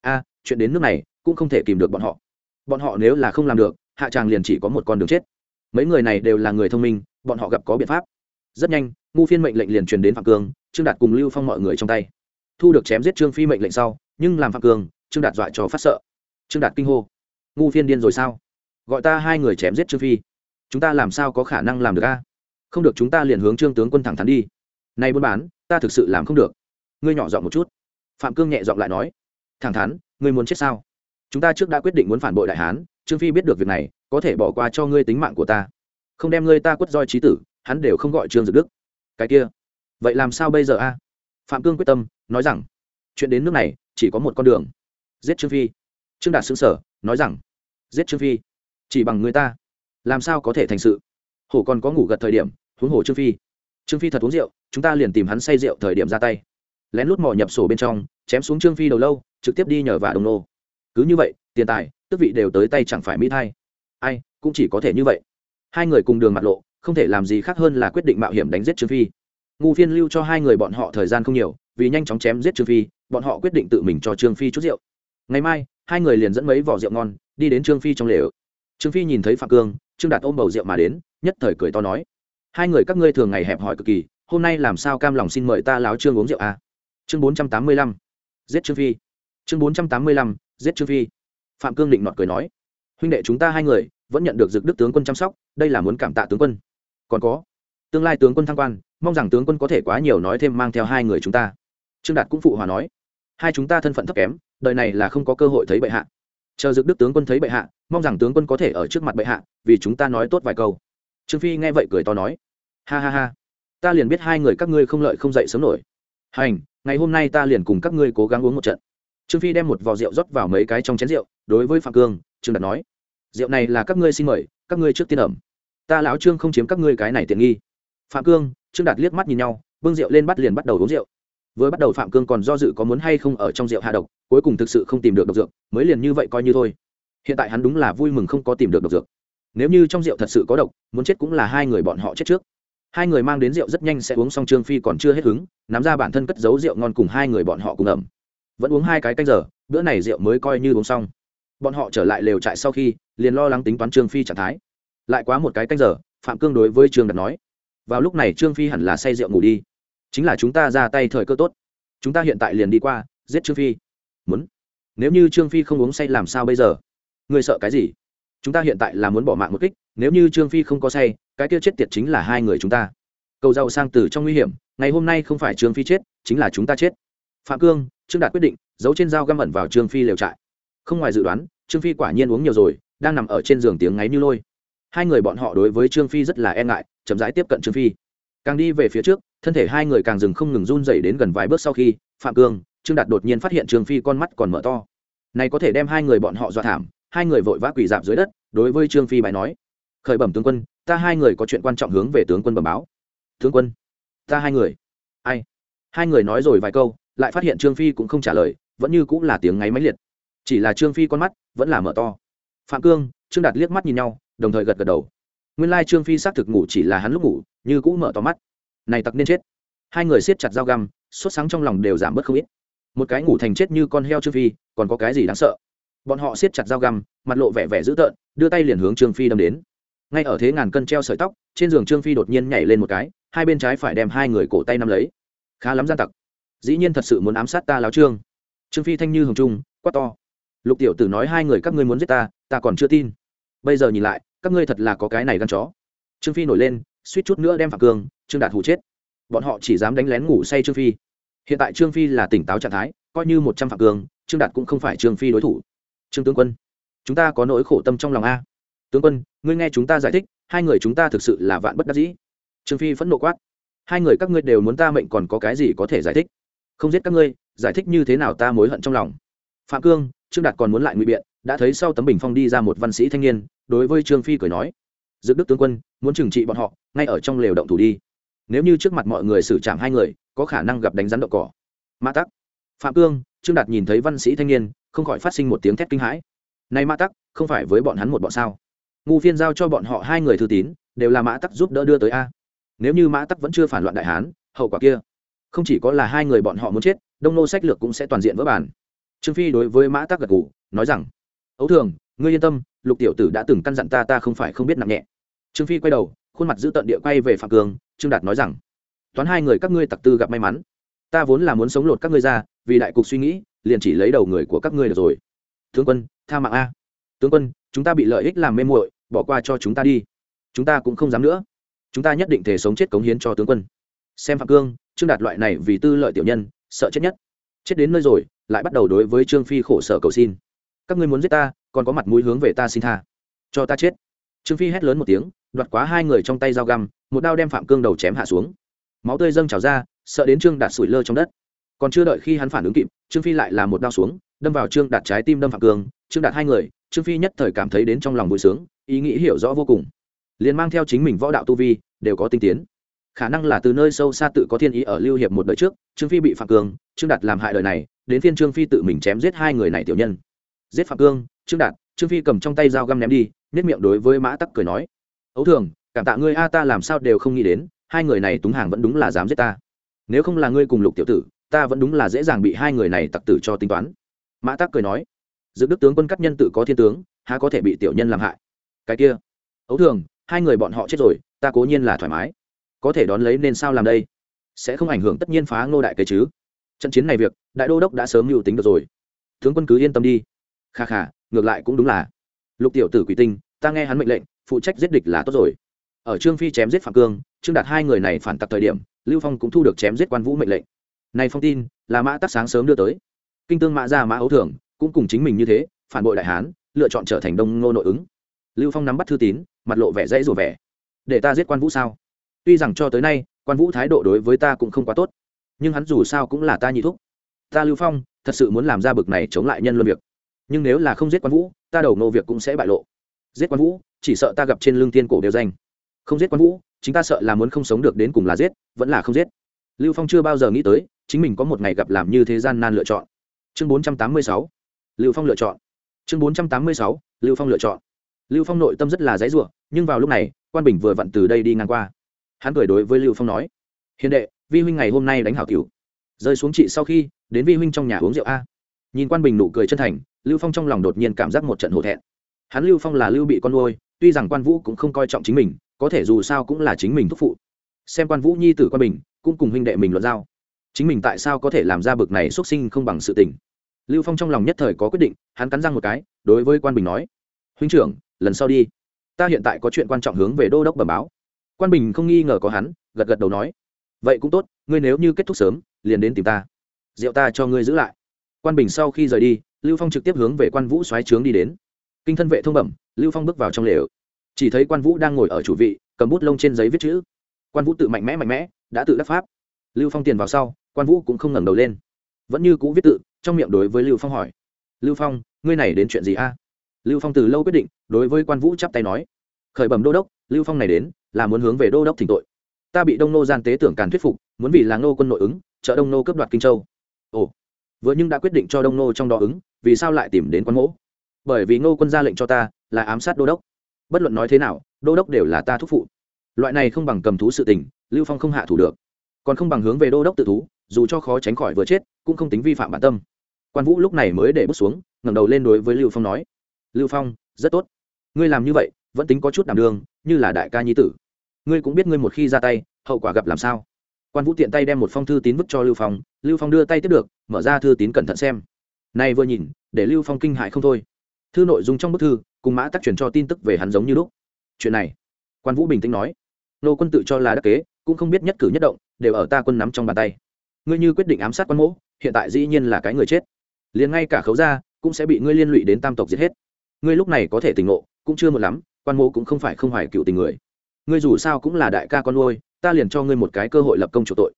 A, chuyện đến nước này, cũng không thể kìm được bọn họ. Bọn họ nếu là không làm được hạ tràng liền chỉ có một con đường chết. Mấy người này đều là người thông minh, bọn họ gặp có biện pháp. Rất nhanh, ngu phiên mệnh lệnh liền truyền đến phạm cương trương đạt cùng lưu phong mọi người trong tay. Thu được chém giết trương phi mệnh lệnh sau, nhưng làm phạm cương trương đạt dọa cho phát sợ. Trương đạt kinh hô, ngu phiên điên rồi sao? Gọi ta hai người chém giết trương phi. Chúng ta làm sao có khả năng làm được a? Không được chúng ta liền hướng trương tướng quân thẳng thắn đi. Nay buôn bán, ta thực sự làm không được. Ngươi nhỏ giọng một chút. Phạm cương nhẹ giọng lại nói, thẳng thắn, ngươi muốn chết sao? Chúng ta trước đã quyết định muốn phản bội đại hán trương phi biết được việc này, có thể bỏ qua cho ngươi tính mạng của ta. Không đem ngươi ta quất roi trí tử, hắn đều không gọi trương dực đức. Cái kia, vậy làm sao bây giờ a? Phạm cương quyết tâm, nói rằng, chuyện đến nước này, chỉ có một con đường. Giết trương phi. Trương đạt xứng sở nói rằng, giết trương phi. Chỉ bằng người ta, làm sao có thể thành sự? Hổ còn có ngủ gật thời điểm, huống hồ trương phi. Trương phi thật uống rượu, chúng ta liền tìm hắn say rượu thời điểm ra tay. Lén lút mò nhập sổ bên trong, chém xuống trương phi đầu lâu, trực tiếp đi nhờ vả đồng nô. Cứ như vậy tiền tài, tước vị đều tới tay chẳng phải mỹ thay. Ai, cũng chỉ có thể như vậy. Hai người cùng đường mặt lộ, không thể làm gì khác hơn là quyết định mạo hiểm đánh giết trương phi. Ngu phiên lưu cho hai người bọn họ thời gian không nhiều, vì nhanh chóng chém giết trương phi, bọn họ quyết định tự mình cho trương phi chút rượu. Ngày mai, hai người liền dẫn mấy vỏ rượu ngon, đi đến trương phi trong lều. Trương phi nhìn thấy phạm cương, trương đạt ôm bầu rượu mà đến, nhất thời cười to nói. Hai người các ngươi thường ngày hẹp hỏi cực kỳ, hôm nay làm sao cam lòng xin mời ta láo trương uống rượu à? chương bốn trăm tám mươi lăm, giết trương phi. Chương bốn trăm tám mươi lăm, giết trương phi phạm cương định nọt cười nói, huynh đệ chúng ta hai người vẫn nhận được dực đức tướng quân chăm sóc, đây là muốn cảm tạ tướng quân. Còn có, tương lai tướng quân thăng quan, mong rằng tướng quân có thể quá nhiều nói thêm mang theo hai người chúng ta. Trương đạt cũng phụ hòa nói, hai chúng ta thân phận thấp kém, đời này là không có cơ hội thấy bệ hạ. Chờ dực đức tướng quân thấy bệ hạ, mong rằng tướng quân có thể ở trước mặt bệ hạ, vì chúng ta nói tốt vài câu. Trương phi nghe vậy cười to nói, ha ha ha, ta liền biết hai người các ngươi không lợi không dậy sớm nổi. Hành, ngày hôm nay ta liền cùng các ngươi cố gắng uống một trận trương phi đem một vò rượu rót vào mấy cái trong chén rượu, đối với phạm cương, trương đạt nói, rượu này là các ngươi xin mời, các ngươi trước tiên ẩm. Ta lão trương không chiếm các ngươi cái này tiện nghi. Phạm cương, trương đạt liếc mắt nhìn nhau, bưng rượu lên bắt liền bắt đầu uống rượu. Vừa bắt đầu phạm cương còn do dự có muốn hay không ở trong rượu hạ độc, cuối cùng thực sự không tìm được độc dược, mới liền như vậy coi như thôi. Hiện tại hắn đúng là vui mừng không có tìm được độc dược. Nếu như trong rượu thật sự có độc, muốn chết cũng là hai người bọn họ chết trước. Hai người mang đến rượu rất nhanh sẽ uống xong, trương phi còn chưa hết hứng, nắm ra bản thân cất giấu rượu ngon cùng hai người bọn họ cùng ẩm vẫn uống hai cái canh giờ, bữa này rượu mới coi như uống xong. Bọn họ trở lại lều trại sau khi, liền lo lắng tính toán trương phi trạng thái. Lại quá một cái canh giờ, phạm cương đối với trương đặt nói, vào lúc này trương phi hẳn là say rượu ngủ đi. Chính là chúng ta ra tay thời cơ tốt. Chúng ta hiện tại liền đi qua, giết trương phi. Muốn? Nếu như trương phi không uống say làm sao bây giờ? Người sợ cái gì? Chúng ta hiện tại là muốn bỏ mạng một kích, nếu như trương phi không có say, cái kia chết tiệt chính là hai người chúng ta. Cầu giàu sang từ trong nguy hiểm, ngày hôm nay không phải trương phi chết, chính là chúng ta chết. Phạm cương trương đạt quyết định, giấu trên dao găm ẩn vào trương phi lều trại. Không ngoài dự đoán, trương phi quả nhiên uống nhiều rồi, đang nằm ở trên giường tiếng ngáy như lôi. Hai người bọn họ đối với trương phi rất là e ngại, chậm rãi tiếp cận trương phi. Càng đi về phía trước, thân thể hai người càng dừng không ngừng run dày đến gần vài bước sau khi, phạm cương, trương đạt đột nhiên phát hiện trương phi con mắt còn mở to. Này có thể đem hai người bọn họ dọa thảm, hai người vội vã quỳ dạp dưới đất, đối với trương phi bài nói, khởi bẩm tướng quân, ta hai người có chuyện quan trọng hướng về tướng quân bẩm báo. Tướng quân, ta hai người. Ai? Hai người nói rồi vài câu lại phát hiện trương phi cũng không trả lời, vẫn như cũng là tiếng ngáy máy liệt. Chỉ là trương phi con mắt vẫn là mở to. Phạm cương, trương đạt liếc mắt nhìn nhau, đồng thời gật gật đầu. Nguyên lai trương phi xác thực ngủ chỉ là hắn lúc ngủ, như cũng mở to mắt. Này tặc nên chết. Hai người siết chặt dao găm, sốt sáng trong lòng đều giảm bớt không ít. Một cái ngủ thành chết như con heo trương phi, còn có cái gì đáng sợ? Bọn họ siết chặt dao găm, mặt lộ vẻ vẻ dữ tợn, đưa tay liền hướng trương phi đâm đến. Ngay ở thế ngàn cân treo sợi tóc, trên giường trương phi đột nhiên nhảy lên một cái, hai bên trái phải đem hai người cổ tay nắm lấy. Khá lắm gian tặc dĩ nhiên thật sự muốn ám sát ta láo trương. Trương phi thanh như hồng trung, quát to. Lục tiểu tử nói hai người các ngươi muốn giết ta ta còn chưa tin. Bây giờ nhìn lại, các ngươi thật là có cái này gắn chó. Trương phi nổi lên, suýt chút nữa đem phạm cương, trương đạt hụ chết. Bọn họ chỉ dám đánh lén ngủ say trương phi. Hiện tại trương phi là tỉnh táo trạng thái, coi như một trăm phạm cương, trương đạt cũng không phải trương phi đối thủ. Trương tướng quân, chúng ta có nỗi khổ tâm trong lòng a. Tướng quân, ngươi nghe chúng ta giải thích, hai người chúng ta thực sự là vạn bất đắc dĩ. Trương phi phẫn nộ quát. Hai người các ngươi đều muốn ta mệnh còn có cái gì có thể giải thích? Không giết các ngươi, giải thích như thế nào ta mối hận trong lòng. Phạm cương, trương đạt còn muốn lại ngụy biện, đã thấy sau tấm bình phong đi ra một văn sĩ thanh niên, đối với trương phi cười nói dự đức tướng quân, muốn trừng trị bọn họ, ngay ở trong lều động thủ đi. Nếu như trước mặt mọi người xử trảm hai người, có khả năng gặp đánh rắn đậu cỏ. Mã tắc. Phạm cương, trương đạt nhìn thấy văn sĩ thanh niên, không khỏi phát sinh một tiếng thét kinh hãi. Nay mã tắc, không phải với bọn hắn một bọn sao? Ngu phiên giao cho bọn họ hai người thư tín, đều là mã tắc giúp đỡ đưa tới a. Nếu như mã tắc vẫn chưa phản loạn đại hán, hậu quả kia không chỉ có là hai người bọn họ muốn chết, đông nô sách lược cũng sẽ toàn diện vỡ bản trương phi đối với mã tắc gật g ủ nói rằng, ấu thường, ngươi yên tâm, lục tiểu tử đã từng căn dặn ta ta không phải không biết nặng nhẹ. Trương phi quay đầu, khuôn mặt giữ tận địa quay về phạm cường, trương đạt nói rằng, toán hai người các ngươi tặc tư gặp may mắn. Ta vốn là muốn sống lột các ngươi ra, vì đại cục suy nghĩ, liền chỉ lấy đầu người của các ngươi được rồi. Tướng quân, tha mạng a. Tướng quân, chúng ta bị lợi ích làm mê muội, bỏ qua cho chúng ta đi. Chúng ta cũng không dám nữa. Chúng ta nhất định thể sống chết cống hiến cho tướng quân. Xem phạm cương trương đạt loại này vì tư lợi tiểu nhân, sợ chết nhất. Chết đến nơi rồi, lại bắt đầu đối với trương phi khổ sở cầu xin. Các ngươi muốn giết ta, còn có mặt mũi hướng về ta xin tha. Cho ta chết. Trương phi hét lớn một tiếng, đoạt quá hai người trong tay dao găm, một đao đem phạm cương đầu chém hạ xuống. Máu tươi dâng trào ra, sợ đến trương đạt sủi lơ trong đất. Còn chưa đợi khi hắn phản ứng kịp, trương phi lại là một đao xuống, đâm vào trương đạt trái tim đâm phạm cương. Trương đạt hai người, trương phi nhất thời cảm thấy đến trong lòng vui sướng, ý nghĩ hiểu rõ vô cùng. Liền mang theo chính mình võ đạo tu vi, đều có tinh tiến khả năng là từ nơi sâu xa tự có thiên ý ở lưu hiệp một đời trước, trương phi bị phạm cương trương đạt làm hại đời này, đến phiên trương phi tự mình chém giết hai người này tiểu nhân. Giết phạm cương trương đạt, trương phi cầm trong tay dao găm ném đi nếp miệng đối với mã tắc cười nói, ấu thường, cảm tạ ngươi a, ta làm sao đều không nghĩ đến, hai người này túng hàng vẫn đúng là dám giết ta. Nếu không là ngươi cùng lục tiểu tử, ta vẫn đúng là dễ dàng bị hai người này tặc tử cho tính toán. Mã tắc cười nói giữ đức tướng quân cắt nhân tự có thiên tướng, há có thể bị tiểu nhân làm hại? Cái kia, ấu thường, hai người bọn họ chết rồi, ta cố nhiên là thoải mái có thể đón lấy nên sao làm đây? Sẽ không ảnh hưởng tất nhiên phá ngô đại kế chứ? Trận chiến này việc, đại đô đốc đã sớm mưu tính được rồi. Tướng quân cứ yên tâm đi. Kha kha, ngược lại cũng đúng là. Lục tiểu tử quỷ tinh, ta nghe hắn mệnh lệnh, phụ trách giết địch là tốt rồi. Ở trương phi chém giết phạm cương, trương đạt hai người này phản tặc thời điểm, lưu phong cũng thu được chém giết quan vũ mệnh lệnh. Này phong tin, là mã tắc sáng sớm đưa tới. Kinh tương mã ra mã ấu thưởng, cũng cùng chính mình như thế, phản bội đại hán, lựa chọn trở thành đông ngô nội ứng. Lưu phong nắm bắt thư tín, mặt lộ vẻ dãy rủa vẻ. Để ta giết quan vũ sao? Tuy rằng cho tới nay, quan vũ thái độ đối với ta cũng không quá tốt, nhưng hắn dù sao cũng là ta nhị thúc. Ta lưu phong, thật sự muốn làm ra bực này chống lại nhân luân việc. Nhưng nếu là không giết quan vũ, ta đầu nô việc cũng sẽ bại lộ. Giết quan vũ, chỉ sợ ta gặp trên lương tiên cổ đều danh. Không giết quan vũ, chính ta sợ là muốn không sống được đến cùng là giết, vẫn là không giết. Lưu phong chưa bao giờ nghĩ tới, chính mình có một ngày gặp làm như thế gian nan lựa chọn. Chương bốn trăm tám mươi sáu. Lưu phong lựa chọn. Chương bốn trăm tám mươi sáu. Lưu phong lựa chọn. Lưu phong nội tâm rất là dãy r u ộ nhưng vào lúc này, quan bình vừa vặn từ đây đi ngang qua hắn cười đối với lưu phong nói, hiền đệ, vi huynh ngày hôm nay đánh hảo cửu. Rơi xuống chị sau khi, đến vi huynh trong nhà uống rượu a. Nhìn quan bình nụ cười chân thành, lưu phong trong lòng đột nhiên cảm giác một trận hổ thẹn. Hắn lưu phong là lưu bị con nuôi, tuy rằng quan vũ cũng không coi trọng chính mình, có thể dù sao cũng là chính mình thúc phụ. Xem quan vũ nhi tử quan bình, cũng cùng huynh đệ mình luận giao. Chính mình tại sao có thể làm ra bực này xuất sinh không bằng sự tình? Lưu phong trong lòng nhất thời có quyết định, hắn cắn răng một cái, đối với quan bình nói, huynh trưởng, lần sau đi. Ta hiện tại có chuyện quan trọng hướng về đô đốc bẩm báo quan bình không nghi ngờ có hắn, gật gật đầu nói, vậy cũng tốt, ngươi nếu như kết thúc sớm, liền đến tìm ta. Rượu ta cho ngươi giữ lại. Quan bình sau khi rời đi, lưu phong trực tiếp hướng về quan vũ xoáy trướng đi đến. Kinh thân vệ thông bẩm, lưu phong bước vào trong lều. Chỉ thấy quan vũ đang ngồi ở chủ vị, cầm bút lông trên giấy viết chữ. Quan vũ tự mạnh mẽ mạnh mẽ, đã tự đắc pháp. Lưu phong tiền vào sau, quan vũ cũng không ngẩng đầu lên. Vẫn như cũ viết tự, trong miệng đối với lưu phong hỏi, lưu phong, ngươi này đến chuyện gì a? Lưu phong từ lâu quyết định, đối với quan vũ chắp tay nói, khởi bẩm đô đốc, lưu phong này đến là muốn hướng về đô đốc thỉnh tội. Ta bị đông nô gian tế tưởng càn thuyết phục, muốn vì là ngô quân nội ứng, trợ đông nô cướp đoạt kinh châu. Ồ. Vừa nhưng đã quyết định cho đông nô trong đó ứng, vì sao lại tìm đến quan mỗ? Bởi vì ngô quân ra lệnh cho ta là ám sát đô đốc. Bất luận nói thế nào, đô đốc đều là ta thúc phụ. Loại này không bằng cầm thú sự tình, lưu phong không hạ thủ được. Còn không bằng hướng về đô đốc tự thú, dù cho khó tránh khỏi vừa chết, cũng không tính vi phạm bản tâm. Quan vũ lúc này mới để bước xuống, ngẩng đầu lên đối với lưu phong nói, lưu phong, rất tốt. Ngươi làm như vậy vẫn tính có chút đảm đương, như là đại ca nhi tử. Ngươi cũng biết ngươi một khi ra tay, hậu quả gặp làm sao? Quan vũ tiện tay đem một phong thư tín vứt cho lưu phong lưu phong đưa tay tiếp được, mở ra thư tín cẩn thận xem. Nay vừa nhìn, để lưu phong kinh hại không thôi. Thư nội dung trong bức thư, cùng mã tắc truyền cho tin tức về hắn giống như lúc. Chuyện này, quan vũ bình tĩnh nói. Nô quân tự cho là đắc kế, cũng không biết nhất cử nhất động, đều ở ta quân nắm trong bàn tay. Ngươi như quyết định ám sát quan mỗ, hiện tại dĩ nhiên là cái người chết. Liền ngay cả khấu gia, cũng sẽ bị ngươi liên lụy đến tam tộc giết hết. Ngươi lúc này có thể tỉnh ngộ, cũng chưa một lắm quan mô cũng không phải không hoài cựu tình người. Ngươi dù sao cũng là đại ca con nuôi, ta liền cho ngươi một cái cơ hội lập công chủ tội.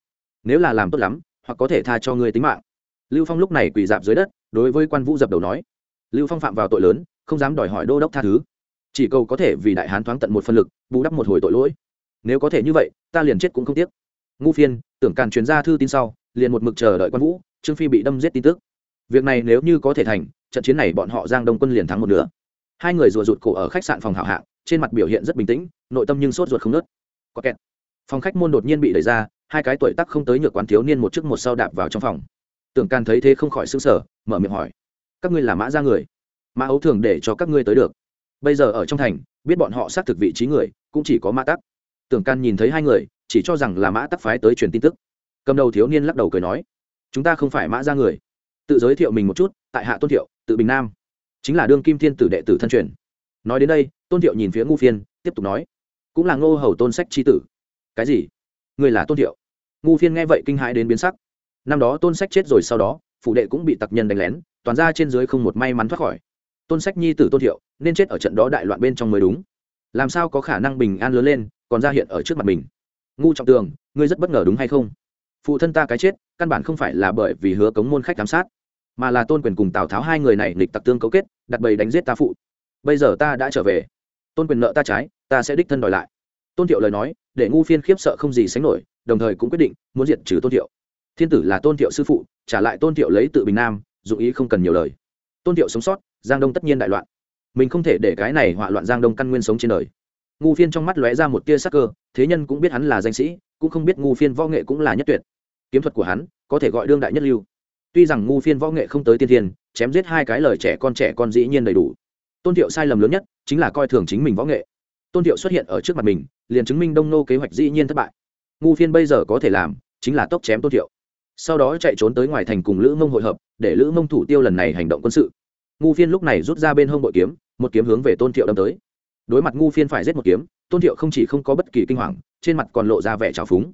Nếu là làm tốt lắm, hoặc có thể tha cho ngươi tính mạng. Lưu phong lúc này quỳ dạp dưới đất, đối với quan vũ dập đầu nói. Lưu phong phạm vào tội lớn, không dám đòi hỏi đô đốc tha thứ. Chỉ cầu có thể vì đại hán thoáng tận một phân lực, bù đắp một hồi tội lỗi. Nếu có thể như vậy, ta liền chết cũng không tiếc. Ngu phiên, tưởng càn truyền ra thư tin sau, liền một mực chờ đợi quan vũ, trương phi bị đâm giết tin tức. Việc này nếu như có thể thành, trận chiến này bọn họ giang đông quân liền thắng một nửa hai người rùa rụt cổ ở khách sạn phòng hảo hạng, trên mặt biểu hiện rất bình tĩnh, nội tâm nhưng sốt ruột không nớt. Có kẹt. Phòng khách môn đột nhiên bị đẩy ra, hai cái tuổi tắc không tới nhược quán thiếu niên một chiếc một sau đạp vào trong phòng. Tưởng can thấy thế không khỏi xứng sở mở miệng hỏi, các ngươi là mã ra người? Mã ấu thường để cho các ngươi tới được. Bây giờ ở trong thành, biết bọn họ xác thực vị trí người, cũng chỉ có mã tắc. Tưởng can nhìn thấy hai người, chỉ cho rằng là mã tắc phái tới truyền tin tức. Cầm đầu thiếu niên lắc đầu cười nói, chúng ta không phải mã ra người. Tự giới thiệu mình một chút, tại hạ tôn thiệu, tự bình nam chính là đương kim thiên tử đệ tử thân truyền. Nói đến đây, tôn thiệu nhìn phía ngu phiên, tiếp tục nói, cũng là ngô hầu tôn sách c tử. Cái gì? Người là tôn thiệu? Ngu phiên nghe vậy kinh hãi đến biến sắc. Năm đó tôn sách chết rồi sau đó phụ đệ cũng bị tặc nhân đánh lén, toàn ra trên dưới không một may mắn thoát khỏi. Tôn sách nhi tử tôn thiệu, nên chết ở trận đó đại loạn bên trong mới đúng. Làm sao có khả năng bình an lớn lên, còn ra hiện ở trước mặt mình? Ngu trọng tường, ngươi rất bất ngờ đúng hay không? Phụ thân ta cái chết, căn bản không phải là bởi vì hứa cống môn khách giám sát mà là tôn quyền cùng tào tháo hai người này nghịch tặc tương cấu kết đặt bầy đánh giết ta phụ bây giờ ta đã trở về tôn quyền nợ ta trái ta sẽ đích thân đòi lại tôn thiệu lời nói để ngu phiên khiếp sợ không gì sánh nổi đồng thời cũng quyết định muốn diệt trừ tôn thiệu thiên tử là tôn thiệu sư phụ trả lại tôn thiệu lấy tự bình nam dụng ý không cần nhiều lời tôn thiệu sống sót giang đông tất nhiên đại loạn mình không thể để cái này họa loạn giang đông căn nguyên sống trên đời ngu phiên trong mắt lóe ra một tia sắc cơ thế nhân cũng biết hắn là danh sĩ cũng không biết ngu phiên võ nghệ cũng là nhất tuyệt kiếm thuật của hắn có thể gọi đương đại nhất lưu tuy rằng ngu phiên võ nghệ không tới tiên thiên, chém giết hai cái lời trẻ con trẻ con dĩ nhiên đầy đủ. Tôn thiệu sai lầm lớn nhất chính là coi thường chính mình võ nghệ. Tôn thiệu xuất hiện ở trước mặt mình, liền chứng minh đông nô kế hoạch dĩ nhiên thất bại. Ngu phiên bây giờ có thể làm chính là tốc chém tôn thiệu. Sau đó chạy trốn tới ngoài thành cùng lữ mông hội hợp, để lữ mông thủ tiêu lần này hành động quân sự. Ngu phiên lúc này rút ra bên hông bội kiếm, một kiếm hướng về tôn thiệu đâm tới. Đối mặt ngu phiên phải giết một kiếm, tôn thiệu không chỉ không có bất kỳ kinh hoàng, trên mặt còn lộ ra vẻ trào phúng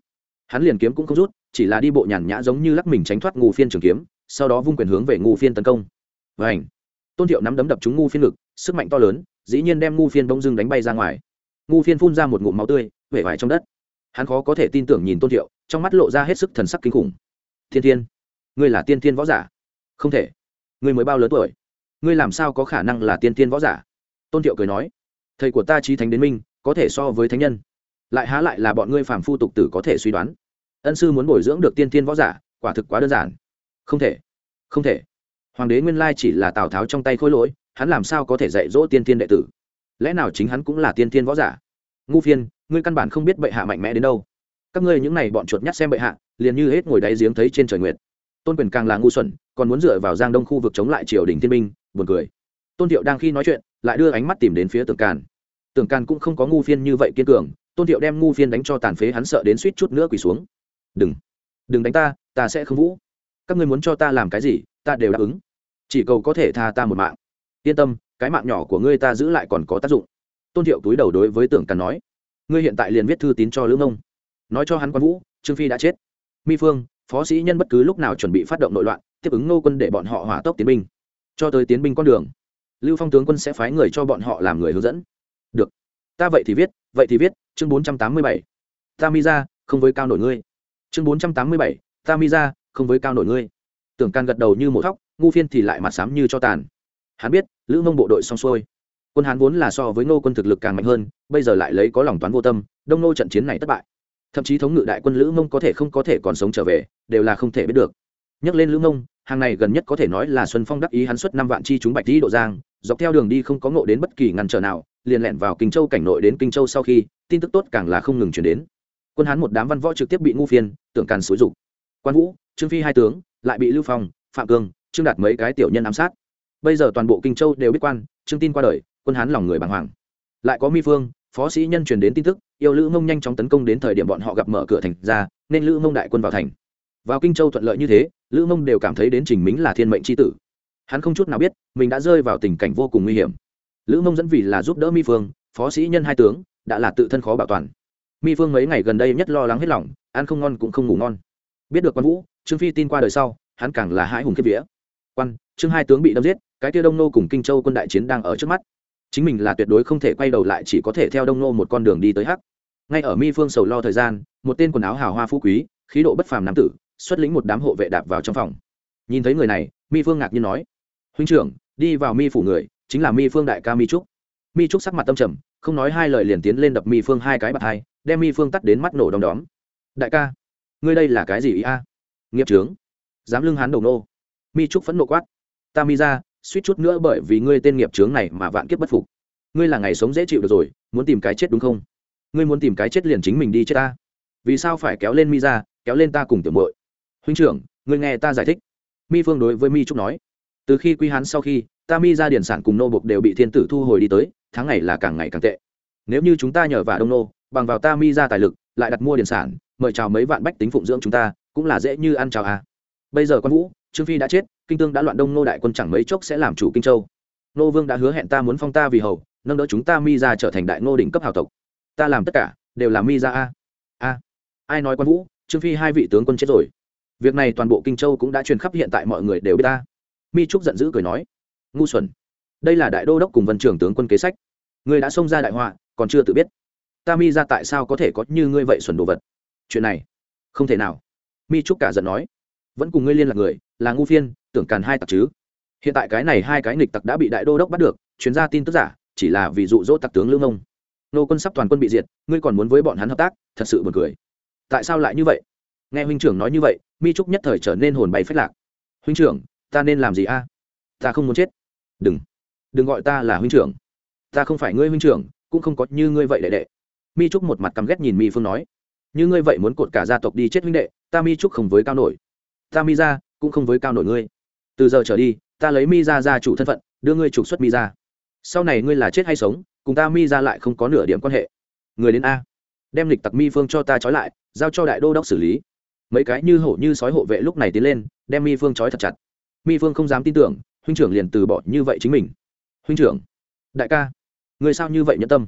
hắn liền kiếm cũng không rút, chỉ là đi bộ nhàn nhã giống như lắc mình tránh thoát ngù phiên trường kiếm, sau đó vung quyền hướng về ngù phiên tấn công. Và ảnh tôn thiệu nắm đấm đập trúng ngu phiên ngực, sức mạnh to lớn, dĩ nhiên đem ngu phiên bông dưng đánh bay ra ngoài. Ngu phiên phun ra một ngụm máu tươi vể vải trong đất. Hắn khó có thể tin tưởng nhìn tôn thiệu, trong mắt lộ ra hết sức thần sắc kinh khủng. Thiên thiên, ngươi là tiên thiên võ giả? Không thể. Ngươi mới bao lớn tuổi? Ngươi làm sao có khả năng là tiên thiên võ giả? Tôn thiệu cười nói, thầy của ta trí thánh đến minh, có thể so với thánh nhân lại há lại là bọn ngươi phàm phu tục tử có thể suy đoán. Ân sư muốn bồi dưỡng được tiên tiên võ giả, quả thực quá đơn giản. Không thể không thể. Hoàng đế nguyên lai chỉ là tào tháo trong tay khôi lỗi, hắn làm sao có thể dạy dỗ tiên tiên đệ tử? Lẽ nào chính hắn cũng là tiên tiên võ giả? Ngu phiên, ngươi căn bản không biết bệ hạ mạnh mẽ đến đâu. Các ngươi những này bọn chuột nhắt xem bệ hạ, liền như hết ngồi đáy giếng thấy trên trời nguyệt. Tôn quyền càng là ngu xuẩn, còn muốn dựa vào giang đông khu vực chống lại triều đình thiên minh buồn cười. Tôn thiệu đang khi nói chuyện, lại đưa ánh mắt tìm đến phía tường càn. Tường càn cũng không có ngu phiên như vậy kiên cường tôn thiệu đem ngu phiên đánh cho tàn phế hắn sợ đến suýt chút nữa quỳ xuống. Đừng đừng đánh ta ta sẽ không vũ. Các ngươi muốn cho ta làm cái gì ta đều đáp ứng. Chỉ cầu có thể tha ta một mạng. Yên tâm cái mạng nhỏ của ngươi ta giữ lại còn có tác dụng. Tôn thiệu túi đầu đối với tưởng càn nói. Ngươi hiện tại liền viết thư tín cho lữ Ngông, nói cho hắn quan vũ trương phi đã chết. Mi phương phó sĩ nhân bất cứ lúc nào chuẩn bị phát động nội loạn tiếp ứng nô quân để bọn họ hỏa tốc tiến binh. Cho tới tiến binh con đường lưu phong tướng quân sẽ phái người cho bọn họ làm người hướng dẫn. Được ta vậy thì viết vậy thì viết, chương bốn trăm tám mươi bảy. Ta mi ra không với cao nổi ngươi. Chương bốn trăm tám mươi bảy ta mi ra không với cao nổi ngươi. Tưởng can gật đầu như một thóc, ngu phiên thì lại mặt xám như cho tàn. Hắn biết, lữ mông bộ đội xong xuôi. Quân hán vốn là so với ngô quân thực lực càng mạnh hơn, bây giờ lại lấy có lòng toán vô tâm, đông nô trận chiến này thất bại. Thậm chí thống ngự đại quân lữ mông có thể không có thể còn sống trở về, đều là không thể biết được. Nhắc lên lữ mông, hàng này gần nhất có thể nói là xuân phong đắc ý hắn xuất năm vạn chi chúng bạch tý độ giang, dọc theo đường đi không có ngộ đến bất kỳ ngăn trở nào liền lẹn vào kinh châu cảnh nội đến kinh châu sau khi, tin tức tốt càng là không ngừng chuyển đến. Quân hán một đám văn võ trực tiếp bị ngu phiên tưởng càn xúi dục. Quan vũ, trương phi hai tướng, lại bị lưu phong, phạm cương, trương đạt mấy cái tiểu nhân ám sát. Bây giờ toàn bộ kinh châu đều biết quan, trương tin qua đời, quân hán lòng người bàng hoàng. Lại có mi phương, phó sĩ nhân truyền đến tin tức, yêu lữ mông nhanh chóng tấn công đến thời điểm bọn họ gặp mở cửa thành ra, nên lữ mông đại quân vào thành. Vào kinh châu thuận lợi như thế, lữ mông đều cảm thấy đến trình mính là thiên mệnh c h i tử. Hắn không chút nào biết, mình đã rơi vào tình cảnh vô cùng nguy hiểm lữ mông dẫn vì là giúp đỡ mi phương, phó sĩ nhân hai tướng, đã là tự thân khó bảo toàn. Mi phương mấy ngày gần đây nhất lo lắng hết lòng, ăn không ngon cũng không ngủ ngon. Biết được quan vũ, trương phi tin qua đời sau, hắn càng là hãi hùng kiếp vía. Quan, trương hai tướng bị đâm giết, cái kia đông nô cùng kinh châu quân đại chiến đang ở trước mắt. Chính mình là tuyệt đối không thể quay đầu lại chỉ có thể theo đông nô một con đường đi tới hắc. Ngay ở mi phương sầu lo thời gian, một tên quần áo hào hoa phú quý, khí độ bất phàm nam tử, xuất lĩnh một đám hộ vệ đạp vào trong phòng. Nhìn thấy người này, mi phương ngạc nhiên nói, huynh trưởng, đi vào mi phủ người chính là mi phương đại ca mi trúc. Mi trúc sắc mặt tâm trầm, không nói hai lời liền tiến lên đập mi phương hai cái bạt hai, đem mi phương tắt đến mắt nổ đom đóm. Đại ca, ngươi đây là cái gì ý a? Nghiệp trướng. Dám lưng hán đầu nô. Mi trúc phẫn nộ quát. Ta mi ra, suýt chút nữa bởi vì ngươi tên nghiệp trướng này mà vạn kiếp bất phục. Ngươi là ngày sống dễ chịu được rồi, muốn tìm cái chết đúng không? Ngươi muốn tìm cái chết liền chính mình đi chết ta. Vì sao phải kéo lên mi ra, kéo lên ta cùng tiểu mội huynh trưởng, ngươi nghe ta giải thích. Mi phương đối với mi trúc nói từ khi quy hán sau khi ta mi ra điển sản cùng nô bộc đều bị thiên tử thu hồi đi tới, tháng ngày là càng ngày càng tệ. Nếu như chúng ta nhờ vả đông nô, bằng vào ta mi ra tài lực, lại đặt mua điển sản, mời chào mấy vạn bách tính phụng dưỡng chúng ta, cũng là dễ như ăn chào à. bây giờ quan vũ, trương phi đã chết, kinh tương đã loạn đông nô đại quân chẳng mấy chốc sẽ làm chủ kinh châu. Nô vương đã hứa hẹn ta muốn phong ta vì hầu, nâng đỡ chúng ta mi ra trở thành đại nô đỉnh cấp hào tộc. Ta làm tất cả, đều là mi ra a. A. Ai nói quan vũ, trương phi hai vị tướng quân chết rồi. Việc này toàn bộ kinh châu cũng đã truyền khắp hiện tại mọi người đều biết ta mi trúc giận dữ cười nói, ngu xuẩn, đây là đại đô đốc cùng vân trưởng tướng quân kế sách. Người đã xông ra đại họa, còn chưa tự biết. Ta mi ra tại sao có thể có như ngươi vậy xuẩn đồ vật? Chuyện này, không thể nào. Mi trúc cả giận nói, vẫn cùng ngươi liên lạc người, là ngu phiên, tưởng càn hai tặc chứ. Hiện tại cái này hai cái nghịch tặc đã bị đại đô đốc bắt được, chuyên gia tin tức giả, chỉ là vì dụ dỗ tặc tướng lương ông. Nô quân sắp toàn quân bị diệt, ngươi còn muốn với bọn hắn hợp tác, thật sự buồn cười. Tại sao lại như vậy? Nghe huynh trưởng nói như vậy, mi trúc nhất thời trở nên hồn bay phách lạc. Huynh trưởng ta nên làm gì a? Ta không muốn chết. Đừng. Đừng gọi ta là huynh trưởng. Ta không phải ngươi huynh trưởng, cũng không có như ngươi vậy đệ đệ. Mi trúc một mặt căm ghét nhìn mi phương nói. Như ngươi vậy muốn cột cả gia tộc đi chết huynh đệ, ta mi trúc không với cao nổi. Ta mi ra cũng không với cao nổi ngươi. Từ giờ trở đi, ta lấy mi ra ra chủ thân phận, đưa ngươi trục xuất mi ra sau này ngươi là chết hay sống, cùng ta mi ra lại không có nửa điểm quan hệ. Người đến a. Đem lịch tặc mi phương cho ta trói lại, giao cho đại đô đốc xử lý. Mấy cái như hổ như sói hộ vệ lúc này tiến lên, đem mi phương trói thật chặt mi phương không dám tin tưởng, huynh trưởng liền từ bỏ như vậy chính mình. Huynh trưởng, đại ca người sao như vậy nhẫn tâm?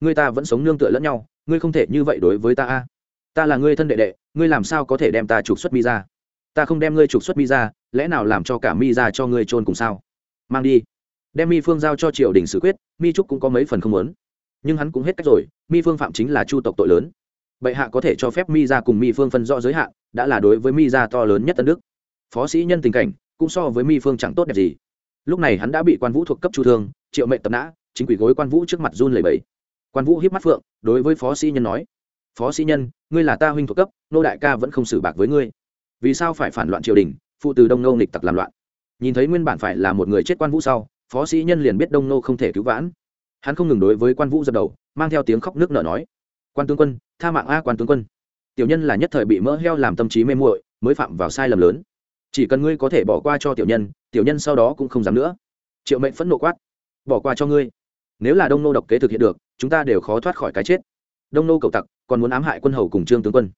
Người ta vẫn sống nương tựa lẫn nhau, ngươi không thể như vậy đối với ta a. Ta là ngươi thân đệ đệ, ngươi làm sao có thể đem ta trục xuất mi ra? Ta không đem ngươi trục xuất mi ra, lẽ nào làm cho cả mi ra cho ngươi trôn cùng sao? Mang đi. Đem mi phương giao cho triều đình xử quyết, mi trúc cũng có mấy phần không muốn. Nhưng hắn cũng hết cách rồi, mi phương phạm chính là chu tộc tội lớn. Bệ hạ có thể cho phép mi ra cùng mi phương phân rõ giới hạn, đã là đối với mi ra to lớn nhất tân đức. Phó sĩ nhân tình cảnh cũng so với mi phương chẳng tốt đẹp gì. Lúc này hắn đã bị quan vũ thuộc cấp chu thương, triệu mệnh tập nã, chính quỷ gối quan vũ trước mặt run lầy bẫy quan vũ hiếp mắt phượng, đối với phó sĩ nhân nói, phó sĩ nhân, ngươi là ta huynh thuộc cấp, nô đại ca vẫn không xử bạc với ngươi. Vì sao phải phản loạn triều đình, phụ từ đông nô nghịch tặc làm loạn? Nhìn thấy nguyên bản phải là một người chết quan vũ sau, phó sĩ nhân liền biết đông nô không thể cứu vãn. Hắn không ngừng đối với quan vũ dập đầu, mang theo tiếng khóc nước nở nói, quan tướng quân, tha mạng a quan tướng quân. Tiểu nhân là nhất thời bị mỡ heo làm tâm trí mê muội, mới phạm vào sai lầm lớn chỉ cần ngươi có thể bỏ qua cho tiểu nhân tiểu nhân sau đó cũng không dám nữa. Triệu mệnh phẫn nộ quát, bỏ qua cho ngươi. Nếu là đông nô độc kế thực hiện được, chúng ta đều khó thoát khỏi cái chết. Đông nô cầu tặc, còn muốn ám hại quân hầu cùng trương tướng quân.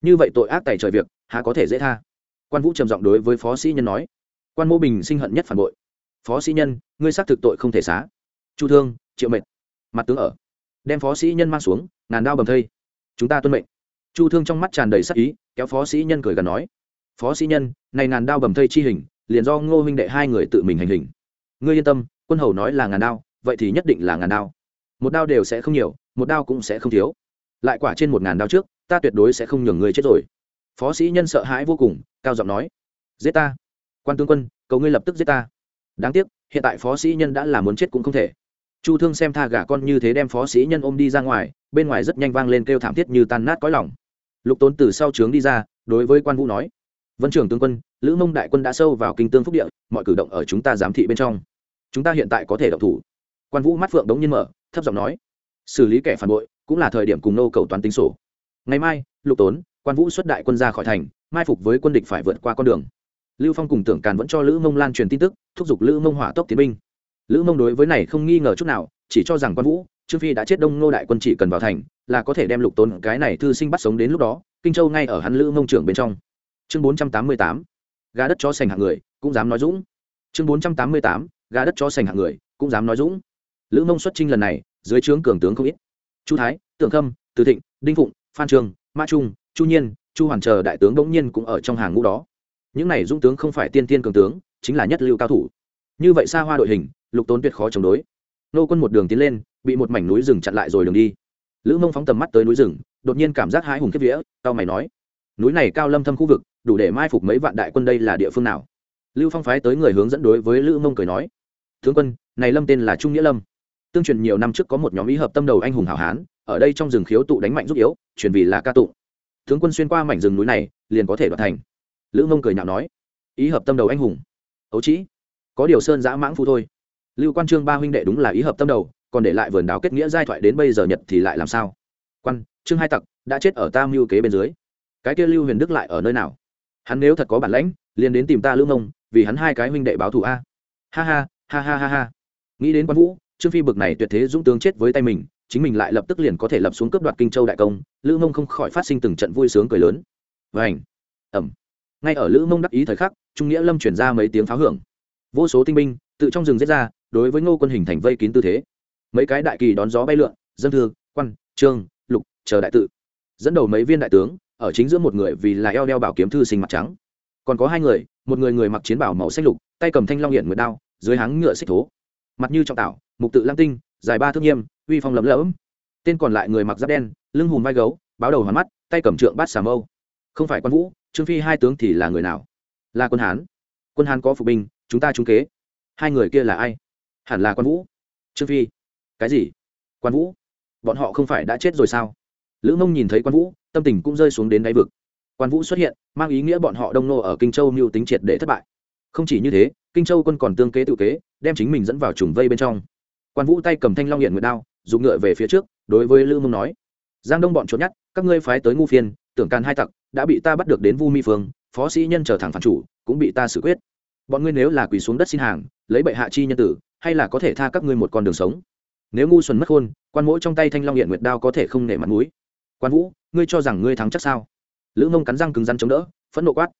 Như vậy tội ác tài trời việc, há có thể dễ tha? Quan vũ trầm giọng đối với phó sĩ nhân nói. Quan mô bình sinh hận nhất phản bội. Phó sĩ nhân, ngươi xác thực tội không thể xá. Chu thương, triệu mệnh. Mặt tướng ở. Đem phó sĩ nhân mang xuống, ngàn đao bầm thây. Chúng ta tuân mệnh. Chu thương trong mắt tràn đầy sắc ý, kéo phó sĩ nhân cười gần nói phó sĩ nhân, này ngàn đao bầm thây chi hình, liền do ngô huynh đệ hai người tự mình hành hình. Ngươi yên tâm, quân hầu nói là ngàn đao, vậy thì nhất định là ngàn đao. Một đao đều sẽ không nhiều, một đao cũng sẽ không thiếu. Lại quả trên một ngàn đao trước, ta tuyệt đối sẽ không nhường ngươi chết rồi. Phó sĩ nhân sợ hãi vô cùng, cao giọng nói, giết ta! Quan tướng quân, cầu ngươi lập tức giết ta. Đáng tiếc, hiện tại phó sĩ nhân đã là muốn chết cũng không thể. Chu thương xem tha gả con như thế đem phó sĩ nhân ôm đi ra ngoài, bên ngoài rất nhanh vang lên kêu thảm thiết như tan nát cõi lòng. Lục tốn từ sau trướng đi ra, đối với quan vũ nói vân trưởng tướng quân, lữ mông đại quân đã sâu vào kinh tương phúc địa, mọi cử động ở chúng ta giám thị bên trong. Chúng ta hiện tại có thể động thủ. Quan vũ mắt phượng đống nhiên mở, thấp giọng nói, xử lý kẻ phản bội cũng là thời điểm cùng nô cầu toán tính sổ. Ngày mai, lục tốn, quan vũ xuất đại quân ra khỏi thành, mai phục với quân địch phải vượt qua con đường. Lưu phong cùng tưởng càn vẫn cho lữ mông lan truyền tin tức, thúc giục lữ mông hỏa tốc tiến binh. Lữ mông đối với này không nghi ngờ chút nào, chỉ cho rằng quan vũ, trương phi đã chết đông nô đại quân chỉ cần vào thành, là có thể đem lục tốn cái này thư sinh bắt sống đến lúc đó, kinh châu ngay ở hắn lữ mông trưởng bên trong chương bốn trăm tám mươi tám, gà đất cho sành hạng người, cũng dám nói dũng. Chương bốn trăm tám mươi tám, gà đất cho sành hạng người, cũng dám nói dũng. Lữ mông xuất trinh lần này, dưới trướng cường tướng không ít. Chu thái, tượng khâm, từ thịnh, đinh phụng, phan trường, ma trung, chu nhiên, chu hoàn chờ đại tướng bỗng nhiên cũng ở trong hàng ngũ đó. Những này dũng tướng không phải tiên tiên cường tướng, chính là nhất lưu cao thủ. Như vậy xa hoa đội hình, lục tốn tuyệt khó chống đối. Nô quân một đường tiến lên, bị một mảnh núi rừng chặn lại rồi đường đi. Lữ mông phóng tầm mắt tới núi rừng, đột nhiên cảm giác hái hùng kiếp vía, cao mày nói, núi này cao lâm thâm khu vực đủ để mai phục mấy vạn đại quân đây là địa phương nào? Lưu phong phái tới người hướng dẫn đối với lữ mông cười nói, tướng quân, này lâm tên là trung nghĩa lâm. Tương truyền nhiều năm trước có một nhóm ý hợp tâm đầu anh hùng hảo hán, ở đây trong rừng khiếu tụ đánh mạnh giúp yếu, truyền vì là ca tụng. Tướng quân xuyên qua mảnh rừng núi này, liền có thể đoạt thành. Lữ mông cười nhạo nói, ý hợp tâm đầu anh hùng? Ấu trĩ, có điều sơn giã mãng phu thôi. Lưu quan trương ba huynh đệ đúng là ý hợp tâm đầu, còn để lại vườn đào kết nghĩa giai thoại đến bây giờ nhật thì lại làm sao? Quan, trương hai tặc, đã chết ở Tam mưu kế bên dưới. Cái kia lưu huyền đức lại ở nơi nào? Hắn nếu thật có bản lãnh, liền đến tìm ta lữ mông vì hắn hai cái huynh đệ báo thù a. Ha ha ha ha ha ha. Nghĩ đến quan vũ, trương phi bực này tuyệt thế dũng tướng chết với tay mình, chính mình lại lập tức liền có thể lập xuống cướp đoạt kinh châu đại công, lữ mông không khỏi phát sinh từng trận vui sướng cười lớn. Vảnh ẩm. Ngay ở lữ mông đắc ý thời khắc, trung nghĩa lâm chuyển ra mấy tiếng pháo hưởng. Vô số tinh binh, tự trong rừng giết ra, đối với ngô quân hình thành vây kín tư thế. Mấy cái đại kỳ đón gió bay lượn, dân thư, quan, trương, lục, chờ đại tự. Dẫn đầu mấy viên đại tướng ở chính giữa một người vì là eo đeo bảo kiếm thư sinh mặt trắng. Còn có hai người, một người người mặc chiến bảo màu xanh lục, tay cầm thanh long hiển nguyệt đao, dưới háng ngựa xích thố. Mặt như trọng tảo, mục tự lang tinh, dài ba thước nghiêm, uy phong lấm lẫm. Tên còn lại người mặc giáp đen, lưng hùm vai gấu, báo đầu hoàn mắt, tay cầm trượng bát xà mâu. Không phải quan vũ, trương phi hai tướng thì là người nào? Là quân hán. Quân hán có phục binh, chúng ta trúng kế. Hai người kia là ai? Hẳn là quan vũ. Trương phi. Cái gì? Quan vũ? Bọn họ không phải đã chết rồi sao? Lữ mông nhìn thấy quan vũ, tâm tình cũng rơi xuống đến đáy vực. Quan vũ xuất hiện, mang ý nghĩa bọn họ đông nô ở kinh châu mưu tính triệt để thất bại. Không chỉ như thế, kinh châu quân còn tương kế tự kế, đem chính mình dẫn vào trùng vây bên trong. Quan vũ tay cầm thanh long hiện nguyệt đao, dùng ngựa về phía trước, đối với lữ mông nói, giang đông bọn trốn nhát các ngươi phái tới ngu phiên, tưởng càn hai tặc, đã bị ta bắt được đến vu mi phương, phó sĩ nhân trở thẳng phản chủ, cũng bị ta xử quyết. Bọn ngươi nếu là quỳ xuống đất xin hàng, lấy bệ hạ chi nhân tử, hay là có thể tha các ngươi một con đường sống? Nếu ngu xuẩn mất khôn, quan mỗi trong tay thanh long hiện nguyệt đao có thể không nể mặt mũi quan vũ ngươi cho rằng ngươi thắng chắc sao lữ mông cắn răng cứng rắn chống đỡ phẫn nộ quát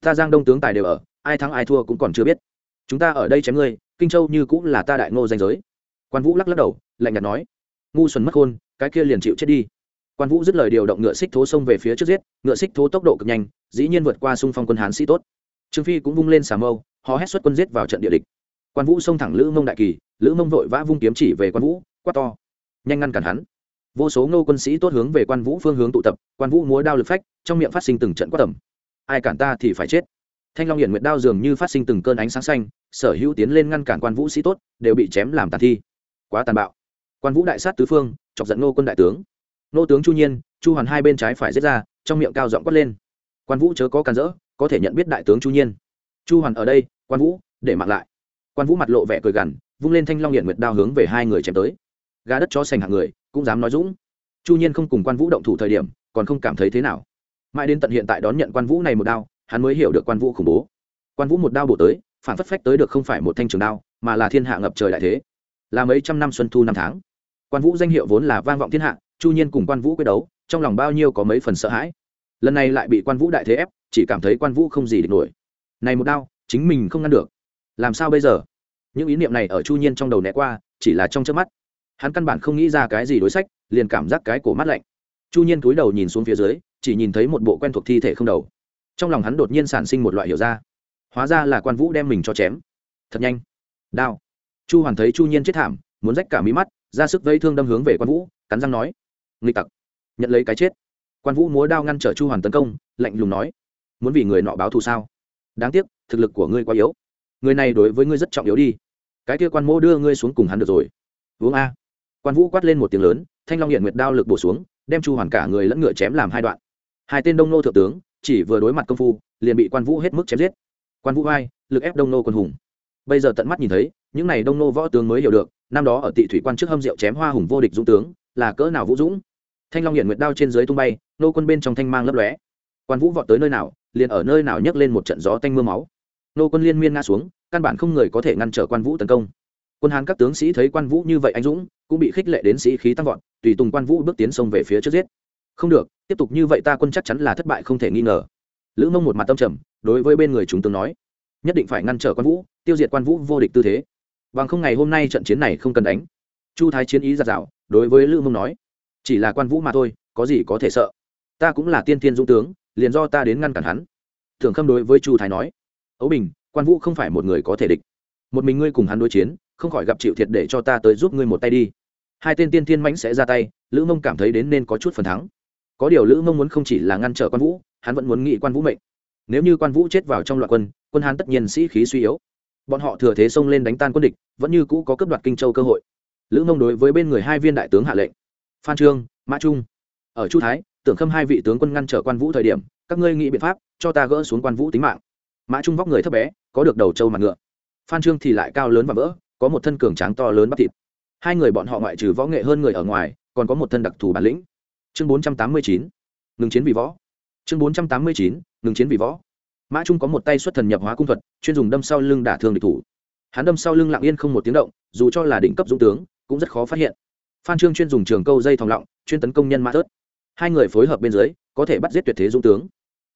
ta giang đông tướng tài đều ở ai thắng ai thua cũng còn chưa biết chúng ta ở đây chém ngươi kinh châu như cũng là ta đại ngô danh giới quan vũ lắc lắc đầu lạnh nhạt nói ngu xuẩn mất khôn cái kia liền chịu chết đi quan vũ dứt lời điều động ngựa xích thố xông về phía trước giết ngựa xích thố tốc độ cực nhanh dĩ nhiên vượt qua xung phong quân hán sĩ tốt trương phi cũng vung lên xà mâu họ hét xuất quân giết vào trận địa địch quan vũ xông thẳng lữ mông đại kỳ lữ mông vội vã vung kiếm chỉ về quan vũ quát to nhanh ngăn cản hắn vô số ngô quân sĩ tốt hướng về quan vũ phương hướng tụ tập, quan vũ múa đao lực phách, trong miệng phát sinh từng trận quát tầm. Ai cản ta thì phải chết. Thanh long hiển nguyệt đao dường như phát sinh từng cơn ánh sáng xanh, sở hữu tiến lên ngăn cản quan vũ sĩ tốt, đều bị chém làm tàn thi. Quá tàn bạo. Quan vũ đại sát tứ phương, chọc giận ngô quân đại tướng. Nô tướng chu nhiên, chu hoàn hai bên trái phải giết ra, trong miệng cao giọng quát lên. Quan vũ chớ có càn rỡ, có thể nhận biết đại tướng chu nhiên. Chu hoàn ở đây, quan vũ, để mặc lại. Quan vũ mặt lộ vẻ cười gằn, vung lên thanh long hiện nguyệt đao hướng về hai người chém tới gà đất cho sành hạng người, cũng dám nói dũng. Chu nhiên không cùng quan vũ động thủ thời điểm, còn không cảm thấy thế nào. Mãi đến tận hiện tại đón nhận quan vũ này một đao, hắn mới hiểu được quan vũ khủng bố. Quan vũ một đao bổ tới, phản phất phách tới được không phải một thanh trường đao, mà là thiên hạ ngập trời đại thế. Là mấy trăm năm xuân thu năm tháng. Quan vũ danh hiệu vốn là vang vọng thiên hạ, chu nhiên cùng quan vũ quyết đấu, trong lòng bao nhiêu có mấy phần sợ hãi. Lần này lại bị quan vũ đại thế ép, chỉ cảm thấy quan vũ không gì địch nổi. Này một đao, chính mình không ngăn được. Làm sao bây giờ? Những ý niệm này ở chu nhiên trong đầu né qua, chỉ là trong trước mắt hắn căn bản không nghĩ ra cái gì đối sách, liền cảm giác cái cổ mắt lạnh. Chu nhiên cúi đầu nhìn xuống phía dưới, chỉ nhìn thấy một bộ quen thuộc thi thể không đầu. Trong lòng hắn đột nhiên sản sinh một loại hiểu ra. Hóa ra là quan vũ đem mình cho chém. Thật nhanh. Đao. Chu hoàn thấy chu nhiên chết thảm, muốn rách cả mí mắt, ra sức vây thương đâm hướng về quan vũ, cắn răng nói. Nghịch tặc. Nhận lấy cái chết. Quan vũ múa đao ngăn trở chu hoàn tấn công, lạnh lùng nói. Muốn vì người nọ báo thù sao? Đáng tiếc, thực lực của ngươi quá yếu. Người này đối với ngươi rất trọng yếu đi. Cái kia quan mô đưa ngươi xuống cùng hắn được rồi. Uống a quan vũ quát lên một tiếng lớn thanh long hiện nguyệt đao lực bổ xuống đem chu hoàn cả người lẫn ngựa chém làm hai đoạn hai tên đông nô thượng tướng chỉ vừa đối mặt công phu liền bị quan vũ hết mức chém giết quan vũ vai lực ép đông nô quân hùng bây giờ tận mắt nhìn thấy những n à y đông nô võ tướng mới hiểu được năm đó ở tị thủy quan trước hâm rượu chém hoa hùng vô địch dũng tướng là cỡ nào vũ dũng thanh long hiện nguyệt đao trên dưới tung bay nô quân bên trong thanh mang lấp lóe quan vũ vọt tới nơi nào liền ở nơi nào nhấc lên một trận gió tanh m ư a máu nô quân liên miên ngã xuống căn bản không người có thể ngăn trở quan vũ tấn công quân hán các tướng sĩ thấy quan vũ như vậy anh dũng, cũng bị khích lệ đến sĩ khí tăng vọt, tùy tùng quan vũ bước tiến sông về phía trước giết. Không được, tiếp tục như vậy ta quân chắc chắn là thất bại không thể nghi ngờ. Lữ mông một mặt tâm trầm, đối với bên người chúng tướng nói, nhất định phải ngăn trở quan vũ, tiêu diệt quan vũ vô địch tư thế. Bằng không ngày hôm nay trận chiến này không cần đánh. Chu thái chiến ý giạt rào, đối với lữ mông nói, chỉ là quan vũ mà thôi, có gì có thể sợ. Ta cũng là tiên thiên dũng tướng, liền do ta đến ngăn cản hắn. Thường khâm đối với chu thái nói, ấu bình, quan vũ không phải một người có thể địch. Một mình ngươi cùng hắn đối chiến không khỏi gặp chịu thiệt để cho ta tới giúp ngươi một tay đi. Hai tên tiên thiên mãnh sẽ ra tay, lữ mông cảm thấy đến nên có chút phần thắng. Có điều lữ mông muốn không chỉ là ngăn trở quan vũ, hắn vẫn muốn nghị quan vũ mệnh. Nếu như quan vũ chết vào trong loạn quân quân hán tất nhiên sĩ khí suy yếu. Bọn họ thừa thế xông lên đánh tan quân địch, vẫn như cũ có cấp đoạt kinh châu cơ hội. Lữ mông đối với bên người hai viên đại tướng hạ lệnh. Phan trương, mã trung. Ở chu thái, tưởng khâm hai vị tướng quân ngăn trở quan vũ thời điểm, các ngươi nghĩ biện pháp, cho ta gỡ xuống quan vũ tính mạng. Mã trung vóc người thấp bé, có được đầu trâu mặt ngựa. Phan trương thì lại cao lớn và vỡ có một thân cường tráng to lớn bắp thịt. Hai người bọn họ ngoại trừ võ nghệ hơn người ở ngoài, còn có một thân đặc thù bản lĩnh. Chương bốn trăm tám mươi chín, ngừng chiến vì võ. Chương bốn trăm tám mươi chín, ngừng chiến vì võ. Mã trung có một tay xuất thần nhập hóa cung thuật, chuyên dùng đâm sau lưng đả thương địch thủ. Hắn đâm sau lưng lặng yên không một tiếng động, dù cho là đỉnh cấp dũng tướng, cũng rất khó phát hiện. Phan trương chuyên dùng trường câu dây thòng lọng, chuyên tấn công nhân mã thớt. Hai người phối hợp bên dưới, có thể bắt giết tuyệt thế dũng tướng.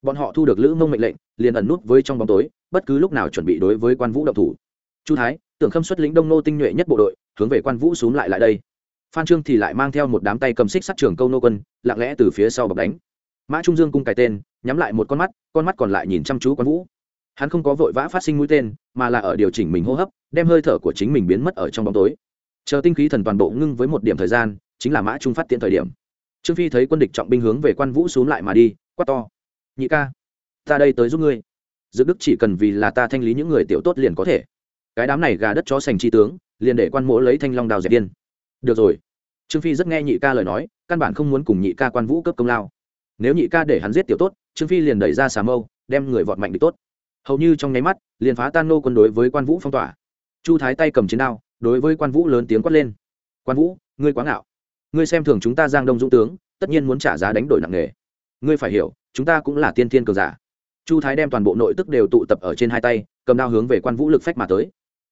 Bọn họ thu được lữ mông mệnh lệnh, liền ẩn nút với trong bóng tối, bất cứ lúc nào chuẩn bị đối với quan vũ động thủ. Chu thái tưởng khâm xuất lĩnh đông nô tinh nhuệ nhất bộ đội, hướng về quan vũ xuống lại lại đây. Phan trương thì lại mang theo một đám tay cầm xích sát trường câu nô quân, lặng lẽ từ phía sau bọc đánh. Mã trung dương cung cài tên, nhắm lại một con mắt con mắt còn lại nhìn chăm chú quan vũ. Hắn không có vội vã phát sinh mũi tên, mà là ở điều chỉnh mình hô hấp, đem hơi thở của chính mình biến mất ở trong bóng tối. Chờ tinh khí thần toàn bộ ngưng với một điểm thời gian, chính là mã trung phát tiễn thời điểm. Trương phi thấy quân địch trọng binh hướng về quan vũ xuống lại mà đi, quát to, nhị ca, ta đây tới giúp ngươi. Dự đức chỉ cần vì là ta thanh lý những người tiểu tốt liền có thể cái đám này gà đất chó sành chi tướng, liền để quan mỗ lấy thanh long đào dẹp điên. Được rồi. Trương phi rất nghe nhị ca lời nói, căn bản không muốn cùng nhị ca quan vũ cấp công lao. Nếu nhị ca để hắn giết tiểu tốt, trương phi liền đẩy ra xà mâu, đem người vọt mạnh địch tốt. Hầu như trong nháy mắt, liền phá tan nô quân đối với quan vũ phong tỏa. Chu thái tay cầm chiến đao, đối với quan vũ lớn tiếng quát lên. Quan vũ, ngươi quá ngạo. Ngươi xem thường chúng ta giang đông dũng tướng, tất nhiên muốn trả giá đánh đổi nặng nề. Ngươi phải hiểu, chúng ta cũng là tiên thiên cường giả. Chu thái đem toàn bộ nội tức đều tụ tập ở trên hai tay, cầm đao hướng về quan vũ lực phách mà tới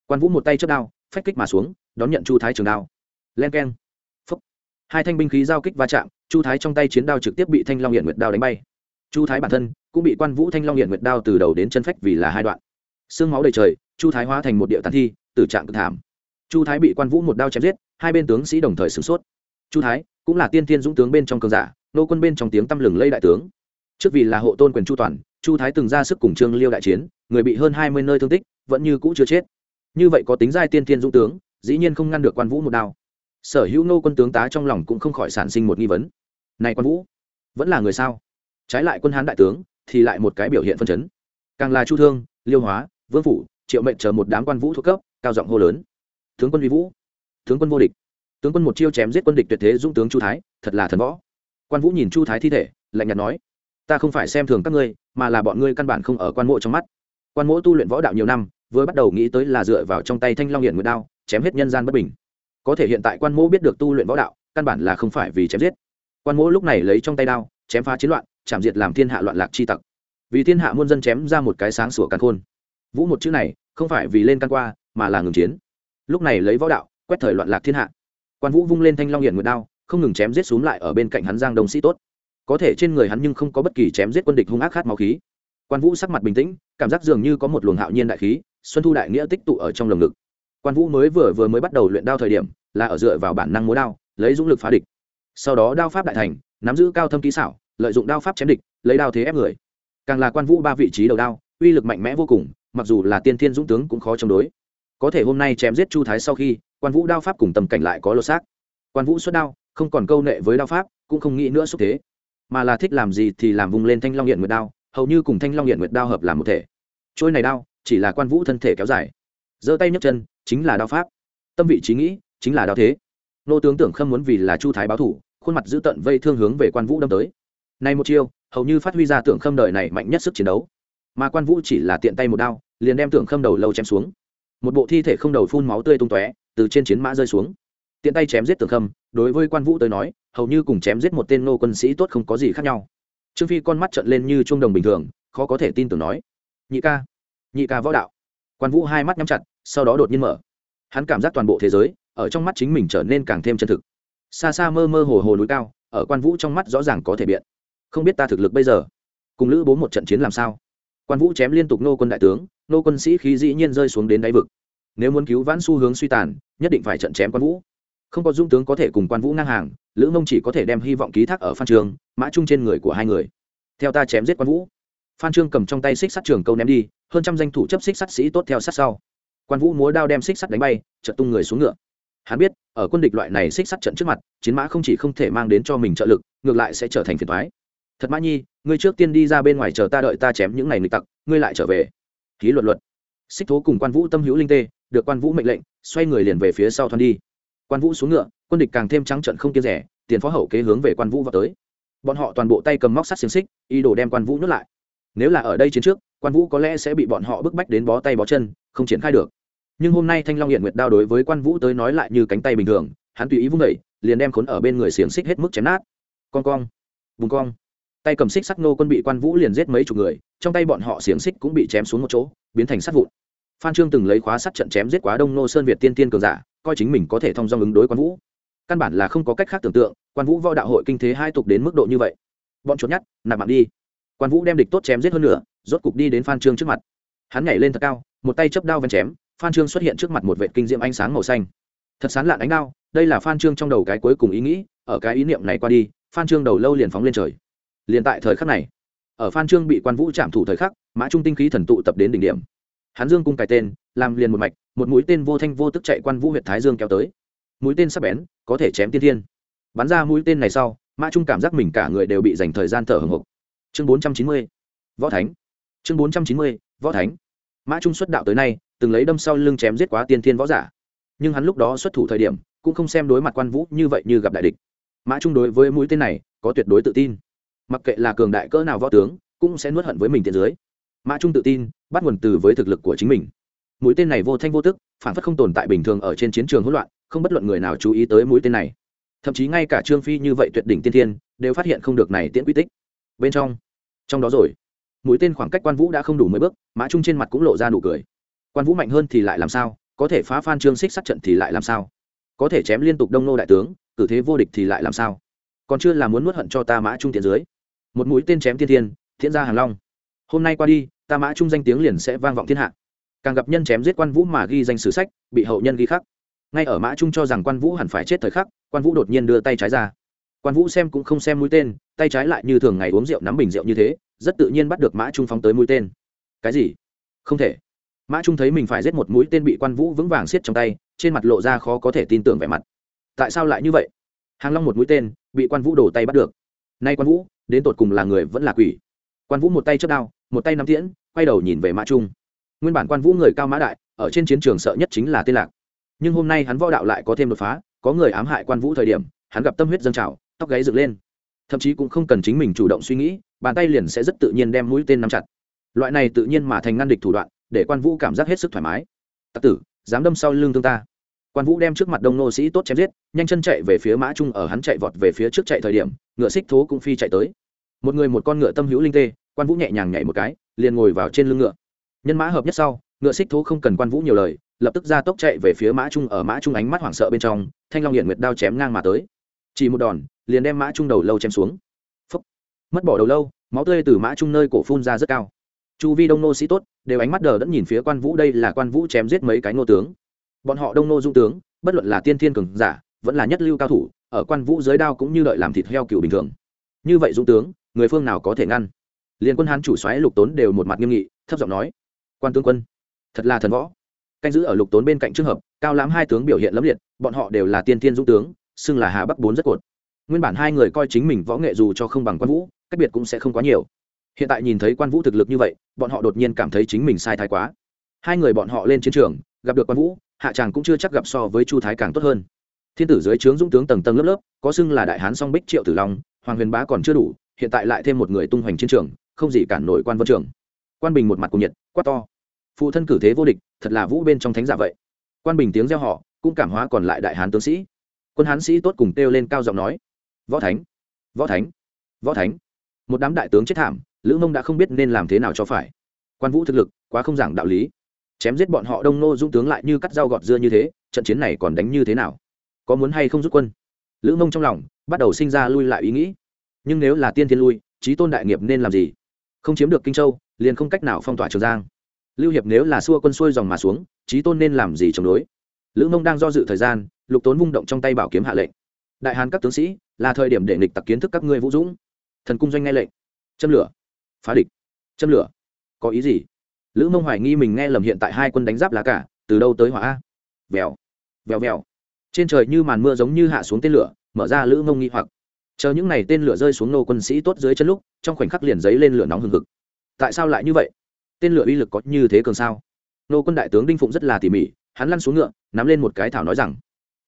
quan vũ một tay chấp đao, phách kích mà xuống, đón nhận chu thái trường đao. Len k e n phúc. Hai thanh binh khí giao kích va chạm, chu thái trong tay chiến đao trực tiếp bị thanh long hiện nguyệt đao đánh bay. Chu thái bản thân cũng bị quan vũ thanh long hiện nguyệt đao từ đầu đến chân phách vì là hai đoạn. Xương máu đầy trời, chu thái hóa thành một địa tàn thi, tử trạng cực thảm. Chu thái bị quan vũ một đao chém giết, hai bên tướng sĩ đồng thời sửng sốt. Chu thái cũng là tiên thiên dũng tướng bên trong cường giả, nô quân bên trong tiếng tăm lừng lây đại tướng. Trước vì là hộ tôn quyền chu toàn, chu thái từng ra sức cùng trương liêu đại chiến, người bị hơn hai mươi nơi thương tích, vẫn như cũ chưa chết như vậy có tính giai tiên thiên dũng tướng, dĩ nhiên không ngăn được quan vũ một đao. Sở hữu nô quân tướng tá trong lòng cũng không khỏi sản sinh một nghi vấn. Này quan vũ, vẫn là người sao? Trái lại quân hán đại tướng, thì lại một cái biểu hiện phân chấn. Càng là chu thương, liêu hóa, vương phủ, triệu mệnh chờ một đám quan vũ thuộc cấp, cao giọng hô lớn. Tướng quân vi vũ, tướng quân vô địch. Tướng quân một chiêu chém giết quân địch tuyệt thế dũng tướng chu thái, thật là thần võ. Quan vũ nhìn chu thái thi thể, lạnh nhạt nói, ta không phải xem thường các ngươi, mà là bọn ngươi căn bản không ở quan mộ trong mắt. Quan mộ tu luyện võ đạo nhiều năm vừa bắt đầu nghĩ tới là dựa vào trong tay thanh long hiển nguyệt đao, chém hết nhân gian bất bình. Có thể hiện tại quan mỗ biết được tu luyện võ đạo, căn bản là không phải vì chém giết. Quan mỗ lúc này lấy trong tay đao, chém phá chiến loạn, chạm diệt làm thiên hạ loạn lạc chi tặc. Vì thiên hạ muôn dân chém ra một cái sáng sủa căn khôn. Vũ một chữ này, không phải vì lên căn qua, mà là ngừng chiến. Lúc này lấy võ đạo, quét thời loạn lạc thiên hạ. Quan vũ vung lên thanh long hiển nguyệt đao, không ngừng chém giết xuống lại ở bên cạnh hắn giang đông sĩ tốt. Có thể trên người hắn nhưng không có bất kỳ chém giết quân địch hung ác khát máu khí. Quan vũ sắc mặt bình tĩnh, cảm giác dường như có một luồng hạo nhiên đại khí xuân thu đại nghĩa tích tụ ở trong lồng ngực. Quan vũ mới vừa vừa mới bắt đầu luyện đao thời điểm, là ở dựa vào bản năng múa đao, lấy dũng lực phá địch. Sau đó đao pháp đại thành, nắm giữ cao thâm kỹ xảo, lợi dụng đao pháp chém địch, lấy đao thế ép người. Càng là quan vũ ba vị trí đầu đao, uy lực mạnh mẽ vô cùng, mặc dù là tiên thiên dũng tướng cũng khó chống đối. Có thể hôm nay chém giết chu thái sau khi, quan vũ đao pháp cùng tầm cảnh lại có lột xác. Quan vũ xuất đao, không còn câu nệ với đao pháp, cũng không nghĩ nữa xúc thế. Mà là thích làm gì thì làm vùng lên thanh long hiện nguyệt đao, hầu như cùng thanh long hiện nguyệt đao hợp làm một thể. Trôi này đao chỉ là quan vũ thân thể kéo dài. Giơ tay nhấc chân, chính là đao pháp. Tâm vị trí nghĩ, chính là đao thế. Nô tướng tưởng khâm muốn vì là chu thái báo thủ, khuôn mặt giữ tận vây thương hướng về quan vũ đâm tới. Nay một chiêu, hầu như phát huy ra tưởng khâm đời này mạnh nhất sức chiến đấu. Mà quan vũ chỉ là tiện tay một đao, liền đem tưởng khâm đầu lâu chém xuống. Một bộ thi thể không đầu phun máu tươi tung tóe, từ trên chiến mã rơi xuống. Tiện tay chém giết tưởng khâm, đối với quan vũ tới nói, hầu như cùng chém giết một tên nô quân sĩ tốt không có gì khác nhau. Trương phi con mắt trận lên như chuông đồng bình thường, khó có thể tin tưởng nói. Nhị ca nhị ca võ đạo. Quan vũ hai mắt nhắm chặt, sau đó đột nhiên mở. Hắn cảm giác toàn bộ thế giới, ở trong mắt chính mình trở nên càng thêm chân thực. Xa xa mơ mơ hồ hồ núi cao, ở quan vũ trong mắt rõ ràng có thể biện. Không biết ta thực lực bây giờ, cùng lữ bố một trận chiến làm sao? Quan vũ chém liên tục nô quân đại tướng, nô quân sĩ khí dĩ nhiên rơi xuống đến đáy vực. Nếu muốn cứu vãn xu hướng suy tàn, nhất định phải trận chém quan vũ. Không có dung tướng có thể cùng quan vũ ngang hàng, lữ mông chỉ có thể đem hy vọng ký thác ở phan trường, mã chung trên người của hai người. Theo ta chém giết quan vũ phan trương cầm trong tay xích sắt trường câu ném đi, hơn trăm danh thủ chấp xích sắt sĩ tốt theo sát sau. Quan vũ múa đao đem xích sắt đánh bay, chợt tung người xuống ngựa. Hắn biết, ở quân địch loại này xích sắt trận trước mặt, chiến mã không chỉ không thể mang đến cho mình trợ lực, ngược lại sẽ trở thành phiền thoái thật mã nhi, ngươi trước tiên đi ra bên ngoài chờ ta đợi ta chém những ngày nghịch tặc, ngươi lại trở về. Ký luật luật. Xích thố cùng quan vũ tâm hữu linh tê, được quan vũ mệnh lệnh, xoay người liền về phía sau thoăn đi. Quan vũ xuống ngựa, quân địch càng thêm trắng trận không kiên rẻ, tiền phó hậu kế hướng về quan vũ vào tới. Bọn họ toàn bộ tay cầm móc sắt xiềng xích, ý đồ đem quan vũ nuốt lại nếu là ở đây chiến trước quan vũ có lẽ sẽ bị bọn họ bức bách đến bó tay bó chân không triển khai được. Nhưng hôm nay thanh long hiện nguyệt đao đối với quan vũ tới nói lại như cánh tay bình thường hắn tùy ý vung đẩy, liền đem khốn ở bên người xiềng xích hết mức chém nát. Con cong vùng cong. Tay cầm xích sắc nô quân bị quan vũ liền giết mấy chục người trong tay bọn họ xiềng xích cũng bị chém xuống một chỗ biến thành sắt vụn. Phan trương từng lấy khóa sắt trận chém giết quá đông nô sơn việt tiên tiên cường giả coi chính mình có thể thông dong ứng đối quan vũ. Căn bản là không có cách khác tưởng tượng quan vũ võ đạo hội kinh thế hai tục đến mức độ như vậy. Bọn chốt nhát nạp mạng đi quan vũ đem địch tốt chém giết hơn nữa rốt cục đi đến phan trương trước mặt. Hắn nhảy lên thật cao, một tay chấp đao ven chém, phan trương xuất hiện trước mặt một vệ kinh diệm ánh sáng màu xanh. Thật sán lạn ánh đao, đây là phan trương trong đầu cái cuối cùng ý nghĩ, ở cái ý niệm này qua đi, phan trương đầu lâu liền phóng lên trời. Liền tại thời khắc này, ở phan trương bị quan vũ chạm thủ thời khắc, mã trung tinh khí thần tụ tập đến đỉnh điểm. Hắn dương cung cài tên, làm liền một mạch, một mũi tên vô thanh vô tức chạy quan vũ huyện thái dương kéo tới. Mũi tên sắp bén, có thể chém tiên thiên. Bắn ra mũi tên này sau, mã trung cảm giác mình cả người đều bị dành thời gian thở hồng hộc chương bốn trăm chín mươi, võ thánh. Chương bốn trăm chín mươi, võ thánh. Mã trung xuất đạo tới nay, từng lấy đâm sau lưng chém giết quá tiên thiên võ giả. Nhưng hắn lúc đó xuất thủ thời điểm, cũng không xem đối mặt quan vũ như vậy như gặp đại địch. Mã trung đối với mũi tên này, có tuyệt đối tự tin. Mặc kệ là cường đại cỡ nào võ tướng, cũng sẽ nuốt hận với mình tiền dưới. Mã trung tự tin, bắt nguồn từ với thực lực của chính mình. Mũi tên này vô thanh vô tức, phản phất không tồn tại bình thường ở trên chiến trường hỗn loạn, không bất luận người nào chú ý tới mũi tên này. Thậm chí ngay cả trương phi như vậy tuyệt đỉnh tiên thiên, đều phát hiện không được này tiễn quy tích bên trong. Trong đó rồi. Mũi tên khoảng cách quan vũ đã không đủ mấy bước, mã trung trên mặt cũng lộ ra nụ cười. Quan vũ mạnh hơn thì lại làm sao? Có thể phá phan trương xích sát trận thì lại làm sao? Có thể chém liên tục đông nô đại tướng, cử thế vô địch thì lại làm sao? Còn chưa là muốn nuốt hận cho ta mã trung tiện dưới. Một mũi tên chém thiên thiên thiên gia hàng long. Hôm nay qua đi, ta mã trung danh tiếng liền sẽ vang vọng thiên hạ. Càng gặp nhân chém giết quan vũ mà ghi danh sử sách, bị hậu nhân ghi khắc. Ngay ở mã trung cho rằng quan vũ hẳn phải chết thời khắc, quan vũ đột nhiên đưa tay trái ra quan vũ xem cũng không xem mũi tên tay trái lại như thường ngày uống rượu nắm bình rượu như thế rất tự nhiên bắt được mã trung phóng tới mũi tên cái gì không thể mã trung thấy mình phải giết một mũi tên bị quan vũ vững vàng xiết trong tay trên mặt lộ ra khó có thể tin tưởng vẻ mặt tại sao lại như vậy hàng long một mũi tên bị quan vũ đổ tay bắt được nay quan vũ đến tột cùng là người vẫn là quỷ quan vũ một tay chất đao một tay nắm tiễn quay đầu nhìn về mã trung nguyên bản quan vũ người cao mã đại ở trên chiến trường sợ nhất chính là tên lạc nhưng hôm nay hắn võ đạo lại có thêm đột phá có người ám hại quan vũ thời điểm hắn gặp tâm huyết dân trào tóc gáy dựng lên. Thậm chí cũng không cần chính mình chủ động suy nghĩ, bàn tay liền sẽ rất tự nhiên đem mũi tên nắm chặt. Loại này tự nhiên mà thành ngăn địch thủ đoạn, để quan vũ cảm giác hết sức thoải mái. Tặc tử, dám đâm sau lưng thương ta. Quan vũ đem trước mặt đông nô sĩ tốt chém giết, nhanh chân chạy về phía mã trung ở hắn chạy vọt về phía trước chạy thời điểm, ngựa xích thố cũng phi chạy tới. Một người một con ngựa tâm hữu linh tê, quan vũ nhẹ nhàng nhảy một cái, liền ngồi vào trên lưng ngựa. Nhân mã hợp nhất sau, ngựa xích thố không cần quan vũ nhiều lời, lập tức ra tốc chạy về phía mã trung ở mã trung ánh mắt hoảng sợ bên trong, thanh long hiện nguyệt đao chém ngang mà tới. Chỉ một đòn liền đem mã trung đầu lâu chém xuống. Phúc. mất bỏ đầu lâu, máu tươi từ mã trung nơi cổ phun ra rất cao. Chu vi đông nô sĩ tốt, đều ánh mắt đờ đẫn nhìn phía quan vũ, đây là quan vũ chém giết mấy cái nô tướng. Bọn họ đông nô dung tướng, bất luận là tiên thiên cường giả, vẫn là nhất lưu cao thủ, ở quan vũ giới đao cũng như đợi làm thịt heo cựu bình thường. Như vậy dung tướng, người phương nào có thể ngăn? Liền quân hán chủ xoáy lục tốn đều một mặt nghiêm nghị, thấp giọng nói, quan tướng quân, thật là thần võ. Canh giữ ở lục tốn bên cạnh trường hợp, cao lãm hai tướng biểu hiện lẫm liệt, bọn họ đều là tiên thiên dũng tướng, xưng là hà bắc bốn rất cột nguyên bản hai người coi chính mình võ nghệ dù cho không bằng quan vũ, cách biệt cũng sẽ không quá nhiều. Hiện tại nhìn thấy quan vũ thực lực như vậy, bọn họ đột nhiên cảm thấy chính mình sai thái quá. Hai người bọn họ lên chiến trường, gặp được quan vũ, hạ tràng cũng chưa chắc gặp so với chu thái càng tốt hơn. Thiên tử dưới trướng dũng tướng tầng tầng lớp lớp, có xưng là đại hán song bích triệu tử long, hoàng huyền bá còn chưa đủ, hiện tại lại thêm một người tung hoành chiến trường, không gì cản nổi quan vân trường. Quan bình một mặt cùng nhiệt, quát to. Phụ thân cử thế vô địch, thật là vũ bên trong thánh giả vậy. Quan bình tiếng reo họ cũng cảm hóa còn lại đại hán tướng sĩ. Quân hán sĩ tốt cùng kêu lên cao giọng nói võ thánh võ thánh võ thánh. Một đám đại tướng chết thảm, lữ mông đã không biết nên làm thế nào cho phải. Quan vũ thực lực quá không giảng đạo lý. Chém giết bọn họ đông nô dung tướng lại như cắt dao gọt dưa như thế, trận chiến này còn đánh như thế nào? Có muốn hay không rút quân? Lữ mông trong lòng bắt đầu sinh ra lui lại ý nghĩ. Nhưng nếu là tiên thiên lui trí tôn đại nghiệp nên làm gì? Không chiếm được kinh châu, liền không cách nào phong tỏa trường giang. Lưu hiệp nếu là xua quân xuôi dòng mà xuống trí tôn nên làm gì chống đối? Lữ mông đang do dự thời gian, lục tốn vung động trong tay bảo kiếm hạ lệnh đại hàn các tướng sĩ, là thời điểm để nghịch tặc kiến thức các ngươi vũ dũng. Thần cung doanh nghe lệnh. Châm lửa. Phá địch. Châm lửa. Có ý gì? Lữ mông hoài nghi mình nghe lầm hiện tại hai quân đánh giáp lá cả, từ đâu tới hỏa? A vèo. Vèo vèo. Trên trời như màn mưa giống như hạ xuống tên lửa, mở ra lữ mông nghi hoặc. Chờ những n à y tên lửa rơi xuống nô quân sĩ tốt dưới chân lúc, trong khoảnh khắc liền giấy lên lửa nóng hừng hực. Tại sao lại như vậy? Tên lửa uy lực có như thế cường sao? Nô quân đại tướng đinh phụng rất là tỉ mỉ, hắn lăn xuống ngựa, nắm lên một cái thảo nói rằng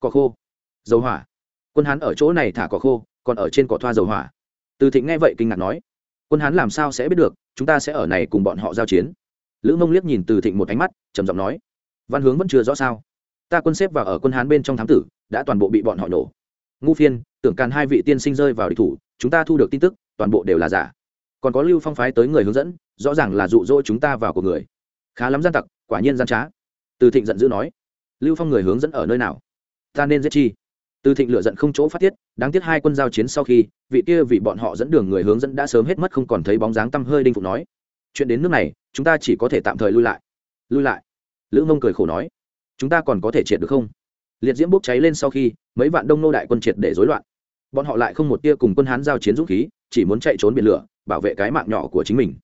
cỏ khô. Dầu hỏa quân Hán ở chỗ này thả cỏ khô, còn ở trên cỏ thoa dầu hỏa. Từ thịnh nghe vậy kinh ngạc nói, quân Hán làm sao sẽ biết được, chúng ta sẽ ở này cùng bọn họ giao chiến? Lữ mông liếc nhìn từ thịnh một ánh mắt, trầm giọng nói, văn hướng vẫn chưa rõ sao? Ta quân xếp vào ở quân hán bên trong thám tử, đã toàn bộ bị bọn họ nổ. Ngu phiên, tưởng càn hai vị tiên sinh rơi vào địch thủ, chúng ta thu được tin tức, toàn bộ đều là giả. Còn có lưu phong phái tới người hướng dẫn, rõ ràng là dụ dỗ chúng ta vào của người. Khá lắm gian tặc, quả nhiên gian trá. Từ thịnh giận dữ nói, lưu phong người hướng dẫn ở nơi nào? Ta nên giết chi? Từ thịnh lựa giận không chỗ phát tiết, đáng tiếc hai quân giao chiến sau khi, vị kia vì bọn họ dẫn đường người hướng dẫn đã sớm hết mất không còn thấy bóng dáng tăm hơi đinh phục nói. Chuyện đến nước này, chúng ta chỉ có thể tạm thời lui lại. Lui lại? Lữ mông cười khổ nói. Chúng ta còn có thể triệt được không? Liệt diễm bốc cháy lên sau khi, mấy vạn đông nô đại quân triệt để rối loạn. Bọn họ lại không một tia cùng quân hán giao chiến dũng khí, chỉ muốn chạy trốn biển lửa, bảo vệ cái mạng nhỏ của chính mình.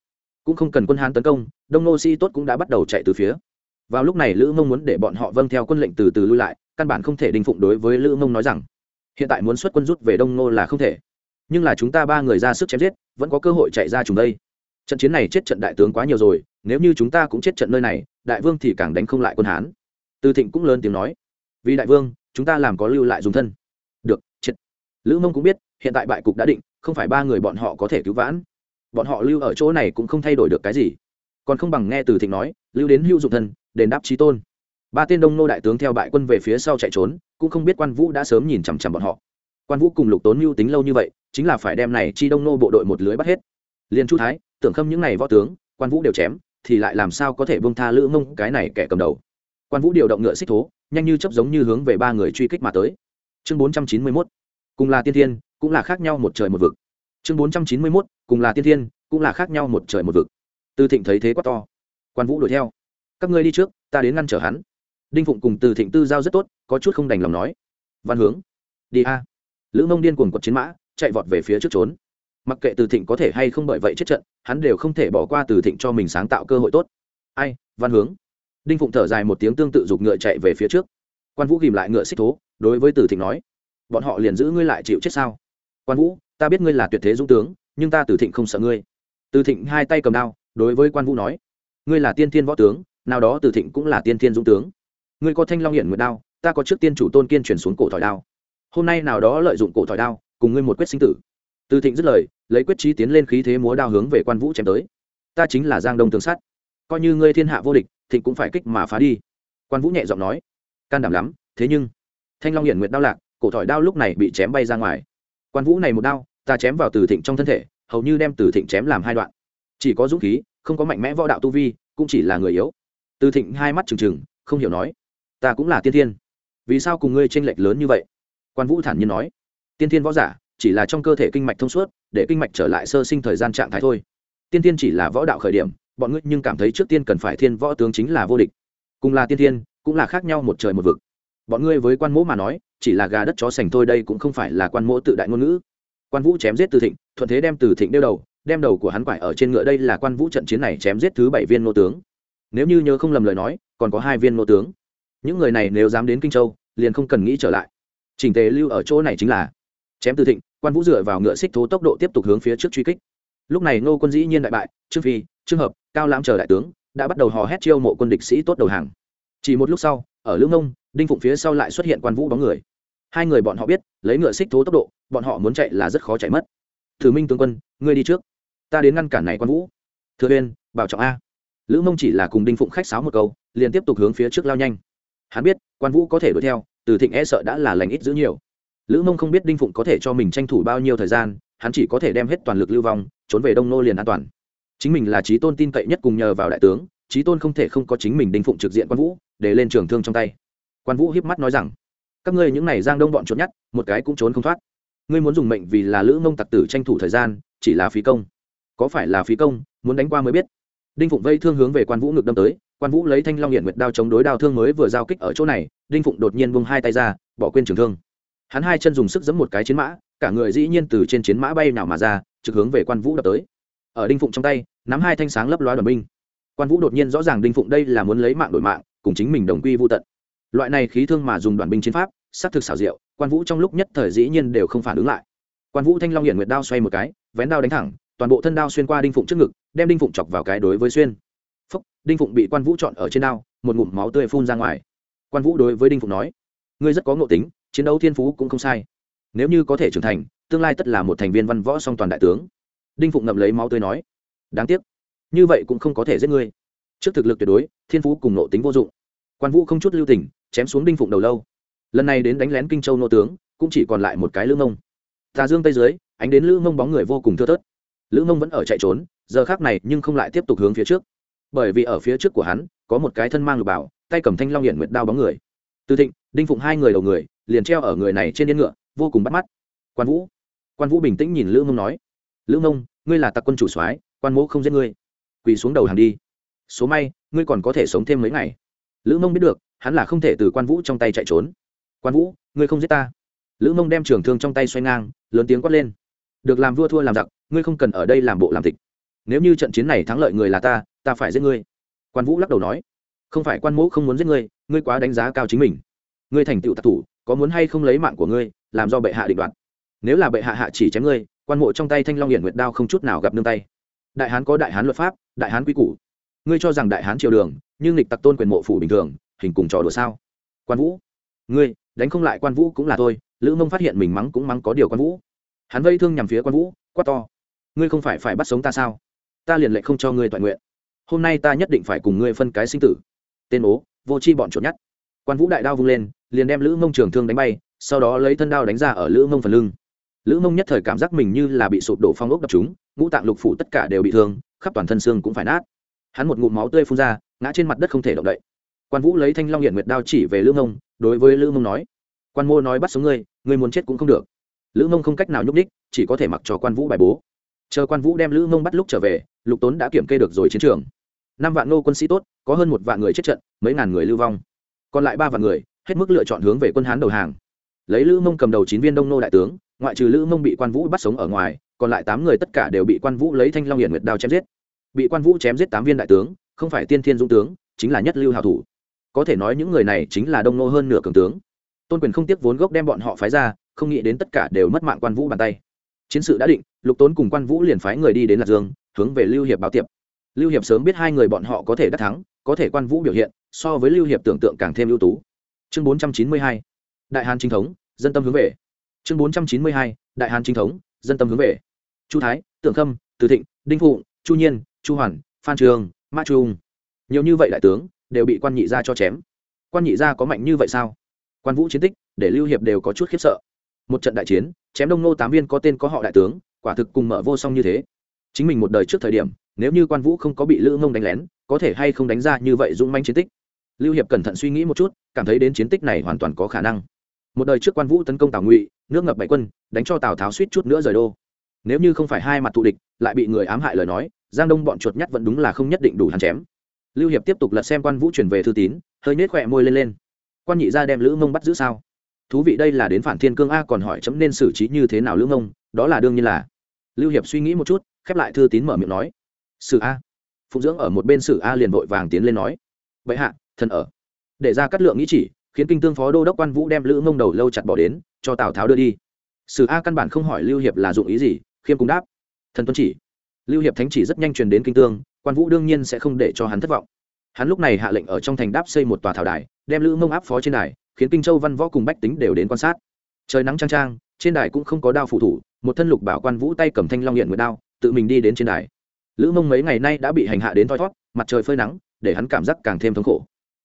Cũng không cần quân hán tấn công, đông nô si tốt cũng đã bắt đầu chạy từ phía. Vào lúc này lữ mông muốn để bọn họ vâng theo quân lệnh từ từ lui lại căn bản không thể đình phụng đối với lữ mông nói rằng, hiện tại muốn xuất quân rút về đông nô là không thể. Nhưng là chúng ta ba người ra sức chém giết, vẫn có cơ hội chạy ra chúng đây. Trận chiến này chết trận đại tướng quá nhiều rồi, nếu như chúng ta cũng chết trận nơi này, đại vương thì càng đánh không lại quân hán. Từ thịnh cũng lớn tiếng nói, vì đại vương, chúng ta làm có lưu lại dùng thân. Được, chết. Lữ mông cũng biết, hiện tại bại cục đã định, không phải ba người bọn họ có thể cứu vãn. Bọn họ lưu ở chỗ này cũng không thay đổi được cái gì. Còn không bằng nghe từ thịnh nói, lưu đến hữu dụng thân, đền đáp trí tôn ba tên đông nô đại tướng theo bại quân về phía sau chạy trốn, cũng không biết quan vũ đã sớm nhìn chằm chằm bọn họ. Quan vũ cùng lục tốn mưu tính lâu như vậy, chính là phải đem này chi đông nô bộ đội một lưới bắt hết. Liền chu thái, tưởng khâm những này võ tướng, quan vũ đều chém, thì lại làm sao có thể bông tha lữ mông, cái này kẻ cầm đầu. Quan vũ điều động ngựa xích thố, nhanh như chấp giống như hướng về ba người truy kích mà tới. Chương bốn trăm chín mươi mốt, cùng là tiên thiên, cũng là khác nhau một trời một vực. Chương bốn trăm chín mươi mốt, cùng là tiên thiên, cũng là khác nhau một trời một vực. Tư thịnh thấy thế quá to. Quan vũ đuổi theo. Các ngươi đi trước, ta đến ngăn trở hắn đinh phụng cùng từ thịnh tư giao rất tốt, có chút không đành lòng nói. Văn hướng, đi a. Lữ mông điên cuồng quật chiến mã, chạy vọt về phía trước trốn. Mặc kệ từ thịnh có thể hay không bởi vậy chết trận, hắn đều không thể bỏ qua từ thịnh cho mình sáng tạo cơ hội tốt. Ai, văn hướng. Đinh phụng thở dài một tiếng tương tự giục ngựa chạy về phía trước. Quan vũ ghìm lại ngựa xích thố, đối với từ thịnh nói, bọn họ liền giữ ngươi lại chịu chết sao? Quan vũ, ta biết ngươi là tuyệt thế dũng tướng, nhưng ta từ thịnh không sợ ngươi. Từ thịnh hai tay cầm đao, đối với quan vũ nói, ngươi là tiên thiên võ tướng, nào đó từ thịnh cũng là tiên thiên dũng tướng ngươi có thanh long hiển nguyệt đao, ta có trước tiên chủ tôn kiên chuyển xuống cổ thỏi đao. Hôm nay nào đó lợi dụng cổ thỏi đao, cùng ngươi một quyết sinh tử. Từ thịnh dứt lời, lấy quyết trí tiến lên khí thế múa đao hướng về quan vũ chém tới. Ta chính là giang đông tường sắt coi như ngươi thiên hạ vô địch, thịnh cũng phải kích mà phá đi. Quan vũ nhẹ giọng nói, can đảm lắm, thế nhưng, thanh long hiển nguyệt đao lạc, cổ thỏi đao lúc này bị chém bay ra ngoài. Quan vũ này một đao, ta chém vào từ thịnh trong thân thể, hầu như đem từ thịnh chém làm hai đoạn. Chỉ có dũng khí, không có mạnh mẽ võ đạo tu vi, cũng chỉ là người yếu. Từ thịnh hai mắt trừng trừng, không hiểu nói ta cũng là tiên thiên. Vì sao cùng ngươi tranh lệch lớn như vậy? Quan vũ thản nhiên nói. Tiên thiên võ giả, chỉ là trong cơ thể kinh mạch thông suốt, để kinh mạch trở lại sơ sinh thời gian trạng thái thôi. Tiên thiên chỉ là võ đạo khởi điểm, bọn ngươi nhưng cảm thấy trước tiên cần phải thiên võ tướng chính là vô địch. Cùng là tiên thiên, cũng là khác nhau một trời một vực. Bọn ngươi với quan mỗ mà nói, chỉ là gà đất chó sành thôi đây cũng không phải là quan mỗ tự đại ngôn ngữ. Quan vũ chém giết từ thịnh, thuận thế đem từ thịnh đeo đầu, đem đầu của hắn quải ở trên ngựa đây là quan vũ trận chiến này chém giết thứ bảy viên nô tướng. Nếu như nhớ không lầm lời nói, còn có hai viên nô tướng những người này nếu dám đến kinh châu, liền không cần nghĩ trở lại. Chỉnh tề lưu ở chỗ này chính là chém từ thịnh, quan vũ dựa vào ngựa xích thố tốc độ tiếp tục hướng phía trước truy kích. Lúc này ngô quân dĩ nhiên đại bại, trương phi, trương hợp, cao lãm chờ đại tướng đã bắt đầu hò hét chiêu mộ quân địch sĩ tốt đầu hàng. Chỉ một lúc sau, ở lưỡng nông đinh phụng phía sau lại xuất hiện quan vũ bóng người. Hai người bọn họ biết, lấy ngựa xích thố tốc độ, bọn họ muốn chạy là rất khó chạy mất. Thử minh tướng quân, ngươi đi trước. Ta đến ngăn cản này quan vũ. Thừa uyên, bảo trọng a. Lữ mông chỉ là cùng đinh phụng khách sáo một câu, liền tiếp tục hướng phía trước lao nhanh hắn biết, quan vũ có thể đuổi theo, từ thịnh e sợ đã là lành ít giữ nhiều. Lữ mông không biết đinh phụng có thể cho mình tranh thủ bao nhiêu thời gian, hắn chỉ có thể đem hết toàn lực lưu vong, trốn về đông nô liền an toàn. Chính mình là trí tôn tin cậy nhất cùng nhờ vào đại tướng, trí tôn không thể không có chính mình đinh phụng trực diện quan vũ, để lên trường thương trong tay. Quan vũ hiếp mắt nói rằng, các ngươi những này giang đông bọn trốn nhất một cái cũng trốn không thoát. Ngươi muốn dùng mệnh vì là lữ mông tặc tử tranh thủ thời gian, chỉ là phí công. Có phải là phí công, muốn đánh qua mới biết. Đinh phụng vây thương hướng về quan vũ ngực đâm tới quan vũ lấy thanh long hiện nguyệt đao chống đối đao thương mới vừa giao kích ở chỗ này, đinh phụng đột nhiên vung hai tay ra, bỏ quên trường thương. Hắn hai chân dùng sức giẫm một cái chiến mã, cả người dĩ nhiên từ trên chiến mã bay nào mà ra, trực hướng về quan vũ đập tới. Ở đinh phụng trong tay, nắm hai thanh sáng lấp loa đoàn binh. Quan vũ đột nhiên rõ ràng đinh phụng đây là muốn lấy mạng đổi mạng, cùng chính mình đồng quy vô tận. Loại này khí thương mà dùng đoàn binh chiến pháp, xác thực xảo diệu, quan vũ trong lúc nhất thời dĩ nhiên đều không phản ứng lại. Quan vũ thanh long hiện nguyệt đao xoay một cái, vén đao đánh thẳng, toàn bộ thân đao xuyên qua đinh phụng trước ngực, đem đinh phụng chọc vào cái đối với xuyên đinh phụng bị quan vũ chọn ở trên đao, một ngụm máu tươi phun ra ngoài. Quan vũ đối với đinh phụng nói, ngươi rất có ngộ tính, chiến đấu thiên phú cũng không sai. Nếu như có thể trưởng thành, tương lai tất là một thành viên văn võ song toàn đại tướng. Đinh phụng ngậm lấy máu tươi nói, đáng tiếc, như vậy cũng không có thể giết ngươi. Trước thực lực tuyệt đối, thiên phú cùng nộ tính vô dụng. Quan vũ không chút lưu tình, chém xuống đinh phụng đầu lâu. Lần này đến đánh lén kinh châu nô tướng, cũng chỉ còn lại một cái lữ mông. Tà dương tây dưới, ánh đến lữ mông bóng người vô cùng thưa thớt. Lữ mông vẫn ở chạy trốn, giờ khác này nhưng không lại tiếp tục hướng phía trước bởi vì ở phía trước của hắn, có một cái thân mang lục bảo, tay cầm thanh long hiển nguyệt đao bóng người. Từ thịnh, đinh phụng hai người đầu người, liền treo ở người này trên yên ngựa, vô cùng bắt mắt. Quan vũ quan vũ bình tĩnh nhìn lữ mông nói, lữ mông, ngươi là tặc quân chủ soái, quan mỗ không giết ngươi. Quỳ xuống đầu hàng đi. Số may, ngươi còn có thể sống thêm mấy ngày. Lữ mông biết được, hắn là không thể từ quan vũ trong tay chạy trốn. Quan vũ, ngươi không giết ta. Lữ mông đem trường thương trong tay xoay ngang, lớn tiếng quát lên. Được làm vua thua làm giặc, ngươi không cần ở đây làm bộ làm tịch nếu như trận chiến này thắng lợi người là ta ta phải giết ngươi. Quan vũ lắc đầu nói, không phải quan mỗ không muốn giết ngươi ngươi quá đánh giá cao chính mình. Ngươi thành tựu tạc thủ, có muốn hay không lấy mạng của ngươi, làm do bệ hạ định đoạt. Nếu là bệ hạ hạ chỉ chém ngươi, quan mộ trong tay thanh long hiển nguyệt đao không chút nào gặp nương tay. Đại hán có đại hán luật pháp, đại hán quy củ. Ngươi cho rằng đại hán triều đường, nhưng lịch tặc tôn quyền mộ phủ bình thường, hình cùng trò đùa sao? Quan vũ, ngươi, đánh không lại quan vũ cũng là thôi, lữ mông phát hiện mình mắng cũng mắng có điều quan vũ. Hắn vây thương nhằm phía quan vũ, quát to, ngươi không phải phải bắt sống ta sao? Ta liền lệnh không cho ngươi toàn nguyện. Hôm nay ta nhất định phải cùng ngươi phân cái sinh tử. Tên ố, vô chi bọn chuột nhát quan vũ đại đao vung lên, liền đem lữ mông trường thương đánh bay, sau đó lấy thân đao đánh ra ở lữ mông phần lưng. Lữ mông nhất thời cảm giác mình như là bị sụp đổ phong ốc đập chúng, ngũ tạng lục phủ tất cả đều bị thương, khắp toàn thân xương cũng phải nát. Hắn một ngụm máu tươi phun ra, ngã trên mặt đất không thể động đậy. Quan vũ lấy thanh long hiện nguyệt đao chỉ về lữ mông, đối với lữ mông nói, quan mô nói bắt sống ngươi ngươi muốn chết cũng không được. Lữ mông không cách nào nhúc đích chỉ có thể mặc cho quan vũ bài bố chờ quan vũ đem lữ mông bắt lúc trở về, lục tốn đã kiểm kê được rồi chiến trường. Năm vạn nô quân sĩ tốt, có hơn một vạn người chết trận, mấy ngàn người lưu vong. Còn lại ba vạn người, hết mức lựa chọn hướng về quân hán đầu hàng. Lấy lữ mông cầm đầu chín viên đông nô đại tướng, ngoại trừ lữ mông bị quan vũ bắt sống ở ngoài, còn lại tám người tất cả đều bị quan vũ lấy thanh long hiển nguyệt đao chém giết. Bị quan vũ chém giết tám viên đại tướng, không phải tiên thiên dũng tướng, chính là nhất lưu hào thủ. Có thể nói những người này chính là đông nô hơn nửa cường tướng. Tôn quyền không tiếc vốn gốc đem bọn họ phái ra, không nghĩ đến tất cả đều mất mạng quan vũ bàn tay chiến sự đã định, lục tốn cùng quan vũ liền phái người đi đến lạc dương, hướng về lưu hiệp báo tiệp. Lưu hiệp sớm biết hai người bọn họ có thể đắc thắng, có thể quan vũ biểu hiện, so với lưu hiệp tưởng tượng càng thêm ưu tú. Chương bốn trăm chín mươi hai, đại hàn chính thống, dân tâm hướng về. Chương bốn trăm chín mươi hai, đại hàn chính thống, dân tâm hướng về. Chu thái, Tưởng khâm, từ thịnh, đinh phụ chu nhiên, chu hoàn, phan trường, Ma trung nhiều như vậy đại tướng đều bị quan nhị gia cho chém. Quan nhị gia có mạnh như vậy sao? Quan vũ chiến tích để lưu hiệp đều có chút khiếp sợ một trận đại chiến, chém đông nô tám viên có tên có họ đại tướng, quả thực cùng mở vô song như thế. Chính mình một đời trước thời điểm, nếu như quan vũ không có bị lữ mông đánh lén, có thể hay không đánh ra như vậy dũng manh chiến tích? Lưu hiệp cẩn thận suy nghĩ một chút, cảm thấy đến chiến tích này hoàn toàn có khả năng. Một đời trước quan vũ tấn công tào ngụy, nước ngập bảy quân, đánh cho tào tháo suýt chút nữa rời đô. Nếu như không phải hai mặt thù địch, lại bị người ám hại lời nói, giang đông bọn chuột nhắt vẫn đúng là không nhất định đủ hắn chém. Lưu hiệp tiếp tục lật xem quan vũ chuyển về thư tín, hơi nết khỏe môi lên lên. Quan nhị ra đem lữ mông bắt giữ sao? Thú vị đây là đến phản thiên cương a còn hỏi chấm nên xử trí như thế nào lưỡng ông, đó là đương nhiên là. Lưu hiệp suy nghĩ một chút, khép lại thư tín mở miệng nói. Sử a. Phụng dưỡng ở một bên sử a liền vội vàng tiến lên nói. Vậy hạ, thần ở. Để ra cắt lượng nghĩ chỉ, khiến kinh tương phó đô đốc quan vũ đem lữ mông đầu lâu chặt bỏ đến, cho tào tháo đưa đi. Sử a căn bản không hỏi lưu hiệp là dụng ý gì, khiêm cũng đáp. Thần tuân chỉ. Lưu hiệp thánh chỉ rất nhanh truyền đến kinh tương, quan vũ đương nhiên sẽ không để cho hắn thất vọng. Hắn lúc này hạ lệnh ở trong thành đáp xây một tòa thảo đài, đem lữ mông áp phó trên đài khiến kinh châu văn võ cùng bách tính đều đến quan sát. Trời nắng trang trang trên đài cũng không có đao phụ thủ, một thân lục bảo quan vũ tay cầm thanh long hiện nguyệt đao, tự mình đi đến trên đài. Lữ mông mấy ngày nay đã bị hành hạ đến thoi thót, mặt trời phơi nắng, để hắn cảm giác càng thêm thống khổ.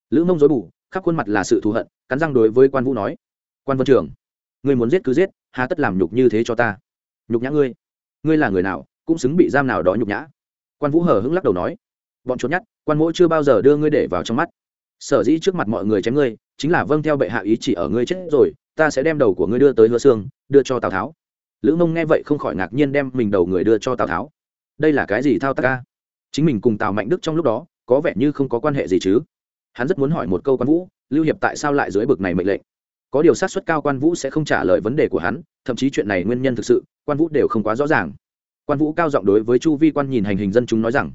Lữ mông dối bù, khắp khuôn mặt là sự thù hận, cắn răng đối với quan vũ nói, quan vân trường người muốn giết cứ giết, hà tất làm nhục như thế cho ta. Nhục nhã ngươi. Ngươi là người nào, cũng xứng bị giam nào đó nhục nhã. Quan vũ hờ hững lắc đầu nói, bọn trốn nhát quan mỗi chưa bao giờ đưa ngươi để vào trong mắt. Sở dĩ trước mặt mọi người chém ngươi chính là vâng theo bệ hạ ý chỉ ở ngươi chết rồi, ta sẽ đem đầu của ngươi đưa tới hứa xương đưa cho tào tháo. Lữ mông nghe vậy không khỏi ngạc nhiên đem mình đầu người đưa cho tào tháo. Đây là cái gì thao tác ca chính mình cùng tào mạnh đức trong lúc đó, có vẻ như không có quan hệ gì chứ. Hắn rất muốn hỏi một câu quan vũ, lưu hiệp tại sao lại dưới bực này mệnh lệnh? Có điều sát suất cao quan vũ sẽ không trả lời vấn đề của hắn, thậm chí chuyện này nguyên nhân thực sự, quan vũ đều không quá rõ ràng. Quan vũ cao giọng đối với chu vi quan nhìn hành hình dân chúng nói rằng,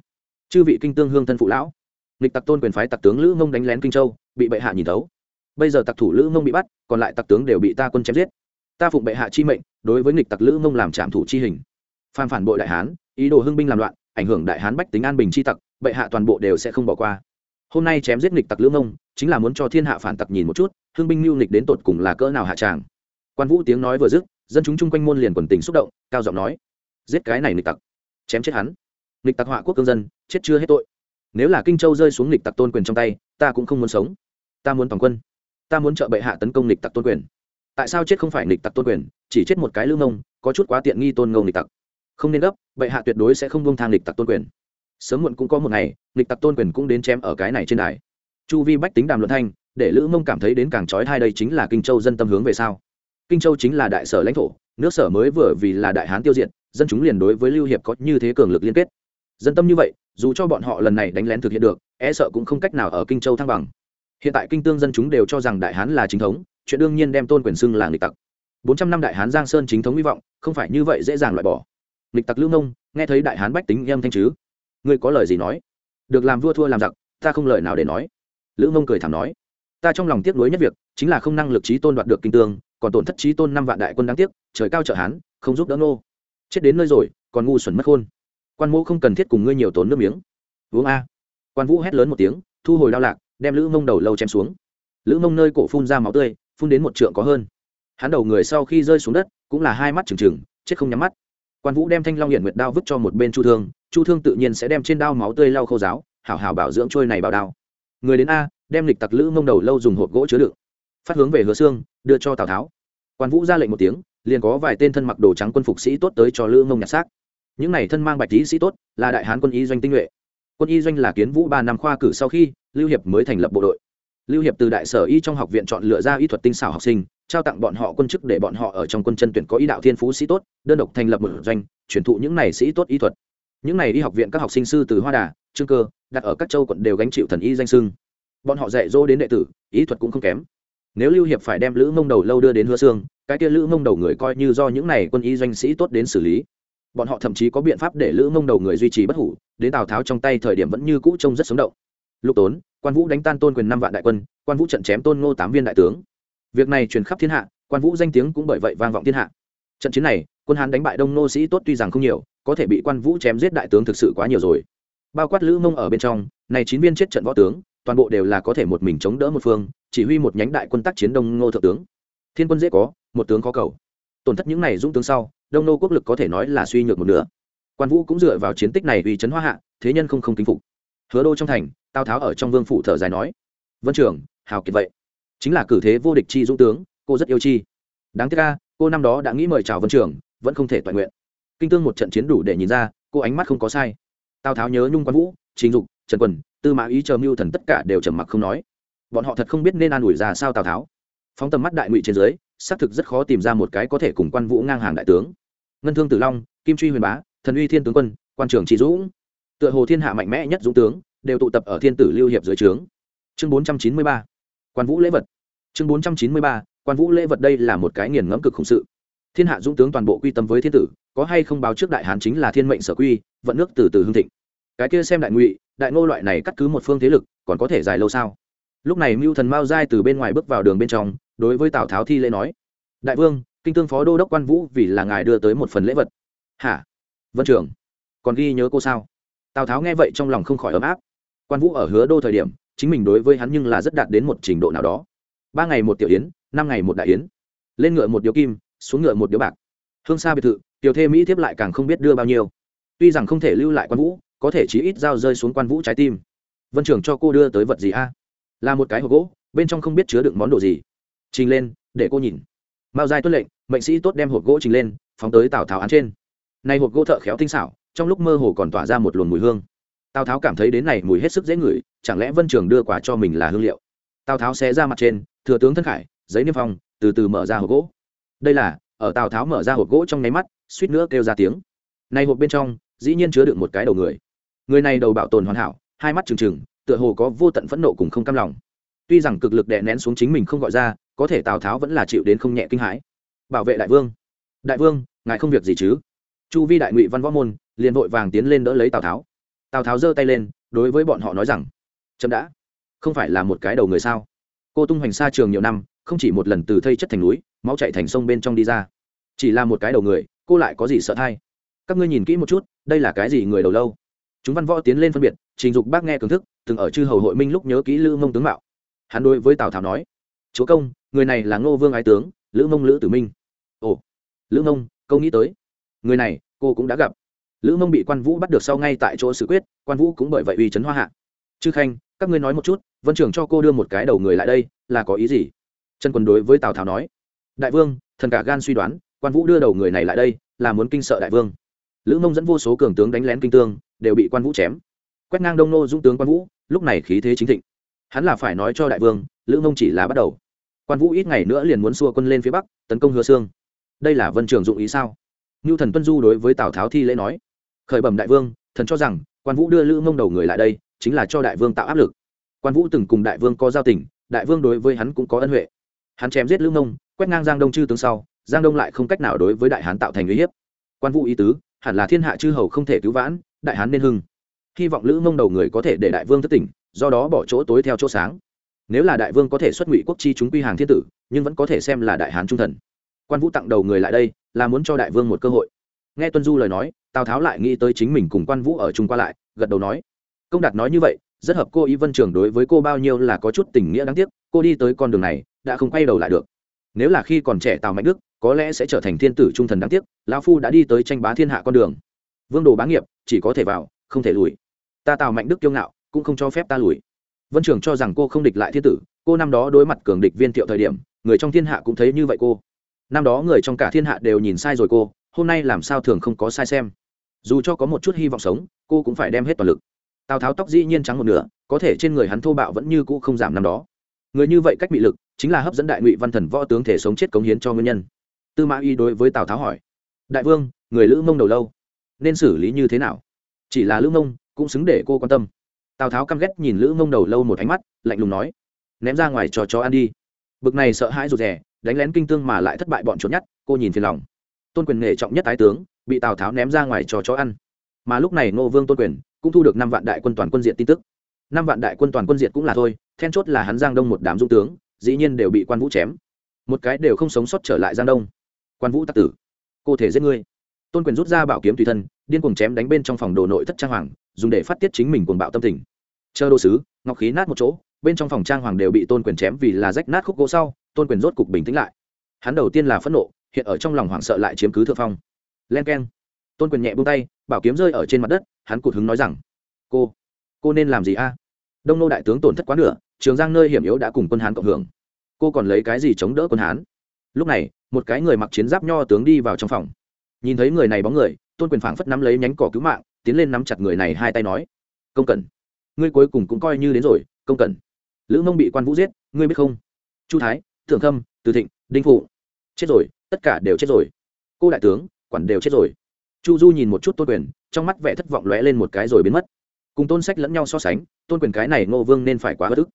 chư vị kinh tương hương thân phụ lão, nghịch tặc tôn quyền phái tặc tướng lữ mông đánh lén kinh châu, bị bệ hạ nhìn thấu bây giờ tặc thủ lữ mông bị bắt, còn lại tặc tướng đều bị ta quân chém giết. Ta phụng bệ hạ chi mệnh, đối với nghịch tặc lữ mông làm trạm thủ chi hình. Phan phản bội đại hán, ý đồ hưng binh làm loạn, ảnh hưởng đại hán bách tính an bình chi tặc, bệ hạ toàn bộ đều sẽ không bỏ qua. Hôm nay chém giết nghịch tặc lữ mông, chính là muốn cho thiên hạ phản tặc nhìn một chút, hưng binh mưu nghịch đến tột cùng là cỡ nào hạ tràng. Quan vũ tiếng nói vừa dứt, dân chúng chung quanh môn liền quần tình xúc động, cao giọng nói, giết cái này nghịch tặc, chém chết hắn. Nghịch tặc họa quốc cương dân, chết chưa hết tội. Nếu là kinh châu rơi xuống nghịch tặc tôn quyền trong tay, ta cũng không muốn sống. Ta muốn toàn quân ta muốn trợ bệ hạ tấn công lịch tặc tôn quyền. Tại sao chết không phải lịch tặc tôn quyền, chỉ chết một cái lương mông, có chút quá tiện nghi tôn ngông lịch tặc. Không nên gấp, bệ hạ tuyệt đối sẽ không bông thang lịch tặc tôn quyền. Sớm muộn cũng có một ngày lịch tặc tôn quyền cũng đến chém ở cái này trên đài. Chu vi bách tính đàm luận thanh, để lữ mông cảm thấy đến càng trói thai đây chính là kinh châu dân tâm hướng về sau kinh châu chính là đại sở lãnh thổ, nước sở mới vừa vì là đại hán tiêu diệt, dân chúng liền đối với lưu hiệp có như thế cường lực liên kết. Dân tâm như vậy, dù cho bọn họ lần này đánh lén thực hiện được e sợ cũng không cách nào ở kinh châu thăng bằng hiện tại kinh tương dân chúng đều cho rằng đại hán là chính thống, chuyện đương nhiên đem tôn quyền xưng là nghịch tặc. Bốn trăm năm đại hán giang sơn chính thống hy vọng, không phải như vậy dễ dàng loại bỏ. Nghịch tặc lưu nông nghe thấy đại hán bách tính em thanh chứ? Ngươi có lời gì nói? Được làm vua thua làm giặc, ta không lời nào để nói. Lữ mông cười thảm nói. Ta trong lòng tiếc nuối nhất việc, chính là không năng lực trí tôn đoạt được kinh tương, còn tổn thất trí tôn năm vạn đại quân đáng tiếc, trời cao trợ hán, không giúp đỡ nô. Chết đến nơi rồi, còn ngu xuẩn mất khôn. Quan mẫu không cần thiết cùng ngươi nhiều tốn nước miếng. Uống a. Quan vũ hét lớn một tiếng, thu hồi đao lạc đem lữ mông đầu lâu chém xuống. Lữ mông nơi cổ phun ra máu tươi, phun đến một trượng có hơn. Hắn đầu người sau khi rơi xuống đất, cũng là hai mắt trừng trừng, chết không nhắm mắt. Quan vũ đem thanh long hiện nguyệt đao vứt cho một bên chu thương chu thương tự nhiên sẽ đem trên đao máu tươi lau khâu giáo hảo hảo bảo dưỡng trôi này bảo đao. Người đến a, đem lịch tặc lữ mông đầu lâu dùng hộp gỗ chứa đựng, phát hướng về hứa xương đưa cho tào tháo. Quan vũ ra lệnh một tiếng, liền có vài tên thân mặc đồ trắng quân phục sĩ tốt tới cho lữ mông nhặt xác. Những này thân mang bạch lý sĩ tốt, là đại hán quân y doanh tinh nhuệ quân y doanh là kiến vũ ba năm khoa cử sau khi lưu hiệp mới thành lập bộ đội. Lưu hiệp từ đại sở y trong học viện chọn lựa ra y thuật tinh xảo học sinh, trao tặng bọn họ quân chức để bọn họ ở trong quân chân tuyển có y đạo thiên phú sĩ tốt, đơn độc thành lập một doanh, truyền thụ những này sĩ tốt y thuật. Những này y học viện các học sinh sư từ hoa đà, trương cơ, đặt ở các châu quận đều gánh chịu thần y danh sưng bọn họ dạy dỗ đến đệ tử, y thuật cũng không kém. Nếu lưu hiệp phải đem lữ mông đầu lâu đưa đến hứa xương cái kia lữ mông đầu người coi như do những này quân y doanh sĩ tốt đến xử lý bọn họ thậm chí có biện pháp để lữ mông đầu người duy trì bất hủ, đến tào tháo trong tay thời điểm vẫn như cũ trông rất sống động. Lục tốn, quan vũ đánh tan tôn quyền năm vạn đại quân, quan vũ trận chém tôn ngô tám viên đại tướng. Việc này truyền khắp thiên hạ, quan vũ danh tiếng cũng bởi vậy vang vọng thiên hạ. Trận chiến này, quân hán đánh bại đông nô sĩ tốt tuy rằng không nhiều, có thể bị quan vũ chém giết đại tướng thực sự quá nhiều rồi. Bao quát lữ mông ở bên trong, này chín viên chết trận võ tướng, toàn bộ đều là có thể một mình chống đỡ một phương, chỉ huy một nhánh đại quân tác chiến đông ngô thượng tướng. Thiên quân dễ có, một tướng có cầu. Tổn thất những này dũng tướng sau đông nô quốc lực có thể nói là suy nhược một nửa. Quan vũ cũng dựa vào chiến tích này uy chấn hoa hạ, thế nhân không không kính phục. Hứa đô trong thành, tào tháo ở trong vương phủ thở dài nói, vân trưởng hào kiệt vậy. Chính là cử thế vô địch chi dũng tướng, cô rất yêu chi. Đáng tiếc ca cô năm đó đã nghĩ mời chào vân trưởng vẫn không thể toàn nguyện. Kinh tương một trận chiến đủ để nhìn ra, cô ánh mắt không có sai. Tào tháo nhớ nhung quan vũ, trình dục, trần quần, tư mã ý chờ mưu thần tất cả đều trầm mặc không nói. Bọn họ thật không biết nên an ủi ra sao tào tháo. Phóng tầm mắt đại ngụy trên dưới xác thực rất khó tìm ra một cái có thể cùng quan vũ ngang hàng đại tướng. Ngân thương tử long, kim truy huyền bá, thần uy thiên tướng quân, quan trưởng trị dũng. Tựa hồ thiên hạ mạnh mẽ nhất dũng tướng, đều tụ tập ở thiên tử lưu hiệp dưới trướng. Chương bốn trăm chín mươi ba, quan vũ lễ vật. Chương bốn trăm chín mươi ba, quan vũ lễ vật đây là một cái nghiền ngẫm cực khủng sự. Thiên hạ dũng tướng toàn bộ quy tâm với thiên tử, có hay không báo trước đại hán chính là thiên mệnh sở quy, vận nước từ từ hương thịnh. Cái kia xem đại ngụy, đại ngô loại này cắt cứ một phương thế lực, còn có thể dài lâu sao? Lúc này mưu thần mao giai từ bên ngoài bước vào đường bên trong, đối với tào tháo thi lễ nói, đại vương, kinh tương phó đô đốc quan vũ vì là ngài đưa tới một phần lễ vật. Hả? Vân trưởng còn ghi nhớ cô sao? Tào tháo nghe vậy trong lòng không khỏi ấm áp. Quan vũ ở hứa đô thời điểm, chính mình đối với hắn nhưng là rất đạt đến một trình độ nào đó. Ba ngày một tiểu yến, năm ngày một đại yến. Lên ngựa một điếu kim, xuống ngựa một điếu bạc. Hương xa biệt thự, tiểu thê mỹ tiếp lại càng không biết đưa bao nhiêu. Tuy rằng không thể lưu lại quan vũ, có thể chí ít dao rơi xuống quan vũ trái tim. Vân trưởng cho cô đưa tới vật gì a? Là một cái hộp gỗ, bên trong không biết chứa đựng món đồ gì. Trình lên, để cô nhìn. Mao giai tuân lệnh, mệnh sĩ tốt đem hộp gỗ trình lên, phóng tới tào tháo án trên. Nay hộp gỗ thợ khéo tinh xảo, trong lúc mơ hồ còn tỏa ra một luồng mùi hương. Tào tháo cảm thấy đến này mùi hết sức dễ ngửi, chẳng lẽ vân trường đưa quả cho mình là hương liệu? Tào tháo xé ra mặt trên, thừa tướng thân khải, giấy niêm phong, từ từ mở ra hộp gỗ. Đây là, ở tào tháo mở ra hộp gỗ trong nháy mắt, suýt nữa kêu ra tiếng. Này hộp bên trong, dĩ nhiên chứa đựng một cái đầu người. Người này đầu bảo tồn hoàn hảo, hai mắt trừng trừng tựa hồ có vô tận phẫn nộ cùng không cam lòng. Tuy rằng cực lực đè nén xuống chính mình không gọi ra, có thể tào tháo vẫn là chịu đến không nhẹ kinh hãi. Bảo vệ đại vương. Đại vương, ngài không việc gì chứ? Chu vi đại ngụy văn võ môn liền vội vàng tiến lên đỡ lấy tào tháo. Tào tháo giơ tay lên, đối với bọn họ nói rằng chậm đã. Không phải là một cái đầu người sao? Cô tung hoành xa trường nhiều năm, không chỉ một lần từ thây chất thành núi, máu chạy thành sông bên trong đi ra. Chỉ là một cái đầu người, cô lại có gì sợ thay? Các ngươi nhìn kỹ một chút, đây là cái gì người đầu lâu? Chúng văn võ tiến lên phân biệt, trình dục bác nghe cường thức từng ở chư hầu hội minh lúc nhớ kỹ lữ mông tướng mạo. Hắn đối với tào tháo nói, chúa công, người này là ngô vương ái tướng, lữ mông lữ tử minh. Ồ, lữ mông, câu nghĩ tới. Người này, cô cũng đã gặp. Lữ mông bị quan vũ bắt được sau ngay tại chỗ xử quyết, quan vũ cũng bởi vậy uy chấn hoa hạ. Chư khanh, các ngươi nói một chút, vân trưởng cho cô đưa một cái đầu người lại đây, là có ý gì? Trần quân đối với tào tháo nói, đại vương, thần cả gan suy đoán, quan vũ đưa đầu người này lại đây, là muốn kinh sợ đại vương. Lữ mông dẫn vô số cường tướng đánh lén kinh tương, đều bị quan vũ chém. Quét ngang đông nô dũng tướng quan vũ lúc này khí thế chính thịnh. Hắn là phải nói cho đại vương, lữ mông chỉ là bắt đầu. Quan vũ ít ngày nữa liền muốn xua quân lên phía bắc, tấn công hứa xương đây là vân trường dụng ý sao? Như thần tuân du đối với tào tháo thi lễ nói. Khởi bẩm đại vương, thần cho rằng, quan vũ đưa lữ mông đầu người lại đây, chính là cho đại vương tạo áp lực. Quan vũ từng cùng đại vương có giao tình, đại vương đối với hắn cũng có ân huệ. Hắn chém giết lữ mông, quét ngang giang đông chư tướng sau, giang đông lại không cách nào đối với đại hán tạo thành uy hiếp. Quan vũ ý tứ, hẳn là thiên hạ chư hầu không thể cứu vãn, đại hán nên hưng hy vọng lữ mông đầu người có thể để đại vương thất tỉnh, do đó bỏ chỗ tối theo chỗ sáng. Nếu là đại vương có thể xuất ngụy quốc chi chúng quy hàng thiên tử, nhưng vẫn có thể xem là đại hán trung thần. Quan vũ tặng đầu người lại đây, là muốn cho đại vương một cơ hội. Nghe tuân du lời nói, tào tháo lại nghĩ tới chính mình cùng quan vũ ở chung qua lại, gật đầu nói, công đạt nói như vậy, rất hợp cô ý vân trường đối với cô bao nhiêu là có chút tình nghĩa đáng tiếc, cô đi tới con đường này, đã không quay đầu lại được. Nếu là khi còn trẻ tào mạnh đức, có lẽ sẽ trở thành thiên tử trung thần đáng tiếc, lão phu đã đi tới tranh bá thiên hạ con đường. Vương đồ bá nghiệp, chỉ có thể vào, không thể lùi ta tào mạnh đức kiêu ngạo, cũng không cho phép ta lùi. Vân trường cho rằng cô không địch lại thiên tử, cô năm đó đối mặt cường địch viên thiệu thời điểm, người trong thiên hạ cũng thấy như vậy cô. Năm đó người trong cả thiên hạ đều nhìn sai rồi cô, hôm nay làm sao thường không có sai xem. Dù cho có một chút hy vọng sống, cô cũng phải đem hết toàn lực. Tào tháo tóc dĩ nhiên trắng một nửa, có thể trên người hắn thô bạo vẫn như cũ không giảm năm đó. Người như vậy cách bị lực, chính là hấp dẫn đại ngụy văn thần võ tướng thể sống chết cống hiến cho nguyên nhân. Tư mã y đối với tào tháo hỏi, đại vương, người lữ mông đầu lâu, nên xử lý như thế nào? Chỉ là lữ mông cũng xứng để cô quan tâm. Tào tháo căm ghét nhìn lữ mông đầu lâu một ánh mắt, lạnh lùng nói, ném ra ngoài cho chó ăn đi. Bực này sợ hãi rụt rè, đánh lén kinh tương mà lại thất bại bọn trốn nhất, cô nhìn phiền lòng. Tôn quyền nghệ trọng nhất tái tướng, bị tào tháo ném ra ngoài cho chó ăn. Mà lúc này ngô vương tôn quyền cũng thu được năm vạn đại quân toàn quân diện tin tức. Năm vạn đại quân toàn quân diện cũng là thôi, then chốt là hắn giang đông một đám dung tướng, dĩ nhiên đều bị quan vũ chém. Một cái đều không sống sót trở lại giang đông. Quan vũ tắc tử, cô thể giết ngươi. Tôn quyền rút ra bảo kiếm tùy thân, điên cuồng chém đánh bên trong phòng đồ nội thất trang hoàng dùng để phát tiết chính mình cuồng bạo tâm tình. Chờ đồ sứ, ngọc khí nát một chỗ, bên trong phòng trang hoàng đều bị tôn quyền chém vì là rách nát khúc gỗ sau, tôn quyền rốt cục bình tĩnh lại. Hắn đầu tiên là phẫn nộ, hiện ở trong lòng hoảng sợ lại chiếm cứ thượng phong. Len k e n tôn quyền nhẹ buông tay, bảo kiếm rơi ở trên mặt đất, hắn cụt hứng nói rằng, cô cô nên làm gì a? Đông nô đại tướng tổn thất quá nửa, trường giang nơi hiểm yếu đã cùng quân hán cộng hưởng. Cô còn lấy cái gì chống đỡ quân hán? Lúc này, một cái người mặc chiến giáp nho tướng đi vào trong phòng. Nhìn thấy người này bóng người, tôn quyền phảng phất nắm lấy nhánh cỏ cứu mạng tiến lên nắm chặt người này hai tay nói, công cần ngươi cuối cùng cũng coi như đến rồi, công cần lữ mông bị quan vũ giết, ngươi biết không? Chu thái, thượng khâm, từ thịnh, đinh phụ, chết rồi, tất cả đều chết rồi. Cô đại tướng, quản đều chết rồi. Chu du nhìn một chút tôn quyền, trong mắt vẻ thất vọng lóe lên một cái rồi biến mất. Cùng tôn sách lẫn nhau so sánh, tôn quyền cái này ngô vương nên phải quá bất ức.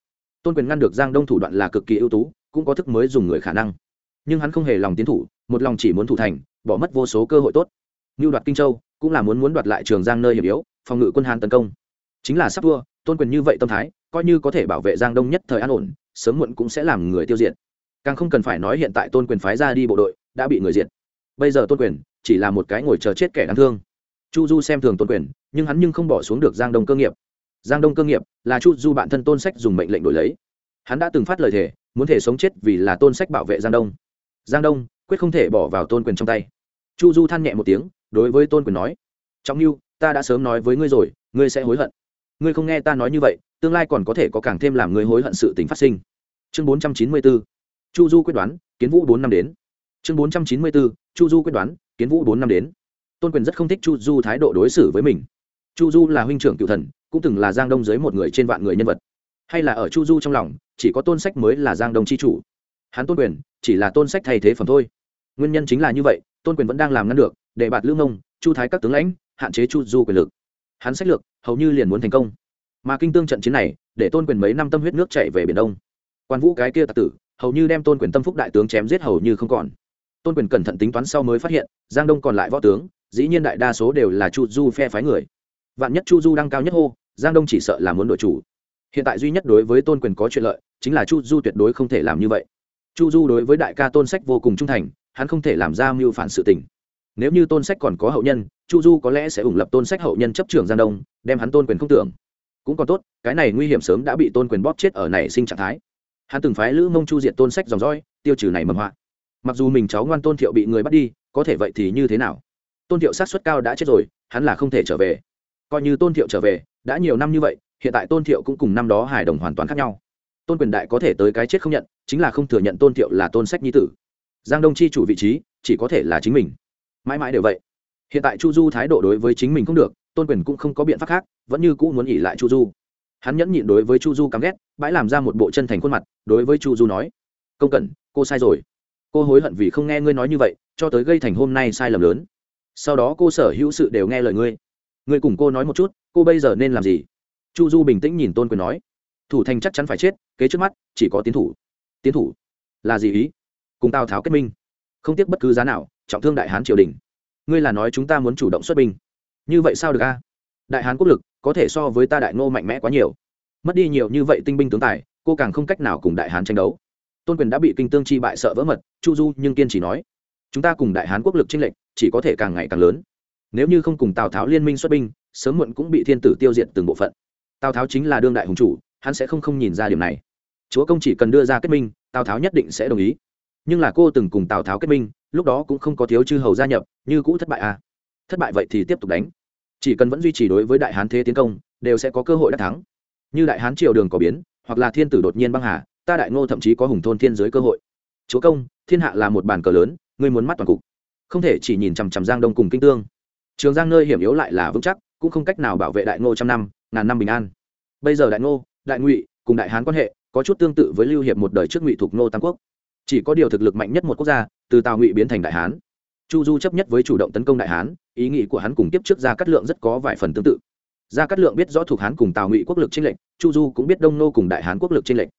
Tôn quyền ngăn được giang đông thủ đoạn là cực kỳ ưu tú, cũng có thức mới dùng người khả năng. Nhưng hắn không hề lòng tiến thủ, một lòng chỉ muốn thủ thành, bỏ mất vô số cơ hội tốt. Như đoạt kinh châu cũng là muốn muốn đoạt lại trường giang nơi hiểm yếu, phòng ngự quân hàn tấn công. Chính là sắp thua, tôn quyền như vậy tâm thái, coi như có thể bảo vệ giang đông nhất thời an ổn, sớm muộn cũng sẽ làm người tiêu diệt. Càng không cần phải nói hiện tại tôn quyền phái ra đi bộ đội, đã bị người diệt. Bây giờ tôn quyền chỉ là một cái ngồi chờ chết kẻ đáng thương. Chu du xem thường tôn quyền, nhưng hắn nhưng không bỏ xuống được giang đông cơ nghiệp. Giang đông cơ nghiệp là chu du bạn thân tôn sách dùng mệnh lệnh đổi lấy. Hắn đã từng phát lời thề, muốn thể sống chết vì là tôn sách bảo vệ giang đông. Giang đông, quyết không thể bỏ vào tôn quyền trong tay. Chu du than nhẹ một tiếng đối với tôn quyền nói, trọng lưu ta đã sớm nói với ngươi rồi, ngươi sẽ hối hận. Ngươi không nghe ta nói như vậy, tương lai còn có thể có càng thêm làm ngươi hối hận sự tình phát sinh. Chương bốn trăm chín mươi bốn chu du quyết đoán, kiến vũ bốn năm đến. Chương bốn trăm chín mươi bốn chu du quyết đoán, kiến vũ bốn năm đến. Tôn quyền rất không thích chu du thái độ đối xử với mình. Chu du là huynh trưởng cựu thần, cũng từng là giang đông dưới một người trên vạn người nhân vật. Hay là ở chu du trong lòng, chỉ có tôn sách mới là giang đông c h i chủ. Hắn tôn quyền, chỉ là tôn sách thay thế phẩm thôi nguyên nhân chính là như vậy, tôn quyền vẫn đang làm ngăn được, để bạt lương mông chu thái các tướng lãnh, hạn chế chu du quyền lực. Hắn sách lược, hầu như liền muốn thành công. Mà kinh tương trận chiến này, để tôn quyền mấy năm tâm huyết nước chạy về biển đông. Quan vũ cái kia tạc tử, hầu như đem tôn quyền tâm phúc đại tướng chém giết hầu như không còn. Tôn quyền cẩn thận tính toán sau mới phát hiện, giang đông còn lại võ tướng, dĩ nhiên đại đa số đều là chu du phe phái người. Vạn nhất chu du đang cao nhất hô, giang đông chỉ sợ là muốn đội chủ. Hiện tại duy nhất đối với tôn quyền có chuyện lợi, chính là chu du tuyệt đối không thể làm như vậy. Chu du đối với đại ca tôn sách vô cùng trung thành hắn không thể làm ra mưu phản sự tình. Nếu như tôn sách còn có hậu nhân, chu du có lẽ sẽ ủng lập tôn sách hậu nhân chấp trưởng giang đông, đem hắn tôn quyền không tưởng. Cũng còn tốt, cái này nguy hiểm sớm đã bị tôn quyền bóp chết ở nảy sinh trạng thái. Hắn từng phái lữ mông chu diệt tôn sách dòng dõi, tiêu trừ này mầm họa. Mặc dù mình cháu ngoan tôn thiệu bị người bắt đi, có thể vậy thì như thế nào? Tôn thiệu sát xuất cao đã chết rồi, hắn là không thể trở về. Coi như tôn thiệu trở về, đã nhiều năm như vậy, hiện tại tôn thiệu cũng cùng năm đó hài đồng hoàn toàn khác nhau. Tôn quyền đại có thể tới cái chết không nhận, chính là không thừa nhận tôn thiệu là tôn sách nhi tử giang đông chi chủ vị trí chỉ có thể là chính mình. Mãi mãi đều vậy. Hiện tại chu du thái độ đối với chính mình không được, tôn quyền cũng không có biện pháp khác, vẫn như cũ muốn nghỉ lại chu du. Hắn nhẫn nhịn đối với chu du cắm ghét, bãi làm ra một bộ chân thành khuôn mặt, đối với chu du nói, công cẩn, cô sai rồi. Cô hối hận vì không nghe ngươi nói như vậy, cho tới gây thành hôm nay sai lầm lớn. Sau đó cô sở hữu sự đều nghe lời ngươi. Ngươi cùng cô nói một chút, cô bây giờ nên làm gì? Chu du bình tĩnh nhìn tôn quyền nói, thủ thành chắc chắn phải chết, kế trước mắt chỉ có tiến thủ. Tiến thủ? Là gì ý? Cùng tào tháo kết minh. Không tiếc bất cứ giá nào, trọng thương đại hán triều đình. Ngươi là nói chúng ta muốn chủ động xuất binh. Như vậy sao được a? Đại hán quốc lực có thể so với ta đại ngô mạnh mẽ quá nhiều. Mất đi nhiều như vậy tinh binh tướng tài, cô càng không cách nào cùng đại hán tranh đấu. Tôn quyền đã bị kinh tương chi bại sợ vỡ mật, chu du nhưng kiên chỉ nói, chúng ta cùng đại hán quốc lực tranh lệch, chỉ có thể càng ngày càng lớn. Nếu như không cùng tào tháo liên minh xuất binh, sớm muộn cũng bị thiên tử tiêu diệt từng bộ phận. Tào tháo chính là đương đại hùng chủ, hắn sẽ không không nhìn ra điểm này. Chúa công chỉ cần đưa ra kết minh, tào tháo nhất định sẽ đồng ý nhưng là cô từng cùng tào tháo kết minh lúc đó cũng không có thiếu chư hầu gia nhập như cũ thất bại à. thất bại vậy thì tiếp tục đánh chỉ cần vẫn duy trì đối với đại hán thế tiến công đều sẽ có cơ hội đắc thắng như đại hán triều đường có biến hoặc là thiên tử đột nhiên băng hà ta đại ngô thậm chí có hùng thôn thiên giới cơ hội chúa công thiên hạ là một bàn cờ lớn ngươi muốn mắt toàn cục không thể chỉ nhìn chằm chằm giang đông cùng kinh tương trường giang nơi hiểm yếu lại là vững chắc cũng không cách nào bảo vệ đại ngô trăm năm ngàn năm bình an bây giờ đại ngô đại ngụy cùng đại hán quan hệ có chút tương tự với lưu hiệp một đời trước ngụy thuộc ngô tam quốc chỉ có điều thực lực mạnh nhất một quốc gia, từ tào ngụy biến thành đại hán. Chu du chấp nhất với chủ động tấn công đại hán, ý nghĩ của hắn cùng tiếp trước gia cát lượng rất có vài phần tương tự. Gia cát lượng biết rõ thuộc hán cùng tào ngụy quốc lực tranh lệnh chu du cũng biết đông nô cùng đại hán quốc lực tranh lệnh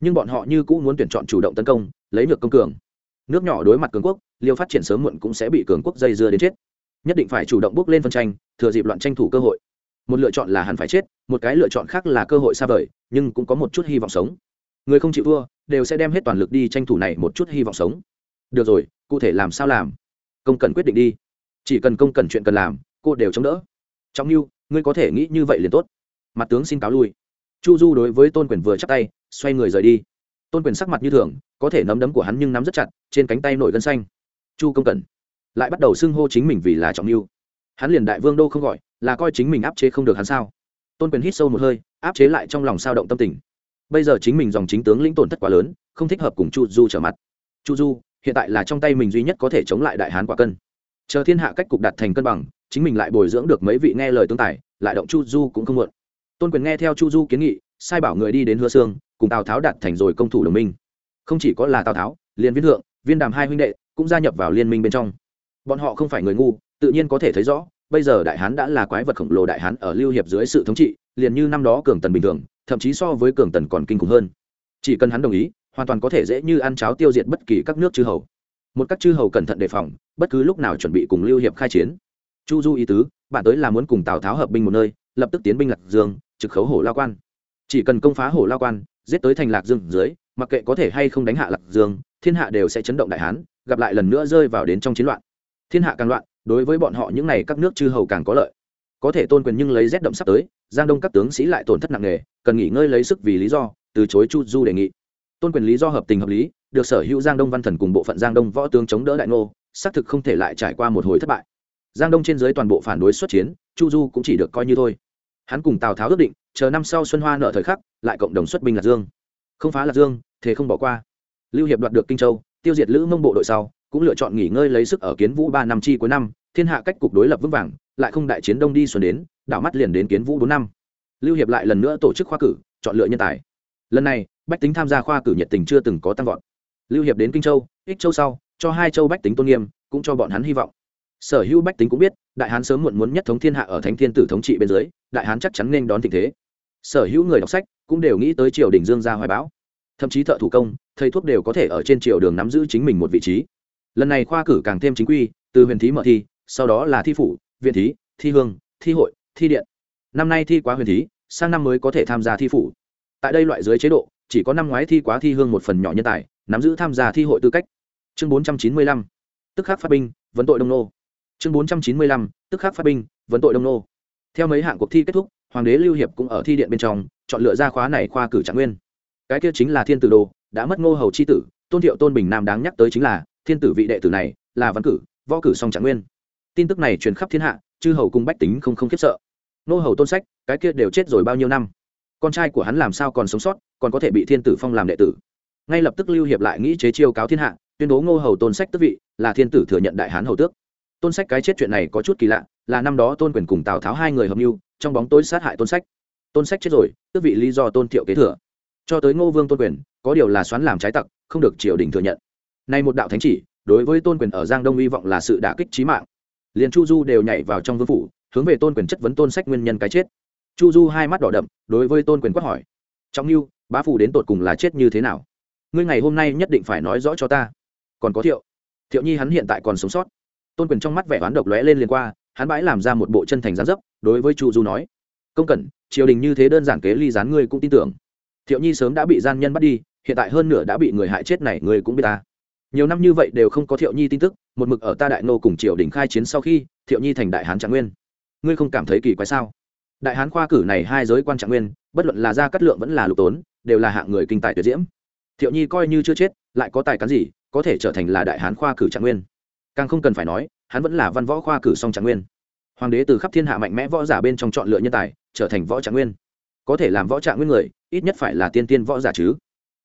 nhưng bọn họ như cũ muốn tuyển chọn chủ động tấn công, lấy được công cường. Nước nhỏ đối mặt cường quốc, liêu phát triển sớm muộn cũng sẽ bị cường quốc dây dưa đến chết. Nhất định phải chủ động bước lên phân tranh, thừa dịp loạn tranh thủ cơ hội. Một lựa chọn là hẳn phải chết, một cái lựa chọn khác là cơ hội xa vời, nhưng cũng có một chút hy vọng sống người không chịu thua, đều sẽ đem hết toàn lực đi tranh thủ này một chút hy vọng sống. Được rồi, cụ thể làm sao làm? Công cần quyết định đi. Chỉ cần công cần chuyện cần làm, cô đều chống đỡ. Trọng như ngươi có thể nghĩ như vậy liền tốt. Mặt tướng xin cáo lui. Chu du đối với tôn quyền vừa chắc tay, xoay người rời đi. Tôn quyền sắc mặt như thường, có thể nắm đấm của hắn nhưng nắm rất chặt, trên cánh tay nổi gân xanh. Chu công cần. Lại bắt đầu xưng hô chính mình vì là trọng mưu hắn liền đại vương đô không gọi, là coi chính mình áp chế không được hắn sao? Tôn quyền hít sâu một hơi, áp chế lại trong lòng sao động tâm tình bây giờ chính mình dòng chính tướng lĩnh tổn thất quá lớn, không thích hợp cùng chu du trở mặt. Chu du, hiện tại là trong tay mình duy nhất có thể chống lại đại hán quả cân. Chờ thiên hạ cách cục đặt thành cân bằng, chính mình lại bồi dưỡng được mấy vị nghe lời tướng tài, lại động chu du cũng không muộn. Tôn quyền nghe theo chu du kiến nghị, sai bảo người đi đến hứa sương, cùng tào tháo đặt thành rồi công thủ đồng minh. Không chỉ có là tào tháo liền viên thượng, viên đàm hai huynh đệ cũng gia nhập vào liên minh bên trong. Bọn họ không phải người ngu, tự nhiên có thể thấy rõ, bây giờ đại hán đã là quái vật khổng lồ đại hán ở lưu hiệp dưới sự thống trị, liền như năm đó cường tần bình thường thậm chí so với cường tần còn kinh khủng hơn. Chỉ cần hắn đồng ý, hoàn toàn có thể dễ như ăn cháo tiêu diệt bất kỳ các nước chư hầu. Một các chư hầu cẩn thận đề phòng, bất cứ lúc nào chuẩn bị cùng lưu hiệp khai chiến. Chu du ý tứ, bạn tới là muốn cùng tào tháo hợp binh một nơi, lập tức tiến binh lạc dương, trực khấu hổ lao quan. Chỉ cần công phá hổ lao quan, giết tới thành lạc dương dưới, mặc kệ có thể hay không đánh hạ lạc dương, thiên hạ đều sẽ chấn động đại hán, gặp lại lần nữa rơi vào đến trong chiến loạn. Thiên hạ càng loạn, đối với bọn họ những n à y các nước chư hầu càng có lợi có thể tôn quyền nhưng lấy rét đậm sắp tới, giang đông các tướng sĩ lại tổn thất nặng nề, cần nghỉ ngơi lấy sức vì lý do, từ chối chu du đề nghị. Tôn quyền lý do hợp tình hợp lý, được sở hữu giang đông văn thần cùng bộ phận giang đông võ tướng chống đỡ đại ngô, xác thực không thể lại trải qua một hồi thất bại. Giang đông trên dưới toàn bộ phản đối xuất chiến, chu du cũng chỉ được coi như thôi. Hắn cùng tào tháo ước định, chờ năm sau xuân hoa nợ thời khắc, lại cộng đồng xuất binh lạc dương. Không phá lạc dương thế không bỏ qua. Lưu hiệp đoạt được kinh châu, tiêu diệt lữ mông bộ đội sau, cũng lựa chọn nghỉ ngơi lấy sức ở kiến vũ ba năm chi cuối năm thiên hạ cách cục đối lập vững vàng, lại không đại chiến đông đi xuân đến, đảo mắt liền đến kiến vũ bốn năm. Lưu hiệp lại lần nữa tổ chức khoa cử, chọn lựa nhân tài. Lần này, bách tính tham gia khoa cử nhiệt tình chưa từng có tăng vọt. Lưu hiệp đến kinh châu, ích châu sau, cho hai châu bách tính tôn nghiêm, cũng cho bọn hắn hy vọng. Sở hữu bách tính cũng biết, đại hán sớm muộn muốn nhất thống thiên hạ ở thánh thiên tử thống trị bên dưới, đại hán chắc chắn nên đón tình thế. Sở hữu người đọc sách cũng đều nghĩ tới triều đình dương gia hoài báo thậm chí thợ thủ công, thầy thuốc đều có thể ở trên triều đường nắm giữ chính mình một vị trí. Lần này khoa cử càng thêm chính quy, từ huyền thí mở thi sau đó là thi phủ, viện thí, thi hương, thi hội, thi điện. Năm nay thi quá huyền thí, sang năm mới có thể tham gia thi phủ. Tại đây loại dưới chế độ, chỉ có năm ngoái thi quá thi hương một phần nhỏ nhân tài, nắm giữ tham gia thi hội tư cách. Chương bốn trăm chín mươi lăm, tức khắc phát binh, vấn tội đông nô. Chương bốn trăm chín mươi lăm, tức khắc phát binh, vấn tội đông nô. Theo mấy hạng cuộc thi kết thúc, hoàng đế lưu hiệp cũng ở thi điện bên trong, chọn lựa ra khóa này khoa cử trạng nguyên. Cái kia chính là thiên tử đồ, đã mất ngô hầu c h i tử, tôn thiệu tôn bình nam đáng nhắc tới chính là, thiên tử vị đệ tử này, là văn cử, võ cử song trạng nguyên tin tức này truyền khắp thiên hạ, chư hầu cùng bách tính không không khiếp sợ. Ngô hầu tôn sách, cái kia đều chết rồi bao nhiêu năm? Con trai của hắn làm sao còn sống sót, còn có thể bị thiên tử phong làm đệ tử? Ngay lập tức lưu hiệp lại nghĩ chế chiêu cáo thiên hạ, tuyên bố ngô hầu tôn sách tức vị, là thiên tử thừa nhận đại hán hầu tước. Tôn sách cái chết chuyện này có chút kỳ lạ, là năm đó tôn quyền cùng tào tháo hai người hợp mưu, trong bóng tối sát hại tôn sách. Tôn sách chết rồi, tước vị lý do tôn thiệu kế thừa. Cho tới ngô vương tôn quyền, có điều là xoắn làm trái tặc, không được triều đình thừa nhận. Nay một đạo thánh chỉ, đối với tôn quyền ở giang đông hy vọng là sự đả kích trí mạng liền chu du đều nhảy vào trong vương phủ, hướng về tôn quyền chất vấn tôn sách nguyên nhân cái chết. Chu du hai mắt đỏ đậm, đối với tôn quyền quát hỏi trong mưu bá phủ đến tột cùng là chết như thế nào? Ngươi ngày hôm nay nhất định phải nói rõ cho ta. Còn có thiệu. Thiệu nhi hắn hiện tại còn sống sót. Tôn quyền trong mắt vẻ oán độc lóe lên liền qua, hắn bãi làm ra một bộ chân thành gián dấp, đối với chu du nói, công cẩn, triều đình như thế đơn giản kế ly gián ngươi cũng tin tưởng. Thiệu nhi sớm đã bị gian nhân bắt đi, hiện tại hơn nửa đã bị người hại chết này ngươi cũng biết ta nhiều năm như vậy đều không có thiệu nhi tin tức một mực ở ta đại nô cùng triều đình khai chiến sau khi thiệu nhi thành đại hán trạng nguyên ngươi không cảm thấy kỳ quái sao đại hán khoa cử này hai giới quan trạng nguyên bất luận là gia cát lượng vẫn là lục tốn đều là hạng người kinh tài tuyệt diễm thiệu nhi coi như chưa chết lại có tài cán gì có thể trở thành là đại hán khoa cử trạng nguyên càng không cần phải nói hắn vẫn là văn võ khoa cử song trạng nguyên hoàng đế từ khắp thiên hạ mạnh mẽ võ giả bên trong chọn lựa nhân tài trở thành võ trạng nguyên có thể làm võ trạng nguyên người ít nhất phải là tiên tiên võ giả chứ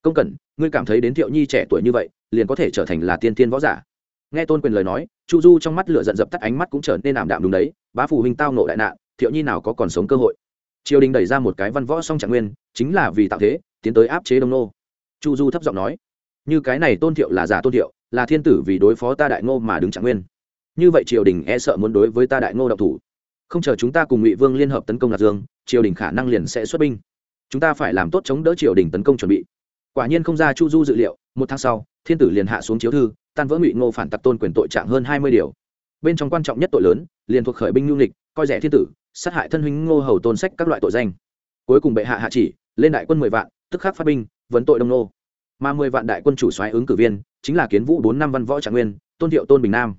công cẩn, ngươi cảm thấy đến thiệu nhi trẻ tuổi như vậy, liền có thể trở thành là tiên tiên võ giả. Nghe tôn quyền lời nói, chu du trong mắt lửa giận dập tắt ánh mắt cũng trở nên ảm đạm đúng đấy, bá phụ huynh tao nộ đại nạn, thiệu nhi nào có còn sống cơ hội. Triều đình đẩy ra một cái văn võ song trạng nguyên, chính là vì tạo thế, tiến tới áp chế đông nô. Chu du thấp giọng nói, như cái này tôn thiệu là giả tôn thiệu, là thiên tử vì đối phó ta đại ngô mà đứng trạng nguyên. Như vậy triều đình e sợ muốn đối với ta đại ngô độc thủ. Không chờ chúng ta cùng ngụy vương liên hợp tấn công lạc dương, triều đình khả năng liền sẽ xuất binh. Chúng ta phải làm tốt chống đỡ triều đình tấn công chuẩn bị quả nhiên không ra chu du dự liệu một tháng sau thiên tử liền hạ xuống chiếu thư tan vỡ ngụy ngô phản tặc tôn quyền tội trạng hơn hai mươi điều. Bên trong quan trọng nhất tội lớn liền thuộc khởi binh nhu lịch, coi rẻ thiên tử sát hại thân huynh ngô hầu tôn sách các loại tội danh. Cuối cùng bệ hạ hạ chỉ lên đại quân mười vạn tức khắc phát binh vấn tội đông nô. Mà mười vạn đại quân chủ soái ứng cử viên chính là kiến vũ bốn năm văn võ trạng nguyên tôn thiệu tôn bình nam.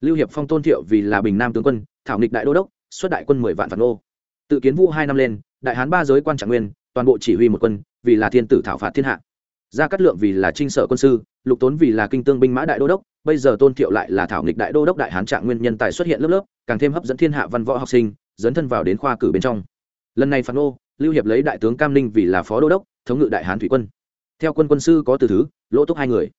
Lưu hiệp phong tôn thiệu vì là bình nam tướng quân thảo nghịch đại đô đốc xuất đại quân mười vạn phản nô tự kiến vũ hai năm lên đại hán ba giới quan trạng nguyên toàn bộ chỉ huy một quân vì là thiên tử thảo phạt thiên hạ gia cát lượng vì là trinh sở quân sư, lục tốn vì là kinh tương binh mã đại đô đốc, bây giờ tôn thiệu lại là thảo nghịch đại đô đốc đại hán trạng nguyên nhân tài xuất hiện lớp lớp, càng thêm hấp dẫn thiên hạ văn võ học sinh, dấn thân vào đến khoa cử bên trong. Lần này phản ô lưu hiệp lấy đại tướng cam ninh vì là phó đô đốc, thống ngự đại hán thủy quân. Theo quân quân sư có từ thứ, lỗ túc hai người.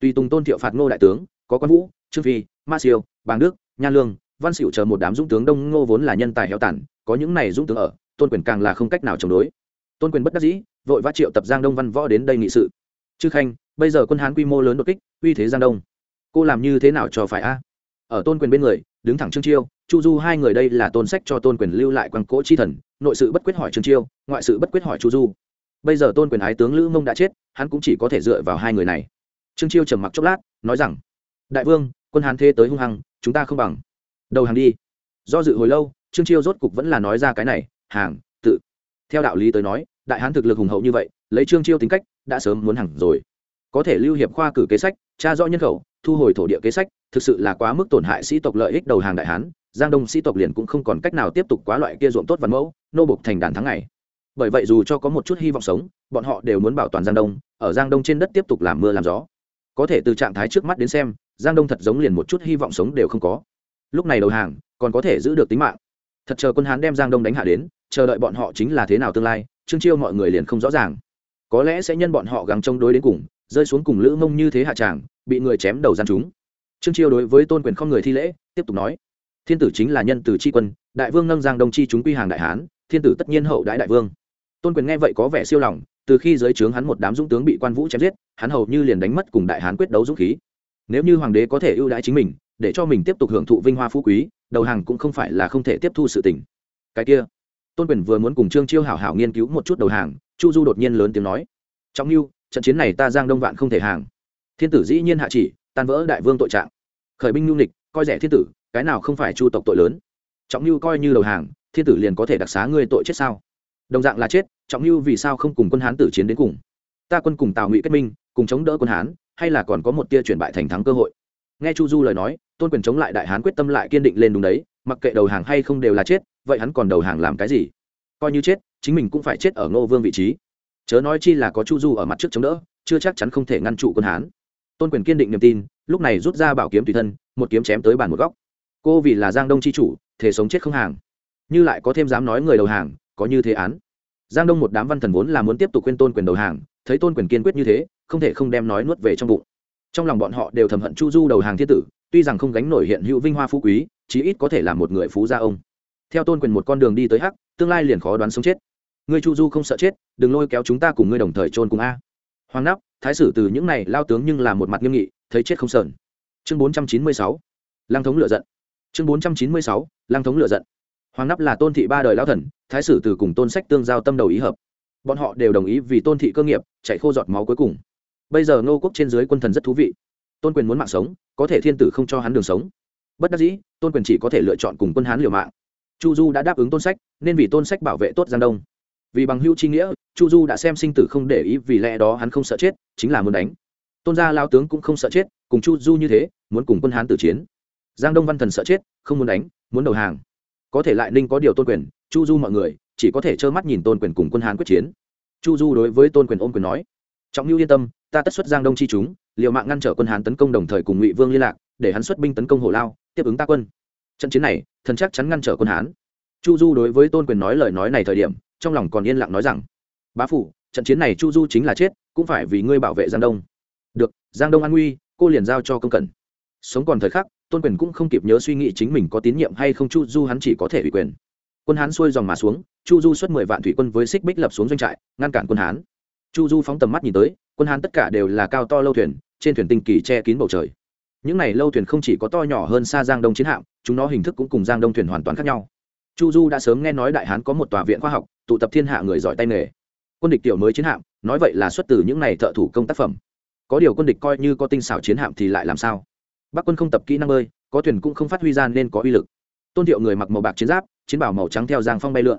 Tùy tùng tôn thiệu phạt ngô đại tướng, có quan vũ, trương phi, ma siêu, bàng đức, nha lương, văn sửu chờ một đám dũng tướng đông ngô vốn là nhân tài heo tản có những này dũng tướng ở, tôn quyền càng là không cách nào chống đối. Tôn quyền bất đắc dĩ, vội vã triệu tập giang đông văn võ đến đây nghị sự chư khanh, bây giờ quân hán quy mô lớn đột kích, uy thế giang đông. Cô làm như thế nào cho phải a? Ở tôn quyền bên người, đứng thẳng trương chiêu, chu du hai người đây là tôn sách cho tôn quyền lưu lại quang cỗ chi thần, nội sự bất quyết hỏi trương chiêu, ngoại sự bất quyết hỏi chu du. Bây giờ tôn quyền ái tướng lữ mông đã chết, hắn cũng chỉ có thể dựa vào hai người này. Trương chiêu trầm mặc chốc lát, nói rằng, đại vương, quân hán thế tới hung hăng, chúng ta không bằng. Đầu hàng đi. Do dự hồi lâu, trương chiêu rốt cục vẫn là nói ra cái này, hàng, tự. Theo đạo lý tới nói đại hán thực lực hùng hậu như vậy, lấy trương chiêu tính cách, đã sớm muốn hẳn rồi. Có thể lưu hiệp khoa cử kế sách, tra rõ nhân khẩu, thu hồi thổ địa kế sách, thực sự là quá mức tổn hại sĩ tộc lợi ích đầu hàng đại hán, giang đông sĩ tộc liền cũng không còn cách nào tiếp tục quá loại kia ruộng tốt văn mẫu, nô bục thành đàn tháng ngày. Bởi vậy dù cho có một chút hy vọng sống, bọn họ đều muốn bảo toàn giang đông, ở giang đông trên đất tiếp tục làm mưa làm gió. Có thể từ trạng thái trước mắt đến xem, giang đông thật giống liền một chút hy vọng sống đều không có. Lúc này đầu hàng, còn có thể giữ được tính mạng. Thật chờ quân hán đem giang đông đánh hạ đến, chờ đợi bọn họ chính là thế nào tương lai trương chiêu mọi người liền không rõ ràng. Có lẽ sẽ nhân bọn họ gắng chống đối đến cùng, rơi xuống cùng lữ mông như thế hạ tràng, bị người chém đầu gian chúng. Trương chiêu đối với tôn quyền không người thi lễ, tiếp tục nói, thiên tử chính là nhân từ tri quân, đại vương nâng giang đồng chi chúng quy hàng đại hán, thiên tử tất nhiên hậu đại đại vương. Tôn quyền nghe vậy có vẻ siêu lòng, từ khi dưới trướng hắn một đám dũng tướng bị quan vũ chém giết, hắn hầu như liền đánh mất cùng đại hán quyết đấu dũng khí. Nếu như hoàng đế có thể ưu đãi chính mình, để cho mình tiếp tục hưởng thụ vinh hoa phú quý, đầu hàng cũng không phải là không thể tiếp thu sự tình. Cái kia tôn quyền vừa muốn cùng trương chiêu hảo hảo nghiên cứu một chút đầu hàng, chu du đột nhiên lớn tiếng nói, Trọng mưu trận chiến này ta giang đông vạn không thể hàng. Thiên tử dĩ nhiên hạ chỉ, tan vỡ đại vương tội trạng. Khởi binh nhu nịch coi rẻ thiên tử, cái nào không phải chu tộc tội lớn? Trọng mưu coi như đầu hàng, thiên tử liền có thể đặc xá ngươi tội chết sao? Đồng dạng là chết, trọng mưu vì sao không cùng quân hán tử chiến đến cùng? Ta quân cùng tào ngụy kết minh, cùng chống đỡ quân hán, hay là còn có một tia chuyển bại thành thắng cơ hội? Nghe chu du lời nói tôn quyền chống lại đại hán quyết tâm lại kiên định lên đúng đấy, mặc kệ đầu hàng hay không đều là chết, vậy hắn còn đầu hàng làm cái gì? Coi như chết, chính mình cũng phải chết ở ngô vương vị trí. Chớ nói chi là có chu du ở mặt trước chống đỡ, chưa chắc chắn không thể ngăn trụ quân hán. Tôn quyền kiên định niềm tin, lúc này rút ra bảo kiếm tùy thân, một kiếm chém tới bàn một góc. Cô vì là giang đông c h i chủ thể sống chết không hàng. Như lại có thêm dám nói người đầu hàng, có như thế án. Giang đông một đám văn thần vốn là muốn tiếp tục khuyên tôn quyền đầu hàng, thấy tôn quyền kiên quyết như thế, không thể không đem nói nuốt về trong bụng trong lòng bọn họ đều thầm hận chu du đầu hàng thiên tử, tuy rằng không gánh nổi hiện hữu vinh hoa phú quý, chí ít có thể là một người phú gia ông. Theo tôn quyền một con đường đi tới hắc, tương lai liền khó đoán sống chết. Ngươi chu du không sợ chết, đừng lôi kéo chúng ta cùng ngươi đồng thời trôn cùng a. Hoàng nắp thái sử từ những này lao tướng nhưng là một mặt nghiêm nghị, thấy chết không sờn. Chương bốn trăm chín mươi sáu thống lựa giận. Chương bốn trăm chín mươi sáu thống lựa giận. Hoàng nắp là tôn thị ba đời lao thần, thái sử từ cùng tôn sách tương giao tâm đầu ý hợp. Bọn họ đều đồng ý vì tôn thị cơ nghiệp, chạy khô giọt máu cuối cùng bây giờ ngô quốc trên dưới quân thần rất thú vị. Tôn quyền muốn mạng sống, có thể thiên tử không cho hắn đường sống. Bất đắc dĩ, tôn quyền chỉ có thể lựa chọn cùng quân hán liều mạng. Chu du đã đáp ứng tôn sách, nên vì tôn sách bảo vệ tốt giang đông. Vì bằng hữu chi nghĩa, chu du đã xem sinh tử không để ý vì lẽ đó hắn không sợ chết, chính là muốn đánh. Tôn gia lao tướng cũng không sợ chết, cùng chu du như thế, muốn cùng quân hán tử chiến. Giang đông văn thần sợ chết, không muốn đánh, muốn đầu hàng. Có thể lại ninh có điều tôn quyền, chu du mọi người, chỉ có thể trơ mắt nhìn tôn quyền cùng quân hán quyết chiến. Chu du đối với tôn quyền ôm quyền nói trọng lưu yên tâm, ta tất xuất giang đông chi chúng, liều mạng ngăn trở quân hán tấn công đồng thời cùng ngụy vương liên lạc, để hắn xuất binh tấn công hồ lao, tiếp ứng ta quân. Trận chiến này, thần chắc chắn ngăn trở quân hán. Chu du đối với tôn quyền nói lời nói này thời điểm, trong lòng còn yên lặng nói rằng, bá phủ trận chiến này chu du chính là chết, cũng phải vì ngươi bảo vệ giang đông. Được, giang đông an nguy, cô liền giao cho công cần sống còn thời khắc, tôn quyền cũng không kịp nhớ suy nghĩ chính mình có tín nhiệm hay không chu du hắn chỉ có thể ủy quyền. Quân hán xuôi dòng mà xuống, chu du xuất mười vạn thủy quân với xích bích lập xuống doanh trại, ngăn cản quân hán chu du phóng tầm mắt nhìn tới, quân hán tất cả đều là cao to lâu thuyền, trên thuyền tinh kỳ che kín bầu trời. Những này lâu thuyền không chỉ có to nhỏ hơn xa giang đông chiến hạm, chúng nó hình thức cũng cùng giang đông thuyền hoàn toàn khác nhau. Chu du đã sớm nghe nói đại hán có một tòa viện khoa học, tụ tập thiên hạ người giỏi tay nghề. Quân địch tiểu mới chiến hạm, nói vậy là xuất từ những này thợ thủ công tác phẩm. Có điều quân địch coi như có tinh xảo chiến hạm thì lại làm sao? Bắc quân không tập kỹ năng bơi, có thuyền cũng không phát huy ra nên có uy lực. Tôn thiệu người mặc màu bạc chiến giáp, chiến bảo màu trắng theo giang phong bay lượn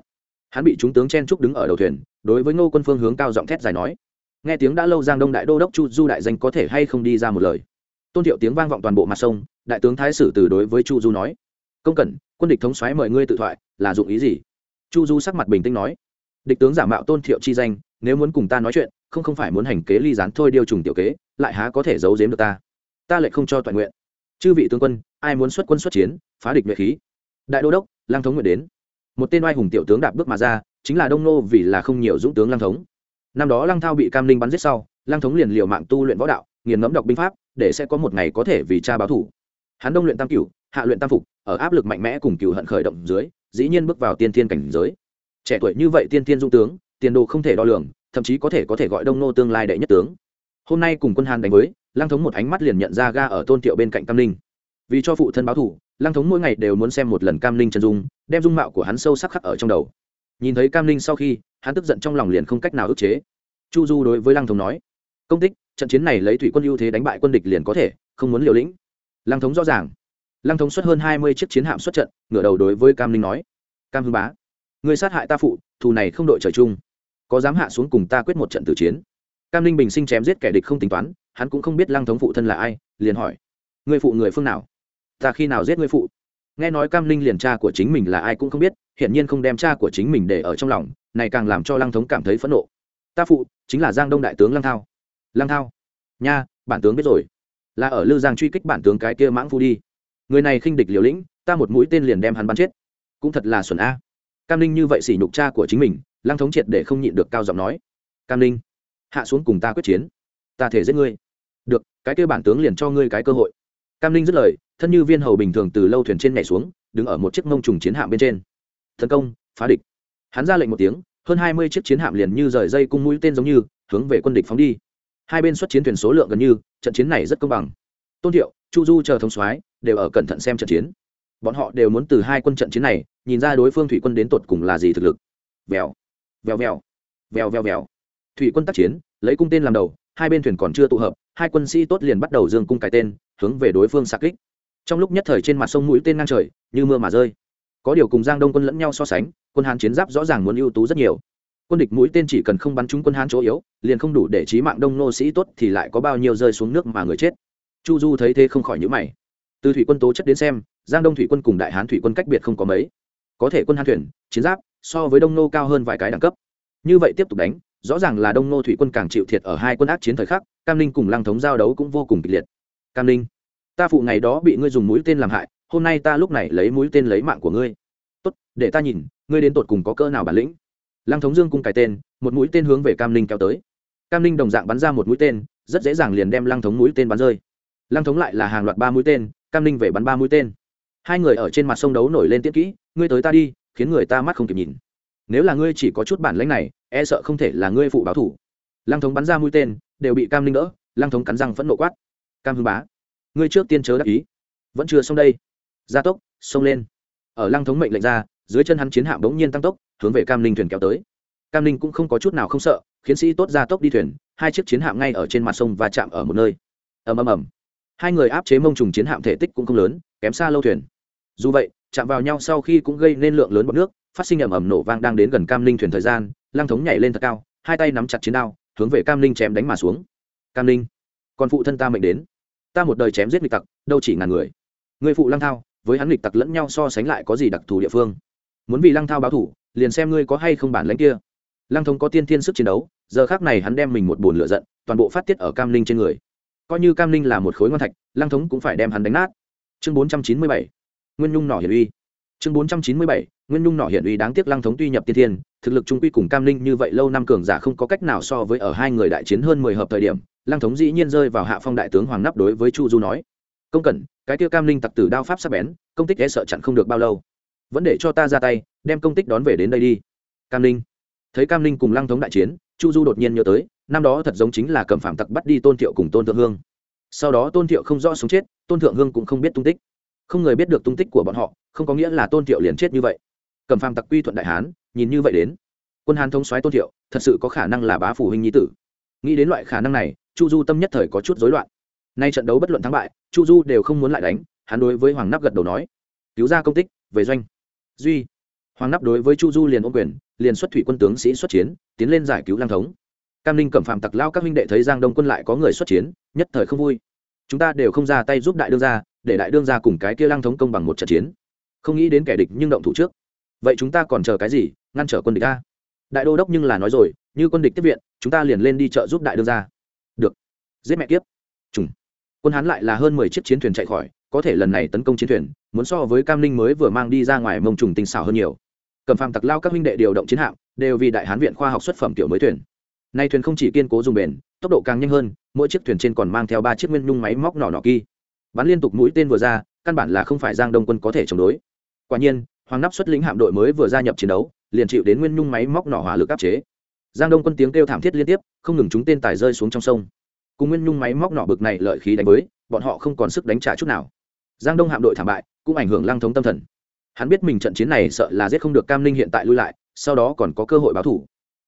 hắn bị chúng tướng chen trúc đứng ở đầu thuyền, đối với ngô quân phương hướng cao giọng thét dài nói. Nghe tiếng đã lâu giang đông đại đô đốc chu du đại danh có thể hay không đi ra một lời. Tôn thiệu tiếng vang vọng toàn bộ mặt sông, đại tướng thái sử từ đối với chu du nói. Công cẩn, quân địch thống xoáy mời ngươi tự thoại, là dụng ý gì? Chu du sắc mặt bình tĩnh nói. Địch tướng giả mạo tôn thiệu chi danh, nếu muốn cùng ta nói chuyện, không không phải muốn hành kế ly gián thôi điều trùng tiểu kế, lại há có thể giấu giếm được ta? Ta lại không cho toàn nguyện. Chư vị tướng quân, ai muốn xuất quân xuất chiến, phá địch nhuệ khí? Đại đô đốc lang thống nguyện đến một tên oai hùng tiểu tướng đạp bước mà ra, chính là đông nô vì là không nhiều dũng tướng lăng thống. Năm đó lang thao bị cam linh bắn giết sau, lăng thống liền liều mạng tu luyện võ đạo, nghiền ngẫm đọc binh pháp, để sẽ có một ngày có thể vì cha báo thủ. Hắn đông luyện tam cửu, hạ luyện tam phục, ở áp lực mạnh mẽ cùng cửu hận khởi động dưới, dĩ nhiên bước vào tiên thiên cảnh giới. Trẻ tuổi như vậy tiên thiên dung tướng, tiền đồ không thể đo lường, thậm chí có thể có thể gọi đông nô tương lai đệ nhất tướng. Hôm nay cùng quân hàn đánh với, lăng thống một ánh mắt liền nhận ra ga ở tôn tiệu bên cạnh cam linh vì cho phụ thân báo thủ lang thống mỗi ngày đều muốn xem một lần cam linh chân dung, đem dung mạo của hắn sâu sắc khắc ở trong đầu. Nhìn thấy cam linh sau khi, hắn tức giận trong lòng liền không cách nào ức chế. Chu du đối với lang thống nói, công tích, trận chiến này lấy thủy quân ưu thế đánh bại quân địch liền có thể, không muốn liều lĩnh. Lang thống rõ ràng. Lang thống xuất hơn hai mươi chiếc chiến hạm xuất trận, ngửa đầu đối với cam linh nói, cam hưng bá, người sát hại ta phụ, thù này không đội trời chung. Có dám hạ xuống cùng ta quyết một trận tử chiến? Cam Linh bình sinh chém giết kẻ địch không tính toán, hắn cũng không biết lăng thống phụ thân là ai, liền hỏi, người phụ người phương nào? Ta khi nào giết ngươi phụ? Nghe nói cam linh liền cha của chính mình là ai cũng không biết hiển nhiên không đem cha của chính mình để ở trong lòng này càng làm cho lăng thống cảm thấy phẫn nộ. Ta phụ chính là giang đông đại tướng lăng thao. Lăng thao? Nha bản tướng biết rồi. Là ở lư giang truy kích bản tướng cái kia mãng phu đi. Người này khinh địch liều lĩnh ta một mũi tên liền đem hắn bắn chết. Cũng thật là xuẩn a. Cam linh như vậy xỉ nhục cha của chính mình lăng thống triệt để không nhịn được cao giọng nói. Cam linh, hạ xuống cùng ta quyết chiến. Ta thể giết ngươi. Được cái kia bản tướng liền cho ngươi cái cơ hội. Cam linh dứt lời thân như viên hầu bình thường từ lâu thuyền trên nhảy xuống, đứng ở một chiếc mông trùng chiến hạm bên trên. Tấn công, phá địch. Hắn ra lệnh một tiếng, hơn hai mươi chiếc chiến hạm liền như rời dây cung mũi tên giống như, hướng về quân địch phóng đi. Hai bên xuất chiến thuyền số lượng gần như, trận chiến này rất công bằng. Tôn thiệu, chu du chờ thông soái, đều ở cẩn thận xem trận chiến. Bọn họ đều muốn từ hai quân trận chiến này, nhìn ra đối phương thủy quân đến tột cùng là gì thực lực. Vèo vèo vèo vèo vèo vèo. Thủy quân tác chiến, lấy cung tên làm đầu, hai bên thuyền còn chưa tụ hợp, hai quân sĩ tốt liền bắt đầu dương cung cái tên, hướng về đối phương xa kích trong lúc nhất thời trên mặt sông mũi tên ngang trời, như mưa mà rơi. Có điều cùng giang đông quân lẫn nhau so sánh, quân hán chiến giáp rõ ràng muốn ưu tú rất nhiều. Quân địch mũi tên chỉ cần không bắn trúng quân hán chỗ yếu, liền không đủ để trí mạng đông nô sĩ tốt thì lại có bao nhiêu rơi xuống nước mà người chết. Chu du thấy thế không khỏi nhữ mày. Từ thủy quân tố chất đến xem, giang đông thủy quân cùng đại hán thủy quân cách biệt không có mấy. Có thể quân hán thuyền, chiến giáp, so với đông nô cao hơn vài cái đẳng cấp. Như vậy tiếp tục đánh, rõ ràng là đông nô thủy quân càng chịu thiệt ở hai quân ác chiến thời khắc, cam ninh cùng lăng thống giao đấu cũng vô cùng kịch liệt. Cam ninh ta phụ ngày đó bị ngươi dùng mũi tên làm hại, hôm nay ta lúc này lấy mũi tên lấy mạng của ngươi. Tốt, để ta nhìn, ngươi đến tột cùng có cỡ nào bản lĩnh. Lăng thống dương cung cái tên, một mũi tên hướng về cam ninh kéo tới. Cam ninh đồng dạng bắn ra một mũi tên, rất dễ dàng liền đem lăng thống mũi tên bắn rơi. Lăng thống lại là hàng loạt ba mũi tên, cam ninh về bắn ba mũi tên. Hai người ở trên mặt sông đấu nổi lên tiết kỹ, ngươi tới ta đi, khiến người ta mắt không kịp nhìn. Nếu là ngươi chỉ có chút bản lãnh này e sợ không thể là ngươi phụ báo thủ. Lăng thống bắn ra mũi tên, đều bị cam ninh đỡ, lăng thống cắn răng phẫn nộ quát. Cam hưng bá ngươi trước tiên chớ đắc ý. Vẫn chưa xong đây. Gia tốc, xông lên. Ở lăng thống mệnh lệnh ra, dưới chân hắn chiến hạm bỗng nhiên tăng tốc, hướng về cam linh thuyền kéo tới. Cam linh cũng không có chút nào không sợ, khiến sĩ tốt gia tốc đi thuyền, hai chiếc chiến hạm ngay ở trên mặt sông và chạm ở một nơi. Ầm ầm ầm. Hai người áp chế mông trùng chiến hạm thể tích cũng không lớn, kém xa lâu thuyền. Dù vậy, chạm vào nhau sau khi cũng gây nên lượng lớn bọt nước, phát sinh ầm ầm nổ vang đang đến gần cam linh thuyền thời gian, lăng thống nhảy lên thật cao, hai tay nắm chặt chiến đao, hướng về cam linh chém đánh mà xuống. Cam linh, còn phụ thân ta mệnh đến ta một đời chém giết nghịch tặc, đâu chỉ ngàn người. Người phụ lăng thao, với hắn nghịch tặc lẫn nhau so sánh lại có gì đặc thù địa phương? Muốn vì lăng thao báo thủ, liền xem ngươi có hay không bản lãnh kia. Lăng thống có tiên thiên sức chiến đấu, giờ khác này hắn đem mình một bồn lửa giận, toàn bộ phát tiết ở cam linh trên người. Coi như cam linh là một khối ngon thạch, lăng thống cũng phải đem hắn đánh nát. Chương bốn trăm chín mươi bảy, nguyên nhung nỏ hiển uy. Chương bốn trăm chín mươi bảy, nguyên nhung nỏ hiển uy đáng tiếc lăng thống tuy nhập tiên thiên, thực lực trung quy cùng cam linh như vậy lâu năm cường giả không có cách nào so với ở hai người đại chiến hơn mười hợp thời điểm lăng thống dĩ nhiên rơi vào hạ phong đại tướng hoàng nắp đối với chu du nói, công cẩn, cái kia cam linh tặc tử đao pháp sắp bén, công tích e sợ chặn không được bao lâu. Vẫn để cho ta ra tay, đem công tích đón về đến đây đi. Cam linh. Thấy cam linh cùng lăng thống đại chiến, chu du đột nhiên nhớ tới, năm đó thật giống chính là cầm phạm tặc bắt đi tôn thiệu cùng tôn thượng hương. Sau đó tôn thiệu không rõ sống chết, tôn thượng hương cũng không biết tung tích. Không người biết được tung tích của bọn họ, không có nghĩa là tôn thiệu liền chết như vậy. Cầm Phạm tặc quy thuận đại hán, nhìn như vậy đến. Quân hán thống soái tôn thiệu, thật sự có khả năng là bá phủ huynh nhi tử. Nghĩ đến loại khả năng này chu du tâm nhất thời có chút rối loạn. Nay trận đấu bất luận thắng bại, chu du đều không muốn lại đánh, hắn đối với hoàng nắp gật đầu nói, cứu ra công tích, về doanh. Duy, hoàng nắp đối với chu du liền ôm quyền, liền xuất thủy quân tướng sĩ xuất chiến, tiến lên giải cứu lang thống. Cam ninh cẩm phạm tặc lao các minh đệ thấy giang đông quân lại có người xuất chiến, nhất thời không vui. Chúng ta đều không ra tay giúp đại đương gia, để đại đương gia cùng cái kia lang thống công bằng một trận chiến. Không nghĩ đến kẻ địch nhưng động thủ trước. Vậy chúng ta còn chờ cái gì, ngăn trở quân địch ta? Đại đô đốc nhưng là nói rồi, như quân địch tiếp viện, chúng ta liền lên đi chợ giúp đại đương gia giết mẹ kiếp. Trùng. Quân hán lại là hơn mười chiếc chiến thuyền chạy khỏi, có thể lần này tấn công chiến thuyền, muốn so với cam ninh mới vừa mang đi ra ngoài mông trùng tinh xảo hơn nhiều. Cầm phàm tặc lao các minh đệ điều động chiến hạm, đều vì đại hán viện khoa học xuất phẩm tiểu mới thuyền. Nay thuyền không chỉ kiên cố dùng bền, tốc độ càng nhanh hơn, mỗi chiếc thuyền trên còn mang theo ba chiếc nguyên nhung máy móc nỏ nỏ kỳ bắn liên tục mũi tên vừa ra, căn bản là không phải giang đông quân có thể chống đối. Quả nhiên, hoàng nắp xuất lĩnh hạm đội mới vừa gia nhập chiến đấu, liền chịu đến nguyên nhung máy móc nỏ hỏa lực áp chế. Giang đông quân tiếng kêu thảm thiết liên tiếp, không ngừng chúng tên tài rơi xuống trong sông cùng nguyên nhung máy móc nỏ bực này lợi khí đánh với, bọn họ không còn sức đánh trả chút nào. Giang đông hạm đội thảm bại, cũng ảnh hưởng lăng thống tâm thần. Hắn biết mình trận chiến này sợ là giết không được cam ninh hiện tại lui lại, sau đó còn có cơ hội báo thủ.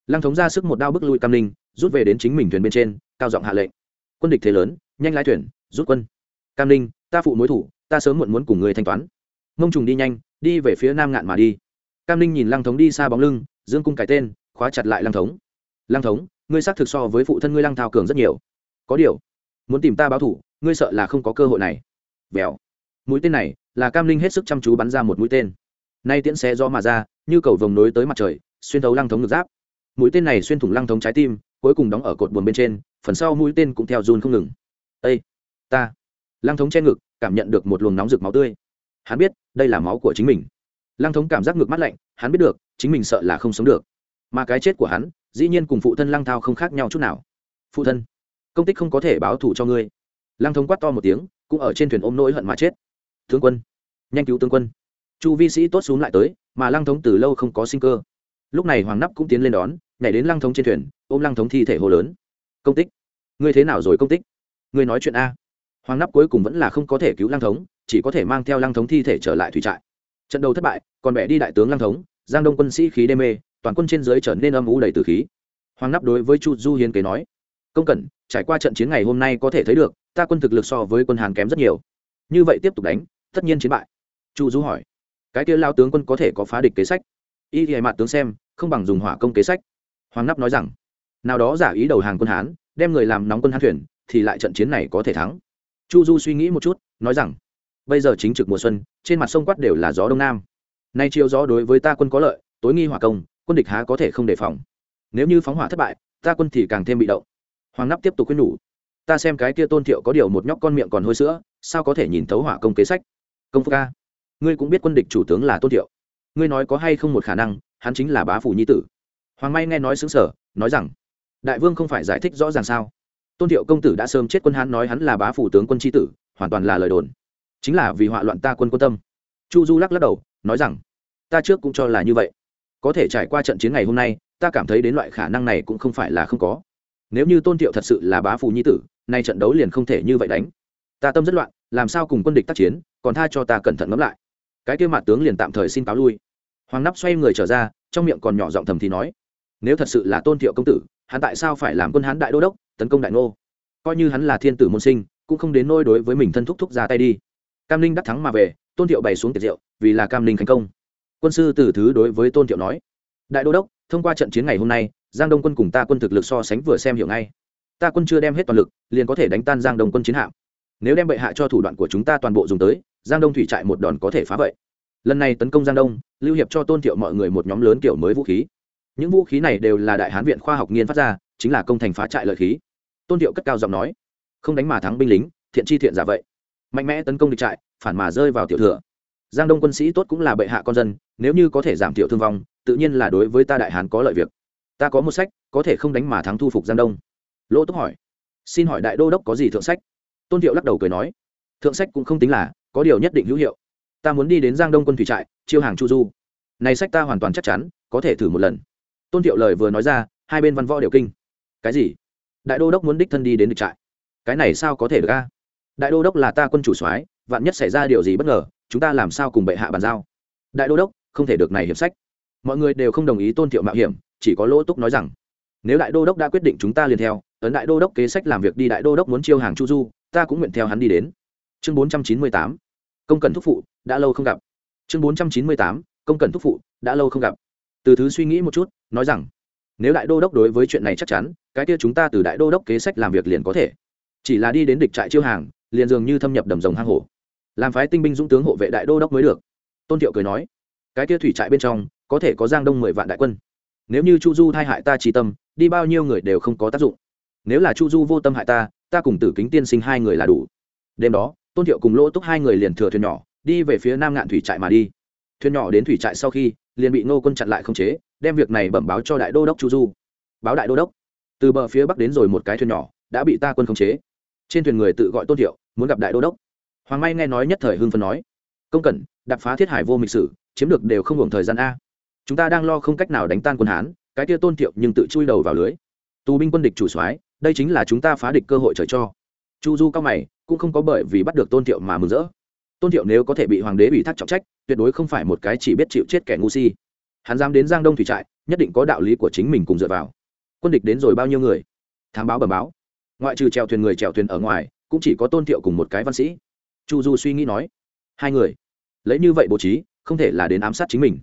Lăng thống ra sức một đao bức lui cam ninh, rút về đến chính mình thuyền bên trên, cao giọng hạ lệnh. Quân địch thế lớn, nhanh lái thuyền, rút quân. Cam ninh, ta phụ mối thủ, ta sớm muộn muốn cùng người thanh toán. Mông trùng đi nhanh, đi về phía nam ngạn mà đi. Cam ninh nhìn lăng thống đi xa bóng lưng, dương cung cái tên, khóa chặt lại lăng thống. Lăng thống, ngươi xác thực so với phụ thân ngươi lăng thao cường rất nhiều có điều, muốn tìm ta báo thủ, ngươi sợ là không có cơ hội này. Vèo. Mũi tên này là cam linh hết sức chăm chú bắn ra một mũi tên. Nay tiễn xe do mà ra, như cầu vồng nối tới mặt trời, xuyên thấu lăng thống ngực giáp. Mũi tên này xuyên thủng lăng thống trái tim, cuối cùng đóng ở cột buồn bên trên, phần sau mũi tên cũng theo run không ngừng. Ây ta. Lăng thống che ngực, cảm nhận được một luồng nóng rực máu tươi. Hắn biết, đây là máu của chính mình. Lăng thống cảm giác ngực mắt lạnh, hắn biết được, chính mình sợ là không sống được. Mà cái chết của hắn, dĩ nhiên cùng phụ thân lăng thao không khác nhau chút nào. Phụ thân công tích không có thể báo thù cho ngươi. Lăng thống quát to một tiếng, cũng ở trên thuyền ôm nỗi hận mà chết. Tướng quân, nhanh cứu tướng quân. Chu vi sĩ tốt xuống lại tới, mà lăng thống từ lâu không có sinh cơ. Lúc này hoàng nắp cũng tiến lên đón, nhảy đến lăng thống trên thuyền, ôm lăng thống thi thể hồ lớn. Công tích, ngươi thế nào rồi công tích? Ngươi nói chuyện a. Hoàng nắp cuối cùng vẫn là không có thể cứu lăng thống, chỉ có thể mang theo lăng thống thi thể trở lại thủy trại. Trận đầu thất bại, còn bẻ đi đại tướng lăng thống, giang đông quân sĩ khí đê mê, toàn quân trên dưới trở nên âm u đầy từ khí. Hoàng nắp đối với chu du hiến kế nói, công cẩn trải qua trận chiến ngày hôm nay có thể thấy được, ta quân thực lực so với quân hàn kém rất nhiều. Như vậy tiếp tục đánh, tất nhiên chiến bại. Chu du hỏi. Cái kia lao tướng quân có thể có phá địch kế sách? Y thì mặt tướng xem, không bằng dùng hỏa công kế sách. Hoàng nắp nói rằng, nào đó giả ý đầu hàng quân hán, đem người làm nóng quân hán thuyền, thì lại trận chiến này có thể thắng. Chu du suy nghĩ một chút, nói rằng, bây giờ chính trực mùa xuân, trên mặt sông quát đều là gió đông nam. Nay chiều gió đối với ta quân có lợi, tối nghi hỏa công, quân địch há có thể không đề phòng. Nếu như phóng hỏa thất bại, ta quân thì càng thêm bị động hoàng nắp tiếp tục khuyên nhủ, ta xem cái kia tôn thiệu có điều một nhóc con miệng còn hôi sữa, sao có thể nhìn thấu hỏa công kế sách? Công phu ca, ngươi cũng biết quân địch chủ tướng là tôn thiệu. Ngươi nói có hay không một khả năng, hắn chính là bá phủ nhi tử. Hoàng may nghe nói xứng sở nói rằng, đại vương không phải giải thích rõ ràng sao? Tôn thiệu công tử đã sớm chết quân hắn nói hắn là bá phủ tướng quân tri tử, hoàn toàn là lời đồn. Chính là vì họa loạn ta quân quân tâm. Chu du lắc lắc đầu, nói rằng, ta trước cũng cho là như vậy. Có thể trải qua trận chiến ngày hôm nay, ta cảm thấy đến loại khả năng này cũng không phải là không có nếu như tôn thiệu thật sự là bá phù nhi tử, nay trận đấu liền không thể như vậy đánh. Ta tâm rất loạn, làm sao cùng quân địch tác chiến, còn tha cho ta cẩn thận ngẫm lại. Cái kia mặt tướng liền tạm thời xin cáo lui. Hoàng nắp xoay người trở ra, trong miệng còn nhỏ giọng thầm thì nói, nếu thật sự là tôn thiệu công tử, hắn tại sao phải làm quân hán đại đô đốc, tấn công đại ngô? Coi như hắn là thiên tử môn sinh, cũng không đến nôi đối với mình thân thúc thúc ra tay đi. Cam ninh đắc thắng mà về, tôn thiệu bày xuống tiệt diệu, vì là cam ninh thành công. Quân sư từ thứ đối với tôn thiệu nói, đại đô đốc, thông qua trận chiến ngày hôm nay giang đông quân cùng ta quân thực lực so sánh vừa xem hiểu ngay. Ta quân chưa đem hết toàn lực, liền có thể đánh tan giang đông quân chiến hạm. Nếu đem bệ hạ cho thủ đoạn của chúng ta toàn bộ dùng tới, giang đông thủy trại một đòn có thể phá vậy. Lần này tấn công giang đông, lưu hiệp cho tôn thiệu mọi người một nhóm lớn kiểu mới vũ khí. Những vũ khí này đều là đại hán viện khoa học nghiên phát ra, chính là công thành phá trại lợi khí. Tôn thiệu cất cao giọng nói, không đánh mà thắng binh lính, thiện chi thiện giả vậy. Mạnh mẽ tấn công địch trại, phản mà rơi vào tiểu thừa. Giang đông quân sĩ tốt cũng là bệ hạ con dân, nếu như có thể giảm thiểu thương vong, tự nhiên là đối với ta đại hán có lợi việc ta có một sách, có thể không đánh mà thắng thu phục giang đông. Lỗ túc hỏi. Xin hỏi đại đô đốc có gì thượng sách? Tôn thiệu lắc đầu cười nói. Thượng sách cũng không tính là, có điều nhất định hữu hiệu. Ta muốn đi đến giang đông quân thủy trại, chiêu hàng chu du. Này sách ta hoàn toàn chắc chắn, có thể thử một lần. Tôn thiệu lời vừa nói ra, hai bên văn võ đều kinh. Cái gì? Đại đô đốc muốn đích thân đi đến địch trại. Cái này sao có thể được a? Đại đô đốc là ta quân chủ soái, vạn nhất xảy ra điều gì bất ngờ, chúng ta làm sao cùng bệ hạ bàn giao? Đại đô đốc, không thể được này hiểm sách. Mọi người đều không đồng ý tôn thiệu mạo hiểm chỉ có lỗ túc nói rằng, nếu đại đô đốc đã quyết định chúng ta liền theo, ấn đại đô đốc kế sách làm việc đi, đại đô đốc muốn chiêu hàng chu du, ta cũng nguyện theo hắn đi đến. Chương bốn trăm chín mươi tám, công cần thúc phụ, đã lâu không gặp. Chương bốn trăm chín mươi tám, công cần thúc phụ, đã lâu không gặp. Từ thứ suy nghĩ một chút, nói rằng, nếu đại đô đốc đối với chuyện này chắc chắn, cái kia chúng ta từ đại đô đốc kế sách làm việc liền có thể. Chỉ là đi đến địch trại chiêu hàng, liền dường như thâm nhập đầm rồng hang hổ. Làm phái tinh binh dũng tướng hộ vệ đại đô đốc mới được. Tôn thiệu cười nói, cái kia thủy trại bên trong, có thể có giang đông mười vạn đại quân nếu như chu du thay hại ta trí tâm, đi bao nhiêu người đều không có tác dụng. Nếu là chu du vô tâm hại ta ta cùng tử kính tiên sinh hai người là đủ. Đêm đó, tôn thiệu cùng lỗ túc hai người liền thừa thuyền nhỏ, đi về phía nam ngạn thủy trại mà đi. Thuyền nhỏ đến thủy trại sau khi, liền bị nô quân chặn lại không chế, đem việc này bẩm báo cho đại đô đốc chu du. Báo đại đô đốc, từ bờ phía bắc đến rồi một cái thuyền nhỏ, đã bị ta quân không chế. Trên thuyền người tự gọi tôn thiệu, muốn gặp đại đô đốc. Hoàng may nghe nói nhất thời hưng phân nói, công cẩn đập phá thiết hải vô mịch sử, chiếm được đều không hưởng thời gian a chúng ta đang lo không cách nào đánh tan quân hán, cái kia tôn thiệu nhưng tự chui đầu vào lưới. Tù binh quân địch chủ soái, đây chính là chúng ta phá địch cơ hội trời cho. Chu du cao mày, cũng không có bởi vì bắt được tôn thiệu mà mừng rỡ. Tôn thiệu nếu có thể bị hoàng đế ủy thác trọng trách, tuyệt đối không phải một cái chỉ biết chịu chết kẻ ngu si. Hắn dám đến giang đông thủy trại, nhất định có đạo lý của chính mình cùng dựa vào. Quân địch đến rồi bao nhiêu người? Thám báo bẩm báo. Ngoại trừ trèo thuyền người trèo thuyền ở ngoài, cũng chỉ có tôn thiệu cùng một cái văn sĩ. Chu du suy nghĩ nói. Hai người. Lấy như vậy bố trí, không thể là đến ám sát chính mình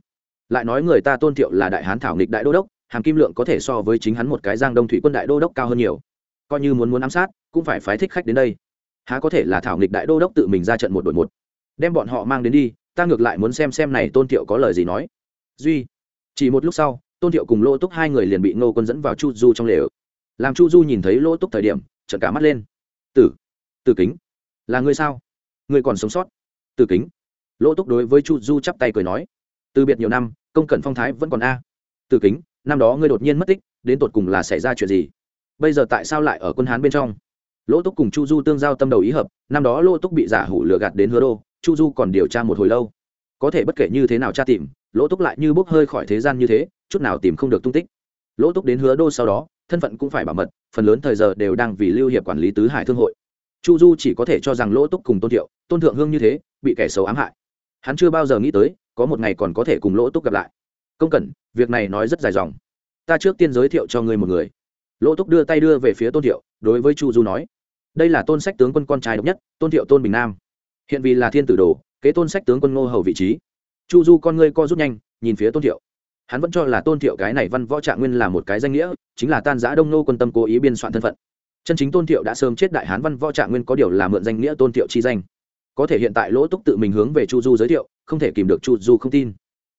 lại nói người ta tôn thiệu là đại hán thảo nghịch đại đô đốc, hàm kim lượng có thể so với chính hắn một cái giang đông thủy quân đại đô đốc cao hơn nhiều. Coi như muốn muốn ám sát, cũng phải phái thích khách đến đây. Há có thể là thảo nghịch đại đô đốc tự mình ra trận một đội một. Đem bọn họ mang đến đi, ta ngược lại muốn xem xem này tôn thiệu có lời gì nói. Duy, chỉ một lúc sau, tôn thiệu cùng lỗ túc hai người liền bị ngô quân dẫn vào chu du trong lều. Làm chu du nhìn thấy lỗ túc thời điểm trận cả mắt lên. Tử tử kính, là ngươi sao? Ngươi còn sống sót. Tử kính lỗ túc đối với chu du chắp tay cười nói từ biệt nhiều năm, công cẩn phong thái vẫn còn a. Từ kính, năm đó ngươi đột nhiên mất tích, đến tột cùng là xảy ra chuyện gì? Bây giờ tại sao lại ở quân hán bên trong? Lỗ túc cùng chu du tương giao tâm đầu ý hợp, năm đó lỗ túc bị giả hủ lừa gạt đến hứa đô, chu du còn điều tra một hồi lâu. Có thể bất kể như thế nào tra tìm, lỗ túc lại như bốc hơi khỏi thế gian như thế, chút nào tìm không được tung tích. Lỗ túc đến hứa đô sau đó, thân phận cũng phải bảo mật, phần lớn thời giờ đều đang vì lưu hiệp quản lý tứ hải thương hội. Chu du chỉ có thể cho rằng lỗ túc cùng tôn thiệu, tôn thượng hương như thế, bị kẻ xấu ám hại. Hắn chưa bao giờ nghĩ tới có một ngày còn có thể cùng lỗ túc gặp lại. Công cẩn, việc này nói rất dài dòng. Ta trước tiên giới thiệu cho ngươi một người. Lỗ túc đưa tay đưa về phía tôn thiệu, đối với chu du nói, đây là tôn sách tướng quân con trai độc nhất, tôn thiệu tôn bình nam. Hiện vì là thiên tử đồ, kế tôn sách tướng quân ngô hầu vị trí. Chu du con ngươi co rút nhanh, nhìn phía tôn thiệu. Hắn vẫn cho là tôn thiệu cái này văn võ trạng nguyên là một cái danh nghĩa, chính là tan giã đông nô quân tâm cố ý biên soạn thân phận. Chân chính tôn thiệu đã sớm chết đại hán văn võ trạng nguyên có điều là mượn danh nghĩa tôn thiệu chi danh có thể hiện tại lỗ túc tự mình hướng về chu du giới thiệu, không thể kìm được chu du không tin.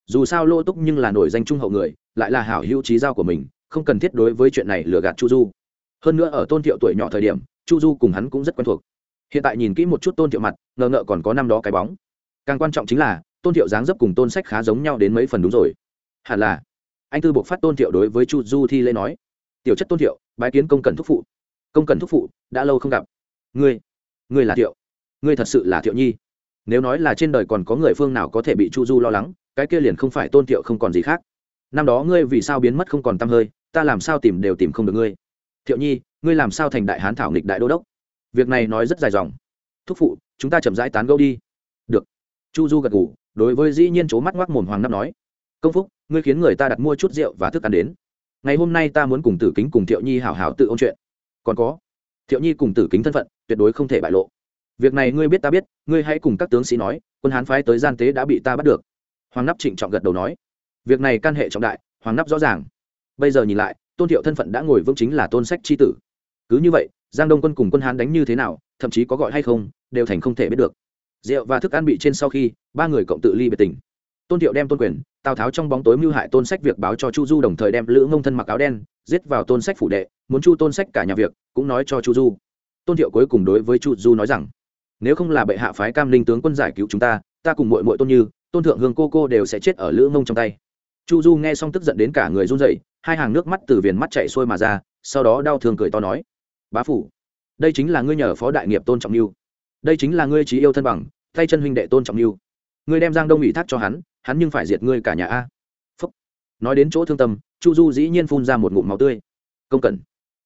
Dù sao lỗ túc nhưng là nổi danh trung hậu người, lại là hảo hữu trí giao của mình, không cần thiết đối với chuyện này lừa gạt chu du. Hơn nữa ở tôn thiệu tuổi nhỏ thời điểm, chu du cùng hắn cũng rất quen thuộc. Hiện tại nhìn kỹ một chút tôn thiệu mặt, ngờ ngợ còn có năm đó cái bóng. Càng quan trọng chính là, tôn thiệu dáng dấp cùng tôn sách khá giống nhau đến mấy phần đúng rồi. Hẳn là, anh tư buộc phát tôn thiệu đối với chu du thi lễ nói, tiểu chất tôn thiệu, bái kiến công cần thúc phụ. Công cần thúc phụ, đã lâu không gặp. Ngươi ngươi là thiệu ngươi thật sự là thiệu nhi. Nếu nói là trên đời còn có người phương nào có thể bị chu du lo lắng, cái kia liền không phải tôn thiệu không còn gì khác. Năm đó ngươi vì sao biến mất không còn t hơi, ta làm sao tìm đều tìm không được ngươi. Thiệu nhi, ngươi làm sao thành đại hán thảo nghịch đại đô đốc? Việc này nói rất dài dòng. Thúc phụ, chúng ta chậm rãi tán gẫu đi. Được. Chu du gật ngủ đối với dĩ nhiên c mắt ngoác mồm hoàng năm nói. Công phúc, ngươi khiến người ta đặt mua chút rượu và thức ăn đến. Ngày hôm nay ta muốn cùng tử kính cùng thiệu nhi hảo hảo tự ôn chuyện. Còn có, thiệu nhi cùng tử kính thân phận, tuyệt đối không thể bại lộ việc này ngươi biết ta biết, ngươi hãy cùng các tướng sĩ nói, quân hán phái tới gian tế đã bị ta bắt được. Hoàng nắp trịnh trọng gật đầu nói. Việc này can hệ trọng đại, hoàng nắp rõ ràng. Bây giờ nhìn lại, tôn thiệu thân phận đã ngồi vững chính là tôn sách c tử. Cứ như vậy, giang đông quân cùng quân hán đánh như thế nào, thậm chí có gọi hay không, đều thành không thể biết được. Rượu và thức ăn bị trên sau khi, ba người cộng tự ly biệt tình. Tôn thiệu đem tôn quyền, tào tháo trong bóng tối mưu hại tôn sách việc báo cho chu du đồng thời đem lữ ngông thân mặc áo đen, giết vào tôn sách phủ đệ, muốn chu tôn sách cả nhà việc, cũng nói cho chu du. Tôn thiệu cuối cùng đối với chu du nói rằng nếu không là bệ hạ phái cam linh tướng quân giải cứu chúng ta ta cùng mội mội tôn như tôn thượng hương cô cô đều sẽ chết ở lữ mông trong tay. Chu du nghe xong tức giận đến cả người run rẩy hai hàng nước mắt từ viền mắt chạy xuôi mà ra sau đó đau thương cười to nói bá phủ đây chính là ngươi nhờ phó đại nghiệp tôn trọng mưu đây chính là ngươi trí yêu thân bằng tay chân huynh đệ tôn trọng mưu ngươi đem giang đông ủy thác cho hắn hắn nhưng phải diệt ngươi cả nhà a. Phúc. Nói đến chỗ thương tâm chu du dĩ nhiên phun ra một ngụm máu tươi. Công cần,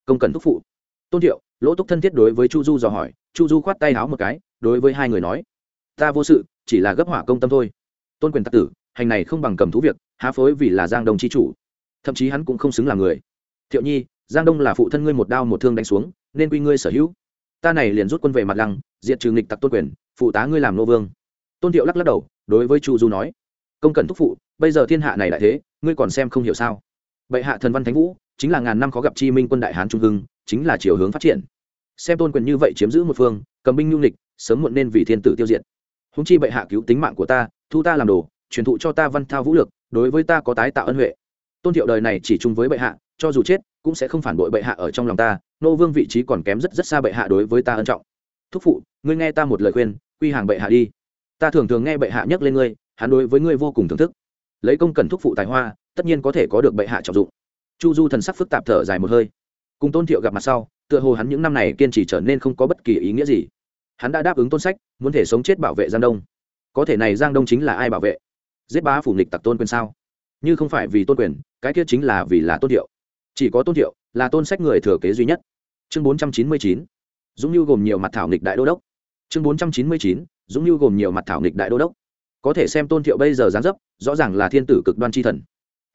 công cần thúc phụ. Tôn thiệu lỗ túc thân thiết đối với chu du dò hỏi chu du khoát tay áo một cái đối với hai người nói ta vô sự chỉ là gấp hỏa công tâm thôi tôn quyền tạc tử hành này không bằng cầm thú việc há phối vì là giang đông chi chủ thậm chí hắn cũng không xứng là người thiệu nhi giang đông là phụ thân ngươi một đao một thương đánh xuống nên quy ngươi sở hữu ta này liền rút quân về mặt lăng diệt trừ nghịch tặc tôn quyền phụ tá ngươi làm nô vương tôn thiệu lắc lắc đầu đối với chu du nói công cần thúc phụ bây giờ thiên hạ này đại thế ngươi còn xem không hiểu sao bệ hạ thần văn thánh vũ chính là ngàn năm khó gặp chi minh quân đại hán trung hưng chính là chiều hướng phát triển. Xem tôn quyền như vậy chiếm giữ một phương, cầm binh nhu lịch sớm muộn nên vì thiên tử tiêu diệt. Húng chi bệ hạ cứu tính mạng của ta, thu ta làm đồ, truyền thụ cho ta văn thao vũ lược đối với ta có tái tạo ân huệ. Tôn thiệu đời này chỉ chung với bệ hạ, cho dù chết, cũng sẽ không phản bội bệ hạ ở trong lòng ta, nô vương vị trí còn kém rất rất xa bệ hạ đối với ta ân trọng. Thúc phụ, ngươi nghe ta một lời khuyên, quy hàng bệ hạ đi. Ta thường thường nghe bệ hạ nhắc lên ngươi, hắn đối với ngươi vô cùng thưởng thức. Lấy công cần thúc phụ tài hoa, tất nhiên có thể có được bệ hạ trọng dụng. Chu du thần sắc phức tạp thở dài một hơi cùng tôn thiệu gặp mặt sau, tựa hồ hắn những năm này kiên trì trở nên không có bất kỳ ý nghĩa gì. Hắn đã đáp ứng tôn sách, muốn thể sống chết bảo vệ giang đông. Có thể này giang đông chính là ai bảo vệ? Giết bá phủ nghịch tặc tôn quyền sao? Như không phải vì tôn quyền, cái kia chính là vì là tôn thiệu. Chỉ có tôn thiệu là tôn sách người thừa kế duy nhất. Chương bốn trăm chín mươi chín, dũng lưu gồm nhiều mặt thảo nghịch đại đô đốc. Chương bốn trăm chín mươi chín, dũng lưu gồm nhiều mặt thảo nghịch đại đô đốc. Có thể xem tôn thiệu bây giờ gián dấp, rõ ràng là thiên tử cực đoan tri thần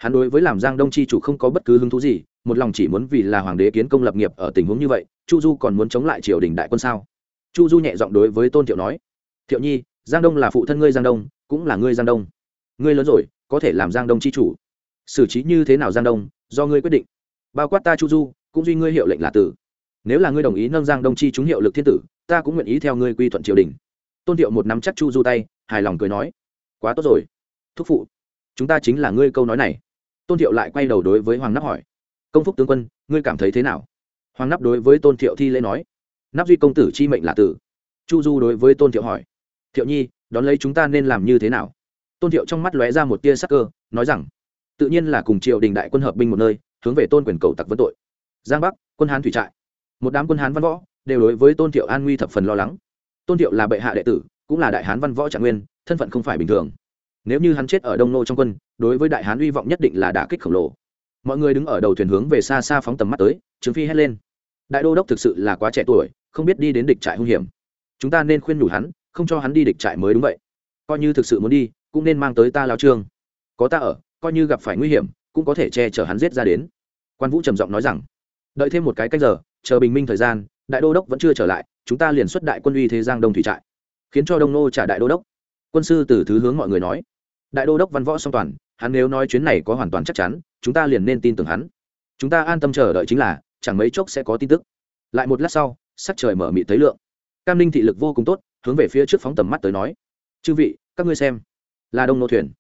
hắn đối với làm giang đông c h i chủ không có bất cứ hứng thú gì, một lòng chỉ muốn vì là hoàng đế kiến công lập nghiệp ở tình huống như vậy, chu du còn muốn chống lại triều đình đại quân sao? Chu du nhẹ giọng đối với tôn thiệu nói, thiệu nhi, giang đông là phụ thân ngươi giang đông, cũng là ngươi giang đông. Ngươi lớn rồi, có thể làm giang đông c h i chủ. Xử trí như thế nào giang đông, do ngươi quyết định. Bao quát ta chu du, cũng duy ngươi hiệu lệnh là tử. Nếu là ngươi đồng ý nâng giang đông chi chúng hiệu lực thiên tử, ta cũng nguyện ý theo ngươi quy thuận triều đình. Tôn thiệu một nắm chắc chu du tay, hài lòng cười nói, quá tốt rồi. Thúc phụ, chúng ta chính là ngươi câu nói này tôn thiệu lại quay đầu đối với hoàng nắp hỏi công phúc tướng quân ngươi cảm thấy thế nào hoàng nắp đối với tôn thiệu thi lễ nói nắp duy công tử chi mệnh là tử chu du đối với tôn thiệu hỏi thiệu nhi đón lấy chúng ta nên làm như thế nào tôn thiệu trong mắt lóe ra một tia sắc cơ nói rằng tự nhiên là cùng triều đình đại quân hợp binh một nơi hướng về tôn quyền cầu tặc vấn tội giang bắc quân hán thủy trại một đám quân hán văn võ đều đối với tôn thiệu an nguy thập phần lo lắng tôn thiệu là bệ hạ đệ tử cũng là đại hán văn võ trạng nguyên thân phận không phải bình thường nếu như hắn chết ở đông nô trong quân đối với đại hán uy vọng nhất định là đả kích khổng lồ. Mọi người đứng ở đầu thuyền hướng về xa xa phóng tầm mắt tới trương phi hét lên. Đại đô đốc thực sự là quá trẻ tuổi, không biết đi đến địch trại hung hiểm. Chúng ta nên khuyên nhủ hắn, không cho hắn đi địch trại mới đúng vậy. Coi như thực sự muốn đi, cũng nên mang tới ta lao trương. Có ta ở, coi như gặp phải nguy hiểm, cũng có thể che chở hắn giết ra đến. Quan vũ trầm giọng nói rằng, đợi thêm một cái cách giờ, chờ bình minh thời gian, đại đô đốc vẫn chưa trở lại, chúng ta liền xuất đại quân uy thế giang đông thủy trại. Khiến cho đông nô trả đại đô đốc. Quân sư từ thứ hướng mọi người nói. Đại đô đốc văn võ song toàn hắn nếu nói chuyến này có hoàn toàn chắc chắn, chúng ta liền nên tin tưởng hắn. Chúng ta an tâm chờ đợi chính là, chẳng mấy chốc sẽ có tin tức. Lại một lát sau, sắc trời mở mị thấy lượng. Cam ninh thị lực vô cùng tốt, hướng về phía trước phóng tầm mắt tới nói. Chư vị, các ngươi xem, là đông nô thuyền.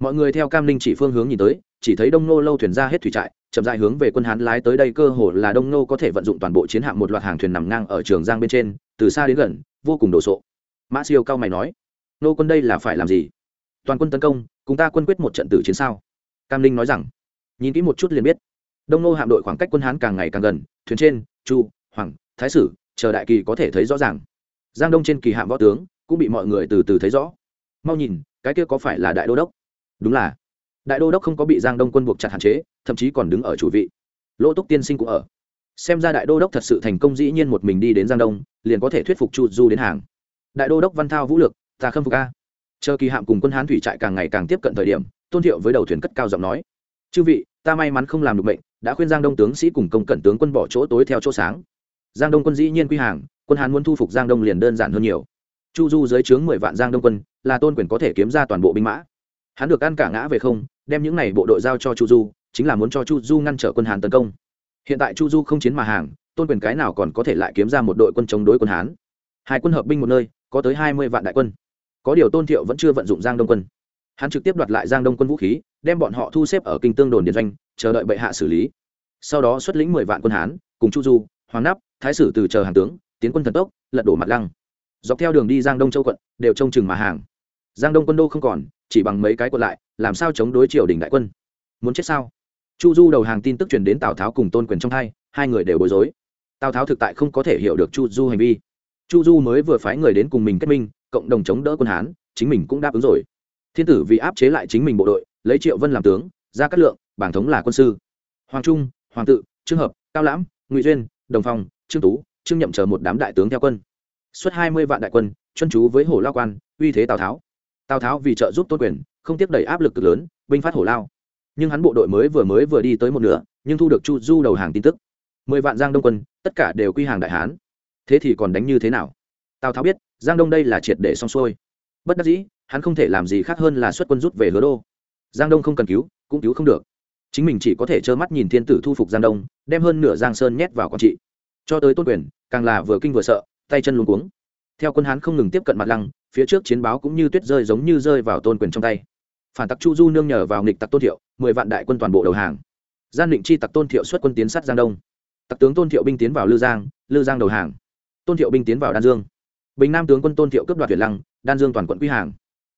Mọi người theo cam ninh chỉ phương hướng nhìn tới, chỉ thấy đông nô lâu thuyền ra hết thủy trại, chậm dại hướng về quân hán lái tới đây cơ hồ là đông nô có thể vận dụng toàn bộ chiến hạm một loạt hàng thuyền nằm ngang ở trường giang bên trên, từ xa đến gần, vô cùng đồ sộ. Mã siêu cao mày nói, nô quân đây là phải làm gì? Toàn quân tấn công cùng ta quân quyết một trận tử chiến sao? Cam Linh nói rằng. Nhìn kỹ một chút liền biết. Đông nô hạm đội khoảng cách quân hán càng ngày càng gần, thuyền trên, chu, hoàng, thái sử, chờ đại kỳ có thể thấy rõ ràng. Giang đông trên kỳ hạm võ tướng cũng bị mọi người từ từ thấy rõ. Mau nhìn, cái kia có phải là đại đô đốc? Đúng là. Đại đô đốc không có bị giang đông quân buộc chặt hạn chế, thậm chí còn đứng ở chủ vị. Lỗ túc tiên sinh cũng ở. Xem ra đại đô đốc thật sự thành công dĩ nhiên một mình đi đến giang đông, liền có thể thuyết phục chu du đến hàng. Đại đô đốc văn thao vũ lực, ta khâm phục a chờ kỳ hạm cùng quân hán thủy trại càng ngày càng tiếp cận thời điểm tôn thiệu với đầu thuyền cất cao giọng nói chư vị ta may mắn không làm được mệnh, đã khuyên giang đông tướng sĩ cùng công cận tướng quân bỏ chỗ tối theo chỗ sáng. Giang đông quân dĩ nhiên quy hàng quân hán muốn thu phục giang đông liền đơn giản hơn nhiều. Chu du dưới trướng mười vạn giang đông quân là tôn quyền có thể kiếm ra toàn bộ binh mã. Hắn được ăn cả ngã về không đem những này bộ đội giao cho chu du chính là muốn cho chu du ngăn trở quân hán tấn công. Hiện tại chu du không chiến mà hàng tôn quyền cái nào còn có thể lại kiếm ra một đội quân chống đối quân hán. Hai quân hợp binh một nơi có tới hai mươi vạn đại quân có điều tôn thiệu vẫn chưa vận dụng giang đông quân hắn trực tiếp đoạt lại giang đông quân vũ khí đem bọn họ thu xếp ở kinh tương đồn điện doanh chờ đợi bệ hạ xử lý sau đó xuất lĩnh mười vạn quân hán cùng chu du hoàng nắp thái sử từ chờ hàng tướng tiến quân thần tốc lật đổ mặt lăng dọc theo đường đi giang đông châu quận đều trông chừng mà hàng giang đông quân đô không còn chỉ bằng mấy cái quận lại làm sao chống đối triều đình đại quân muốn chết sao chu du đầu hàng tin tức truyền đến tào tháo cùng tôn quyền trong hai hai người đều bối rối tào tháo thực tại không có thể hiểu được chu du hành vi chu du mới vừa phái người đến cùng mình kết minh cộng đồng chống đỡ quân hán, chính mình cũng đáp ứng rồi. Thiên tử vì áp chế lại chính mình bộ đội, lấy triệu vân làm tướng ra cát lượng, bảng thống là quân sư. Hoàng trung, hoàng tự, trương hợp, cao lãm, ngụy duyên, đồng phong, trương tú, trương nhậm chờ một đám đại tướng theo quân. Xuất hai mươi vạn đại quân chân chú với hồ lao quan, uy thế tào tháo. Tào tháo vì trợ giúp tôn quyền, không tiếp đẩy áp lực cực lớn, binh phát hồ lao. Nhưng hắn bộ đội mới vừa mới vừa đi tới một nửa, nhưng thu được chu du đầu hàng tin tức. mười vạn giang đông quân, tất cả đều quy hàng đại hán. Thế thì còn đánh như thế nào? Tào tháo biết giang đông đây là triệt để xong xuôi bất đắc dĩ hắn không thể làm gì khác hơn là xuất quân rút về hứa đô giang đông không cần cứu cũng cứu không được chính mình chỉ có thể trơ mắt nhìn thiên tử thu phục giang đông đem hơn nửa giang sơn nhét vào con trị cho tới tôn quyền càng là vừa kinh vừa sợ tay chân luống cuống theo quân hán không ngừng tiếp cận mặt lăng phía trước chiến báo cũng như tuyết rơi giống như rơi vào tôn quyền trong tay phản tặc chu du nương nhờ vào nghịch tặc tôn thiệu mười vạn đại quân toàn bộ đầu hàng gian định chi tặc tôn thiệu xuất quân tiến sát giang đông tặc tướng tôn thiệu binh tiến vào lư giang lư giang đầu hàng tôn thiệu binh tiến vào đan dương bình nam tướng quân tôn thiệu cướp đoạt việt lăng, đan dương toàn quận quy hàng.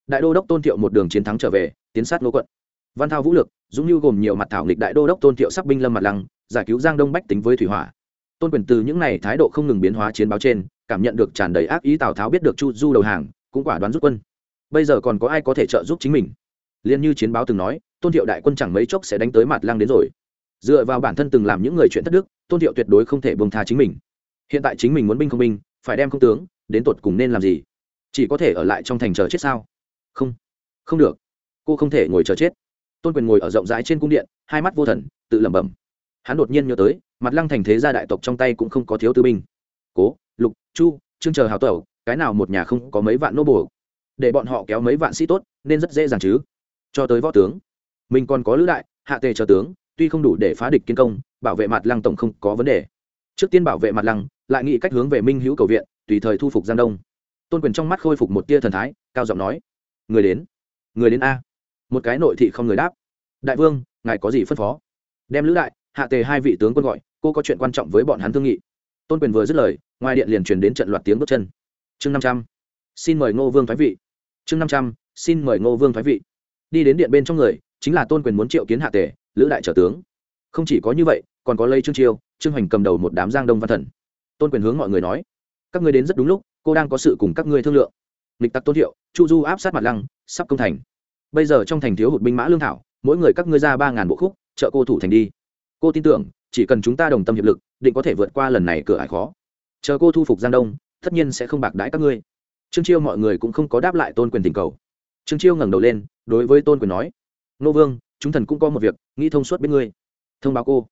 Đại đô đốc tôn thiệu một đường chiến thắng trở về, tiến sát ngô quận. Văn thao vũ lực, dũng lưu gồm nhiều mặt thảo nghịch đại đô đốc tôn thiệu sắc binh lâm mặt lăng, giải cứu giang đông bách tính với thủy hỏa. Tôn quyền từ những n à y thái độ không ngừng biến hóa chiến báo trên, cảm nhận được tràn đầy ác ý tào tháo biết được chu du đầu hàng, cũng quả đoán rút quân. Bây giờ còn có ai có thể trợ giúp chính mình? Liền như chiến báo từng nói, tôn thiệu đại quân chẳng mấy chốc sẽ đánh tới mặt lăng đến rồi. Dựa vào bản thân từng làm những người chuyện thất đức, tôn thiệu tuyệt đối không thể bông tha chính mình. Hiện tại chính mình muốn binh không binh, phải đem không tướng đến tột cùng nên làm gì? Chỉ có thể ở lại trong thành chờ chết sao? Không không được. Cô không thể ngồi chờ chết. Tôn quyền ngồi ở rộng rãi trên cung điện, hai mắt vô thần, tự lẩm bẩm. Hắn đột nhiên nhớ tới, mặt lăng thành thế gia đại tộc trong tay cũng không có thiếu tư binh. Cố, lục, chu, trương chờ hào tẩu, cái nào một nhà không có mấy vạn nô bồ để bọn họ kéo mấy vạn sĩ tốt, nên rất dễ dàng chứ. Cho tới võ tướng. Mình còn có lữ đại, hạ tề chờ tướng, tuy không đủ để phá địch kiến công, bảo vệ mặt lăng tổng không có vấn đề. Trước tiên bảo vệ mặt lăng, lại nghĩ cách hướng về minh hữu cầu viện tùy thời thu phục giang đông. Tôn quyền trong mắt khôi phục một tia thần thái, cao giọng nói, người đến người đến a. Một cái nội thị không người đáp, đại vương, ngài có gì phân phó? Đem lữ đại, hạ tề hai vị tướng quân gọi, cô có chuyện quan trọng với bọn hắn thương nghị. Tôn quyền vừa dứt lời, ngoài điện liền truyền đến trận loạt tiếng bước chân. Chương năm trăm, xin mời ngô vương thái vị. Chương năm trăm, xin mời ngô vương thái vị. Đi đến điện bên trong người, chính là tôn quyền muốn triệu kiến hạ tề, lữ đại trở tướng. Không chỉ có như vậy, còn có lây trương chiêu, trương hoành cầm đầu một đám giang đông văn thần. Tôn quyền hướng mọi người nói các ngươi đến rất đúng lúc cô đang có sự cùng các ngươi thương lượng. Lịch tặc tôn hiệu, chu du áp sát mặt lăng sắp công thành. Bây giờ trong thành thiếu hụt binh mã lương thảo mỗi người các ngươi ra ba ngàn bộ khúc trợ cô thủ thành đi. Cô tin tưởng chỉ cần chúng ta đồng tâm hiệp lực định có thể vượt qua lần này cửa ải khó. Chờ cô thu phục giang đông tất nhiên sẽ không bạc đãi các ngươi. Trương chiêu mọi người cũng không có đáp lại tôn quyền tình cầu. Trương chiêu ngẩng đầu lên đối với tôn quyền nói nô vương chúng thần cũng có một việc nghĩ thông suốt bên ngươi. Thông báo cô.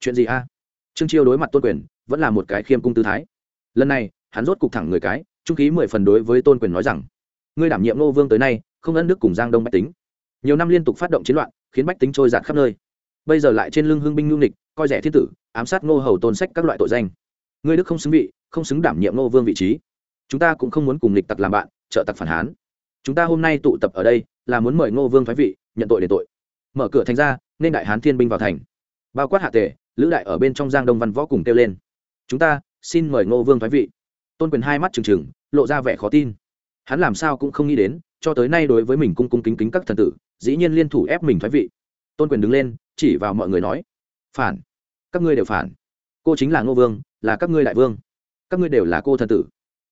Chuyện gì a? Trương chiêu đối mặt tôn quyền vẫn là một cái khiêm cung tư thái. Lần này hắn rốt cục thẳng người cái, trung khí mười phần đối với tôn quyền nói rằng, ngươi đảm nhiệm Ngô vương tới nay, không ân đức cùng giang đông bách tính. Nhiều năm liên tục phát động chiến loạn, khiến bách tính trôi giạt khắp nơi. Bây giờ lại trên lưng hương binh ngưu nịch coi rẻ thiên tử, ám sát ngô hầu tôn sách các loại tội danh. Ngươi đức không xứng vị, không xứng đảm nhiệm ngô vương vị trí. Chúng ta cũng không muốn cùng lịch tặc làm bạn, trợ tặc phản hán. Chúng ta hôm nay tụ tập ở đây, là muốn mời ngô vương thái vị, nhận tội để tội. Mở cửa thành ra, nên đại hán thiên binh vào thành. Bao quát hạ tề lữ đại ở bên trong giang đông văn võ cùng kêu lên. Chúng ta, xin mời ngô vương thái vị tôn quyền hai mắt trừng trừng, lộ ra vẻ khó tin. Hắn làm sao cũng không nghĩ đến, cho tới nay đối với mình cung cung kính kính các thần tử, dĩ nhiên liên thủ ép mình thoái vị. Tôn quyền đứng lên, chỉ vào mọi người nói, phản. Các ngươi đều phản. Cô chính là ngô vương, là các ngươi đại vương. Các ngươi đều là cô thần tử.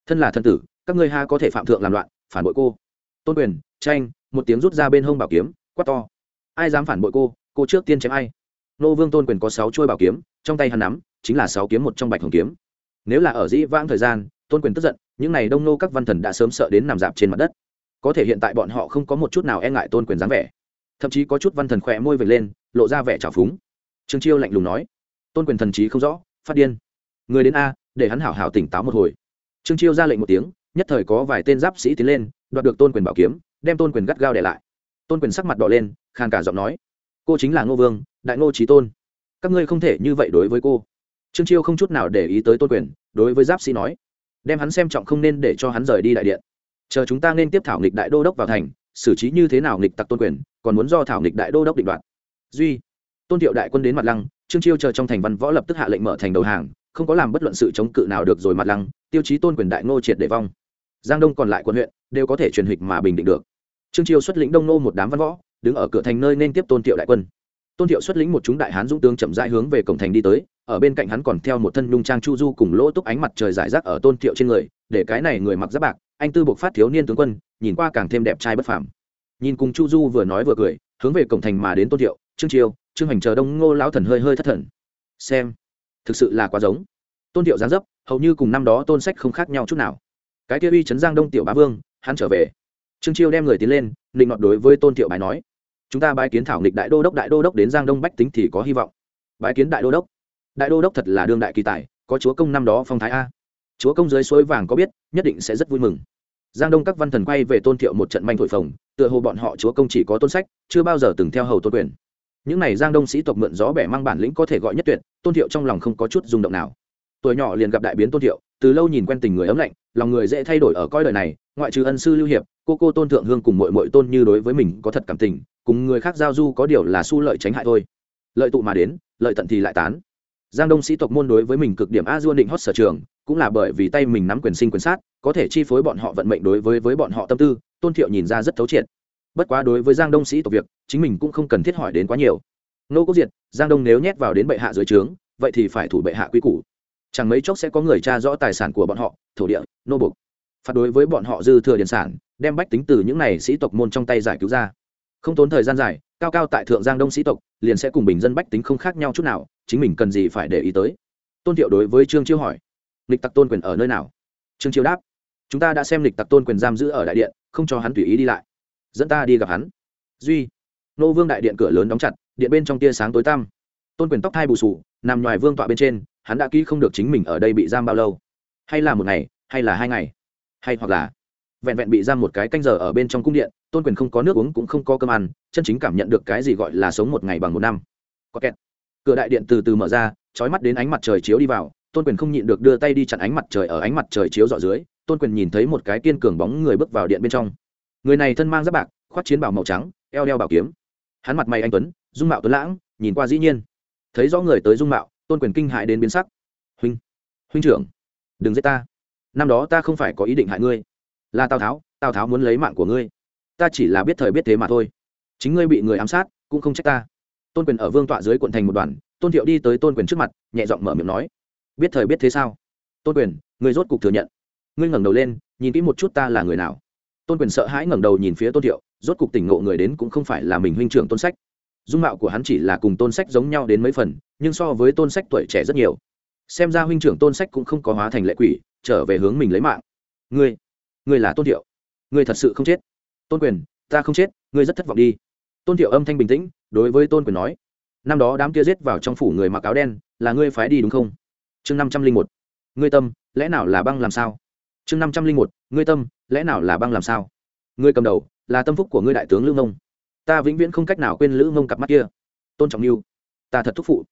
Thân là thần tử, các ngươi ha có thể phạm thượng làm loạn, phản bội cô. Tôn quyền, tranh, một tiếng rút ra bên hông bảo kiếm, quát to. Ai dám phản bội cô? Cô trước tiên chém ai? Nô vương tôn quyền có sáu chuôi bảo kiếm, trong tay hắn nắm, chính là sáu kiếm một trong bạch hồng kiếm nếu là ở dĩ vãng thời gian, tôn quyền tức giận, những n à y đông nô các văn thần đã sớm sợ đến nằm dạp trên mặt đất. Có thể hiện tại bọn họ không có một chút nào e ngại tôn quyền dáng vẻ. Thậm chí có chút văn thần khỏe môi vệt lên, lộ ra vẻ trào phúng. Trương chiêu lạnh lùng nói, tôn quyền thần trí không rõ, phát điên. Người đến a, để hắn hảo hảo tỉnh táo một hồi. Trương chiêu ra lệnh một tiếng, nhất thời có vài tên giáp sĩ tiến lên, đoạt được tôn quyền bảo kiếm, đem tôn quyền gắt gao để lại. Tôn quyền sắc mặt đỏ lên, khàn cả giọng nói, cô chính là ngô vương, đại ngô trí tôn. Các ngươi không thể như vậy đối với cô. Trương chiêu không chút nào để ý tới tôn quyền đối với giáp sĩ nói, đem hắn xem trọng không nên để cho hắn rời đi đại điện. Chờ chúng ta nên tiếp thảo nghịch đại đô đốc vào thành, xử trí như thế nào nghịch tặc tôn quyền, còn muốn do thảo nghịch đại đô đốc định đoạt. Duy, tôn thiệu đại quân đến mặt lăng, trương chiêu chờ trong thành văn võ lập tức hạ lệnh mở thành đầu hàng, không có làm bất luận sự chống cự nào được rồi mặt lăng, tiêu chí tôn quyền đại ngô triệt để vong. Giang đông còn lại quận huyện, đều có thể truyền hịch mà bình định được. Trương chiêu xuất lĩnh đông nô một đám văn võ, đứng ở cửa thành nơi nên tiếp tôn thiệu đại quân. Tôn thiệu xuất lĩnh một chúng đại hán dũng tướng chậm rãi hướng về cổng thành đi tới ở bên cạnh hắn còn theo một thân nhung trang chu du cùng lỗ túc ánh mặt trời giải rác ở tôn thiệu trên người, để cái này người mặc giáp bạc, anh tư buộc phát thiếu niên tướng quân, nhìn qua càng thêm đẹp trai bất phàm. Nhìn cùng chu du vừa nói vừa cười, hướng về cổng thành mà đến tôn thiệu, trương triều trương hành chờ đông ngô lão thần hơi hơi thất thần. Xem, thực sự là quá giống. Tôn thiệu giáng dấp, hầu như cùng năm đó tôn sách không khác nhau chút nào. Cái kia uy trấn giang đông tiểu bá vương, hắn trở về. Trương chiêu đem người tiến lên định nọt đối với tôn thiệu bài nói, chúng ta bái kiến thảo nghịch đại đô đốc, đại đô đốc đến giang đông bách tính thì có hy vọng. Bái kiến đại đô đốc? Đại đô đốc thật là đương đại kỳ tài, có chúa công năm đó phong thái a. Chúa công dưới suối vàng có biết, nhất định sẽ rất vui mừng. Giang đông các văn thần quay về tôn thiệu một trận manh thổi phồng, tựa hồ bọn họ chúa công chỉ có tôn sách, chưa bao giờ từng theo hầu tôn quyền. Những n à y giang đông sĩ tộc mượn gió bẻ mang bản lĩnh có thể gọi nhất tuyệt, tôn thiệu trong lòng không có chút rung động nào. Tuổi nhỏ liền gặp đại biến tôn thiệu, từ lâu nhìn quen tình người ấm lạnh, lòng người dễ thay đổi ở coi đời này, ngoại trừ ân sư lưu hiệp, cô cô tôn thượng hương cùng mội mội tôn như đối với mình có thật cảm tình, cùng người khác giao du có điều là su lợi tránh hại thôi. Lợi tụ mà đến, lợi tận thì lại tán giang đông sĩ tộc môn đối với mình cực điểm a duôn định hót sở trường, cũng là bởi vì tay mình nắm quyền sinh quyền sát, có thể chi phối bọn họ vận mệnh đối với với bọn họ tâm tư, tôn thiệu nhìn ra rất thấu triệt. Bất quá đối với giang đông sĩ tộc việc, chính mình cũng không cần thiết hỏi đến quá nhiều. Nô quốc diệt, giang đông nếu nhét vào đến bệ hạ dưới trướng, vậy thì phải thủ bệ hạ quy củ. Chẳng mấy chốc sẽ có người tra rõ tài sản của bọn họ, thổ địa, nô bục phạt đối với bọn họ dư thừa điện sản, đem bách tính từ những này sĩ tộc môn trong tay giải cứu ra. Không tốn thời gian dài cao cao tại thượng giang đông sĩ tộc, liền sẽ cùng bình dân bách tính không khác nhau chút nào, chính mình cần gì phải để ý tới. Tôn thiệu đối với trương chiêu hỏi, lịch tặc tôn quyền ở nơi nào? Trương chiêu đáp, chúng ta đã xem lịch tặc tôn quyền giam giữ ở đại điện, không cho hắn tùy ý đi lại. Dẫn ta đi gặp hắn. Duy, nô vương đại điện cửa lớn đóng chặt, điện bên trong tia sáng tối tăm. Tôn quyền tóc thai bù sù, nằm ngoài vương tọa bên trên, hắn đã ký không được chính mình ở đây bị giam bao lâu? Hay là một ngày, hay là hai ngày? Hay hoặc là vẹn vẹn bị giam một cái canh giờ ở bên trong cung điện, tôn quyền không có nước uống cũng không có cơm ăn, chân chính cảm nhận được cái gì gọi là sống một ngày bằng một năm. Có kẹt. Cửa đại điện từ từ mở ra trói mắt đến ánh mặt trời chiếu đi vào, tôn quyền không nhịn được đưa tay đi chặn ánh mặt trời ở ánh mặt trời chiếu dọ dưới, tôn quyền nhìn thấy một cái kiên cường bóng người bước vào điện bên trong. Người này thân mang giáp bạc, khoác chiến bảo màu trắng, eo đeo bảo kiếm. Hắn mặt mày anh tuấn, dung mạo tuấn lãng, nhìn qua dĩ nhiên. Thấy rõ người tới dung mạo, tôn quyền kinh hại đến biến sắc. Huynh huynh trưởng, đừng giết ta. Năm đó ta không phải có ý định hại ngươi là tào tháo tào tháo muốn lấy mạng của ngươi ta chỉ là biết thời biết thế mà thôi chính ngươi bị người ám sát cũng không trách ta tôn quyền ở vương tọa dưới quận thành một đoàn tôn thiệu đi tới tôn quyền trước mặt nhẹ giọng mở miệng nói biết thời biết thế sao tôn quyền ngươi rốt cục thừa nhận ngươi ngẩng đầu lên nhìn kỹ một chút ta là người nào tôn quyền sợ hãi ngẩng đầu nhìn phía tôn thiệu rốt cục tỉnh ngộ người đến cũng không phải là mình huynh trưởng tôn sách dung mạo của hắn chỉ là cùng tôn sách giống nhau đến mấy phần nhưng so với tôn sách tuổi trẻ rất nhiều xem ra huynh trưởng tôn sách cũng không có hóa thành lệ quỷ trở về hướng mình lấy mạng ngươi ngươi là tôn thiệu. Ngươi thật sự không chết. Tôn quyền, ta không chết, ngươi rất thất vọng đi. Tôn thiệu âm thanh bình tĩnh, đối với tôn quyền nói. Năm đó đám kia giết vào trong phủ người mặc áo đen, là ngươi phái đi đúng không? Chương năm trăm linh một. Ngươi tâm, lẽ nào là băng làm sao? Chương năm trăm linh một. Ngươi tâm, lẽ nào là băng làm sao? Ngươi cầm đầu, là tâm phúc của ngươi đại tướng lữ mông ta vĩnh viễn không cách nào quên lữ mông cặp mắt kia. Tôn trọng mưu ta thật thúc phụ.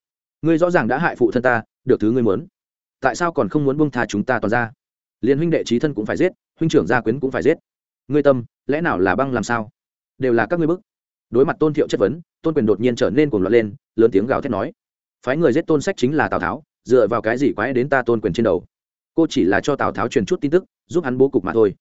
Ngươi rõ ràng đã hại phụ thân ta, được thứ ngươi muốn. Tại sao còn không muốn buông tha chúng ta toàn ra? Liền huynh đệ trí thân cũng phải giết huynh trưởng gia quyến cũng phải giết. Ngươi tâm, lẽ nào là băng làm sao? Đều là các ngươi bức. Đối mặt tôn thiệu chất vấn, tôn quyền đột nhiên trở nên cuồng loạn lên, lớn tiếng gào thét nói, phái người giết tôn sách chính là tào tháo, dựa vào cái gì quái đến ta tôn quyền trên đầu? Cô chỉ là cho tào tháo truyền chút tin tức, giúp hắn bố cục mà thôi.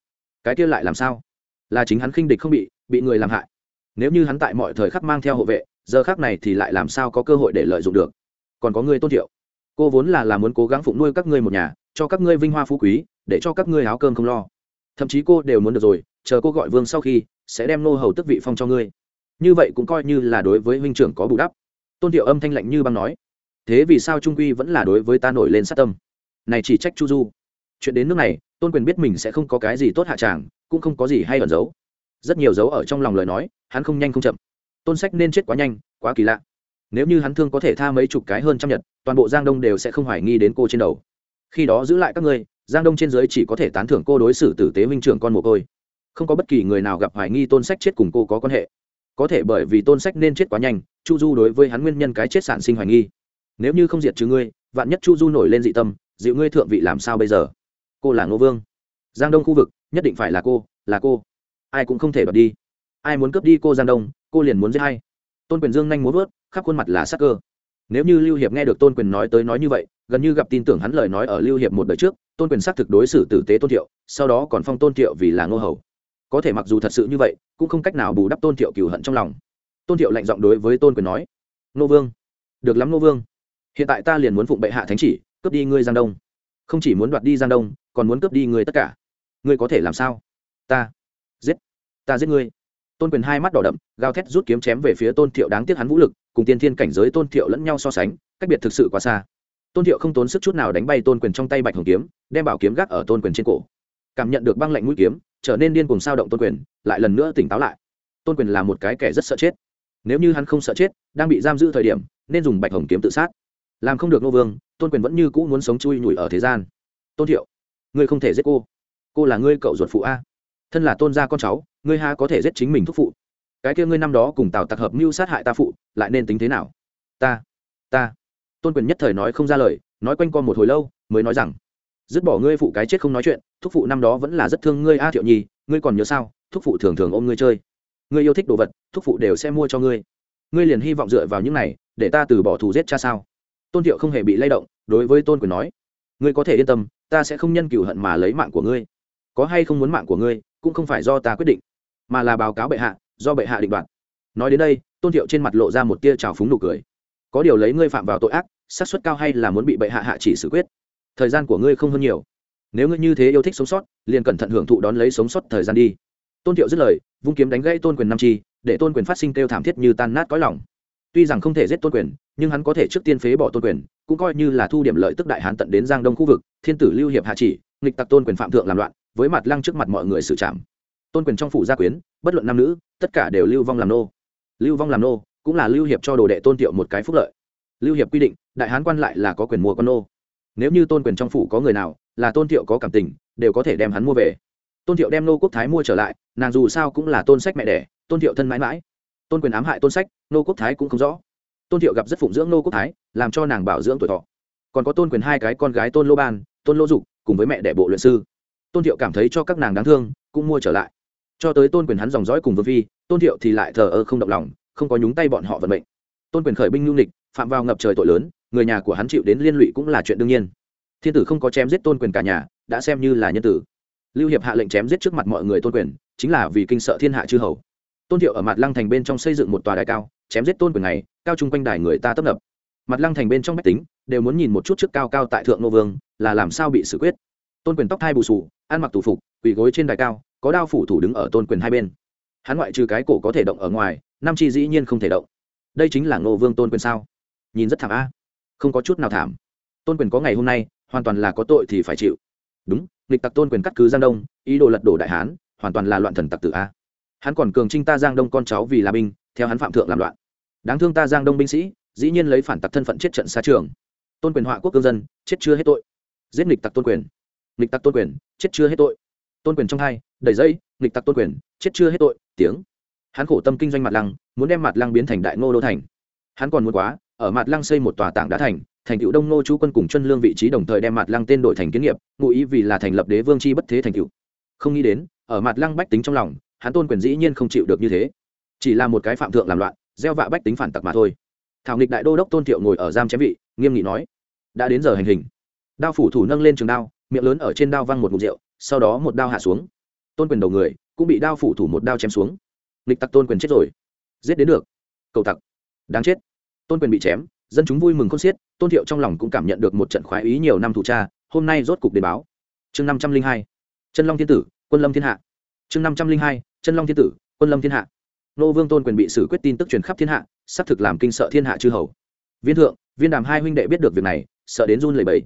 Cái kia lại làm sao? Là chính hắn khinh địch không bị bị người làm hại. Nếu như hắn tại mọi thời khắc mang theo hộ vệ, giờ khác này thì lại làm sao có cơ hội để lợi dụng được? Còn có ngươi tôn thiệu, cô vốn là là muốn cố gắng phụng nuôi các ngươi một nhà, cho các ngươi vinh hoa phú quý, để cho các ngươi áo cơm không lo thậm chí cô đều muốn được rồi, chờ cô gọi vương sau khi, sẽ đem nô hầu tức vị phong cho ngươi. Như vậy cũng coi như là đối với huynh trưởng có bù đắp. Tôn thiệu âm thanh lạnh như băng nói. Thế vì sao trung quy vẫn là đối với ta nổi lên sát tâm? Này chỉ trách chu du. Chuyện đến nước này, tôn quyền biết mình sẽ không có cái gì tốt hạ tràng, cũng không có gì hay ẩn giấu. Rất nhiều dấu ở trong lòng lời nói, hắn không nhanh không chậm. Tôn sách nên chết quá nhanh, quá kỳ lạ. Nếu như hắn thương có thể tha mấy chục cái hơn trăm nhật, toàn bộ giang đông đều sẽ không hoài nghi đến cô trên đầu. Khi đó giữ lại các ngươi giang đông trên giới chỉ có thể tán thưởng cô đối xử tử tế huynh trưởng con mồ côi. Không có bất kỳ người nào gặp hoài nghi tôn sách chết cùng cô có quan hệ. Có thể bởi vì tôn sách nên chết quá nhanh, chu du đối với hắn nguyên nhân cái chết sản sinh hoài nghi. Nếu như không diệt trừ ngươi, vạn nhất chu du nổi lên dị tâm, dịu ngươi thượng vị làm sao bây giờ? Cô là ngô vương. Giang đông khu vực, nhất định phải là cô là cô. Ai cũng không thể đoạt đi. Ai muốn cướp đi cô giang đông, cô liền muốn giết hay tôn quyền dương nhanh muốn vớt, khắp khuôn mặt là sắc cơ. Nếu như lưu hiệp nghe được tôn quyền nói tới nói như vậy, gần như gặp tin tưởng hắn lời nói ở lưu hiệp một đời trước tôn quyền xác thực đối xử tử tế tôn thiệu, sau đó còn phong tôn thiệu vì là ngô hầu. Có thể mặc dù thật sự như vậy, cũng không cách nào bù đắp tôn thiệu cừu hận trong lòng. Tôn thiệu lạnh giọng đối với tôn quyền nói nô vương, được lắm nô vương. Hiện tại ta liền muốn phụng bệ hạ thánh chỉ, cướp đi ngươi giang đông. Không chỉ muốn đoạt đi giang đông, còn muốn cướp đi ngươi tất cả. Ngươi có thể làm sao? Ta giết ta giết ngươi. Tôn quyền hai mắt đỏ đậm, gào thét rút kiếm chém về phía tôn thiệu đáng tiếc hắn vũ lực, cùng tiên thiên cảnh giới tôn thiệu lẫn nhau so sánh, cách biệt thực sự quá xa tôn thiệu không tốn sức chút nào đánh bay tôn quyền trong tay bạch hồng kiếm, đem bảo kiếm gác ở tôn quyền trên cổ. Cảm nhận được băng lạnh mũi kiếm, trở nên điên cùng sao động tôn quyền, lại lần nữa tỉnh táo lại. Tôn quyền là một cái kẻ rất sợ chết. Nếu như hắn không sợ chết, đang bị giam giữ thời điểm, nên dùng bạch hồng kiếm tự sát. Làm không được nô vương, tôn quyền vẫn như cũ muốn sống chui nhủi ở thế gian. Tôn thiệu, ngươi không thể giết cô. Cô là ngươi cậu ruột phụ a. Thân là tôn gia con cháu, ngươi ha có thể giết chính mình thúc phụ? Cái kia ngươi năm đó cùng tào tặc hợp mưu sát hại ta phụ, lại nên tính thế nào? Ta ta tôn quyền nhất thời nói không ra lời, nói quanh co một hồi lâu, mới nói rằng, dứt bỏ ngươi phụ cái chết không nói chuyện, thúc phụ năm đó vẫn là rất thương ngươi a thiệu nhi, ngươi còn nhớ sao, thúc phụ thường thường ôm ngươi chơi. Ngươi yêu thích đồ vật, thúc phụ đều sẽ mua cho ngươi. Ngươi liền hy vọng dựa vào những này, để ta từ bỏ thù giết cha sao? Tôn thiệu không hề bị lay động, đối với tôn quyền nói, ngươi có thể yên tâm, ta sẽ không nhân cựu hận mà lấy mạng của ngươi. Có hay không muốn mạng của ngươi, cũng không phải do ta quyết định, mà là báo cáo bệ hạ, do bệ hạ định đoạt. Nói đến đây, tôn thiệu trên mặt lộ ra một tia trào phúng nụ cười có điều lấy ngươi phạm vào tội ác, xác suất cao hay là muốn bị bệ hạ hạ chỉ xử quyết? Thời gian của ngươi không hơn nhiều. Nếu ngươi như thế yêu thích sống sót, liền cẩn thận hưởng thụ đón lấy sống sót thời gian đi. Tôn thiệu dứt lời, vung kiếm đánh gãy tôn quyền nam chi, để tôn quyền phát sinh kêu thảm thiết như tan nát cõi lòng. Tuy rằng không thể giết tôn quyền, nhưng hắn có thể trước tiên phế bỏ tôn quyền, cũng coi như là thu điểm lợi tức đại hán tận đến giang đông khu vực, thiên tử lưu hiệp hạ chỉ, nghịch tặc tôn quyền phạm thượng làm loạn, với mặt lăng trước mặt mọi người xử trảm. Tôn quyền trong phủ gia quyến, bất luận nam nữ, tất cả đều lưu vong làm nô. Lưu vong làm nô cũng là lưu hiệp cho đồ đệ tôn tiệu một cái phúc lợi. Lưu hiệp quy định, đại hán quan lại là có quyền mua con nô. Nếu như tôn quyền trong phủ có người nào, là tôn tiệu có cảm tình, đều có thể đem hắn mua về. Tôn thiệu đem nô quốc thái mua trở lại, nàng dù sao cũng là tôn sách mẹ đẻ, tôn thiệu thân mãi mãi. Tôn quyền ám hại tôn sách, nô quốc thái cũng không rõ. Tôn thiệu gặp rất phụng dưỡng nô quốc thái, làm cho nàng bảo dưỡng tuổi thọ. Còn có tôn quyền hai cái con gái tôn lô ban, tôn lô dục, cùng với mẹ đẻ bộ luyện sư. Tôn thiệu cảm thấy cho các nàng đáng thương, cũng mua trở lại. Cho tới tôn quyền hắn dòng dõi cùng vương phi, tôn thiệu thì lại thờ ơ không động lòng không có nhúng tay bọn họ vận mệnh. Tôn quyền khởi binh nhu nịch phạm vào ngập trời tội lớn, người nhà của hắn chịu đến liên lụy cũng là chuyện đương nhiên. Thiên tử không có chém giết tôn quyền cả nhà, đã xem như là nhân tử. Lưu hiệp hạ lệnh chém giết trước mặt mọi người tôn quyền, chính là vì kinh sợ thiên hạ chư hầu. Tôn thiệu ở mặt lăng thành bên trong xây dựng một tòa đài cao, chém giết tôn quyền này, cao chung quanh đài người ta tấp nập. Mặt lăng thành bên trong bách tính, đều muốn nhìn một chút trước cao cao tại thượng nô vương, là làm sao bị xử quyết. Tôn quyền tóc thai bù sù, ăn mặc tù phục, quỳ gối trên đài cao, có đao phủ thủ đứng ở tôn quyền hai bên. Hắn ngoại trừ cái cổ có thể động ở ngoài nam chi dĩ nhiên không thể động. Đây chính là ngô vương tôn quyền sao? Nhìn rất thảm a không có chút nào thảm. Tôn quyền có ngày hôm nay, hoàn toàn là có tội thì phải chịu. Đúng, nghịch tặc tôn quyền cắt cứ giang đông, ý đồ lật đổ đại hán, hoàn toàn là loạn thần tặc tử a hắn còn cường trinh ta giang đông con cháu vì là binh, theo hắn phạm thượng làm loạn. Đáng thương ta giang đông binh sĩ, dĩ nhiên lấy phản tặc thân phận chết trận xa trường. Tôn quyền họa quốc cương dân, chết chưa hết tội. Giết nghịch tặc tôn quyền. Nghịch tặc tôn quyền, chết chưa hết tội. Tôn quyền trong hai, đầy dây, nghịch tặc tôn quyền, chết chưa hết tội, tiếng hắn khổ tâm kinh doanh mặt lăng, muốn đem mặt lăng biến thành đại ngô đô thành. Hắn còn muốn quá, ở mặt lăng xây một tòa tảng đã thành thành cựu đông ngô chú quân cùng chân lương vị trí đồng thời đem mặt lăng tên đổi thành kiến nghiệp, ngụ ý vì là thành lập đế vương c h i bất thế thành cựu không nghĩ đến, ở mặt lăng bách tính trong lòng, hắn tôn quyền dĩ nhiên không chịu được như thế. Chỉ là một cái phạm thượng làm loạn, gieo vạ bách tính phản tặc mà thôi. Thảo nghịch đại đô đốc tôn thiệu ngồi ở giam chém vị, nghiêm nghị nói, đã đến giờ hành hình. Đao phủ thủ nâng lên trường đao, miệng lớn ở trên đao văng một mục rượu, sau đó một đao hạ xuống. Tôn quyền đầu người, cũng bị đao phủ thủ một đao chém xuống nghịch tặc tôn quyền chết rồi. Giết đến được. Cầu tặc. Đáng chết. Tôn quyền bị chém, dân chúng vui mừng khôn xiết, tôn thiệu trong lòng cũng cảm nhận được một trận khoái ý nhiều năm thủ cha hôm nay rốt cục đề báo. Chương năm trăm linh hai. Chân long thiên tử, quân lâm thiên hạ. Chương năm trăm linh hai. Chân long thiên tử, quân lâm thiên hạ. Nô vương tôn quyền bị xử quyết tin tức truyền khắp thiên hạ, xác thực làm kinh sợ thiên hạ chư hầu. Viên thượng, viên đàm hai huynh đệ biết được việc này, sợ đến run lẩy bẩy.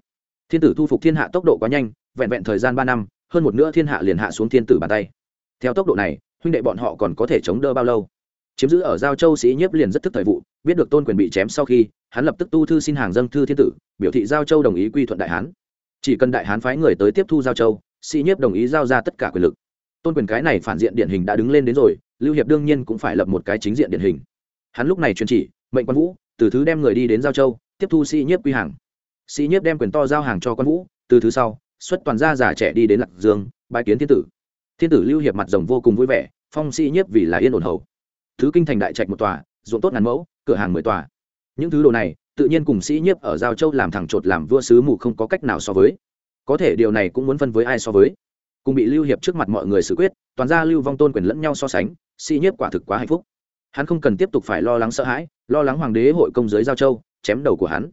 Thiên tử thu phục thiên hạ tốc độ quá nhanh, vẹn vẹn thời gian ba năm, hơn một nữa thiên hạ liền hạ xuống thiên tử bàn tay. Theo tốc độ này huynh đệ bọn họ còn có thể chống đỡ bao lâu? Chiếm giữ ở giao châu sĩ nhiếp liền rất thức thời vụ, biết được tôn quyền bị chém sau khi, hắn lập tức tu thư xin hàng dâng thư thiên tử, biểu thị giao châu đồng ý quy thuận đại hán. Chỉ cần đại hán phái người tới tiếp thu giao châu, sĩ nhiếp đồng ý giao ra tất cả quyền lực. Tôn quyền cái này phản diện điển hình đã đứng lên đến rồi, lưu hiệp đương nhiên cũng phải lập một cái chính diện điển hình. Hắn lúc này truyền chỉ, mệnh quan vũ, từ thứ đem người đi đến giao châu, tiếp thu sĩ nhiếp quy hàng. Sĩ nhiếp đem quyền to giao hàng cho quan vũ, từ thứ sau, xuất toàn gia già trẻ đi đến lạc dương bài kiến thiên tử thiên tử lưu hiệp mặt rồng vô cùng vui vẻ, phong sĩ nhiếp vì là yên ổn hầu. Thứ kinh thành đại trạch một tòa, ruộng tốt ngàn mẫu, cửa hàng mười tòa. Những thứ đồ này, tự nhiên cùng sĩ nhiếp ở giao châu làm thẳng chột làm vua sứ mù không có cách nào so với. Có thể điều này cũng muốn phân với ai so với. Cùng bị lưu hiệp trước mặt mọi người xử quyết, toàn ra lưu vong tôn quyền lẫn nhau so sánh, sĩ nhiếp quả thực quá hạnh phúc. Hắn không cần tiếp tục phải lo lắng sợ hãi, lo lắng hoàng đế hội công giới giao châu, chém đầu của hắn.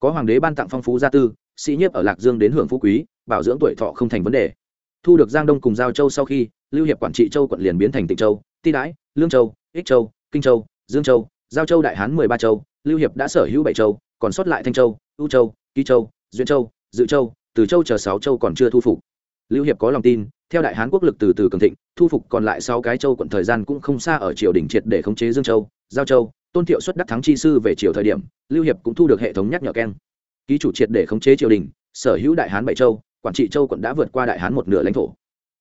Có hoàng đế ban tặng phong phú gia tư, sĩ nhiếp ở lạc dương đến hưởng phú quý, bảo dưỡng tuổi thọ không thành vấn đề thu được giang đông cùng giao châu sau khi, lưu hiệp quản trị châu quận liền biến thành tịnh châu, ti đãi, lương châu, ích châu, kinh châu, dương châu, giao châu đại hán mười ba châu, lưu hiệp đã sở hữu bảy châu, còn sót lại thanh châu, U châu, ký châu, duyên châu, dự châu, từ châu chờ sáu châu còn chưa thu phục. Lưu hiệp có lòng tin, theo đại hán quốc lực từ từ cường thịnh, thu phục còn lại sáu cái châu quận thời gian cũng không xa ở triều đình triệt để khống chế dương châu, giao châu, tôn thiệu xuất đắc thắng chi sư về triều thời điểm, lưu hiệp cũng thu được hệ thống nhắc nhở keng. Ký chủ triệt để khống chế triều đình, sở hữu đại hán bảy châu quản trị châu quận đã vượt qua đại hán một nửa lãnh thổ.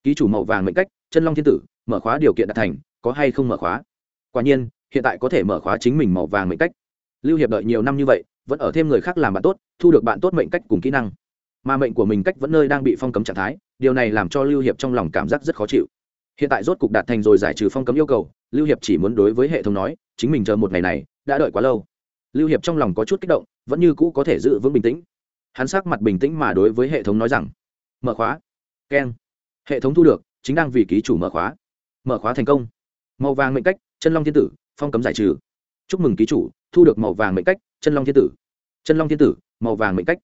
Ký chủ màu vàng mệnh cách, chân long thiên tử, mở khóa điều kiện đạt thành, có hay không mở khóa? Quả nhiên, hiện tại có thể mở khóa chính mình màu vàng mệnh cách. Lưu hiệp đợi nhiều năm như vậy, vẫn ở thêm người khác làm bạn tốt, thu được bạn tốt mệnh cách cùng kỹ năng. Mà mệnh của mình cách vẫn nơi đang bị phong cấm trạng thái, điều này làm cho lưu hiệp trong lòng cảm giác rất khó chịu. Hiện tại rốt cục đạt thành rồi giải trừ phong cấm yêu cầu, lưu hiệp chỉ muốn đối với hệ thống nói, chính mình chờ một ngày này, đã đợi quá lâu. Lưu hiệp trong lòng có chút kích động, vẫn như cũ có thể giữ vững bình tĩnh hắn sắc mặt bình tĩnh mà đối với hệ thống nói rằng, mở khóa. Keng hệ thống thu được, chính đang vì ký chủ mở khóa. Mở khóa thành công. Màu vàng mệnh cách, chân long thiên tử, phong cấm giải trừ. Chúc mừng ký chủ, thu được màu vàng mệnh cách, chân long thiên tử. Chân long thiên tử, màu vàng mệnh cách.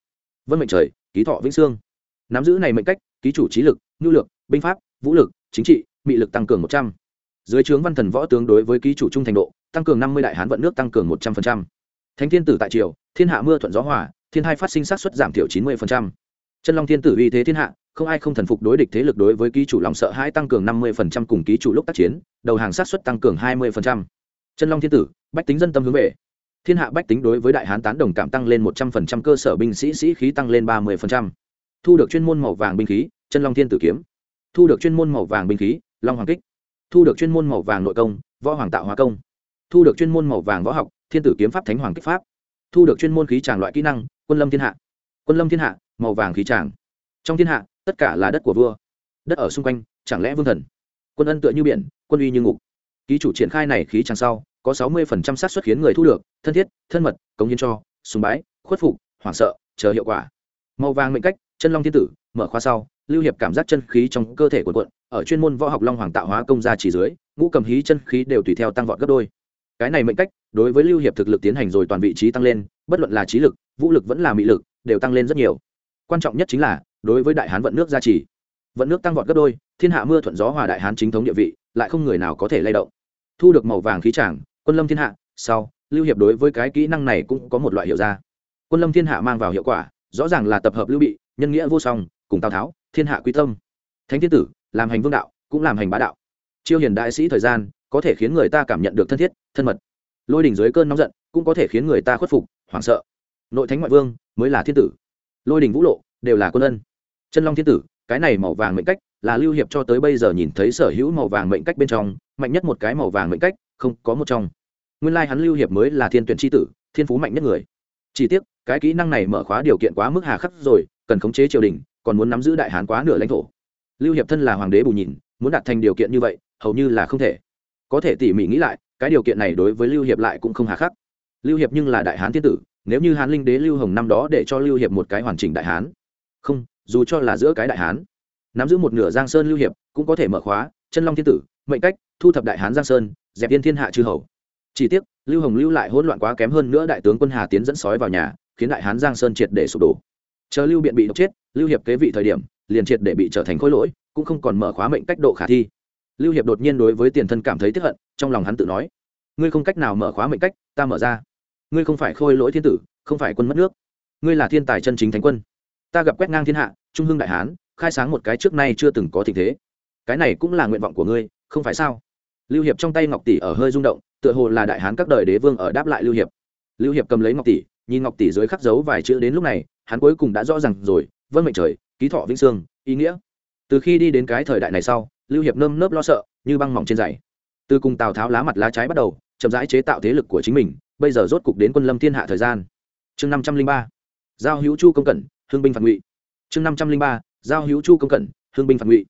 Vân mệnh trời, ký thọ vĩnh sương nắm giữ này mệnh cách, ký chủ trí lực, nhu lực, binh pháp, vũ lực, chính trị, mị lực tăng cường một trăm. Dưới trướng văn thần võ tướng đối với ký chủ trung thành độ, tăng cường năm mươi đại hán vận nước tăng cường một trăm linh thánh thiên tử tại triều, thiên hạ mưa thuận gió hòa thiên hai phát sinh sát xuất giảm thiểu chín mươi chân long thiên tử uy thế thiên hạ, không ai không thần phục đối địch thế lực đối với ký chủ lòng sợ hãi tăng cường năm mươi cùng ký chủ lúc tác chiến, đầu hàng sát xuất tăng cường hai mươi chân long thiên tử, bách tính dân tâm hướng về. Thiên hạ bách tính đối với đại hán tán đồng cảm tăng lên một trăm linh cơ sở binh sĩ sĩ khí tăng lên ba mươi thu được chuyên môn màu vàng binh khí, chân long thiên tử kiếm. Thu được chuyên môn màu vàng binh khí, long hoàng kích. Thu được chuyên môn màu vàng nội công, võ hoàng tạo hóa công. Thu được chuyên môn màu vàng võ học, thiên tử kiếm pháp thánh hoàng kích pháp. Thu được chuyên môn khí tràng loại kỹ năng quân lâm thiên hạ. Quân lâm thiên hạ, màu vàng khí tràng. Trong thiên hạ, tất cả là đất của vua. Đất ở xung quanh, chẳng lẽ vương thần? Quân ân tựa như biển, quân uy như ngục. Ký chủ triển khai này khí tràng sau, có sáu mươi phần trăm xác suất khiến người thu được, thân thiết, thân mật, cống hiến cho, sùng bái, khuất phục, hoảng sợ, chờ hiệu quả. Màu vàng mệnh cách, chân long thiên tử, mở khóa sau, lưu hiệp cảm giác chân khí trong cơ thể của quận ở chuyên môn võ học long hoàng tạo hóa công gia chỉ dưới, ngũ cầm hí chân khí đều tùy theo tăng vọt gấp đôi. Cái này mệnh cách, đối với lưu hiệp thực lực tiến hành rồi toàn vị trí tăng lên, bất luận là trí lực vũ lực vẫn là mỹ lực, đều tăng lên rất nhiều. Quan trọng nhất chính là, đối với đại hán vận nước gia trì. Vận nước tăng vọt gấp đôi, thiên hạ mưa thuận gió hòa đại hán chính thống địa vị, lại không người nào có thể lay động. Thu được màu vàng khí tràng, quân lâm thiên hạ, sau, lưu hiệp đối với cái kỹ năng này cũng có một loại hiệu ra. Quân lâm thiên hạ mang vào hiệu quả, rõ ràng là tập hợp lưu bị, nhân nghĩa vô song, cùng tào tháo, thiên hạ quy tâm. Thánh thiên tử, làm hành vương đạo, cũng làm hành bá đạo. Chiêu hiền đại sĩ thời gian, có thể khiến người ta cảm nhận được thân thiết, thân mật. Lôi đỉnh dưới cơn nóng giận, cũng có thể khiến người ta khuất phục, hoảng sợ nội thánh ngoại vương mới là thiên tử. Lôi đình vũ lộ đều là quân ân. Chân long thiên tử, cái này màu vàng mệnh cách là lưu hiệp cho tới bây giờ nhìn thấy sở hữu màu vàng mệnh cách bên trong, mạnh nhất một cái màu vàng mệnh cách, không có một trong. Nguyên lai hắn lưu hiệp mới là thiên tuyển tri tử, thiên phú mạnh nhất người. Chỉ tiếc, cái kỹ năng này mở khóa điều kiện quá mức hà khắc rồi, cần khống chế triều đình, còn muốn nắm giữ đại hán quá nửa lãnh thổ. Lưu hiệp thân là hoàng đế bù nhìn, muốn đạt thành điều kiện như vậy, hầu như là không thể. Có thể tỉ mỉ nghĩ lại, cái điều kiện này đối với lưu hiệp lại cũng không hà khắc. Lưu hiệp nhưng là đại hán thiên tử nếu như hán linh đế lưu hồng năm đó để cho lưu hiệp một cái hoàn chỉnh đại hán, không, dù cho là giữa cái đại hán, nắm giữ một nửa giang sơn lưu hiệp cũng có thể mở khóa chân long thiên tử, mệnh cách, thu thập đại hán giang sơn, dẹp viên thiên hạ chư hầu. Chỉ tiếc, lưu hồng lưu lại hỗn loạn quá kém hơn nữa đại tướng quân hà tiến dẫn sói vào nhà, khiến đại hán giang sơn triệt để sụp đổ. Chờ lưu biện bị độc chết, lưu hiệp kế vị thời điểm, liền triệt để bị trở thành khối lỗi, cũng không còn mở khóa mệnh cách độ khả thi. Lưu hiệp đột nhiên đối với tiền thân cảm thấy tiếp hận, trong lòng hắn tự nói, ngươi không cách nào mở khóa mệnh cách, ta mở ra ngươi không phải khôi lỗi thiên tử, không phải quân mất nước. Ngươi là thiên tài chân chính thánh quân. Ta gặp quét ngang thiên hạ, trung hưng đại hán, khai sáng một cái trước nay chưa từng có tình thế. Cái này cũng là nguyện vọng của ngươi, không phải sao? Lưu hiệp trong tay ngọc tỷ ở hơi rung động, tựa hồ là đại hán các đời đế vương ở đáp lại lưu hiệp. Lưu hiệp cầm lấy ngọc tỷ, nhìn ngọc tỷ dưới khắc dấu vài chữ đến lúc này, hắn cuối cùng đã rõ ràng rồi, vân mệnh trời, ký thọ vĩnh sương ý nghĩa. Từ khi đi đến cái thời đại này sau, lưu hiệp nơm nớp lo sợ, như băng mỏng trên giày. Từ cùng tào tháo lá mặt lá trái bắt đầu, chậm rãi chế tạo thế lực của chính mình bây giờ rốt cục đến quân lâm thiên hạ thời gian. Chương năm trăm linh ba, giao hữu chu công cẩn, hương binh phạt ngụy. Chương năm trăm linh ba, giao hữu chu công cẩn, hương binh phạt ngụy.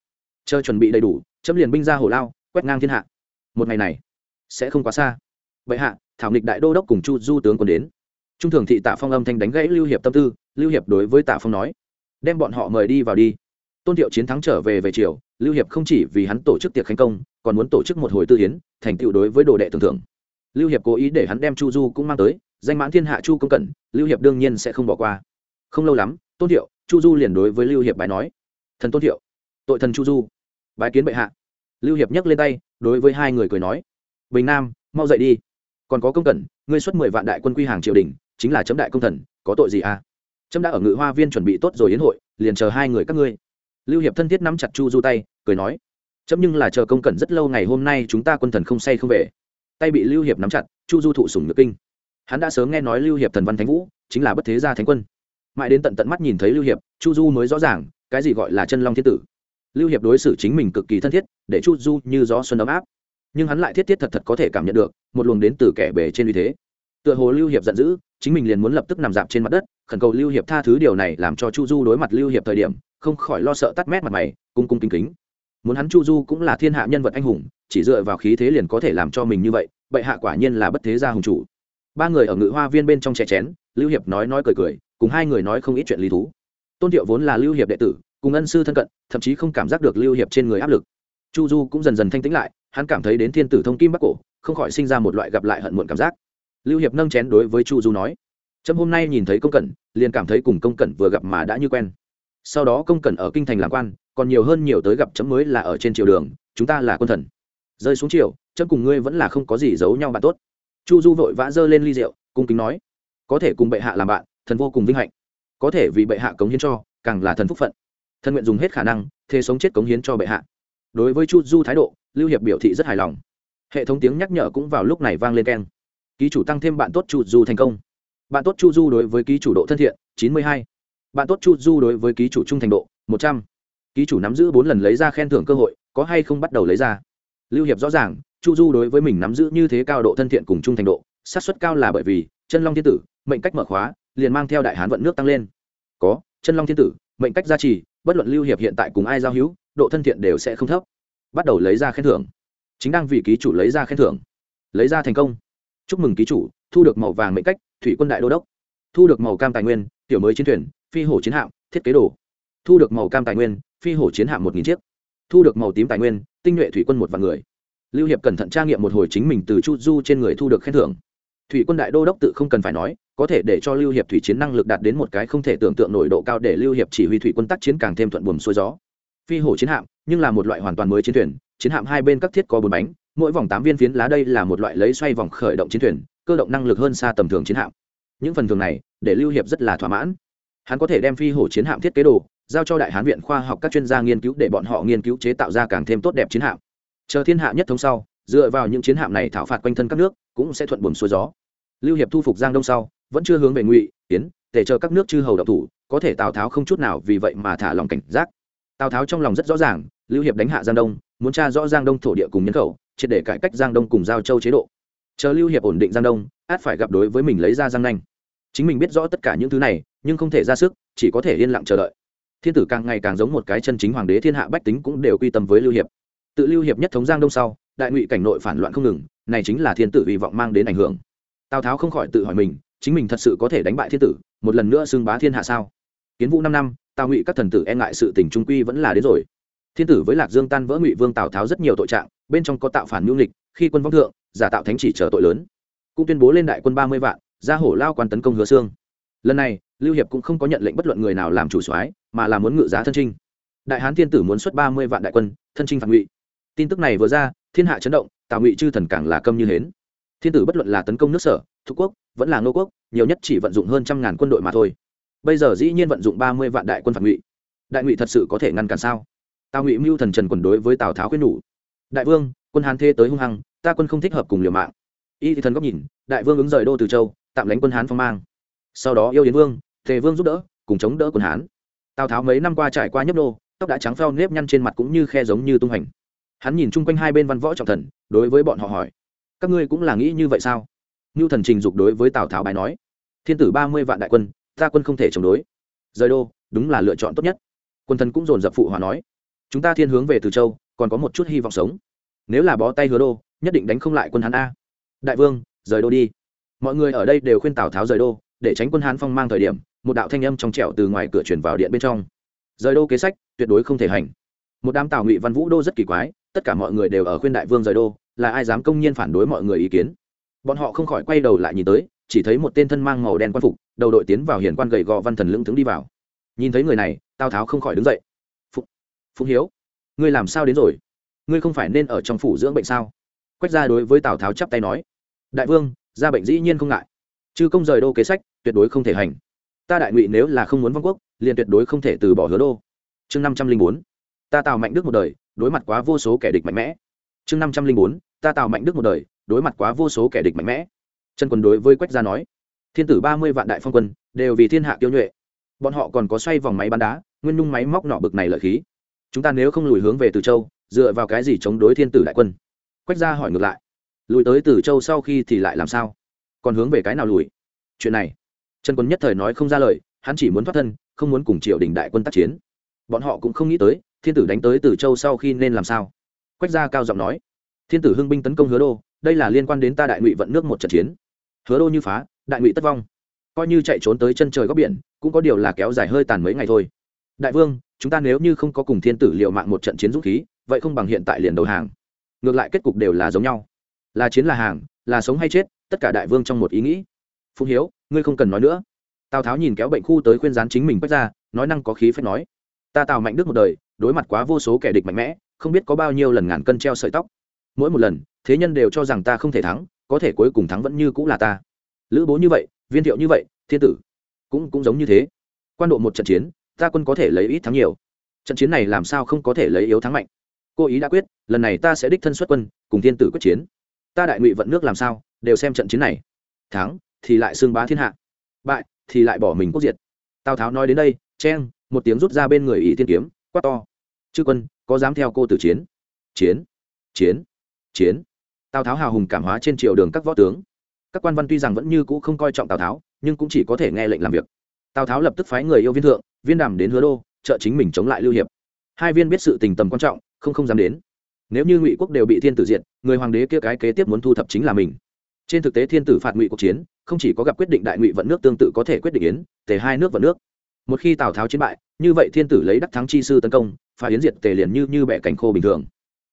Chờ chuẩn bị đầy đủ, chấm liền binh ra hổ lao, quét ngang thiên hạ. Một ngày này, sẽ không quá xa. Vậy hạ, thảo nghịch đại đô đốc cùng chu du tướng còn đến. Trung thường thị tạ phong âm thanh đánh gãy lưu hiệp tâm tư, lưu hiệp đối với tạ phong nói, đem bọn họ mời đi vào đi. Tôn thiệu chiến thắng trở về về triều, lưu hiệp không chỉ vì hắn tổ chức tiệc khánh công, còn muốn tổ chức một hồi tư hiến thành tựu đối với đồ đệ tưởng thưởng lưu hiệp cố ý để hắn đem chu du cũng mang tới, danh mãn thiên hạ chu công cẩn, lưu hiệp đương nhiên sẽ không bỏ qua. Không lâu lắm, tôn thiệu, chu du liền đối với lưu hiệp bài nói, thần tôn thiệu, tội thần chu du bài kiến bệ hạ. Lưu hiệp nhấc lên tay, đối với hai người cười nói, bình nam, mau dậy đi. Còn có công cẩn, ngươi xuất mười vạn đại quân quy hàng triều đình, chính là chấm đại công thần, có tội gì à? Trâm đã ở ngự hoa viên chuẩn bị tốt rồi yến hội, liền chờ hai người các ngươi. Lưu hiệp thân thiết nắm chặt chu du tay, cười nói, chấm nhưng là chờ công cẩn rất lâu ngày hôm nay chúng ta quân thần không say không về tay bị lưu hiệp nắm chặt chu du thụ sùng nhược kinh hắn đã sớm nghe nói lưu hiệp thần văn thánh vũ chính là bất thế gia thánh quân mãi đến tận tận mắt nhìn thấy lưu hiệp chu du mới rõ ràng cái gì gọi là chân long thiên tử lưu hiệp đối xử chính mình cực kỳ thân thiết để chu du như gió xuân ấm áp nhưng hắn lại thiết thiết thật thật có thể cảm nhận được một luồng đến từ kẻ bề trên uy thế tựa hồ lưu hiệp giận dữ chính mình liền muốn lập tức nằm dạp trên mặt đất khẩn cầu lưu hiệp tha thứ điều này làm cho chu du đối mặt lưu hiệp thời điểm không khỏi lo sợ tắt mét mặt mày cung cung kính kính muốn hắn chu du cũng là thiên hạ nhân vật anh hùng chỉ dựa vào khí thế liền có thể làm cho mình như vậy, bệ hạ quả nhiên là bất thế gia hùng chủ. Ba người ở ngự hoa viên bên trong chè chén, lưu hiệp nói nói cười cười, cùng hai người nói không ít chuyện lý thú. Tôn thiệu vốn là lưu hiệp đệ tử, cùng ân sư thân cận, thậm chí không cảm giác được lưu hiệp trên người áp lực. Chu du cũng dần dần thanh tĩnh lại, hắn cảm thấy đến thiên tử thông kim bắc cổ, không khỏi sinh ra một loại gặp lại hận muộn cảm giác. Lưu hiệp nâng chén đối với chu du nói trâm hôm nay nhìn thấy công cẩn, liền cảm thấy cùng công cẩn vừa gặp mà đã như quen. Sau đó công cẩn ở kinh thành làm quan, còn nhiều hơn nhiều tới gặp chấm mới là ở trên triều đường, chúng ta là quân thần rơi xuống triều, chấm cùng ngươi vẫn là không có gì giấu nhau bạn tốt. Chu du vội vã giơ lên ly rượu, cung kính nói, có thể cùng bệ hạ làm bạn, thần vô cùng vinh hạnh. Có thể vì bệ hạ cống hiến cho, càng là thần phúc phận. Thần nguyện dùng hết khả năng, thế sống chết cống hiến cho bệ hạ. Đối với chu du thái độ, lưu hiệp biểu thị rất hài lòng. Hệ thống tiếng nhắc nhở cũng vào lúc này vang lên keng. Ký chủ tăng thêm bạn tốt chu du thành công. Bạn tốt chu du đối với ký chủ độ thân thiện, chín mươi hai. Bạn tốt chu du đối với ký chủ trung thành độ, một trăm. Ký chủ nắm giữ bốn lần lấy ra khen thưởng cơ hội, có hay không bắt đầu lấy ra? Lưu hiệp rõ ràng, chu du đối với mình nắm giữ như thế cao độ thân thiện cùng trung thành độ sát suất cao là bởi vì, chân long thiên tử, mệnh cách mở khóa, liền mang theo đại hán vận nước tăng lên. Có, chân long thiên tử, mệnh cách gia trì, bất luận lưu hiệp hiện tại cùng ai giao hữu, độ thân thiện đều sẽ không thấp. Bắt đầu lấy ra khen thưởng. Chính đang vì ký chủ lấy ra khen thưởng. Lấy ra thành công. Chúc mừng ký chủ, thu được màu vàng mệnh cách, thủy quân đại đô đốc. Thu được màu cam tài nguyên, tiểu mới chiến thuyền, phi hổ chiến hạm, thiết kế đồ. Thu được màu cam tài nguyên, phi hổ chiến hạm một nghìn chiếc. Thu được màu tím tài nguyên tinh nhuệ thủy quân một vạn người. Lưu hiệp cẩn thận tra nghiệm một hồi chính mình từ chu du trên người thu được khen thưởng. Thủy quân đại đô đốc tự không cần phải nói, có thể để cho lưu hiệp thủy chiến năng lực đạt đến một cái không thể tưởng tượng nổi độ cao để lưu hiệp chỉ huy thủy quân tác chiến càng thêm thuận buồm xuôi gió. Phi hổ chiến hạm, nhưng là một loại hoàn toàn mới chiến thuyền, chiến hạm hai bên các thiết có bốn bánh, mỗi vòng tám viên phiến lá đây là một loại lấy xoay vòng khởi động chiến thuyền, cơ động năng lực hơn xa tầm thường chiến hạm. Những phần thường này, để lưu hiệp rất là thỏa mãn. Hắn có thể đem phi hổ chiến hạm thiết kế đồ giao cho đại hán viện khoa học các chuyên gia nghiên cứu để bọn họ nghiên cứu chế tạo ra càng thêm tốt đẹp chiến hạm. Chờ thiên hạ nhất thống sau, dựa vào những chiến hạm này thảo phạt quanh thân các nước, cũng sẽ thuận buồm xuôi gió. Lưu hiệp thu phục giang đông sau, vẫn chưa hướng về ngụy tiến để chờ các nước chư hầu độc thủ, có thể tào tháo không chút nào vì vậy mà thả lòng cảnh giác. Tào tháo trong lòng rất rõ ràng, lưu hiệp đánh hạ giang đông, muốn tra rõ giang đông thổ địa cùng nhân khẩu, triệt để cải cách giang đông cùng giao châu chế độ. Chờ lưu hiệp ổn định giang đông, át phải gặp đối với mình lấy ra giang nanh. Chính mình biết rõ tất cả những thứ này, nhưng không thể ra sức, chỉ có thể yên lặng chờ đợi thiên tử càng ngày càng giống một cái chân chính hoàng đế thiên hạ bách tính cũng đều quy tâm với lưu hiệp. Tự lưu hiệp nhất thống giang đông sau, đại ngụy cảnh nội phản loạn không ngừng, này chính là thiên tử hy vọng mang đến ảnh hưởng. Tào tháo không khỏi tự hỏi mình, chính mình thật sự có thể đánh bại thiên tử, một lần nữa xưng bá thiên hạ sao? Kiến vũ năm năm, tào ngụy các thần tử e ngại sự tình trung quy vẫn là đến rồi. Thiên tử với lạc dương tan vỡ ngụy vương tào tháo rất nhiều tội trạng, bên trong có tạo phản mưu nghịch, khi quân vong thượng, giả tạo thánh chỉ chờ tội lớn. Cũng tuyên bố lên đại quân ba mươi vạn, ra hổ lao quan tấn công hứa xương lần này, lưu hiệp cũng không có nhận lệnh bất luận người nào làm chủ soái mà là muốn ngự giá thân trinh. Đại hán thiên tử muốn xuất ba mươi vạn đại quân, thân trinh phản ngụy. Tin tức này vừa ra, thiên hạ chấn động, tào ngụy chư thần càng là câm như hến. Thiên tử bất luận là tấn công nước sở thuộc quốc, vẫn là ngô quốc, nhiều nhất chỉ vận dụng hơn trăm ngàn quân đội mà thôi. Bây giờ dĩ nhiên vận dụng ba mươi vạn đại quân phản ngụy. Đại ngụy thật sự có thể ngăn cản sao? Tào ngụy mưu thần trần quần đối với tào tháo khuyên nhủ. Đại vương, quân hán thê tới hung hăng, ta quân không thích hợp cùng liều mạng. Y thì thần góc nhìn, đại vương ứng rời đô từ châu, tạm lánh quân hán phong mang. Sau đó yêu yến vương tề vương giúp đỡ, cùng chống đỡ quân hán tào tháo mấy năm qua trải qua nhấp đô tóc đã trắng pheo, nếp nhăn trên mặt cũng như khe giống như tung hành hắn nhìn chung quanh hai bên văn võ trọng thần, đối với bọn họ hỏi, các ngươi cũng là nghĩ như vậy sao? Ngưu thần trình dục đối với tào tháo bài nói, thiên tử ba mươi vạn đại quân, ta quân không thể chống đối. Rời đô, đúng là lựa chọn tốt nhất. Quân thần cũng dồn dập phụ hòa nói, chúng ta thiên hướng về từ châu, còn có một chút hy vọng sống. Nếu là bó tay hứa đô, nhất định đánh không lại quân hán a. Đại vương, rời đô đi. Mọi người ở đây đều khuyên tào tháo rời đô, để tránh quân hán phong mang thời điểm một đạo thanh âm trong trẻo từ ngoài cửa chuyển vào điện bên trong. Rời đô kế sách, tuyệt đối không thể hành. Một đám tào ngụy văn vũ đô rất kỳ quái, tất cả mọi người đều ở khuyên đại vương rời đô, là ai dám công nhiên phản đối mọi người ý kiến? Bọn họ không khỏi quay đầu lại nhìn tới, chỉ thấy một tên thân mang màu đen quan phục, đầu đội tiến vào hiền quan gầy gò văn thần lưỡng tướng đi vào. Nhìn thấy người này, tào tháo không khỏi đứng dậy. Phụng phụng hiếu, ngươi làm sao đến rồi? Ngươi không phải nên ở trong phủ dưỡng bệnh sao? Quách ra đối với tào tháo chắp tay nói. Đại vương ra bệnh dĩ nhiên không ngại. Chứ công rời đô kế sách, tuyệt đối không thể hành ta đại ngụy nếu là không muốn vong quốc, liền tuyệt đối không thể từ bỏ hứa đô. Chương năm trăm linh bốn, ta tào mạnh đức một đời, đối mặt quá vô số kẻ địch mạnh mẽ. Chương năm trăm linh bốn, ta tào mạnh đức một đời, đối mặt quá vô số kẻ địch mạnh mẽ. Chân quân đối với quách gia nói, thiên tử ba mươi vạn đại phong quân, đều vì thiên hạ tiêu nhuệ. Bọn họ còn có xoay vòng máy bắn đá, nguyên nhung máy móc nọ bực này lợi khí. Chúng ta nếu không lùi hướng về từ châu, dựa vào cái gì chống đối thiên tử đại quân? Quách gia hỏi ngược lại, lùi tới từ châu sau khi thì lại làm sao? Còn hướng về cái nào lùi? Chuyện này trần quân nhất thời nói không ra lời, hắn chỉ muốn thoát thân, không muốn cùng triều đình đại quân tác chiến. Bọn họ cũng không nghĩ tới, thiên tử đánh tới từ châu sau khi nên làm sao? Quách gia cao giọng nói, thiên tử hưng binh tấn công hứa đô, đây là liên quan đến ta đại ngụy vận nước một trận chiến. Hứa đô như phá, đại ngụy tất vong. Coi như chạy trốn tới chân trời góc biển, cũng có điều là kéo dài hơi tàn mấy ngày thôi. Đại vương, chúng ta nếu như không có cùng thiên tử liệu mạng một trận chiến dũng khí, vậy không bằng hiện tại liền đầu hàng. Ngược lại kết cục đều là giống nhau. Là chiến là hàng, là sống hay chết, tất cả đại vương trong một ý nghĩ phụng hiếu, ngươi không cần nói nữa. Tào tháo nhìn kéo bệnh khu tới khuyên gián chính mình quét ra, nói năng có khí phép nói, ta tào mạnh đức một đời, đối mặt quá vô số kẻ địch mạnh mẽ, không biết có bao nhiêu lần ngàn cân treo sợi tóc. Mỗi một lần, thế nhân đều cho rằng ta không thể thắng, có thể cuối cùng thắng vẫn như cũng là ta. Lữ bố như vậy, viên thiệu như vậy, thiên tử cũng cũng giống như thế. Quan độ một trận chiến, ta quân có thể lấy ít thắng nhiều. Trận chiến này làm sao không có thể lấy yếu thắng mạnh? Cô ý đã quyết, lần này ta sẽ đích thân xuất quân, cùng thiên tử quyết chiến. Ta đại ngụy vận nước làm sao, đều xem trận chiến này. Thắng thì lại xương bá thiên hạ. Bại, thì lại bỏ mình quốc diệt. Tào tháo nói đến đây chen một tiếng rút ra bên người ỷ thiên kiếm, quát to. Chư quân, có dám theo cô tử chiến? Chiến chiến chiến. Tào tháo hào hùng cảm hóa trên triều đường các võ tướng. Các quan văn tuy rằng vẫn như cũ không coi trọng tào tháo, nhưng cũng chỉ có thể nghe lệnh làm việc. Tào tháo lập tức phái người yêu viên thượng, viên đàm đến hứa đô, trợ chính mình chống lại lưu hiệp. Hai viên biết sự tình tầm quan trọng, không không dám đến. Nếu như ngụy quốc đều bị thiên tử diệt, người hoàng đế kia cái kế tiếp muốn thu thập chính là mình. Trên thực tế thiên tử phạt ngụy cuộc chiến không chỉ có gặp quyết định đại ngụy vận nước tương tự có thể quyết định yến, tề hai nước vận nước. Một khi tào tháo chiến bại, như vậy thiên tử lấy đắc thắng chi sư tấn công, phá yến diệt tề liền như như bẻ cảnh khô bình thường.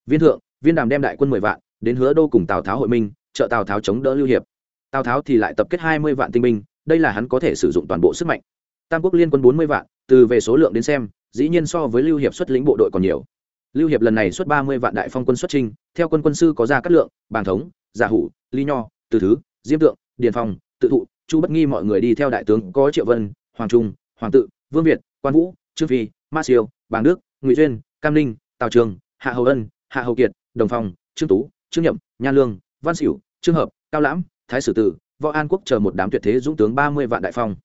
Viên thượng, viên đàm đem đại quân mười vạn, đến hứa đô cùng tào tháo hội minh, trợ tào tháo chống đỡ lưu hiệp. Tào tháo thì lại tập kết hai mươi vạn tinh binh, đây là hắn có thể sử dụng toàn bộ sức mạnh. Tam quốc liên quân bốn mươi vạn, từ về số lượng đến xem, dĩ nhiên so với lưu hiệp xuất lĩnh bộ đội còn nhiều. Lưu hiệp lần này xuất ba mươi vạn đại phong quân xuất trinh theo quân quân sư có ra cát lượng bàn thống giả hủ, ly nho, từ thứ, diêm tượng điền phong, tự thụ, chu bất nghi mọi người đi theo đại tướng có triệu vân, hoàng trung, hoàng tự, vương việt, quan vũ, trương phi, ma siêu, bàng đức, ngụy duyên, cam ninh, tào trường, hạ hầu ân, hạ hầu kiệt, đồng phong, trương tú, trương nhậm, nha lương, văn xỉu trương hợp, cao lãm, thái sử tử, võ an quốc chờ một đám tuyệt thế dũng tướng ba mươi vạn đại phong.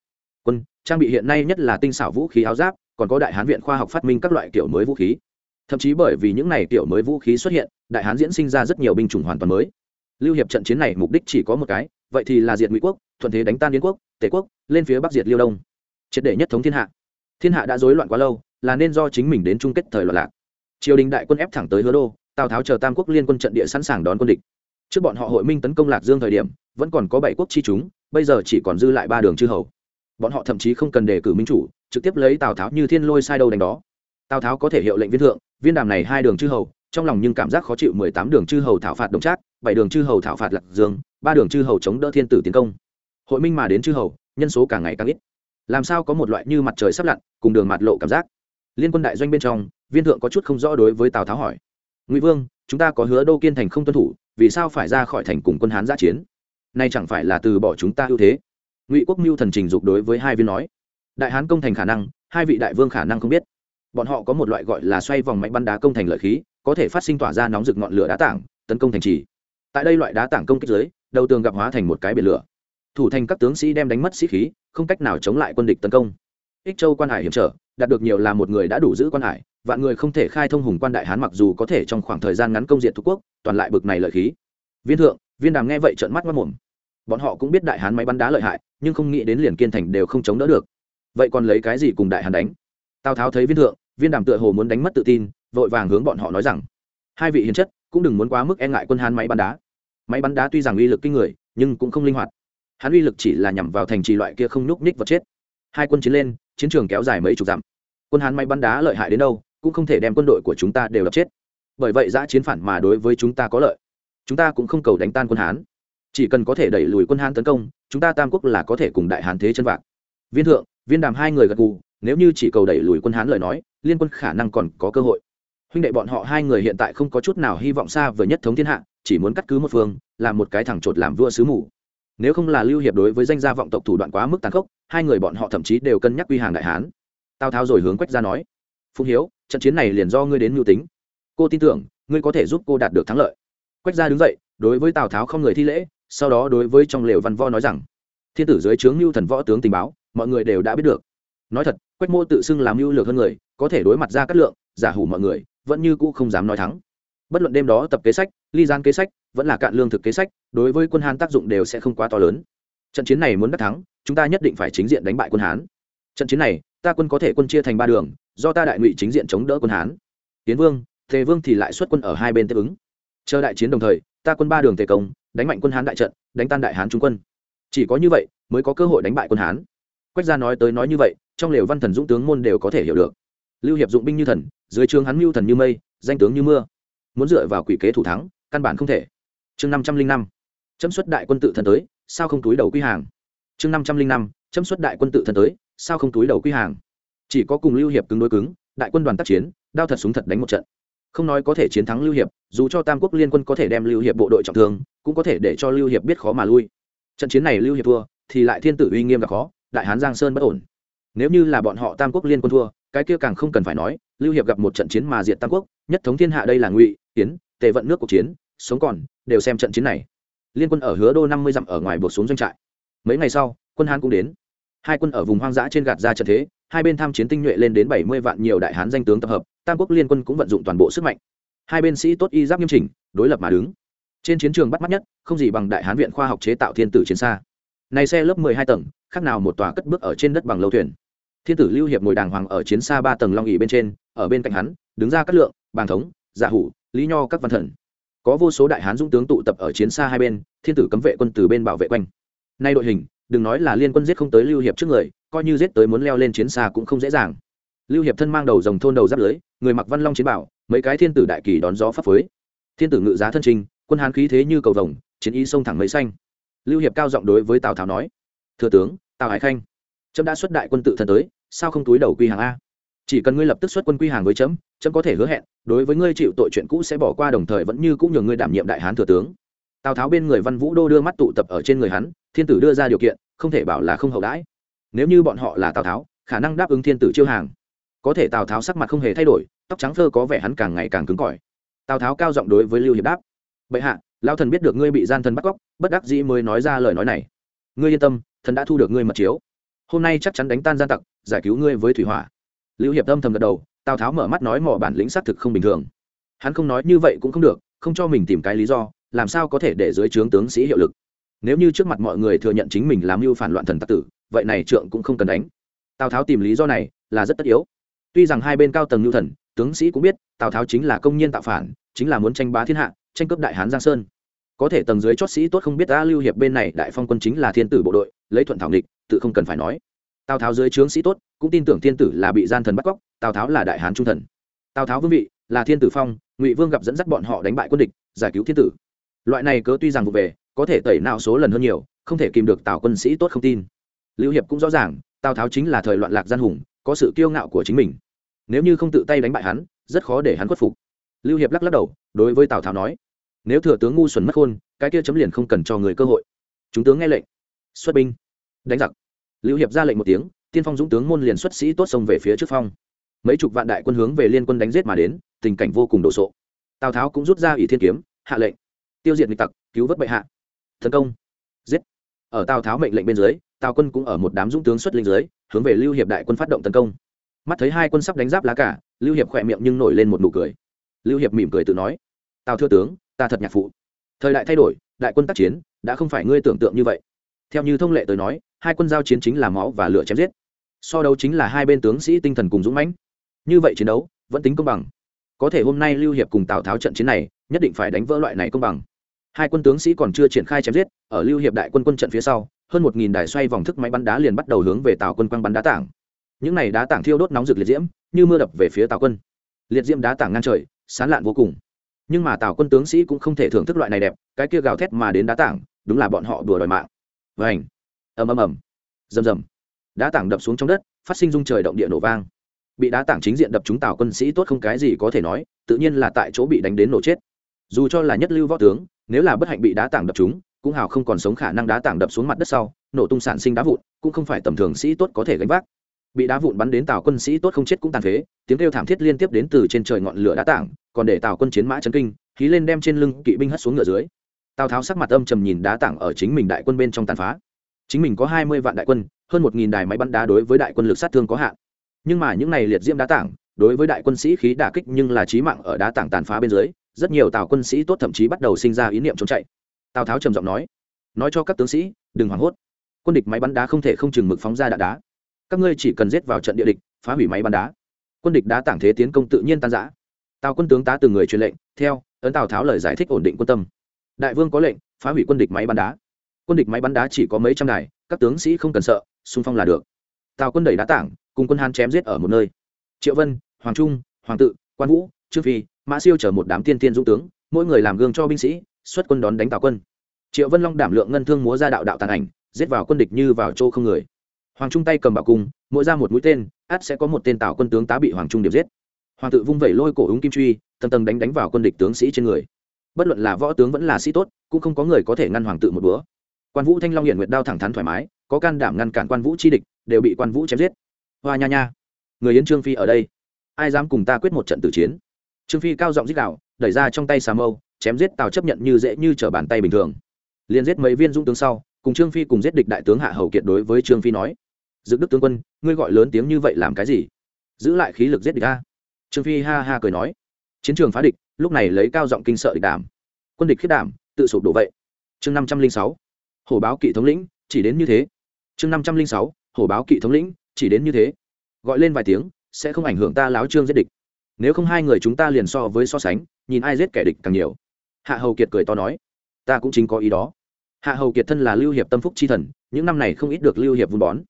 Quân, trang bị hiện nay nhất là tinh xảo vũ khí áo giáp, còn có đại hán viện khoa học phát minh các loại kiểu mới vũ khí. Thậm chí bởi vì những này kiểu mới vũ khí xuất hiện, đại hán diễn sinh ra rất nhiều binh chủng hoàn toàn mới. Lưu hiệp trận chiến này mục đích chỉ có một cái vậy thì là diệt ngụy quốc, thuận thế đánh tan yến quốc, tề quốc, lên phía bắc diệt liêu đông. Triệt để nhất thống thiên hạ. Thiên hạ đã rối loạn quá lâu, là nên do chính mình đến chung kết thời loạn lạc. Triều đình đại quân ép thẳng tới hứa đô, tào tháo chờ tam quốc liên quân trận địa sẵn sàng đón quân địch. Trước bọn họ hội minh tấn công lạc dương thời điểm, vẫn còn có bảy quốc chi chúng, bây giờ chỉ còn dư lại ba đường chư hầu. Bọn họ thậm chí không cần đề cử minh chủ, trực tiếp lấy tào tháo như thiên lôi sai đâu đánh đó. Tào tháo có thể hiệu lệnh viên thượng, viên đàm này hai đường chư hầu, trong lòng nhưng cảm giác khó chịu mười tám đường chư hầu thảo phạt đồng trác bảy đường chư hầu thảo phạt lạc dương, ba đường chư hầu chống đỡ thiên tử tiến công. Hội minh mà đến chư hầu, nhân số càng ngày càng ít. Làm sao có một loại như mặt trời sắp lặn, cùng đường mặt lộ cảm giác? Liên quân đại doanh bên trong, viên thượng có chút không rõ đối với tào tháo hỏi. Ngụy vương, chúng ta có hứa đô kiên thành không tuân thủ, vì sao phải ra khỏi thành cùng quân hán giã chiến? Nay chẳng phải là từ bỏ chúng ta ưu thế? Ngụy quốc mưu thần trình dục đối với hai viên nói. Đại hán công thành khả năng, hai vị đại vương khả năng không biết. Bọn họ có một loại gọi là xoay vòng mạnh bắn đá công thành lợi khí, có thể phát sinh tỏa ra nóng rực ngọn lửa đá tảng, tấn công thành trì tại đây loại đá tảng công kích dưới, đầu tường gặp hóa thành một cái biển lửa. Thủ thành các tướng sĩ đem đánh mất sĩ khí, không cách nào chống lại quân địch tấn công. Ích châu quan hải hiểm trở, đạt được nhiều là một người đã đủ giữ quan hải, vạn người không thể khai thông hùng quan đại hán mặc dù có thể trong khoảng thời gian ngắn công diện thuộc quốc, toàn lại bực này lợi khí. Viên thượng, viên đàm nghe vậy trợn mắt mất mồm bọn họ cũng biết đại hán máy bắn đá lợi hại, nhưng không nghĩ đến liền kiên thành đều không chống đỡ được. Vậy còn lấy cái gì cùng đại hán đánh? Tào tháo thấy viên thượng, viên đàm tựa hồ muốn đánh mất tự tin, vội vàng hướng bọn họ nói rằng, hai vị hiền chất cũng đừng muốn quá mức e ngại quân hán máy bắn đá. Máy bắn đá tuy rằng uy lực kinh người, nhưng cũng không linh hoạt. Hắn uy lực chỉ là nhằm vào thành trì loại kia không nhúc nhích vật chết. Hai quân chiến lên, chiến trường kéo dài mấy chục dặm. Quân hán máy bắn đá lợi hại đến đâu, cũng không thể đem quân đội của chúng ta đều đập chết. Bởi vậy giã chiến phản mà đối với chúng ta có lợi. Chúng ta cũng không cầu đánh tan quân hán. Chỉ cần có thể đẩy lùi quân hán tấn công, chúng ta tam quốc là có thể cùng đại hán thế chân vạc. Viên thượng, viên đàm hai người gật gù, nếu như chỉ cầu đẩy lùi quân hán lời nói, liên quân khả năng còn có cơ hội huynh đệ bọn họ hai người hiện tại không có chút nào hy vọng xa vời nhất thống thiên hạ, chỉ muốn cắt cứ một phương, làm một cái thẳng chột làm vua sứ mù. Nếu không là lưu hiệp đối với danh gia vọng tộc thủ đoạn quá mức tàn khốc, hai người bọn họ thậm chí đều cân nhắc quy hàng đại hán. Tào tháo rồi hướng quách ra nói phụng hiếu, trận chiến này liền do ngươi đến mưu tính. Cô tin tưởng, ngươi có thể giúp cô đạt được thắng lợi. Quách gia đứng dậy, đối với tào tháo không người thi lễ, sau đó đối với trong lều văn võ nói rằng, thiên tử dưới trướng mưu thần võ tướng tình báo, mọi người đều đã biết được. Nói thật, quách mô tự xưng làm mưu lược hơn người, có thể đối mặt ra cát lượng, giả hủ mọi người vẫn như cũ không dám nói thắng. Bất luận đêm đó tập kế sách, ly gian kế sách, vẫn là cạn lương thực kế sách, đối với quân hán tác dụng đều sẽ không quá to lớn. Trận chiến này muốn đắc thắng, chúng ta nhất định phải chính diện đánh bại quân hán. Trận chiến này, ta quân có thể quân chia thành ba đường, do ta đại ngụy chính diện chống đỡ quân hán. Tiến vương tề vương thì lại xuất quân ở hai bên tiếp ứng. Chờ đại chiến đồng thời, ta quân ba đường tề công, đánh mạnh quân hán đại trận, đánh tan đại hán trung quân. Chỉ có như vậy, mới có cơ hội đánh bại quân hán. Quách gia nói tới nói như vậy, trong lều văn thần dũng tướng môn đều có thể hiểu được. Lưu hiệp dụng binh như thần dưới trường hắn mưu thần như mây, danh tướng như mưa. Muốn dựa vào quỷ kế thủ thắng, căn bản không thể. Chương năm trăm linh năm, chấm xuất đại quân tự thần tới, sao không túi đầu quy hàng? Chương năm trăm linh năm, chấm xuất đại quân tự thần tới, sao không túi đầu quy hàng? Chỉ có cùng lưu hiệp cứng đối cứng, đại quân đoàn tác chiến, đao thật súng thật đánh một trận. Không nói có thể chiến thắng lưu hiệp, dù cho tam quốc liên quân có thể đem lưu hiệp bộ đội trọng thương, cũng có thể để cho lưu hiệp biết khó mà lui. Trận chiến này lưu hiệp thua, thì lại thiên tử uy nghiêm là khó, đại hán giang sơn bất ổn. Nếu như là bọn họ tam quốc liên quân thua cái kia càng không cần phải nói, lưu hiệp gặp một trận chiến mà diệt tam quốc, nhất thống thiên hạ đây là ngụy tiến tề vận nước cuộc chiến, sống còn, đều xem trận chiến này. Liên quân ở hứa đô năm mươi dặm ở ngoài buộc xuống doanh trại. Mấy ngày sau, quân hán cũng đến. Hai quân ở vùng hoang dã trên gạt ra trận thế, hai bên tham chiến tinh nhuệ lên đến bảy mươi vạn nhiều đại hán danh tướng tập hợp, tam quốc liên quân cũng vận dụng toàn bộ sức mạnh. Hai bên sĩ tốt y giáp nghiêm chỉnh, đối lập mà đứng. Trên chiến trường bắt mắt nhất, không gì bằng đại hán viện khoa học chế tạo thiên tử chiến xa. Này xe lớp mười hai tầng, khác nào một tòa cất bước ở trên đất bằng lâu thuyền thiên tử lưu hiệp ngồi đàng hoàng ở chiến xa ba tầng long ỉ bên trên, ở bên cạnh hắn, đứng ra các lượng bàn thống, giả hủ, lý nho các văn thần. Có vô số đại hán dũng tướng tụ tập ở chiến xa hai bên, thiên tử cấm vệ quân từ bên bảo vệ quanh. Nay đội hình, đừng nói là liên quân giết không tới lưu hiệp trước người, coi như giết tới muốn leo lên chiến xa cũng không dễ dàng. Lưu hiệp thân mang đầu dòng thôn đầu giáp lưới, người mặc văn long chiến bảo, mấy cái thiên tử đại kỳ đón gió pháp phới thiên tử ngự giá thân trình, quân hán khí thế như cầu vồng, chiến ý sông thẳng mấy xanh. Lưu hiệp cao giọng đối với tào tháo nói, thừa tướng, tào hải khanh trâm đã xuất đại quân tự thân tới sao không túi đầu quy hàng a? Chỉ cần ngươi lập tức xuất quân quy hàng với chấm chấm có thể hứa hẹn, đối với ngươi chịu tội chuyện cũ sẽ bỏ qua đồng thời vẫn như cũng nhờ ngươi đảm nhiệm đại hán thừa tướng. Tào tháo bên người văn vũ đô đưa mắt tụ tập ở trên người hắn, thiên tử đưa ra điều kiện, không thể bảo là không hậu đãi. Nếu như bọn họ là tào tháo, khả năng đáp ứng thiên tử chiêu hàng. Có thể tào tháo sắc mặt không hề thay đổi, tóc trắng thơ có vẻ hắn càng ngày càng cứng cỏi. Tào tháo cao giọng đối với lưu hiệp đáp, bệ hạ lao thần biết được ngươi bị gian thần bắt cóc, bất đắc dĩ mới nói ra lời nói này. Ngươi yên tâm, thần đã thu được ngươi mật chiếu hôm nay chắc chắn đánh tan gian tặc, giải cứu ngươi với thủy hỏa. Lưu hiệp âm thầm gật đầu, tào tháo mở mắt nói mỏ bản lĩnh xác thực không bình thường. Hắn không nói như vậy cũng không được, không cho mình tìm cái lý do, làm sao có thể để dưới trướng tướng sĩ hiệu lực. Nếu như trước mặt mọi người thừa nhận chính mình làm mưu phản loạn thần tặc tử, vậy này trượng cũng không cần đánh. Tào tháo tìm lý do này là rất tất yếu. Tuy rằng hai bên cao tầng lưu thần, tướng sĩ cũng biết, tào tháo chính là công nhân tạo phản, chính là muốn tranh bá thiên hạ, tranh cướp đại hán giang sơn. Có thể tầng dưới chót sĩ tốt không biết ta lưu hiệp bên này đại phong quân chính là thiên tử bộ đội, lấy thuận thảo địch tự không cần phải nói. Tào tháo dưới trướng sĩ tốt, cũng tin tưởng thiên tử là bị gian thần bắt cóc, tào tháo là đại hán trung thần. Tào tháo vương vị, là thiên tử phong, ngụy vương gặp dẫn dắt bọn họ đánh bại quân địch, giải cứu thiên tử. Loại này cớ tuy rằng vụ về, có thể tẩy nào số lần hơn nhiều, không thể kìm được tào quân sĩ tốt không tin. Lưu hiệp cũng rõ ràng, tào tháo chính là thời loạn lạc gian hùng, có sự kiêu ngạo của chính mình. Nếu như không tự tay đánh bại hắn, rất khó để hắn khuất phục. Lưu hiệp lắc lắc đầu, đối với tào tháo nói, nếu thừa tướng ngu xuẩn mất khôn, cái kia chấm liền không cần cho người cơ hội. Chúng tướng nghe lệnh. Xuất binh đánh giặc. Lưu hiệp ra lệnh một tiếng, tiên phong dũng tướng môn liền xuất sĩ tốt sông về phía trước phong. Mấy chục vạn đại quân hướng về liên quân đánh giết mà đến, tình cảnh vô cùng đồ sộ. Tào tháo cũng rút ra ủy thiên kiếm, hạ lệnh. Tiêu diệt nghịch tặc, cứu vớt bệ hạ. Tấn công. Giết. Ở tào tháo mệnh lệnh bên dưới, tào quân cũng ở một đám dũng tướng xuất linh dưới, hướng về lưu hiệp đại quân phát động tấn công. Mắt thấy hai quân sắp đánh giáp lá cả, lưu hiệp khỏe miệng nhưng nổi lên một nụ cười. Lưu hiệp mỉm cười tự nói, tào thưa tướng, ta thật nhạc phụ. Thời đại thay đổi, đại quân tác chiến, đã không phải ngươi tưởng tượng như vậy. Theo như thông lệ tới nói hai quân giao chiến chính là máu và lửa chém giết. So đấu chính là hai bên tướng sĩ tinh thần cùng dũng mãnh. Như vậy chiến đấu vẫn tính công bằng. Có thể hôm nay lưu hiệp cùng tào tháo trận chiến này, nhất định phải đánh vỡ loại này công bằng. Hai quân tướng sĩ còn chưa triển khai chém giết, ở lưu hiệp đại quân quân trận phía sau, hơn một nghìn đài xoay vòng thức máy bắn đá liền bắt đầu hướng về tào quân quăng bắn đá tảng. Những này đá tảng thiêu đốt nóng rực liệt diễm, như mưa đập về phía tào quân. Liệt diễm đá tảng ngang trời, sán lạn vô cùng. Nhưng mà tào quân tướng sĩ cũng không thể thưởng thức loại này đẹp, cái kia gào thét mà đến đá tảng, đúng là bọn họ đùa đòi mạng. Vảnh ầm ầm ầm. Rầm rầm. Đá tảng đập xuống trong đất, phát sinh rung trời động địa nổ vang. Bị đá tảng chính diện đập chúng tào quân sĩ tốt không cái gì có thể nói, tự nhiên là tại chỗ bị đánh đến nổ chết. Dù cho là nhất lưu võ tướng, nếu là bất hạnh bị đá tảng đập chúng cũng hào không còn sống khả năng đá tảng đập xuống mặt đất sau, nổ tung sản sinh đá vụn, cũng không phải tầm thường sĩ tốt có thể gánh vác. Bị đá vụn bắn đến tào quân sĩ tốt không chết cũng tàn phế, tiếng kêu thảm thiết liên tiếp đến từ trên trời ngọn lửa đá tảng, còn để tào quân chiến mã chấn kinh khí lên đem trên lưng kỵ binh hất xuống ngựa dưới. Tào tháo sắc mặt âm trầm nhìn đá tảng ở chính mình đại quân bên trong tàn phá chính mình có hai mươi vạn đại quân, hơn một nghìn đài máy bắn đá đối với đại quân lực sát thương có hạn. Nhưng mà những này liệt diễm đá tảng, đối với đại quân sĩ khí đả kích nhưng là chí mạng ở đá tảng tàn phá bên dưới, rất nhiều tào quân sĩ tốt thậm chí bắt đầu sinh ra ý niệm trốn chạy. Tào tháo trầm giọng nói nói cho các tướng sĩ, đừng hoảng hốt. Quân địch máy bắn đá không thể không chừng mực phóng ra đạn đá. Các ngươi chỉ cần giết vào trận địa địch, phá hủy máy bắn đá. Quân địch đá tảng thế tiến công tự nhiên tan giã tào quân tướng tá từng người truyền lệnh, theo, ấn tào tháo lời giải thích ổn định quân tâm. Đại vương có lệnh, phá hủy quân địch máy bắn đá quân địch máy bắn đá chỉ có mấy trăm đài, các tướng sĩ không cần sợ, xung phong là được. Tào quân đẩy đá tảng, cùng quân hán chém giết ở một nơi. Triệu vân, hoàng trung, hoàng tự, quan vũ, trương phi, mã siêu chở một đám tiên tiên dũng tướng, mỗi người làm gương cho binh sĩ, xuất quân đón đánh tào quân. Triệu vân long đảm lượng ngân thương múa ra đạo đạo tàn ảnh, giết vào quân địch như vào chỗ không người. Hoàng trung tay cầm bảo cung, mỗi ra một mũi tên át sẽ có một tên tào quân tướng tá bị hoàng trung điểm giết. Hoàng tự vung vẩy lôi cổ ứng kim truy, tầng tầng đánh đánh vào quân địch tướng sĩ trên người. Bất luận là võ tướng vẫn là sĩ tốt, cũng không có người có thể ngăn hoàng tự một búa quan vũ thanh long hiện nguyệt đao thẳng thắn thoải mái, có can đảm ngăn cản quan vũ chi địch, đều bị quan vũ chém giết. Hoa nha nha. Người yến trương phi ở đây. Ai dám cùng ta quyết một trận tử chiến? Trương phi cao giọng giết đạo đẩy ra trong tay xà mâu, chém giết tào chấp nhận như dễ như trở bàn tay bình thường. Liền giết mấy viên dũng tướng sau, cùng trương phi cùng giết địch đại tướng hạ hầu kiệt đối với trương phi nói dự đức tướng quân, ngươi gọi lớn tiếng như vậy làm cái gì? Giữ lại khí lực giết địch a. Trương phi ha ha cười nói, chiến trường phá địch, lúc này lấy cao giọng kinh sợ địch đảm. Quân địch khiết đảm, tự sụp đổ vậy. Chương năm trăm linh sáu hổ báo kỵ thống lĩnh, chỉ đến như thế. Chương năm trăm linh sáu, hổ báo kỵ thống lĩnh, chỉ đến như thế. Gọi lên vài tiếng, sẽ không ảnh hưởng ta láo trương giết địch. Nếu không hai người chúng ta liền so với so sánh, nhìn ai giết kẻ địch càng nhiều. Hạ hầu kiệt cười to nói, ta cũng chính có ý đó. Hạ hầu kiệt thân là lưu hiệp tâm phúc c h i thần, những năm này không ít được lưu hiệp vun bón.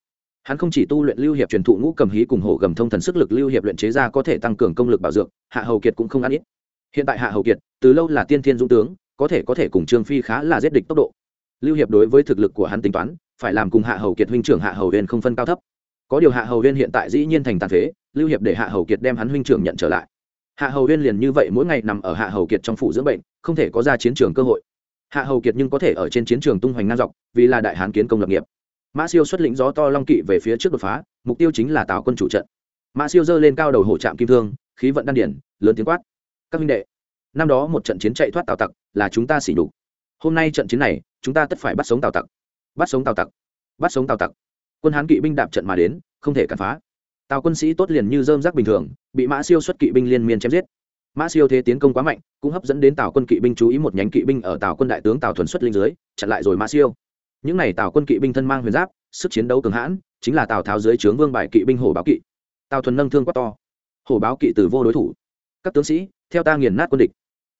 Hắn không chỉ tu luyện lưu hiệp truyền thụ ngũ cầm hí cùng hổ gầm thông thần sức lực lưu hiệp luyện chế ra có thể tăng cường công lực bảo dược hạ hầu kiệt cũng không ăn ít. Hiện tại hạ hầu kiệt, từ lâu là tiên thiên dũng tướng, có thể có thể cùng trương phi khá là giết địch tốc độ lưu hiệp đối với thực lực của hắn tính toán, phải làm cùng hạ hầu kiệt huynh trưởng hạ hầu huyên không phân cao thấp. Có điều hạ hầu huyên hiện tại dĩ nhiên thành tàn phế, lưu hiệp để hạ hầu kiệt đem hắn huynh trưởng nhận trở lại. Hạ hầu huyên liền như vậy mỗi ngày nằm ở hạ hầu kiệt trong phủ dưỡng bệnh, không thể có ra chiến trường cơ hội. Hạ hầu kiệt nhưng có thể ở trên chiến trường tung hoành ngang dọc, vì là đại hán kiến công lập nghiệp. Mã siêu xuất lĩnh gió to long kỵ về phía trước đột phá, mục tiêu chính là tào quân chủ trận. Mã siêu giơ lên cao đầu hổ trạm kim thương, khí vận đan điển, lớn tiếng quát. Các minh đệ, năm đó một trận chiến chạy thoát tào tặc, là chúng ta xỉ đục hôm nay trận chiến này chúng ta tất phải bắt sống tào tặc. Bắt sống tào tặc. Bắt sống tào tặc. Quân hán kỵ binh đạp trận mà đến, không thể cản phá. Tào quân sĩ tốt liền như dơm rác bình thường, bị mã siêu xuất kỵ binh liên miên chém giết. Mã siêu thế tiến công quá mạnh, cũng hấp dẫn đến tào quân kỵ binh chú ý một nhánh kỵ binh ở tào quân đại tướng tào thuần xuất linh dưới, chặn lại rồi mã siêu. Những n à y tào quân kỵ binh thân mang huyền giáp, sức chiến đấu cường hãn, chính là tào tháo dưới trướng vương bài kỵ binh hổ báo kỵ. Tào thuần nâng thương quá to. Hổ báo kỵ từ vô đối thủ. Các tướng sĩ, theo ta nghiền nát quân địch.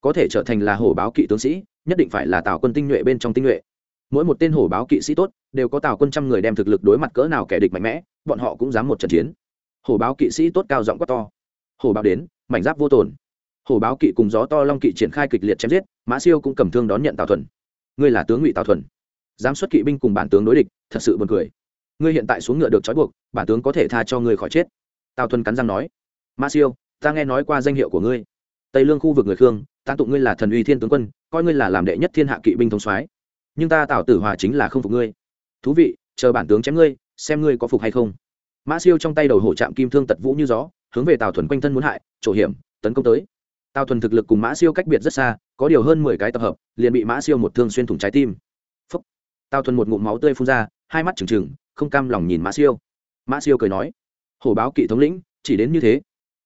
Có thể trở thành là hổ báo kỵ tướng sĩ nhất định phải là tào quân tinh nhuệ bên trong tinh nhuệ. Mỗi một tên hổ báo kỵ sĩ tốt, đều có tào quân trăm người đem thực lực đối mặt cỡ nào kẻ địch mạnh mẽ, bọn họ cũng dám một trận chiến. Hổ báo kỵ sĩ tốt cao giọng quát to. Hổ báo đến, mảnh giáp vô tồn. Hổ báo kỵ cùng gió to long kỵ triển khai kịch liệt chém giết, mã siêu cũng cầm thương đón nhận tào thuần. Ngươi là tướng ngụy tào thuần. Dám xuất kỵ binh cùng bản tướng đối địch, thật sự buồn cười. Ngươi hiện tại xuống ngựa được trói buộc, bản tướng có thể tha cho ngươi khỏi chết. Tào thuần cắn răng nói. Mã siêu, ta nghe nói qua danh hiệu của ngươi. Tây lương khu vực người khương, tán tụng ngươi là thần uy thiên tướng quân coi ngươi là làm đệ nhất thiên hạ kỵ binh thống soái. Nhưng ta tào tử hòa chính là không phục ngươi. Thú vị, chờ bản tướng chém ngươi, xem ngươi có phục hay không. Mã siêu trong tay đầu hổ trạm kim thương tật vũ như gió, hướng về tào thuần quanh thân muốn hại trổ hiểm, tấn công tới. Tào thuần thực lực cùng mã siêu cách biệt rất xa, có điều hơn mười cái tập hợp, liền bị mã siêu một thương xuyên thủng trái tim. Phúc. tào thuần một ngụm máu tươi phun ra, hai mắt trừng trừng, không cam lòng nhìn mã siêu. Mã siêu cười nói, hổ báo kỵ thống lĩnh, chỉ đến như thế.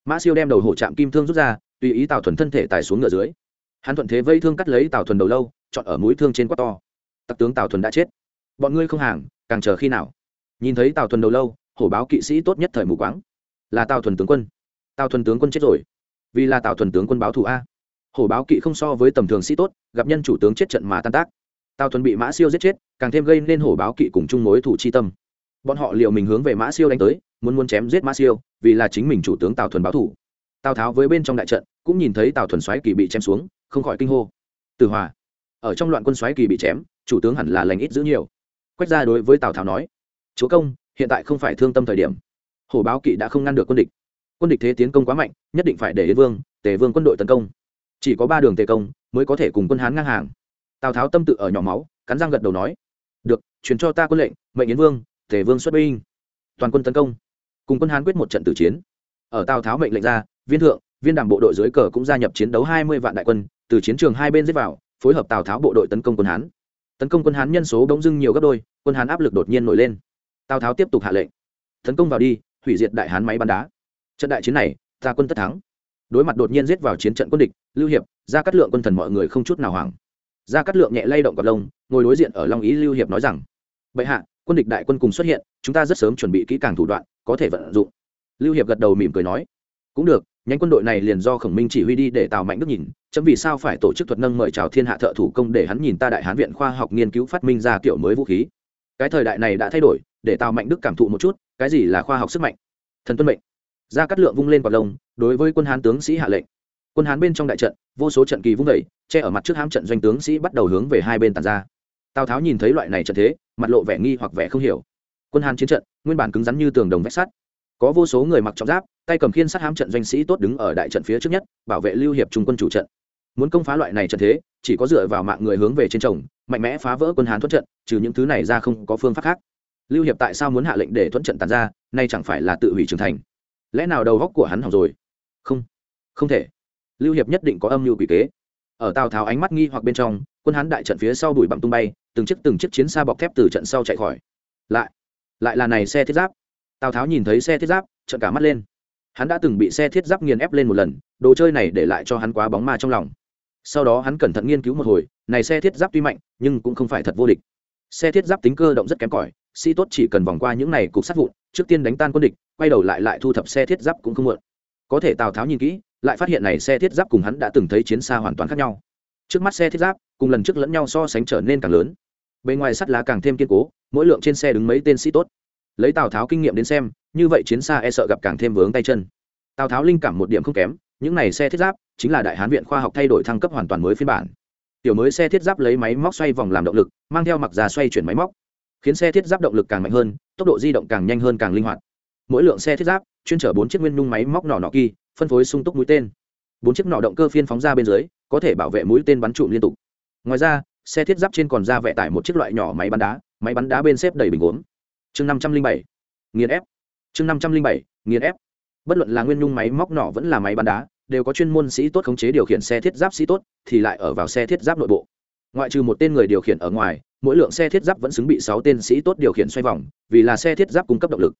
Mã siêu đem đầu hổ trạm kim thương rút ra, tùy ý tào thuần thân thể tài xuống ngựa dưới hắn thuận thế vây thương cắt lấy tào thuần đầu lâu, chọn ở mũi thương trên quát to. Tặc tướng tào thuần đã chết. Bọn ngươi không hàng, càng chờ khi nào? Nhìn thấy tào thuần đầu lâu, hổ báo kỵ sĩ tốt nhất thời mù quáng. Là tào thuần tướng quân. Tào thuần tướng quân chết rồi. Vì là tào thuần tướng quân báo thù a. Hổ báo kỵ không so với tầm thường sĩ tốt, gặp nhân chủ tướng chết trận mà tan tác. Tào thuần bị mã siêu giết chết, càng thêm gây nên hổ báo kỵ cùng chung mối thủ chi tâm. Bọn họ liệu mình hướng về mã siêu đánh tới, muốn muốn chém giết mã siêu, vì là chính mình chủ tướng tào thuần báo thủ tào tháo với bên trong đại trận, cũng nhìn thấy tào thuần xoáy kỳ bị chém xuống không khỏi kinh hô. Từ hòa, ở trong loạn quân xoáy kỳ bị chém, chủ tướng hẳn là lành ít giữ nhiều. Quách gia đối với tào tháo nói, chúa công, hiện tại không phải thương tâm thời điểm. Hổ báo kỵ đã không ngăn được quân địch. Quân địch thế tiến công quá mạnh, nhất định phải để yến vương, tề vương quân đội tấn công. Chỉ có ba đường tề công mới có thể cùng quân hán ngang hàng. Tào tháo tâm tự ở nhỏ máu, cắn răng gật đầu nói, được, truyền cho ta quân lệnh, mệnh yến vương, tề vương xuất binh. Toàn quân tấn công. Cùng quân hán quyết một trận tử chiến. Ở tào tháo mệnh lệnh ra, viên thượng, viên đảng bộ đội dưới cờ cũng gia nhập chiến đấu hai mươi vạn đại quân từ chiến trường hai bên giết vào, phối hợp tào tháo bộ đội tấn công quân hán. Tấn công quân hán nhân số bỗng dưng nhiều gấp đôi, quân hán áp lực đột nhiên nổi lên. Tào tháo tiếp tục hạ lệnh. Tấn công vào đi, hủy diệt đại hán máy bắn đá. Trận đại chiến này ta quân tất thắng. Đối mặt đột nhiên giết vào chiến trận quân địch, lưu hiệp ra cắt lượng quân thần mọi người không chút nào hoảng. Ra cắt lượng nhẹ lay động cặp lông, ngồi đối diện ở long ý lưu hiệp nói rằng, bệ hạ, quân địch đại quân cùng xuất hiện, chúng ta rất sớm chuẩn bị kỹ càng thủ đoạn, có thể vận dụng. Lưu hiệp gật đầu mỉm cười nói, cũng được nhánh quân đội này liền do khổng minh chỉ huy đi để tào mạnh đức nhìn, chấm vì sao phải tổ chức thuật nâng mời chào thiên hạ thợ thủ công để hắn nhìn ta đại hán viện khoa học nghiên cứu phát minh ra kiểu mới vũ khí. Cái thời đại này đã thay đổi, để tào mạnh đức cảm thụ một chút, cái gì là khoa học sức mạnh? Thần tuân mệnh. Ra cắt lượng vung lên quạt lông, đối với quân hán tướng sĩ hạ lệnh. Quân hán bên trong đại trận, vô số trận kỳ vung vẩy che ở mặt trước hãm trận doanh tướng sĩ bắt đầu hướng về hai bên tàn ra. Tào tháo nhìn thấy loại này trận thế, mặt lộ vẻ nghi hoặc vẻ không hiểu. Quân hán chiến trận, nguyên bản cứng rắn như tường đồng vách sắt có vô số người mặc trọng giáp, tay cầm khiên sát hám trận doanh sĩ tốt đứng ở đại trận phía trước nhất, bảo vệ lưu hiệp trung quân chủ trận. Muốn công phá loại này trận thế, chỉ có dựa vào mạng người hướng về trên chồng mạnh mẽ phá vỡ quân hán thuất trận, trừ những thứ này ra không có phương pháp khác. Lưu hiệp tại sao muốn hạ lệnh để thuận trận tàn ra, nay chẳng phải là tự hủy trưởng thành? Lẽ nào đầu góc của hắn hỏng rồi? Không không thể. Lưu hiệp nhất định có âm mưu quỷ kế. Ở tào tháo ánh mắt nghi hoặc bên trong, quân hán đại trận phía sau đuổi bằng tung bay, từng chiếc từng chiếc chiến xa bọc thép từ trận sau chạy khỏi. Lại lại là này xe thiết giáp tào tháo nhìn thấy xe thiết giáp trận cả mắt lên hắn đã từng bị xe thiết giáp nghiền ép lên một lần đồ chơi này để lại cho hắn quá bóng ma trong lòng sau đó hắn cẩn thận nghiên cứu một hồi này xe thiết giáp tuy mạnh nhưng cũng không phải thật vô địch xe thiết giáp tính cơ động rất kém cỏi sĩ tốt chỉ cần vòng qua những này cục sát vụn trước tiên đánh tan quân địch quay đầu lại lại thu thập xe thiết giáp cũng không muộn có thể tào tháo nhìn kỹ lại phát hiện này xe thiết giáp cùng hắn đã từng thấy chiến xa hoàn toàn khác nhau trước mắt xe thiết giáp cùng lần trước lẫn nhau so sánh trở nên càng lớn bề ngoài sắt lá càng thêm kiên cố mỗi lượng trên xe đứng mấy tên sĩ tốt lấy tào tháo kinh nghiệm đến xem như vậy chiến xa e sợ gặp càng thêm vướng tay chân tào tháo linh cảm một điểm không kém những này xe thiết giáp chính là đại hán viện khoa học thay đổi thăng cấp hoàn toàn mới phiên bản tiểu mới xe thiết giáp lấy máy móc xoay vòng làm động lực mang theo mặc già xoay chuyển máy móc khiến xe thiết giáp động lực càng mạnh hơn tốc độ di động càng nhanh hơn càng linh hoạt mỗi lượng xe thiết giáp chuyên chở bốn chiếc nguyên nhung máy móc nỏ nọ kỳ phân phối sung túc mũi tên bốn chiếc nỏ động cơ phiên phóng ra bên dưới có thể bảo vệ mũi tên bắn trụm liên tục ngoài ra xe thiết giáp trên còn ra vẽ tải một chiếc loại nhỏ máy bắn đá máy bắn đá bên xếp đầy bình uống chương năm trăm linh bảy, nghiền ép. Chương năm trăm linh bảy, nghiền ép. Bất luận là nguyên nhung máy móc nỏ vẫn là máy bắn đá, đều có chuyên môn sĩ tốt khống chế điều khiển xe thiết giáp sĩ tốt, thì lại ở vào xe thiết giáp nội bộ. Ngoại trừ một tên người điều khiển ở ngoài, mỗi lượng xe thiết giáp vẫn xứng bị sáu tên sĩ tốt điều khiển xoay vòng, vì là xe thiết giáp cung cấp động lực.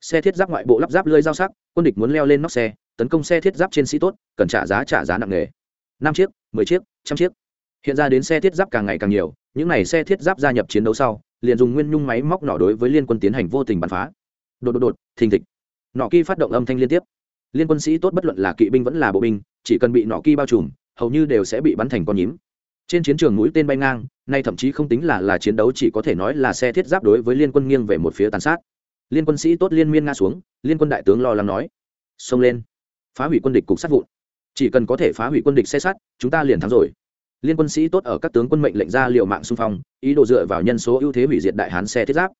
Xe thiết giáp ngoại bộ lắp ráp lơi dao sắc, quân địch muốn leo lên nóc xe, tấn công xe thiết giáp trên sĩ tốt, cần trả giá trả giá nặng nề. Năm chiếc, mười chiếc, trăm chiếc. Hiện ra đến xe thiết giáp càng ngày càng nhiều những này xe thiết giáp gia nhập chiến đấu sau, liền dùng nguyên nhung máy móc nỏ đối với liên quân tiến hành vô tình bắn phá. Đột đột đột, thình thịch. Nọ kỳ phát động âm thanh liên tiếp. Liên quân sĩ tốt bất luận là kỵ binh vẫn là bộ binh, chỉ cần bị nọ kỳ bao trùm, hầu như đều sẽ bị bắn thành con nhím. Trên chiến trường mũi tên bay ngang, nay thậm chí không tính là là chiến đấu, chỉ có thể nói là xe thiết giáp đối với liên quân nghiêng về một phía tàn sát. Liên quân sĩ tốt liên miên nga xuống, liên quân đại tướng lo lắng nói, xông lên, phá hủy quân địch cục sát vụn. Chỉ cần có thể phá hủy quân địch xe sắt, chúng ta liền thắng rồi liên quân sĩ tốt ở các tướng quân mệnh lệnh ra liệu mạng xung phong, ý đồ dựa vào nhân số ưu thế hủy diệt đại hán xe thiết giáp.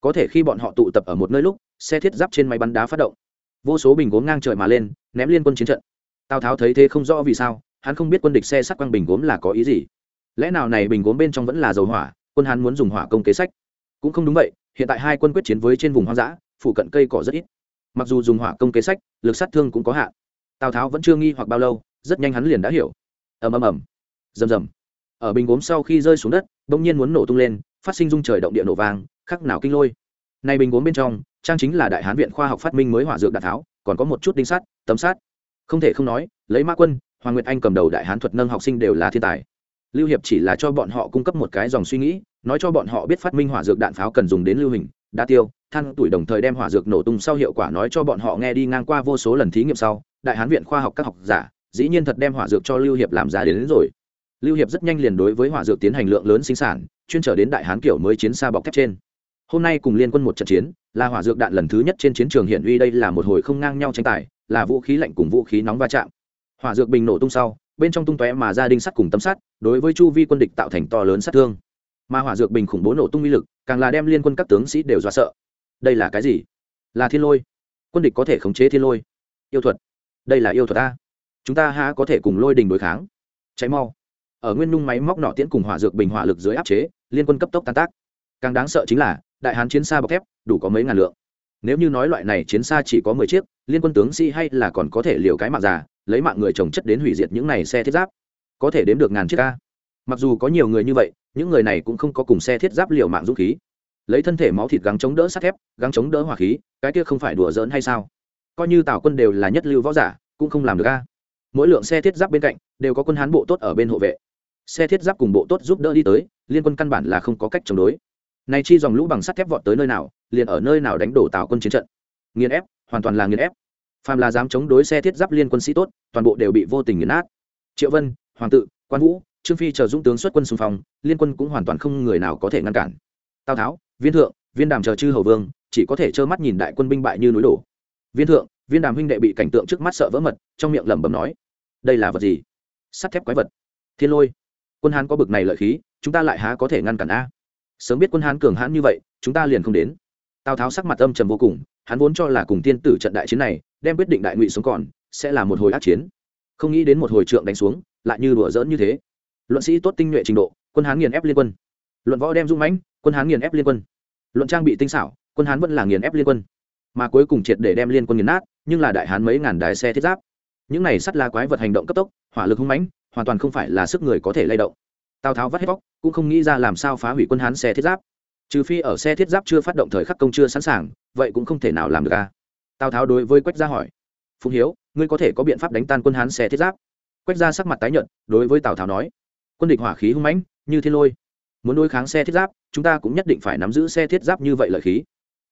Có thể khi bọn họ tụ tập ở một nơi lúc, xe thiết giáp trên máy bắn đá phát động. Vô số bình gốm ngang trời mà lên, ném liên quân chiến trận. Tào tháo thấy thế không rõ vì sao, hắn không biết quân địch xe sắt quăng bình gốm là có ý gì. Lẽ nào này bình gốm bên trong vẫn là dầu hỏa, quân hắn muốn dùng hỏa công kế sách? Cũng không đúng vậy, hiện tại hai quân quyết chiến với trên vùng hoang dã phụ cận cây cỏ rất ít. Mặc dù dùng hỏa công kế sách, lực sát thương cũng có hạn. Tào tháo vẫn chưa nghi hoặc bao lâu, rất nhanh hắn liền đã hiểu. Ầm ầm ầm rầm rầm. Ở bình gốm sau khi rơi xuống đất bỗng nhiên muốn nổ tung lên phát sinh dung trời động địa nổ vang khắc nào kinh lôi. Này bình gốm bên trong trang chính là đại hán viện khoa học phát minh mới hỏa dược đạn tháo còn có một chút đinh sắt tấm sát. Không thể không nói lấy mã quân hoàng nguyệt anh cầm đầu đại hán thuật nâng học sinh đều là thiên tài. Lưu hiệp chỉ là cho bọn họ cung cấp một cái dòng suy nghĩ nói cho bọn họ biết phát minh hỏa dược đạn pháo cần dùng đến lưu hình đa tiêu than tuổi đồng thời đem hỏa dược nổ tung sau hiệu quả nói cho bọn họ nghe đi ngang qua vô số lần thí nghiệm sau đại hán viện khoa học các học giả dĩ nhiên thật đem hỏa dược cho lưu hiệp làm ra đến, đến rồi lưu hiệp rất nhanh liền đối với hỏa dược tiến hành lượng lớn sinh sản, chuyên trở đến đại hán kiểu mới chiến xa bọc thép trên. Hôm nay cùng liên quân một trận chiến, là hỏa dược đạn lần thứ nhất trên chiến trường hiện uy đây là một hồi không ngang nhau tranh tài, là vũ khí lạnh cùng vũ khí nóng va chạm. Hỏa dược bình nổ tung sau, bên trong tung tóe mà gia đình sắt cùng tấm sắt, đối với chu vi quân địch tạo thành to lớn sát thương. Mà hỏa dược bình khủng bố nổ tung uy lực, càng là đem liên quân các tướng sĩ đều dọa sợ. Đây là cái gì? Là thiên lôi. Quân địch có thể khống chế thiên lôi. Yêu thuật. Đây là yêu thuật ta chúng ta há có thể cùng lôi đình đối kháng? Cháy mau ở nguyên nung máy móc nọ tiễn cùng hỏa dược bình hỏa lực dưới áp chế, liên quân cấp tốc tan tác. Càng đáng sợ chính là, đại hán chiến xa bọc thép, đủ có mấy ngàn lượng. Nếu như nói loại này chiến xa chỉ có mười chiếc, liên quân tướng sĩ、si、hay hay là còn có thể liều cái mạng già, lấy mạng người trồng chất đến hủy diệt những này xe thiết giáp. Có thể đếm được ngàn chiếc ca. Mặc dù có nhiều người như vậy, những người này cũng không có cùng xe thiết giáp liều mạng dũng khí. Lấy thân thể máu thịt gắng chống đỡ sắt thép, gắng chống đỡ hỏa khí, cái kia không phải đùa giỡn hay sao? Coi như tào quân đều là nhất lưu võ giả, cũng không làm được ca mỗi lượng xe thiết giáp bên cạnh, đều có quân hán bộ tốt ở bên hộ vệ xe thiết giáp cùng bộ tốt giúp đỡ đi tới, liên quân căn bản là không có cách chống đối. Này chi dòng lũ bằng sắt thép vọt tới nơi nào, liền ở nơi nào đánh đổ tào quân chiến trận. Nghiền ép, hoàn toàn là nghiền ép. Phàm là dám chống đối xe thiết giáp liên quân sĩ tốt, toàn bộ đều bị vô tình nghiền nát. Triệu vân, hoàng tự, quan vũ, trương phi chờ dũng tướng xuất quân xung phong, liên quân cũng hoàn toàn không người nào có thể ngăn cản. Tào tháo, viên thượng, viên đàm chờ chư hầu vương, chỉ có thể trơ mắt nhìn đại quân binh bại như núi đổ. Viên thượng, viên đàm huynh đệ bị cảnh tượng trước mắt sợ vỡ mật, trong miệng lẩm bẩm nói, đây là vật gì? Sắt thép quái vật. Thiên lôi quân hán có bực này lợi khí, chúng ta lại há có thể ngăn cản a? Sớm biết quân hán cường hãn như vậy, chúng ta liền không đến. Tào tháo sắc mặt âm trầm vô cùng, hắn vốn cho là cùng tiên tử trận đại chiến này, đem quyết định đại ngụy sống còn, sẽ là một hồi ác chiến. Không nghĩ đến một hồi trượng đánh xuống, lại như đùa dỡn như thế. Luận sĩ tốt tinh nhuệ trình độ, quân hán nghiền ép liên quân. Luận võ đem dung mãnh, quân hán nghiền ép liên quân. Luận trang bị tinh xảo, quân hán vẫn là nghiền ép liên quân. Mà cuối cùng triệt để đem liên quân nghiền nát, nhưng là đại hán mấy ngàn đài xe thiết giáp. Những này sắt la quái vật hành động cấp tốc, hỏa lực hung mãnh hoàn toàn không phải là sức người có thể lay động. Tào tháo vắt hết vóc, cũng không nghĩ ra làm sao phá hủy quân hán xe thiết giáp. Trừ phi ở xe thiết giáp chưa phát động thời khắc công chưa sẵn sàng, vậy cũng không thể nào làm được ca tào tháo đối với quách gia hỏi. Phùng hiếu, ngươi có thể có biện pháp đánh tan quân hán xe thiết giáp? Quách Gia sắc mặt tái nhợt, đối với tào tháo nói. Quân địch hỏa khí hung mãnh, như thiên lôi. Muốn đối kháng xe thiết giáp, chúng ta cũng nhất định phải nắm giữ xe thiết giáp như vậy lợi khí.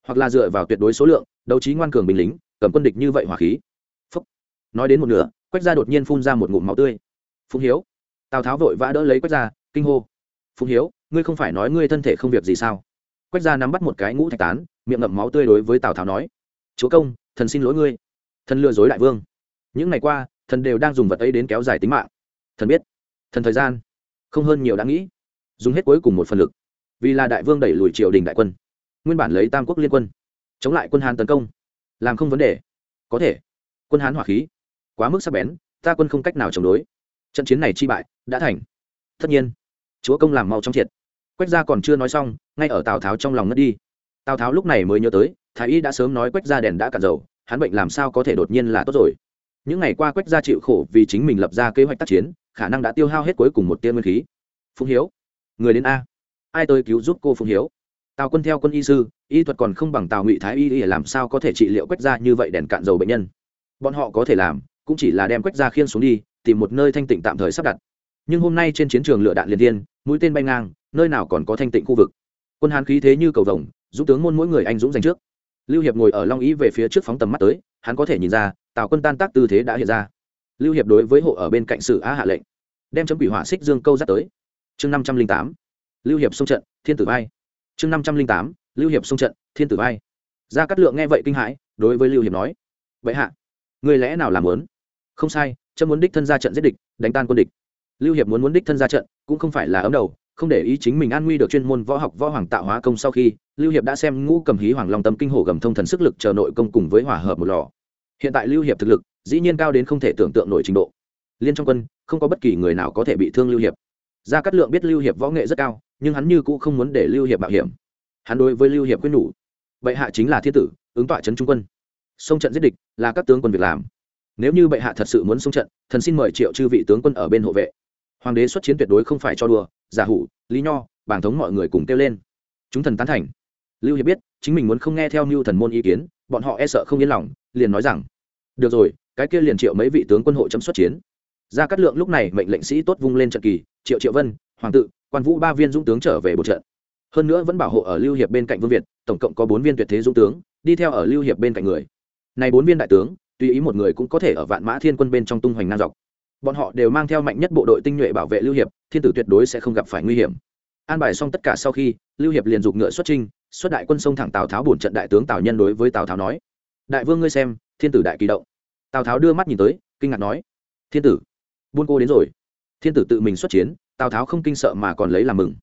Hoặc là dựa vào tuyệt đối số lượng, đấu trí ngoan cường binh lính, cầm quân địch như vậy hỏa khí. Phúc. nói đến một nửa, quách gia đột nhiên phun ra một ngụm máu tươi phùng hiếu. Tào tháo vội vã đỡ lấy quách gia, kinh hô. Phùng hiếu, ngươi không phải nói ngươi thân thể không việc gì sao? Quách gia nắm bắt một cái ngũ thạch tán, miệng ngậm máu tươi đối với tào tháo nói. Chúa công, thần xin lỗi ngươi. Thần lừa dối đại vương. Những ngày qua, thần đều đang dùng vật ấy đến kéo dài tính mạng. Thần biết. Thần thời gian. Không hơn nhiều đã nghĩ. Dùng hết cuối cùng một phần lực. Vì là đại vương đẩy lùi triều đình đại quân. Nguyên bản lấy tam quốc liên quân. Chống lại quân hán tấn công. Làm không vấn đề. Có thể. Quân hán hỏa khí. Quá mức sắc bén, ta quân không cách nào chống đối trận chiến này chi bại, đã thành. Tất nhiên, chúa công làm mau trong triệt. Quách gia còn chưa nói xong, ngay ở tào tháo trong lòng ngất đi. Tào tháo lúc này mới nhớ tới, thái y đã sớm nói quách gia đèn đã cạn dầu, hắn bệnh làm sao có thể đột nhiên là tốt rồi. Những ngày qua quách gia chịu khổ vì chính mình lập ra kế hoạch tác chiến, khả năng đã tiêu hao hết cuối cùng một tiên nguyên khí. Phùng hiếu, người đến a. Ai tới cứu giúp cô phùng hiếu? Tào quân theo quân y sư, y thuật còn không bằng tào ngụy thái y làm sao có thể trị liệu quách gia như vậy đèn cạn dầu bệnh nhân? Bọn họ có thể làm, cũng chỉ là đem quách gia khiên xuống đi tìm một nơi thanh tịnh tạm thời sắp đặt. Nhưng hôm nay trên chiến trường lựa đạn liên thiên, mũi tên bay ngang, nơi nào còn có thanh tịnh khu vực. Quân hán khí thế như cầu vồng, giúp tướng môn mỗi người anh dũng giành trước. Lưu hiệp ngồi ở long ý về phía trước phóng tầm mắt tới, hắn có thể nhìn ra, tào quân tan tác tư thế đã hiện ra. Lưu hiệp đối với hộ ở bên cạnh sử á hạ lệnh, đem chấm quỷ hỏa xích dương câu dắt tới. Chương năm trăm linh tám, lưu hiệp xung trận, thiên tử vai. Chương năm trăm linh tám, lưu hiệp xung trận, thiên tử vai. Gia cát lượng nghe vậy kinh hãi, đối với lưu hiệp nói vậy hạ người lẽ nào làm lớn không sai chấm muốn đích thân ra trận giết địch, đánh tan quân địch. Lưu hiệp muốn muốn đích thân ra trận, cũng không phải là ấm đầu, không để ý chính mình an nguy được chuyên môn võ học, võ hoàng tạo hóa công sau khi, lưu hiệp đã xem ngũ cầm hí hoàng long tâm kinh hổ gầm thông thần sức lực chờ nội công cùng với hỏa hợp một lò. Hiện tại lưu hiệp thực lực, dĩ nhiên cao đến không thể tưởng tượng nổi trình độ. Liên trong quân, không có bất kỳ người nào có thể bị thương lưu hiệp. Gia cát lượng biết lưu hiệp võ nghệ rất cao, nhưng hắn như cũ không muốn để lưu hiệp mạo hiểm. Hắn đối với lưu hiệp quyết nhủ, bệ hạ chính là thiên tử, ứng tọa trấn trung quân. Xông trận giết địch là các tướng quân việc làm nếu như bệ hạ thật sự muốn xung trận, thần xin mời triệu chư vị tướng quân ở bên hộ vệ. Hoàng đế xuất chiến tuyệt đối không phải cho đùa, giả hủ, lý nho bảng thống mọi người cùng kêu lên. Chúng thần tán thành. Lưu hiệp biết, chính mình muốn không nghe theo mưu thần môn ý kiến, bọn họ e sợ không yên lòng, liền nói rằng, được rồi, cái kia liền triệu mấy vị tướng quân hộ chấm xuất chiến. Gia cát lượng lúc này mệnh lệnh sĩ tốt vung lên trận kỳ, triệu triệu vân, hoàng tự, quan vũ ba viên dũng tướng trở về bộ trận. Hơn nữa vẫn bảo hộ ở lưu hiệp bên cạnh vương việt, tổng cộng có bốn viên tuyệt thế dũng tướng, đi theo ở lưu hiệp bên cạnh người. Này bốn viên đại tướng tùy ý một người cũng có thể ở vạn mã thiên quân bên trong tung hoành ngang dọc. Bọn họ đều mang theo mạnh nhất bộ đội tinh nhuệ bảo vệ lưu hiệp, thiên tử tuyệt đối sẽ không gặp phải nguy hiểm. An bài xong tất cả sau khi, lưu hiệp liền dục ngựa xuất trinh xuất đại quân sông thẳng tào tháo bổn trận đại tướng tào nhân đối với tào tháo nói, đại vương ngươi xem, thiên tử đại kỳ động. Tào tháo đưa mắt nhìn tới, kinh ngạc nói, thiên tử, buôn cô đến rồi. Thiên tử tự mình xuất chiến, tào tháo không kinh sợ mà còn lấy làm mừng.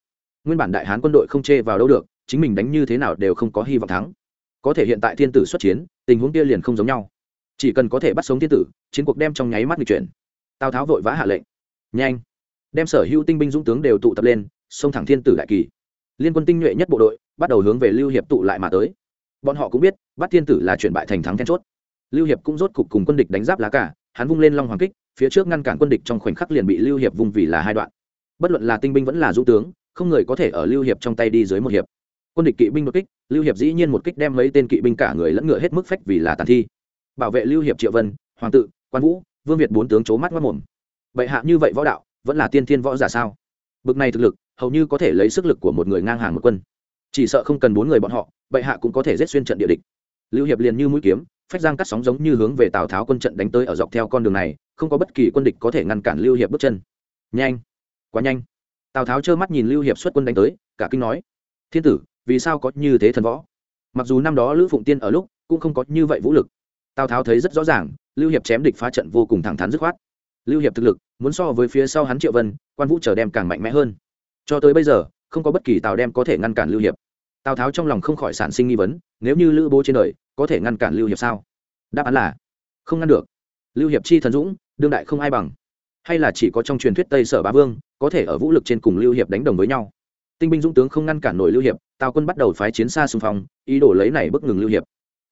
Nguyên bản đại hán quân đội không chê vào đâu được, chính mình đánh như thế nào đều không có hy vọng thắng. Có thể hiện tại thiên tử xuất chiến, tình huống kia liền không giống nhau chỉ cần có thể bắt sống thiên tử, chiến cuộc đem trong nháy mắt người chuyển. Tào tháo vội vã hạ lệnh. Nhanh. Đem sở hữu tinh binh dũng tướng đều tụ tập lên, xông thẳng thiên tử đại kỳ. Liên quân tinh nhuệ nhất bộ đội, bắt đầu hướng về lưu hiệp tụ lại mà tới. Bọn họ cũng biết, bắt thiên tử là chuyển bại thành thắng then chốt. Lưu hiệp cũng rốt cục cùng quân địch đánh giáp lá cả hắn vung lên long hoàng kích, phía trước ngăn cản quân địch trong khoảnh khắc liền bị lưu hiệp vung vì là hai đoạn. Bất luận là tinh binh vẫn là dũng tướng, không người có thể ở lưu hiệp trong tay đi dưới một hiệp. Quân địch kỵ binh một kích, lưu hiệp dĩ nhiên một kích đem mấy tên kỵ binh cả người lẫn ngựa hết mức phách vì là tàn thi bảo vệ lưu hiệp triệu vân, hoàng tự, quan vũ, vương việt bốn tướng c mắt mất mồm. Bệ hạ như vậy võ đạo, vẫn là tiên thiên võ giả sao? Bực này thực lực, hầu như có thể lấy sức lực của một người ngang hàng một quân. Chỉ sợ không cần bốn người bọn họ, bệ hạ cũng có thể giết xuyên trận địa địch. Lưu hiệp liền như mũi kiếm, phách giang cắt sóng giống như hướng về tào tháo quân trận đánh tới ở dọc theo con đường này, không có bất kỳ quân địch có thể ngăn cản lưu hiệp bước chân. Nhanh! Quá nhanh! Tào tháo trơ mắt nhìn lưu hiệp xuất quân đánh tới, cả kinh nói, thiên tử, vì sao có như thế thần võ? Mặc dù năm đó lữ phụng tiên ở lúc cũng không có như vậy vũ lực tào tháo thấy rất rõ ràng, lưu hiệp chém địch phá trận vô cùng thẳng thắn dứt khoát. Lưu hiệp thực lực, muốn so với phía sau hắn triệu vân, quan vũ chờ đem càng mạnh mẽ hơn. Cho tới bây giờ, không có bất kỳ tào đem có thể ngăn cản lưu hiệp. Tào tháo trong lòng không khỏi sản sinh nghi vấn, nếu như lữ bố trên đời có thể ngăn cản lưu hiệp sao? Đáp án là, không ngăn được. Lưu hiệp chi thần dũng, đương đại không ai bằng. Hay là chỉ có trong truyền thuyết tây sở bá vương, có thể ở vũ lực trên cùng lưu hiệp đánh đồng với nhau. Tinh binh dũng tướng không ngăn cản nổi lưu hiệp, tào quân bắt đầu phái chiến xa xung phong, ý đồ lấy này bức ngừng lưu hiệp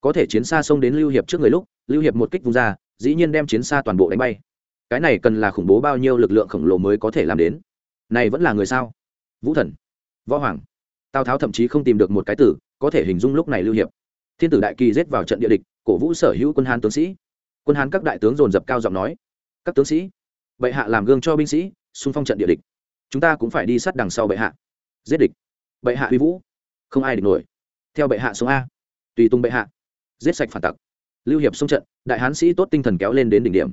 có thể chiến xa xông đến lưu hiệp trước người lúc, lưu hiệp một kích vung ra, dĩ nhiên đem chiến xa toàn bộ đánh bay. Cái này cần là khủng bố bao nhiêu lực lượng khổng lồ mới có thể làm đến? Này vẫn là người sao? Vũ thần, võ hoàng. Tào tháo thậm chí không tìm được một cái tử, có thể hình dung lúc này lưu hiệp. Thiên tử đại kỳ giết vào trận địa địch, cổ vũ sở hữu quân hán tướng sĩ. Quân hán các đại tướng dồn dập cao giọng nói, các tướng sĩ, bệ hạ làm gương cho binh sĩ, xung phong trận địa địch. Chúng ta cũng phải đi sát đằng sau bệ hạ. Giết địch. Bệ hạ uy vũ. Không ai địch nổi. Theo bệ hạ xuống a. Tùy tung bệ hạ giết sạch phản tặc. Lưu hiệp xông trận, đại hán sĩ tốt tinh thần kéo lên đến đỉnh điểm.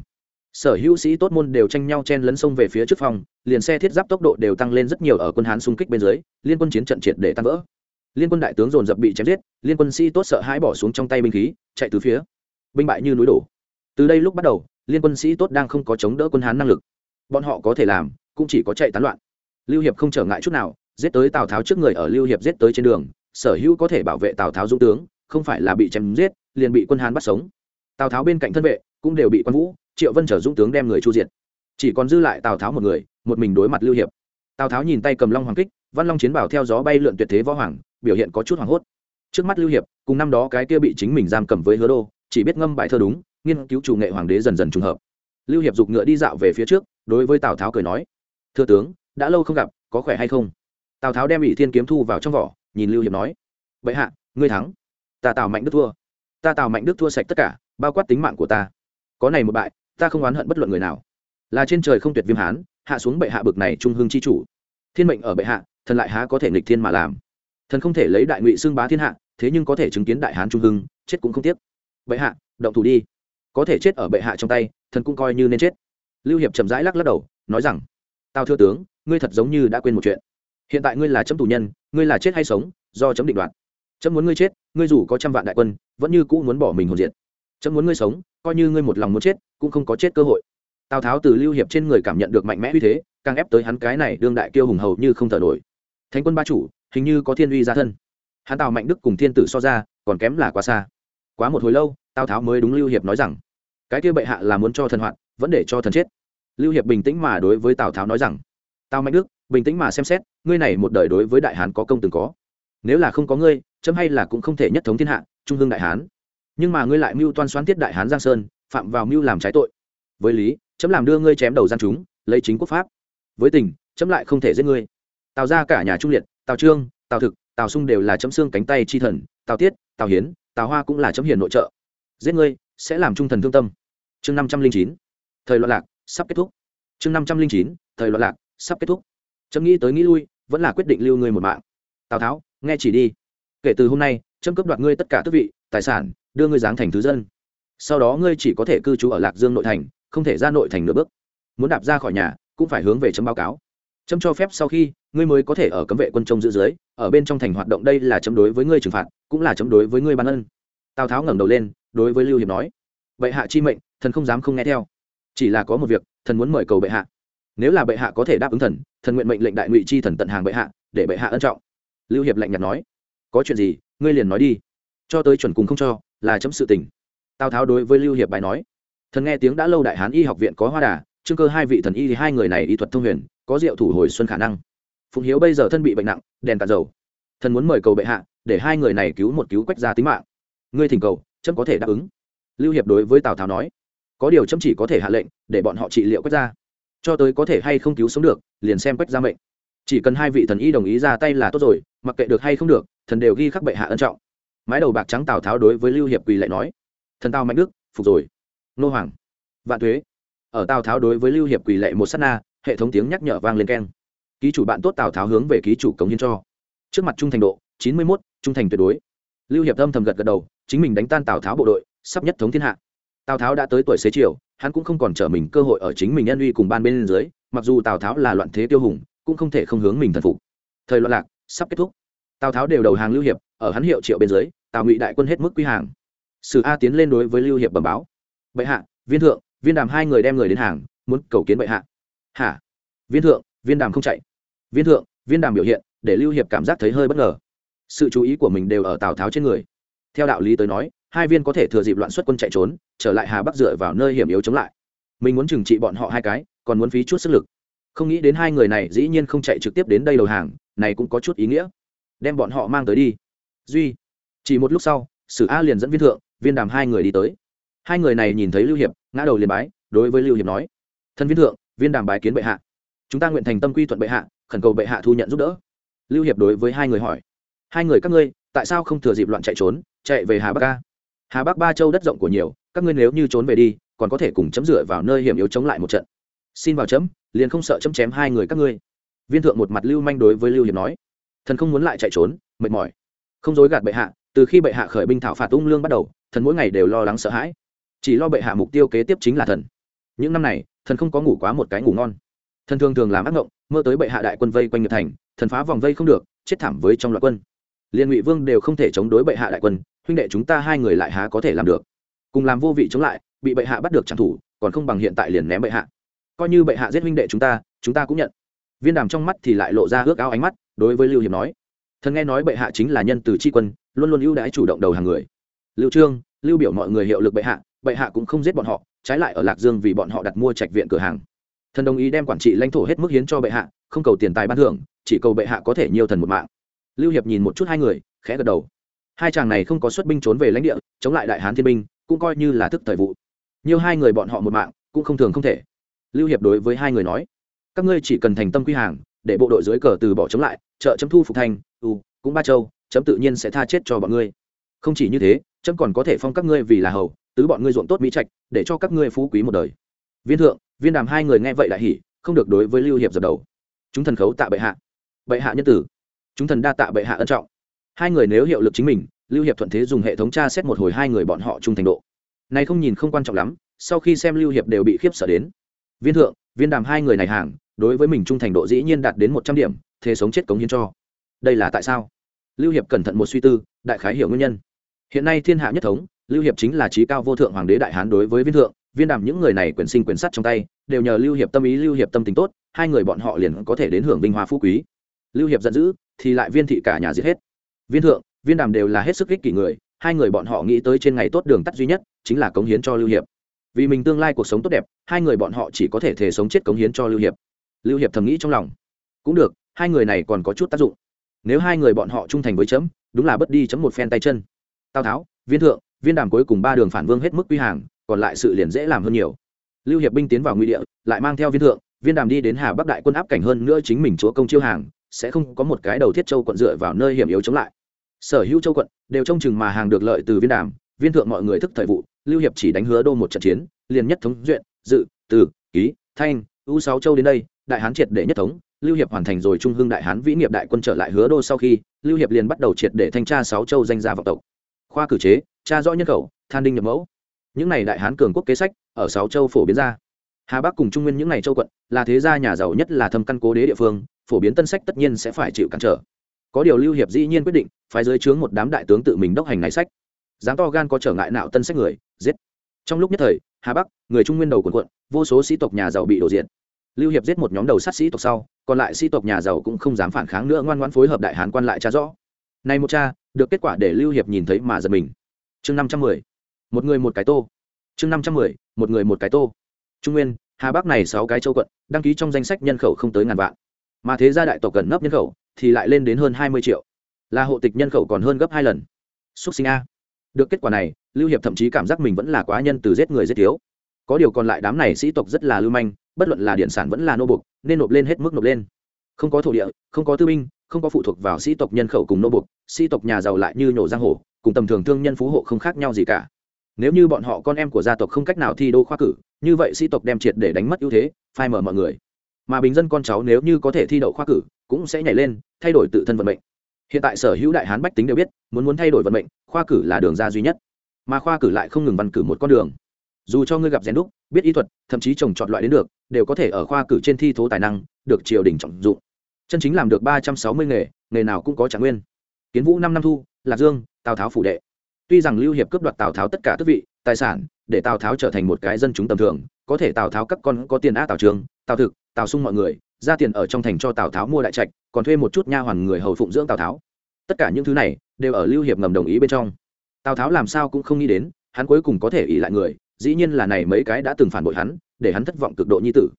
Sở hữu sĩ tốt môn đều tranh nhau chen lấn sông về phía trước phòng, liền xe thiết giáp tốc độ đều tăng lên rất nhiều ở quân hán xung kích bên dưới, liên quân chiến trận triệt để tan vỡ. Liên quân đại tướng dồn dập bị chém giết, liên quân sĩ tốt sợ hãi bỏ xuống trong tay binh khí, chạy từ phía. Binh bại như núi đổ. Từ đây lúc bắt đầu, liên quân sĩ tốt đang không có chống đỡ quân hán năng lực. Bọn họ có thể làm, cũng chỉ có chạy tán loạn. Lưu hiệp không trở ngại chút nào, giết tới tào tháo trước người ở lưu hiệp giết tới trên đường, sở hữu có thể bảo vệ tào tháo dũng tướng, không phải là bị chém giết liền bị quân hán bắt sống. Tào tháo bên cạnh thân vệ cũng đều bị quan vũ, triệu vân trở dũng tướng đem người chu diệt. Chỉ còn dư lại tào tháo một người, một mình đối mặt lưu hiệp. Tào tháo nhìn tay cầm long hoàng kích, văn long chiến bảo theo gió bay lượn tuyệt thế võ hoàng, biểu hiện có chút hoảng hốt. Trước mắt lưu hiệp, cùng năm đó cái kia bị chính mình giam cầm với hứa đô, chỉ biết ngâm bài thơ đúng, nghiên cứu chủ nghệ hoàng đế dần dần trùng hợp. Lưu hiệp giục ngựa đi dạo về phía trước, đối với tào tháo cười nói, thưa tướng, đã lâu không gặp, có khỏe hay không? Tào tháo đem ỷ thiên kiếm thu vào trong vỏ, nhìn lưu hiệp nói vậy hạ, ngươi thắng. Ta tào mạnh đức thua ta tào mạnh đức thua sạch tất cả, bao quát tính mạng của ta. Có này một bại, ta không oán hận bất luận người nào. Là trên trời không tuyệt viêm hán, hạ xuống bệ hạ bực này trung hương chi chủ. Thiên mệnh ở bệ hạ, thần lại há có thể nghịch thiên mà làm. Thần không thể lấy đại ngụy xưng bá thiên hạ, thế nhưng có thể chứng kiến đại hán trung hưng, chết cũng không tiếc. Bệ hạ, động thủ đi. Có thể chết ở bệ hạ trong tay, thần cũng coi như nên chết. Lưu hiệp chậm rãi lắc lắc đầu, nói rằng, tào thưa tướng, ngươi thật giống như đã quên một chuyện. Hiện tại ngươi là chấm tù nhân, ngươi là chết hay sống, do chấm định đoạt chấm muốn ngươi chết, ngươi dù có trăm vạn đại quân, vẫn như cũ muốn bỏ mình hồn diện chấm muốn ngươi sống, coi như ngươi một lòng muốn chết, cũng không có chết cơ hội. Tào tháo từ lưu hiệp trên người cảm nhận được mạnh mẽ uy thế, càng ép tới hắn cái này đương đại kiêu hùng hầu như không thở nổi. Thánh quân ba chủ, hình như có thiên uy ra thân. Hắn tào mạnh đức cùng thiên tử so ra, còn kém là quá xa. Quá một hồi lâu, tào tháo mới đúng lưu hiệp nói rằng, cái kia bệ hạ là muốn cho thần hoạn, vẫn để cho thần chết. Lưu hiệp bình tĩnh mà đối với tào tháo nói rằng, tào mạnh đức, bình tĩnh mà xem xét, ngươi này một đời đối với đại hán có công từng có nếu là không có ngươi, chấm hay là cũng không thể nhất thống thiên hạ, trung hương đại hán. Nhưng mà ngươi lại mưu toan xoán tiết đại hán giang sơn, phạm vào mưu làm trái tội. Với lý, chấm làm đưa ngươi chém đầu gian chúng, lấy chính quốc pháp. Với tình, chấm lại không thể giết ngươi. Tào ra cả nhà trung liệt, tào trương, tào thực, tào sung đều là chấm xương cánh tay chi thần, tào tiết, tào hiến, tào hoa cũng là chấm hiền nội trợ. Giết ngươi, sẽ làm trung thần thương tâm. Chương năm trăm linh chín, thời loạn lạc, sắp kết thúc. Chương năm trăm linh chín, thời loạn lạc, sắp kết thúc. Chấm nghĩ tới nghĩ lui, vẫn là quyết định lưu ngươi một mạng. Tào tháo nghe chỉ đi. Kể từ hôm nay trâm cấp đoạt ngươi tất cả tước vị, tài sản, đưa ngươi giáng thành thứ dân. Sau đó ngươi chỉ có thể cư trú ở lạc dương nội thành, không thể ra nội thành nửa bước. Muốn đạp ra khỏi nhà, cũng phải hướng về chấm báo cáo. Chấm cho phép sau khi, ngươi mới có thể ở cấm vệ quân trông giữ dưới, ở bên trong thành hoạt động đây là chấm đối với ngươi trừng phạt, cũng là chấm đối với ngươi ban ân. Tào tháo ngẩng đầu lên, đối với lưu hiệp nói, bệ hạ chi mệnh, thần không dám không nghe theo. Chỉ là có một việc, thần muốn mời cầu bệ hạ. Nếu là bệ hạ có thể đáp ứng thần thần nguyện mệnh lệnh đại ngụy chi thần tận hàng bệ hạ, để bệ hạ ân trọng lưu hiệp lạnh nhạt nói, có chuyện gì, ngươi liền nói đi. Cho tới chuẩn cùng không cho, là chấm sự tình. Tào tháo đối với lưu hiệp bài nói, thần nghe tiếng đã lâu đại hán y học viện có hoa đà, chương cơ hai vị thần y thì hai người này y thuật thông huyền, có diệu thủ hồi xuân khả năng. Phụng hiếu bây giờ thân bị bệnh nặng, đèn cạn dầu. Thần muốn mời cầu bệ hạ, để hai người này cứu một cứu quách ra tính mạng. Ngươi thỉnh cầu, chấm có thể đáp ứng. Lưu hiệp đối với tào tháo nói, có điều chấm chỉ có thể hạ lệnh, để bọn họ trị liệu quách ra cho tới có thể hay không cứu sống được, liền xem quách ra mệnh. Chỉ cần hai vị thần y đồng ý ra tay là tốt rồi mặc kệ được hay không được, thần đều ghi khắc bệ hạ ân trọng. Mái đầu bạc trắng tào tháo đối với lưu hiệp quỳ lại nói, thần tào mạnh đức, phục rồi. Nô hoàng. Vạn thuế. Ở tào tháo đối với lưu hiệp quỳ lệ một s á t na, hệ thống tiếng nhắc nhở vang lên keng. Ký chủ bạn tốt tào tháo hướng về ký chủ cống hiến cho. Trước mặt trung thành độ, chín mươi mốt, trung thành tuyệt đối. Lưu hiệp âm thầm gật gật đầu, chính mình đánh tan tào tháo bộ đội, sắp nhất thống thiên hạ. Tào tháo đã tới tuổi xế chiều, hắn cũng không còn trở mình cơ hội ở chính mình nhân uy cùng ban bên dưới, mặc dù tào tháo là loạn thế tiêu hùng, cũng không thể không hướng mình thần phục. Thời loạn lạc sắp kết thúc. Tào tháo đều đầu hàng lưu hiệp, ở hắn hiệu triệu bên dưới, tào ngụy đại quân hết mức quy hàng. Sử a tiến lên đối với lưu hiệp bẩm báo. Bệ hạ, viên thượng, viên đàm hai người đem người đến hàng, muốn cầu kiến bệ hạ. Hả? Viên thượng, viên đàm không chạy. Viên thượng, viên đàm biểu hiện, để lưu hiệp cảm giác thấy hơi bất ngờ. Sự chú ý của mình đều ở tào tháo trên người. Theo đạo lý tới nói, hai viên có thể thừa dịp loạn xuất quân chạy trốn, trở lại hà bắc dựa vào nơi hiểm yếu chống lại. Mình muốn trừng trị bọn họ hai cái, còn muốn phí chút sức lực. Không nghĩ đến hai người này dĩ nhiên không chạy trực tiếp đến đây đầu hàng này cũng có chút ý nghĩa. Đem bọn họ mang tới đi. Duy, chỉ một lúc sau, sử a liền dẫn viên thượng, viên đàm hai người đi tới. Hai người này nhìn thấy lưu hiệp, ngã đầu liền bái, đối với lưu hiệp nói, thân viên thượng, viên đàm bái kiến bệ hạ. Chúng ta nguyện thành tâm quy thuận bệ hạ, khẩn cầu bệ hạ thu nhận giúp đỡ. Lưu hiệp đối với hai người hỏi, hai người các ngươi, tại sao không thừa dịp loạn chạy trốn, chạy về hà bắc ca hà bắc ba châu đất rộng của nhiều, các ngươi nếu như trốn về đi, còn có thể cùng chấm dựa vào nơi hiểm yếu chống lại một trận. Xin vào chấm, liền không sợ chấm chém hai người các ngươi viên thượng một mặt lưu manh đối với lưu hiệp nói, thần không muốn lại chạy trốn, mệt mỏi. Không dối gạt bệ hạ, từ khi bệ hạ khởi binh thảo phạt ung lương bắt đầu, thần mỗi ngày đều lo lắng sợ hãi. Chỉ lo bệ hạ mục tiêu kế tiếp chính là thần. Những năm này, thần không có ngủ quá một cái ngủ ngon. Thần thường thường làm ác ngộng, mơ tới bệ hạ đại quân vây quanh nghiệp thành, thần phá vòng vây không được, chết thảm với trong loạt quân. Liên ngụy vương đều không thể chống đối bệ hạ đại quân, huynh đệ chúng ta hai người lại há có thể làm được. Cùng làm vô vị chống lại, bị bệ hạ bắt được trả thủ, còn không bằng hiện tại liền ném bệ hạ. Coi như bệ hạ giết huynh đệ chúng ta chúng ta cũng nhận viên đàm trong mắt thì lại lộ ra ước ao ánh mắt, đối với lưu hiệp nói, thần nghe nói bệ hạ chính là nhân từ tri quân, luôn luôn ưu đãi chủ động đầu hàng người. Lưu trương, lưu biểu mọi người hiệu lực bệ hạ bệ hạ cũng không giết bọn họ, trái lại ở lạc dương vì bọn họ đặt mua trạch viện cửa hàng. Thần đồng ý đem quản trị lãnh thổ hết mức hiến cho bệ hạ, không cầu tiền tài ban thưởng, chỉ cầu bệ hạ có thể nhiều thần một mạng. Lưu hiệp nhìn một chút hai người, khẽ gật đầu. Hai chàng này không có xuất binh trốn về lãnh địa, chống lại đại hán thiên binh, cũng coi như là thức thời vụ. Nhiều hai người bọn họ một mạng, cũng không thường không thể. Lưu hiệp đối với hai người nói các ngươi chỉ cần thành tâm quy hàng, để bộ đội dưới cờ từ bỏ chống lại, trợ chấm thu phục thành u cũng ba châu, chấm tự nhiên sẽ tha chết cho bọn ngươi. Không chỉ như thế, chấm còn có thể phong các ngươi vì là hầu, tứ bọn ngươi ruộng tốt mỹ trạch, để cho các ngươi phú quý một đời. Viên thượng, viên đàm hai người nghe vậy lại hỉ, không được đối với lưu hiệp dập đầu. Chúng thần khấu tạ bệ hạ. Bệ hạ nhân tử. Chúng thần đa tạ bệ hạ ân trọng. Hai người nếu hiệu lực chính mình, lưu hiệp thuận thế dùng hệ thống tra xét một hồi hai người bọn họ trung thành độ. Này không nhìn không quan trọng lắm, sau khi xem lưu hiệp đều bị khiếp sợ đến. Viên thượng, viên đàm hai người này hàng đối với mình trung thành độ dĩ nhiên đạt đến một trăm điểm, thế sống chết cống hiến cho. Đây là tại sao? Lưu hiệp cẩn thận một suy tư, đại khái hiểu nguyên nhân. Hiện nay thiên hạ nhất thống, lưu hiệp chính là trí cao vô thượng hoàng đế đại hán đối với viên thượng, viên đàm những người này quyền sinh quyền sắt trong tay, đều nhờ lưu hiệp tâm ý, lưu hiệp tâm tính tốt, hai người bọn họ liền có thể đến hưởng vinh hoa phú quý. Lưu hiệp giận dữ, thì lại viên thị cả nhà giết hết. Viên thượng, viên đàm đều là hết sức ích kỷ người, hai người bọn họ nghĩ tới trên ngày tốt đường tắt duy nhất, chính là cống hiến cho lưu hiệp. Vì mình tương lai cuộc sống tốt đẹp, hai người bọn họ chỉ có thể thể sống chết cống hiến cho lưu hiệp lưu hiệp thầm nghĩ trong lòng. Cũng được, hai người này còn có chút tác dụng. Nếu hai người bọn họ trung thành với chấm, đúng là bất đi chấm một phen tay chân. Tào tháo, viên thượng, viên đàm cuối cùng ba đường phản vương hết mức quy hàng, còn lại sự liền dễ làm hơn nhiều. Lưu hiệp binh tiến vào nguy địa, lại mang theo viên thượng, viên đàm đi đến hà bắc đại quân áp cảnh hơn nữa chính mình chúa công chiêu hàng, sẽ không có một cái đầu thiết châu quận dựa vào nơi hiểm yếu chống lại. Sở hữu châu quận đều trông chừng mà hàng được lợi từ viên đàm, viên thượng mọi người thức thời vụ, lưu hiệp chỉ đánh hứa đô một trận chiến, liền nhất thống duyện, dự, từ, ký, thanh u sáu châu đến đây, đại hán triệt để nhất thống, lưu hiệp hoàn thành rồi trung hưng đại hán vĩ nghiệp đại quân trở lại hứa đô sau khi, lưu hiệp liền bắt đầu triệt để thanh tra sáu châu danh gia vọng tộc. Khoa cử chế, tra rõ nhân khẩu, than đinh nhập mẫu. Những này đại hán cường quốc kế sách, ở sáu châu phổ biến ra. Hà bắc cùng trung nguyên những này châu quận, là thế gia nhà giàu nhất là thâm căn cố đế địa phương, phổ biến tân sách tất nhiên sẽ phải chịu cản trở. Có điều lưu hiệp dĩ nhiên quyết định phải dưới trướng một đám đại tướng tự mình đốc hành này sách. Dám to gan có trở ngại nào tân sách người, giết. Trong lúc nhất thời, hà bắc, người trung nguyên đầu quần quận, vô số sĩ tộc nhà giàu bị đổ diện lưu hiệp giết một nhóm đầu sát sĩ tộc sau, còn lại sĩ tộc nhà giàu cũng không dám phản kháng nữa, ngoan ngoãn phối hợp đại hán quan lại tra rõ. Này một cha, được kết quả để lưu hiệp nhìn thấy mà giật mình. Chương năm trăm mười, một người một cái tô. Chương năm trăm mười, một người một cái tô. Trung nguyên, hà bắc này sáu cái châu quận, đăng ký trong danh sách nhân khẩu không tới ngàn vạn. Mà thế gia đại tộc gần nấp nhân khẩu, thì lại lên đến hơn hai mươi triệu. Là hộ tịch nhân khẩu còn hơn gấp hai lần. Xúc sinh a. Được kết quả này, lưu hiệp thậm chí cảm giác mình vẫn là quá nhân từ giết người giết thiếu có điều còn lại đám này sĩ tộc rất là lưu manh, bất luận là điện sản vẫn là nô bục, nên nộp lên hết mức nộp lên. Không có thổ địa, không có tư binh, không có phụ thuộc vào sĩ tộc nhân khẩu cùng nô bục, sĩ tộc nhà giàu lại như nhổ giang hồ, cùng tầm thường thương nhân phú hộ không khác nhau gì cả. Nếu như bọn họ con em của gia tộc không cách nào thi đô khoa cử, như vậy sĩ tộc đem triệt để đánh mất ưu thế, phai mở mọi người. Mà bình dân con cháu nếu như có thể thi đậu khoa cử, cũng sẽ nhảy lên, thay đổi tự thân vận mệnh. Hiện tại sở hữu đại hán bách tính đều biết, muốn muốn thay đổi vận mệnh, khoa cử là đường ra duy nhất. Mà khoa cử lại không ngừng văn cử một con đường dù cho ngươi gặp rèn đúc, biết y thuật, thậm chí trồng trọt loại đến được, đều có thể ở khoa cử trên thi thố tài năng, được triều đình trọng dụng. Chân chính làm được ba trăm sáu mươi nghề nghề nào cũng có trả nguyên. Kiến vũ năm năm thu, lạc dương, tào tháo phủ đệ. Tuy rằng lưu hiệp cướp đoạt tào tháo tất cả tước vị, tài sản, để tào tháo trở thành một cái dân chúng tầm thường, có thể tào tháo các con có tiền á tào trường, tào thực, tào sung mọi người, ra tiền ở trong thành cho tào tháo mua đại trạch, còn thuê một chút nha hoàn người hầu phụng dưỡng tào tháo. Tất cả những thứ này, đều ở lưu hiệp ngầm đồng ý bên trong. Tào tháo làm sao cũng không nghĩ đến, hắn cuối cùng có thể ỉ lại người dĩ nhiên là này mấy cái đã từng phản bội hắn, để hắn thất vọng cực độ nhi tử.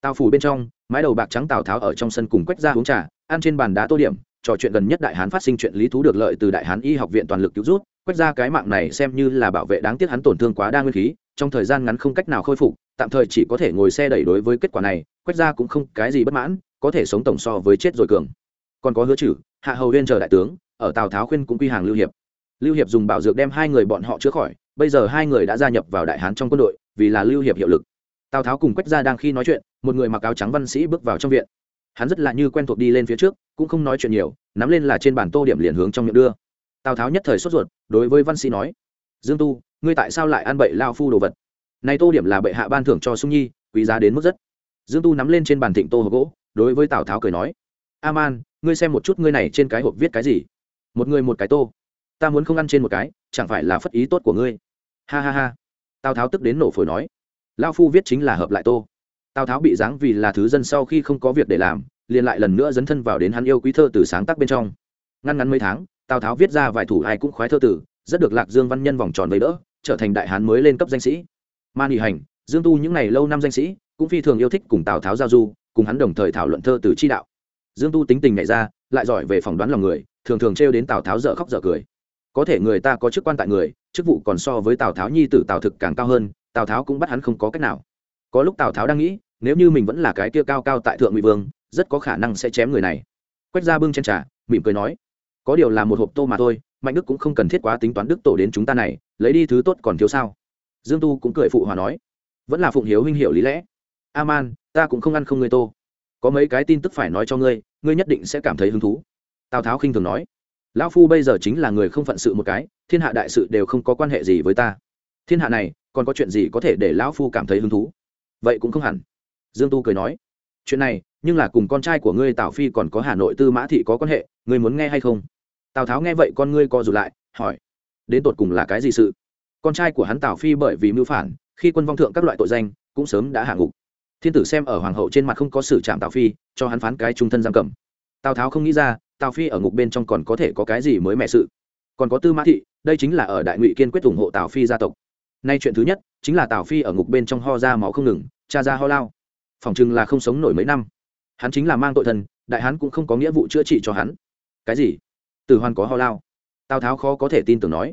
Tào phủ bên trong, mái đầu bạc trắng tào tháo ở trong sân cùng quách ra uống trà, ăn trên bàn đá tô điểm, trò chuyện gần nhất đại hán phát sinh chuyện lý thú được lợi từ đại hán y học viện toàn lực cứu rút quách ra cái mạng này xem như là bảo vệ đáng tiếc hắn tổn thương quá đa nguyên khí, trong thời gian ngắn không cách nào khôi phục, tạm thời chỉ có thể ngồi xe đẩy đối với kết quả này, quách ra cũng không cái gì bất mãn, có thể sống tổng so với chết rồi cường. Còn có hứa chử hạ hầu huyên chờ đại tướng, ở tào tháo khuyên cũng quy hàng lưu hiệp. Lưu hiệp dùng bảo dược đem hai người bọn họ chữa khỏi bây giờ hai người đã gia nhập vào đại hán trong quân đội, vì là lưu hiệp hiệu lực. Tào tháo cùng quách gia đang khi nói chuyện, một người mặc áo trắng văn sĩ bước vào trong viện. Hắn rất là như quen thuộc đi lên phía trước, cũng không nói chuyện nhiều, nắm lên là trên bàn tô điểm liền hướng trong miệng đưa. Tào tháo nhất thời sốt ruột, đối với văn sĩ nói, dương tu, ngươi tại sao lại ăn bậy lao phu đồ vật? Này tô điểm là bệ hạ ban thưởng cho sung nhi, quý giá đến mức rất. Dương tu nắm lên trên bàn thịnh tô hộp gỗ, đối với tào tháo cười nói, a man, ngươi xem một chút ngươi này trên cái hộp viết cái gì? Một người một cái tô. Ta muốn không ăn trên một cái, chẳng phải là phất ý tốt của ngươi? Ha ha ha. Tào tháo tức đến nổ phổi nói. Lao phu viết chính là hợp lại tô. Tào tháo bị giáng vì là thứ dân sau khi không có việc để làm, liền lại lần nữa dấn thân vào đến hắn yêu quý thơ từ sáng tác bên trong. Ngăn ngắn mấy tháng, tào tháo viết ra vài thủ ai cũng khoái thơ tử rất được lạc dương văn nhân vòng tròn vây đỡ, trở thành đại hán mới lên cấp danh sĩ. Man nghỉ hành, dương tu những ngày lâu năm danh sĩ, cũng phi thường yêu thích cùng tào tháo giao du, cùng hắn đồng thời thảo luận thơ từ chi đạo. Dương tu tính tình nhảy ra, lại giỏi về phỏng đoán lòng người, thường thường trêu đến tào tháo dở khóc dở cười có thể người ta có chức quan tại người, chức vụ còn so với tào tháo nhi tử tào thực càng cao hơn, tào tháo cũng bắt hắn không có cách nào. Có lúc tào tháo đang nghĩ, nếu như mình vẫn là cái kia cao cao tại thượng ngụy vương, rất có khả năng sẽ chém người này. Quách ra bưng chen trà, mỉm cười nói, có điều là một hộp tô mà thôi, mạnh đức cũng không cần thiết quá tính toán đức tổ đến chúng ta này, lấy đi thứ tốt còn thiếu sao? Dương tu cũng cười phụ hòa nói, vẫn là phụng hiếu huynh hiệu lý lẽ. A man ta cũng không ăn không ngươi tô. Có mấy cái tin tức phải nói cho ngươi ngươi nhất định sẽ cảm thấy hứng thú. Tào tháo khinh thường nói lão phu bây giờ chính là người không phận sự một cái, thiên hạ đại sự đều không có quan hệ gì với ta. Thiên hạ này, còn có chuyện gì có thể để lão phu cảm thấy hứng thú? Vậy cũng không hẳn. Dương tu cười nói, chuyện này, nhưng là cùng con trai của ngươi tào phi còn có hà nội tư mã thị có quan hệ, ngươi muốn nghe hay không? Tào tháo nghe vậy con ngươi co rụt lại, hỏi, đến tột cùng là cái gì sự? Con trai của hắn tào phi bởi vì mưu phản, khi quân vong thượng các loại tội danh, cũng sớm đã hạ ngục. Thiên tử xem ở hoàng hậu trên mặt không có xử trạm tào phi, cho hắn phán cái trung thân giam cầm. Tào tháo không nghĩ ra tào phi ở ngục bên trong còn có thể có cái gì mới mẹ sự? Còn có tư mã thị, đây chính là ở đại ngụy kiên quyết ủng hộ tào phi gia tộc. Nay chuyện thứ nhất, chính là tào phi ở ngục bên trong ho ra máu không ngừng, cha ra ho lao. Phòng chừng là không sống nổi mấy năm. Hắn chính là mang tội thân đại hắn cũng không có nghĩa vụ chữa trị cho hắn. Cái gì? Tử hoàn có ho lao? Tào tháo khó có thể tin tưởng nói.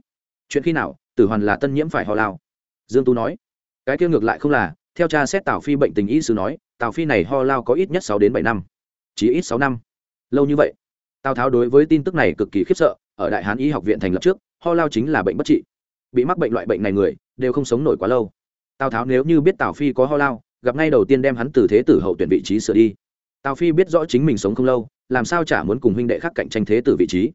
Chuyện khi nào, tử hoàn là tân nhiễm phải ho lao? Dương tu nói. Cái kia ngược lại không là, theo cha xét tào phi bệnh tình y sư nói, tào phi này ho lao có ít nhất sáu đến bảy năm. Chỉ ít sáu năm. Lâu như vậy tào tháo đối với tin tức này cực kỳ khiếp sợ, ở đại hán y học viện thành lập trước, ho lao chính là bệnh bất trị. Bị mắc bệnh loại bệnh này người, đều không sống nổi quá lâu. Tào tháo nếu như biết tào phi có ho lao, gặp ngay đầu tiên đem hắn từ thế tử hậu tuyển vị trí sửa đi. Tào phi biết rõ chính mình sống không lâu, làm sao chả muốn cùng huynh đệ khác cạnh tranh thế tử vị trí?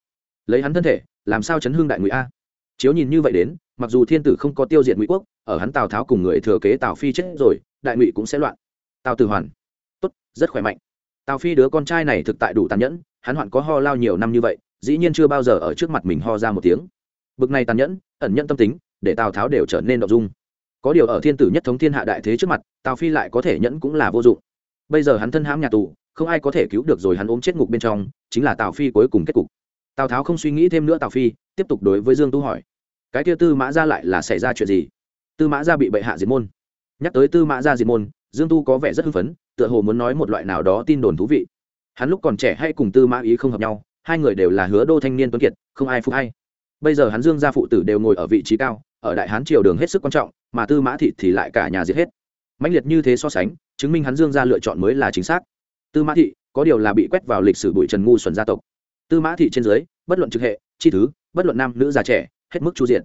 Lấy hắn thân thể, làm sao chấn hương đại ngụy a? Chiếu nhìn như vậy đến, mặc dù thiên tử không có tiêu diệt ngụy quốc, ở hắn tào tháo cùng người thừa kế tào phi chết rồi, đại ngụy cũng sẽ loạn. Tào tử hoàn. Tốt, rất khỏe mạnh. Tào phi đứa con trai này thực tại đủ tàn nhẫn hắn hoạn có ho lao nhiều năm như vậy, dĩ nhiên chưa bao giờ ở trước mặt mình ho ra một tiếng. Bực này tàn nhẫn, ẩn nhận tâm tính, để tào tháo đều trở nên đ dung. Có điều ở thiên tử nhất thống thiên hạ đại thế trước mặt, tào phi lại có thể nhẫn cũng là vô dụng. Bây giờ hắn thân hãm nhà tù, không ai có thể cứu được rồi hắn ốm chết ngục bên trong, chính là tào phi cuối cùng kết cục. Tào tháo không suy nghĩ thêm nữa tào phi, tiếp tục đối với dương tu hỏi, cái kia tư mã ra lại là xảy ra chuyện gì? Tư mã ra bị bệ hạ diệt môn. Nhắc tới tư mã ra diệt môn, dương tu có vẻ rất hưng phấn, tựa hồ muốn nói một loại nào đó tin đồn thú vị hắn lúc còn trẻ hay cùng tư mã ý không hợp nhau, hai người đều là hứa đô thanh niên tuấn kiệt, không ai phục hay bây giờ hắn dương gia phụ tử đều ngồi ở vị trí cao, ở đại hán triều đường hết sức quan trọng, mà tư mã thị thì lại cả nhà diệt hết. Mãnh liệt như thế so sánh, chứng minh hắn dương gia lựa chọn mới là chính xác. Tư mã thị, có điều là bị quét vào lịch sử bụi trần ngu xuẩn gia tộc. Tư mã thị trên dưới, bất luận trực hệ, chi thứ, bất luận nam, nữ, già, trẻ, hết mức chu diện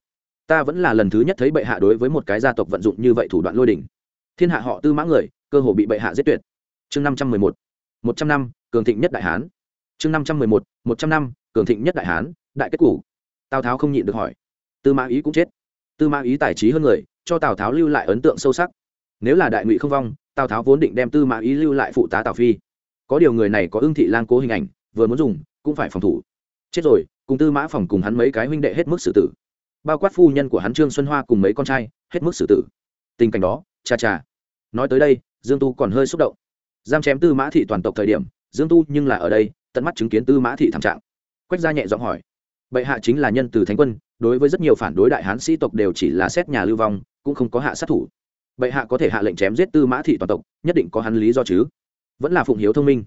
ta vẫn là lần thứ nhất thấy bệ hạ đối với một cái gia tộc vận dụng như vậy thủ đoạn lôi đỉnh. Thiên hạ họ tư mã người, cơ hồ bị bệ hạ giết tuyệt. Chương năm trăm mười một. Một trăm năm cường thịnh nhất đại hán. Chương năm trăm mười một một trăm năm, cường thịnh nhất đại hán, đại kết củ. Tào tháo không nhịn được hỏi. Tư mã ý cũng chết. Tư mã ý tài trí hơn người, cho tào tháo lưu lại ấn tượng sâu sắc. Nếu là đại ngụy không vong, tào tháo vốn định đem tư mã ý lưu lại phụ tá tào phi. Có điều người này có ưng thị lang cố hình ảnh, vừa muốn dùng, cũng phải phòng thủ. Chết rồi, cùng tư mã phòng cùng hắn mấy cái huynh đệ hết mức xử tử. Bao quát phu nhân của hắn trương xuân hoa cùng mấy con trai, hết mức xử tử. Tình cảnh đó, cha cha. Nói tới đây, dương tu còn hơi xúc động. Giam chém tư mã thị toàn tộc thời điểm dương tu nhưng là ở đây, tận mắt chứng kiến tư mã thị thảm trạng. Quách gia nhẹ giọng hỏi, bệ hạ chính là nhân từ thánh quân, đối với rất nhiều phản đối đại hán sĩ tộc đều chỉ là xét nhà lưu vong, cũng không có hạ sát thủ. Bệ hạ có thể hạ lệnh chém giết tư mã thị toàn tộc, nhất định có hắn lý do chứ. Vẫn là phụng hiếu thông minh.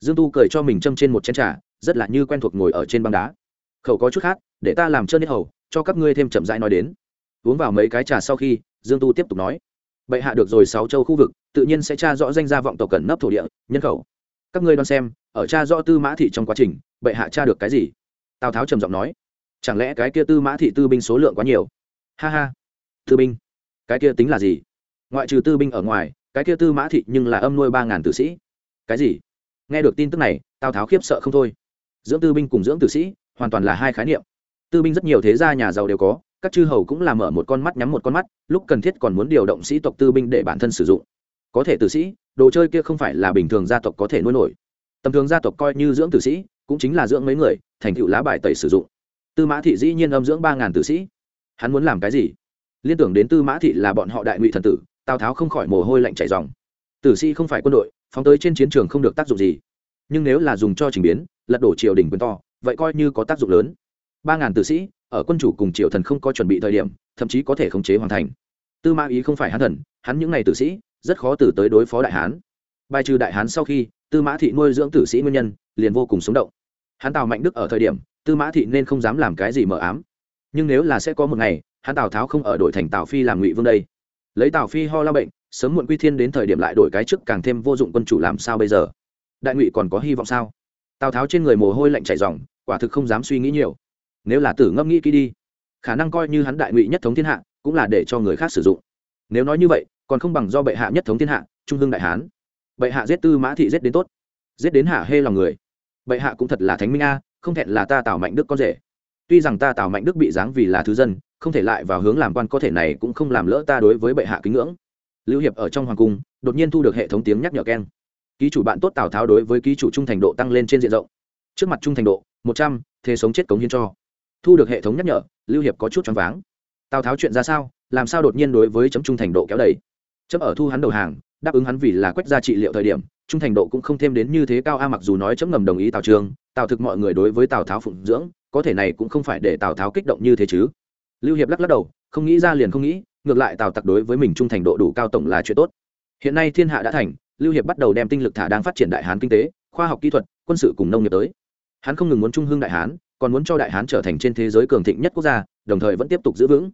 Dương tu cười cho mình châm trên một chén trà, rất là như quen thuộc ngồi ở trên băng đá. Khẩu có chút khác, để ta làm trơn nhất hầu, cho các ngươi thêm chậm rãi nói đến. Uống vào mấy cái trà sau khi, dương tu tiếp tục nói, bệ hạ được rồi sáu châu khu vực, tự nhiên sẽ tra rõ danh gia vọng tộc cẩn nấp thổ địa, nhân khẩu các ngươi đoán xem, ở tra rõ tư mã thị trong quá trình, bệ hạ tra được cái gì? Tào tháo trầm giọng nói. Chẳng lẽ cái kia tư mã thị tư binh số lượng quá nhiều? Ha ha. Tư binh? Cái kia tính là gì? Ngoại trừ tư binh ở ngoài, cái kia tư mã thị nhưng là âm nuôi ba ngàn tử sĩ. Cái gì? Nghe được tin tức này, tào tháo khiếp sợ không thôi. Dưỡng tư binh cùng dưỡng tử sĩ, hoàn toàn là hai khái niệm. Tư binh rất nhiều thế gia nhà giàu đều có, các chư hầu cũng làm mở một con mắt nhắm một con mắt, lúc cần thiết còn muốn điều động sĩ tộc tư binh để bản thân sử dụng có thể tử sĩ, đồ chơi kia không phải là bình thường gia tộc có thể nuôi nổi. Tầm thường gia tộc coi như dưỡng tử sĩ, cũng chính là dưỡng mấy người, thành tựu lá bài tẩy sử dụng. Tư mã thị dĩ nhiên âm dưỡng ba ngàn tử sĩ. Hắn muốn làm cái gì? Liên tưởng đến tư mã thị là bọn họ đại ngụy thần tử, tào tháo không khỏi mồ hôi lạnh chảy dòng. Tử sĩ không phải quân đội, phóng tới trên chiến trường không được tác dụng gì. Nhưng nếu là dùng cho trình biến, lật đổ triều đình quyền to, vậy coi như có tác dụng lớn. Ba ngàn tử sĩ, ở quân chủ cùng triều thần không có chuẩn bị thời điểm, thậm chí có thể khống chế hoàn thành. Tư mã ý không phải hắn thần, hắn những ngày tử sĩ rất khó từ tới đối phó đại hán. Bài trừ đại hán sau khi, tư mã thị nuôi dưỡng tử sĩ nguyên nhân, liền vô cùng sống động. Hắn tào mạnh đức ở thời điểm, tư mã thị nên không dám làm cái gì mờ ám. Nhưng nếu là sẽ có một ngày hắn tào tháo không ở đội thành tào phi làm ngụy vương đây. Lấy tào phi ho la bệnh, sớm muộn quy thiên đến thời điểm lại đổi cái chức càng thêm vô dụng quân chủ làm sao bây giờ? Đại ngụy còn có hy vọng sao? Tào tháo trên người mồ hôi lạnh chảy dòng quả thực không dám suy nghĩ nhiều. Nếu là tử ngâm nghĩ kỹ đi, khả năng coi như hắn đại ngụy nhất thống thiên hạ, cũng là để cho người khác sử dụng. Nếu nói như vậy còn không bằng do bệ hạ nhất thống thiên hạ, trung hưng đại hán. Bệ hạ giết tư mã thị giết đến tốt, giết đến hạ hê lòng người. Bệ hạ cũng thật là thánh minh a, không thẹn là ta tào mạnh đức con rể. Tuy rằng ta tào mạnh đức bị giáng vì là thứ dân, không thể lại vào hướng làm quan có thể này cũng không làm lỡ ta đối với bệ hạ kính ngưỡng. Lưu hiệp ở trong hoàng cung, đột nhiên thu được hệ thống tiếng nhắc nhở keng. Ký chủ bạn tốt tào tháo đối với ký chủ trung thành độ tăng lên trên diện rộng. Trước mặt trung thành độ, một trăm, thế sống chết cống hiến cho. Thu được hệ thống nhắc nhở, lưu hiệp có chút choáng váng. Tào tháo chuyện ra sao, làm sao đột nhiên đối với chấm trung thành độ kéo đầy? Chấm ở thu hắn đầu hàng, đáp ứng hắn vì là quách gia trị liệu thời điểm, trung thành độ cũng không thêm đến như thế cao a, mặc dù nói chấm ngầm đồng ý tào trường, tào thực mọi người đối với tào tháo phụng dưỡng, có thể này cũng không phải để tào tháo kích động như thế chứ. Lưu hiệp lắc lắc đầu, không nghĩ ra liền không nghĩ, ngược lại tào tặc đối với mình trung thành độ đủ cao tổng là chuyện tốt. Hiện nay thiên hạ đã thành, lưu hiệp bắt đầu đem tinh lực thả đang phát triển đại hán kinh tế, khoa học kỹ thuật, quân sự cùng nông nghiệp tới. Hắn không ngừng muốn trung hương đại hán, còn muốn cho đại hán trở thành trên thế giới cường thịnh nhất quốc gia, đồng thời vẫn tiếp tục giữ vững.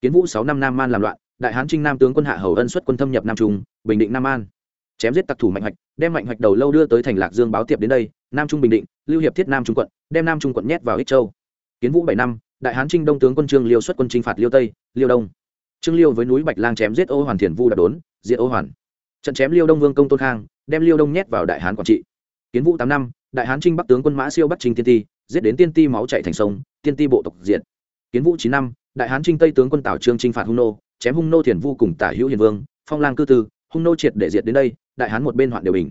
Kiến vũ sáu năm nam man làm loạn đại hán trinh nam tướng quân hạ hầu ân xuất quân thâm nhập nam trung, bình định nam an. Chém giết tặc thủ mạnh hoạch, đem mạnh hoạch đầu lâu đưa tới thành lạc dương báo tiệp đến đây, nam trung bình định, lưu hiệp thiết nam trung quận, đem nam trung quận nhét vào ích châu. Kiến vũ bảy năm, đại hán trinh đông tướng quân trương liêu xuất quân chinh phạt liêu tây, liêu đông. Trương liêu với núi bạch lang chém giết ô hoàn thiền vu đạp đốn, diệt ô hoàn. Trận chém liêu đông vương công tôn khang, đem liêu đông nhét vào đại hán quảng trị. Kiến vũ tám năm, đại hán trinh bắc tướng quân mã siêu bắt trinh tiên ti, giết đến tiên ti máu chạy thành sông, tiên ti bộ tộc diện kiến vũ chín năm, đại hán trinh tây tướng quân tào trương trinh phạt hung nô chém hung nô thiền vu cùng tả hữu hiền vương, phong lang cư tư, hung nô triệt để diệt đến đây, đại hán một bên hoạn đều bình.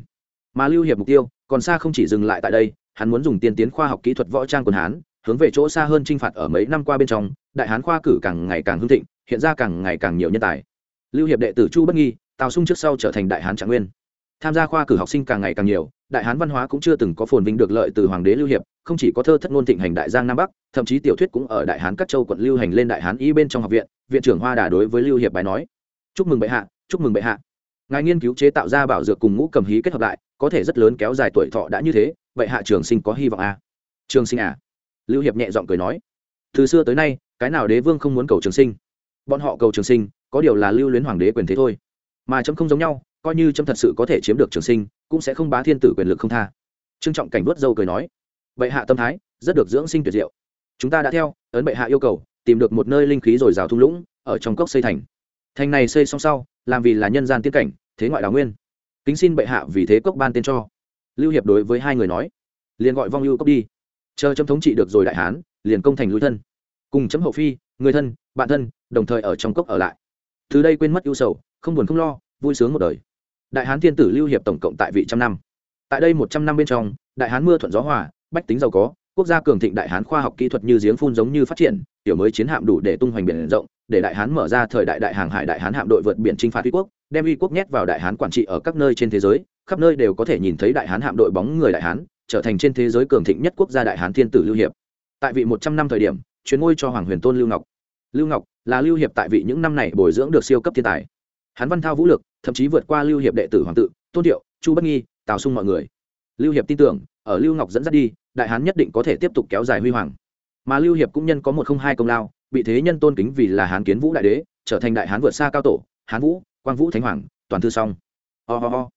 Mà lưu hiệp mục tiêu, còn xa không chỉ dừng lại tại đây, hắn muốn dùng tiên tiến khoa học kỹ thuật võ trang quần hán, hướng về chỗ xa hơn t r i n h phạt ở mấy năm qua bên trong, đại hán khoa cử càng ngày càng hưng thịnh, hiện ra càng ngày càng nhiều nhân tài. Lưu hiệp đệ tử chu bất nghi, tào sung trước sau trở thành đại hán trạng nguyên tham gia khoa cử học sinh càng ngày càng nhiều, đại hán văn hóa cũng chưa từng có phồn vinh được lợi từ hoàng đế lưu hiệp, không chỉ có thơ thất ngôn thịnh hành đại giang nam bắc, thậm chí tiểu thuyết cũng ở đại hán các châu quận lưu hành lên đại hán y bên trong học viện viện trưởng hoa đà đối với lưu hiệp bài nói. Chúc mừng bệ hạ, chúc mừng bệ hạ. Ngài nghiên cứu chế tạo ra bảo dược cùng ngũ cầm hí kết hợp lại, có thể rất lớn kéo dài tuổi thọ đã như thế, vậy hạ trường sinh có hy vọng à? trường sinh à? Lưu hiệp nhẹ giọng cười nói. Từ xưa tới nay, cái nào đế vương không muốn cầu trường sinh? Bọn họ cầu trường sinh, có điều là lưu luyến hoàng đế quyền thế thôi. Mà chấm không giống nhau coi như chấm thật sự có thể chiếm được trường sinh, cũng sẽ không bá thiên tử quyền lực không tha. Trương trọng cảnh vớt dâu cười nói, bệ hạ tâm thái, rất được dưỡng sinh tuyệt diệu. Chúng ta đã theo, ấn bệ hạ yêu cầu, tìm được một nơi linh khí dồi dào thung lũng, ở trong cốc xây thành. Thành này xây xong sau, làm vì là nhân gian tiên cảnh, thế ngoại đào nguyên. Kính xin bệ hạ vì thế cốc ban tên cho. Lưu hiệp đối với hai người nói, liền gọi vong lưu cốc đi. Chờ chấm thống trị được rồi đại hán, liền công thành lui thân. Cùng chấm hậu phi, người thân, bạn thân, đồng thời ở trong cốc ở lại. Từ đây quên mất ưu sầu, không buồn không lo, vui sướng một đời đại hán thiên tử lưu hiệp tổng cộng tại vị trăm năm. Tại đây một trăm năm bên trong, đại hán mưa thuận gió hòa, bách tính giàu có, quốc gia cường thịnh đại hán khoa học kỹ thuật như giếng phun giống như phát triển, tiểu mới chiến hạm đủ để tung hoành biển rộng, để đại hán mở ra thời đại đại hàng hải đại hán hạm đội vượt biển chinh phạt uy quốc, đem uy quốc nhét vào đại hán quản trị ở các nơi trên thế giới, khắp nơi đều có thể nhìn thấy đại hán hạm đội bóng người đại hán, trở thành trên thế giới cường thịnh nhất quốc gia đại hán thiên tử lưu hiệp. Tại vị một trăm năm thời điểm, chuyến ngôi cho hoàng huyền tôn lưu ngọc. Lưu ngọc là lưu hiệp tại vị những năm này bồi dưỡng được siêu cấp thiên tài hắn văn thao vũ lực, thậm chí vượt qua lưu hiệp đệ tử hoàng tự, tôn thiệu, chu bất nghi, tào sung mọi người. Lưu hiệp tin tưởng, ở lưu ngọc dẫn dắt đi, đại hán nhất định có thể tiếp tục kéo dài huy hoàng. Mà lưu hiệp cũng nhân có một không hai công lao, bị thế nhân tôn kính vì là hán kiến vũ đại đế, trở thành đại hán vượt xa cao tổ, hán vũ, quang vũ thánh hoàng, toàn thư xong. Ho、oh ho.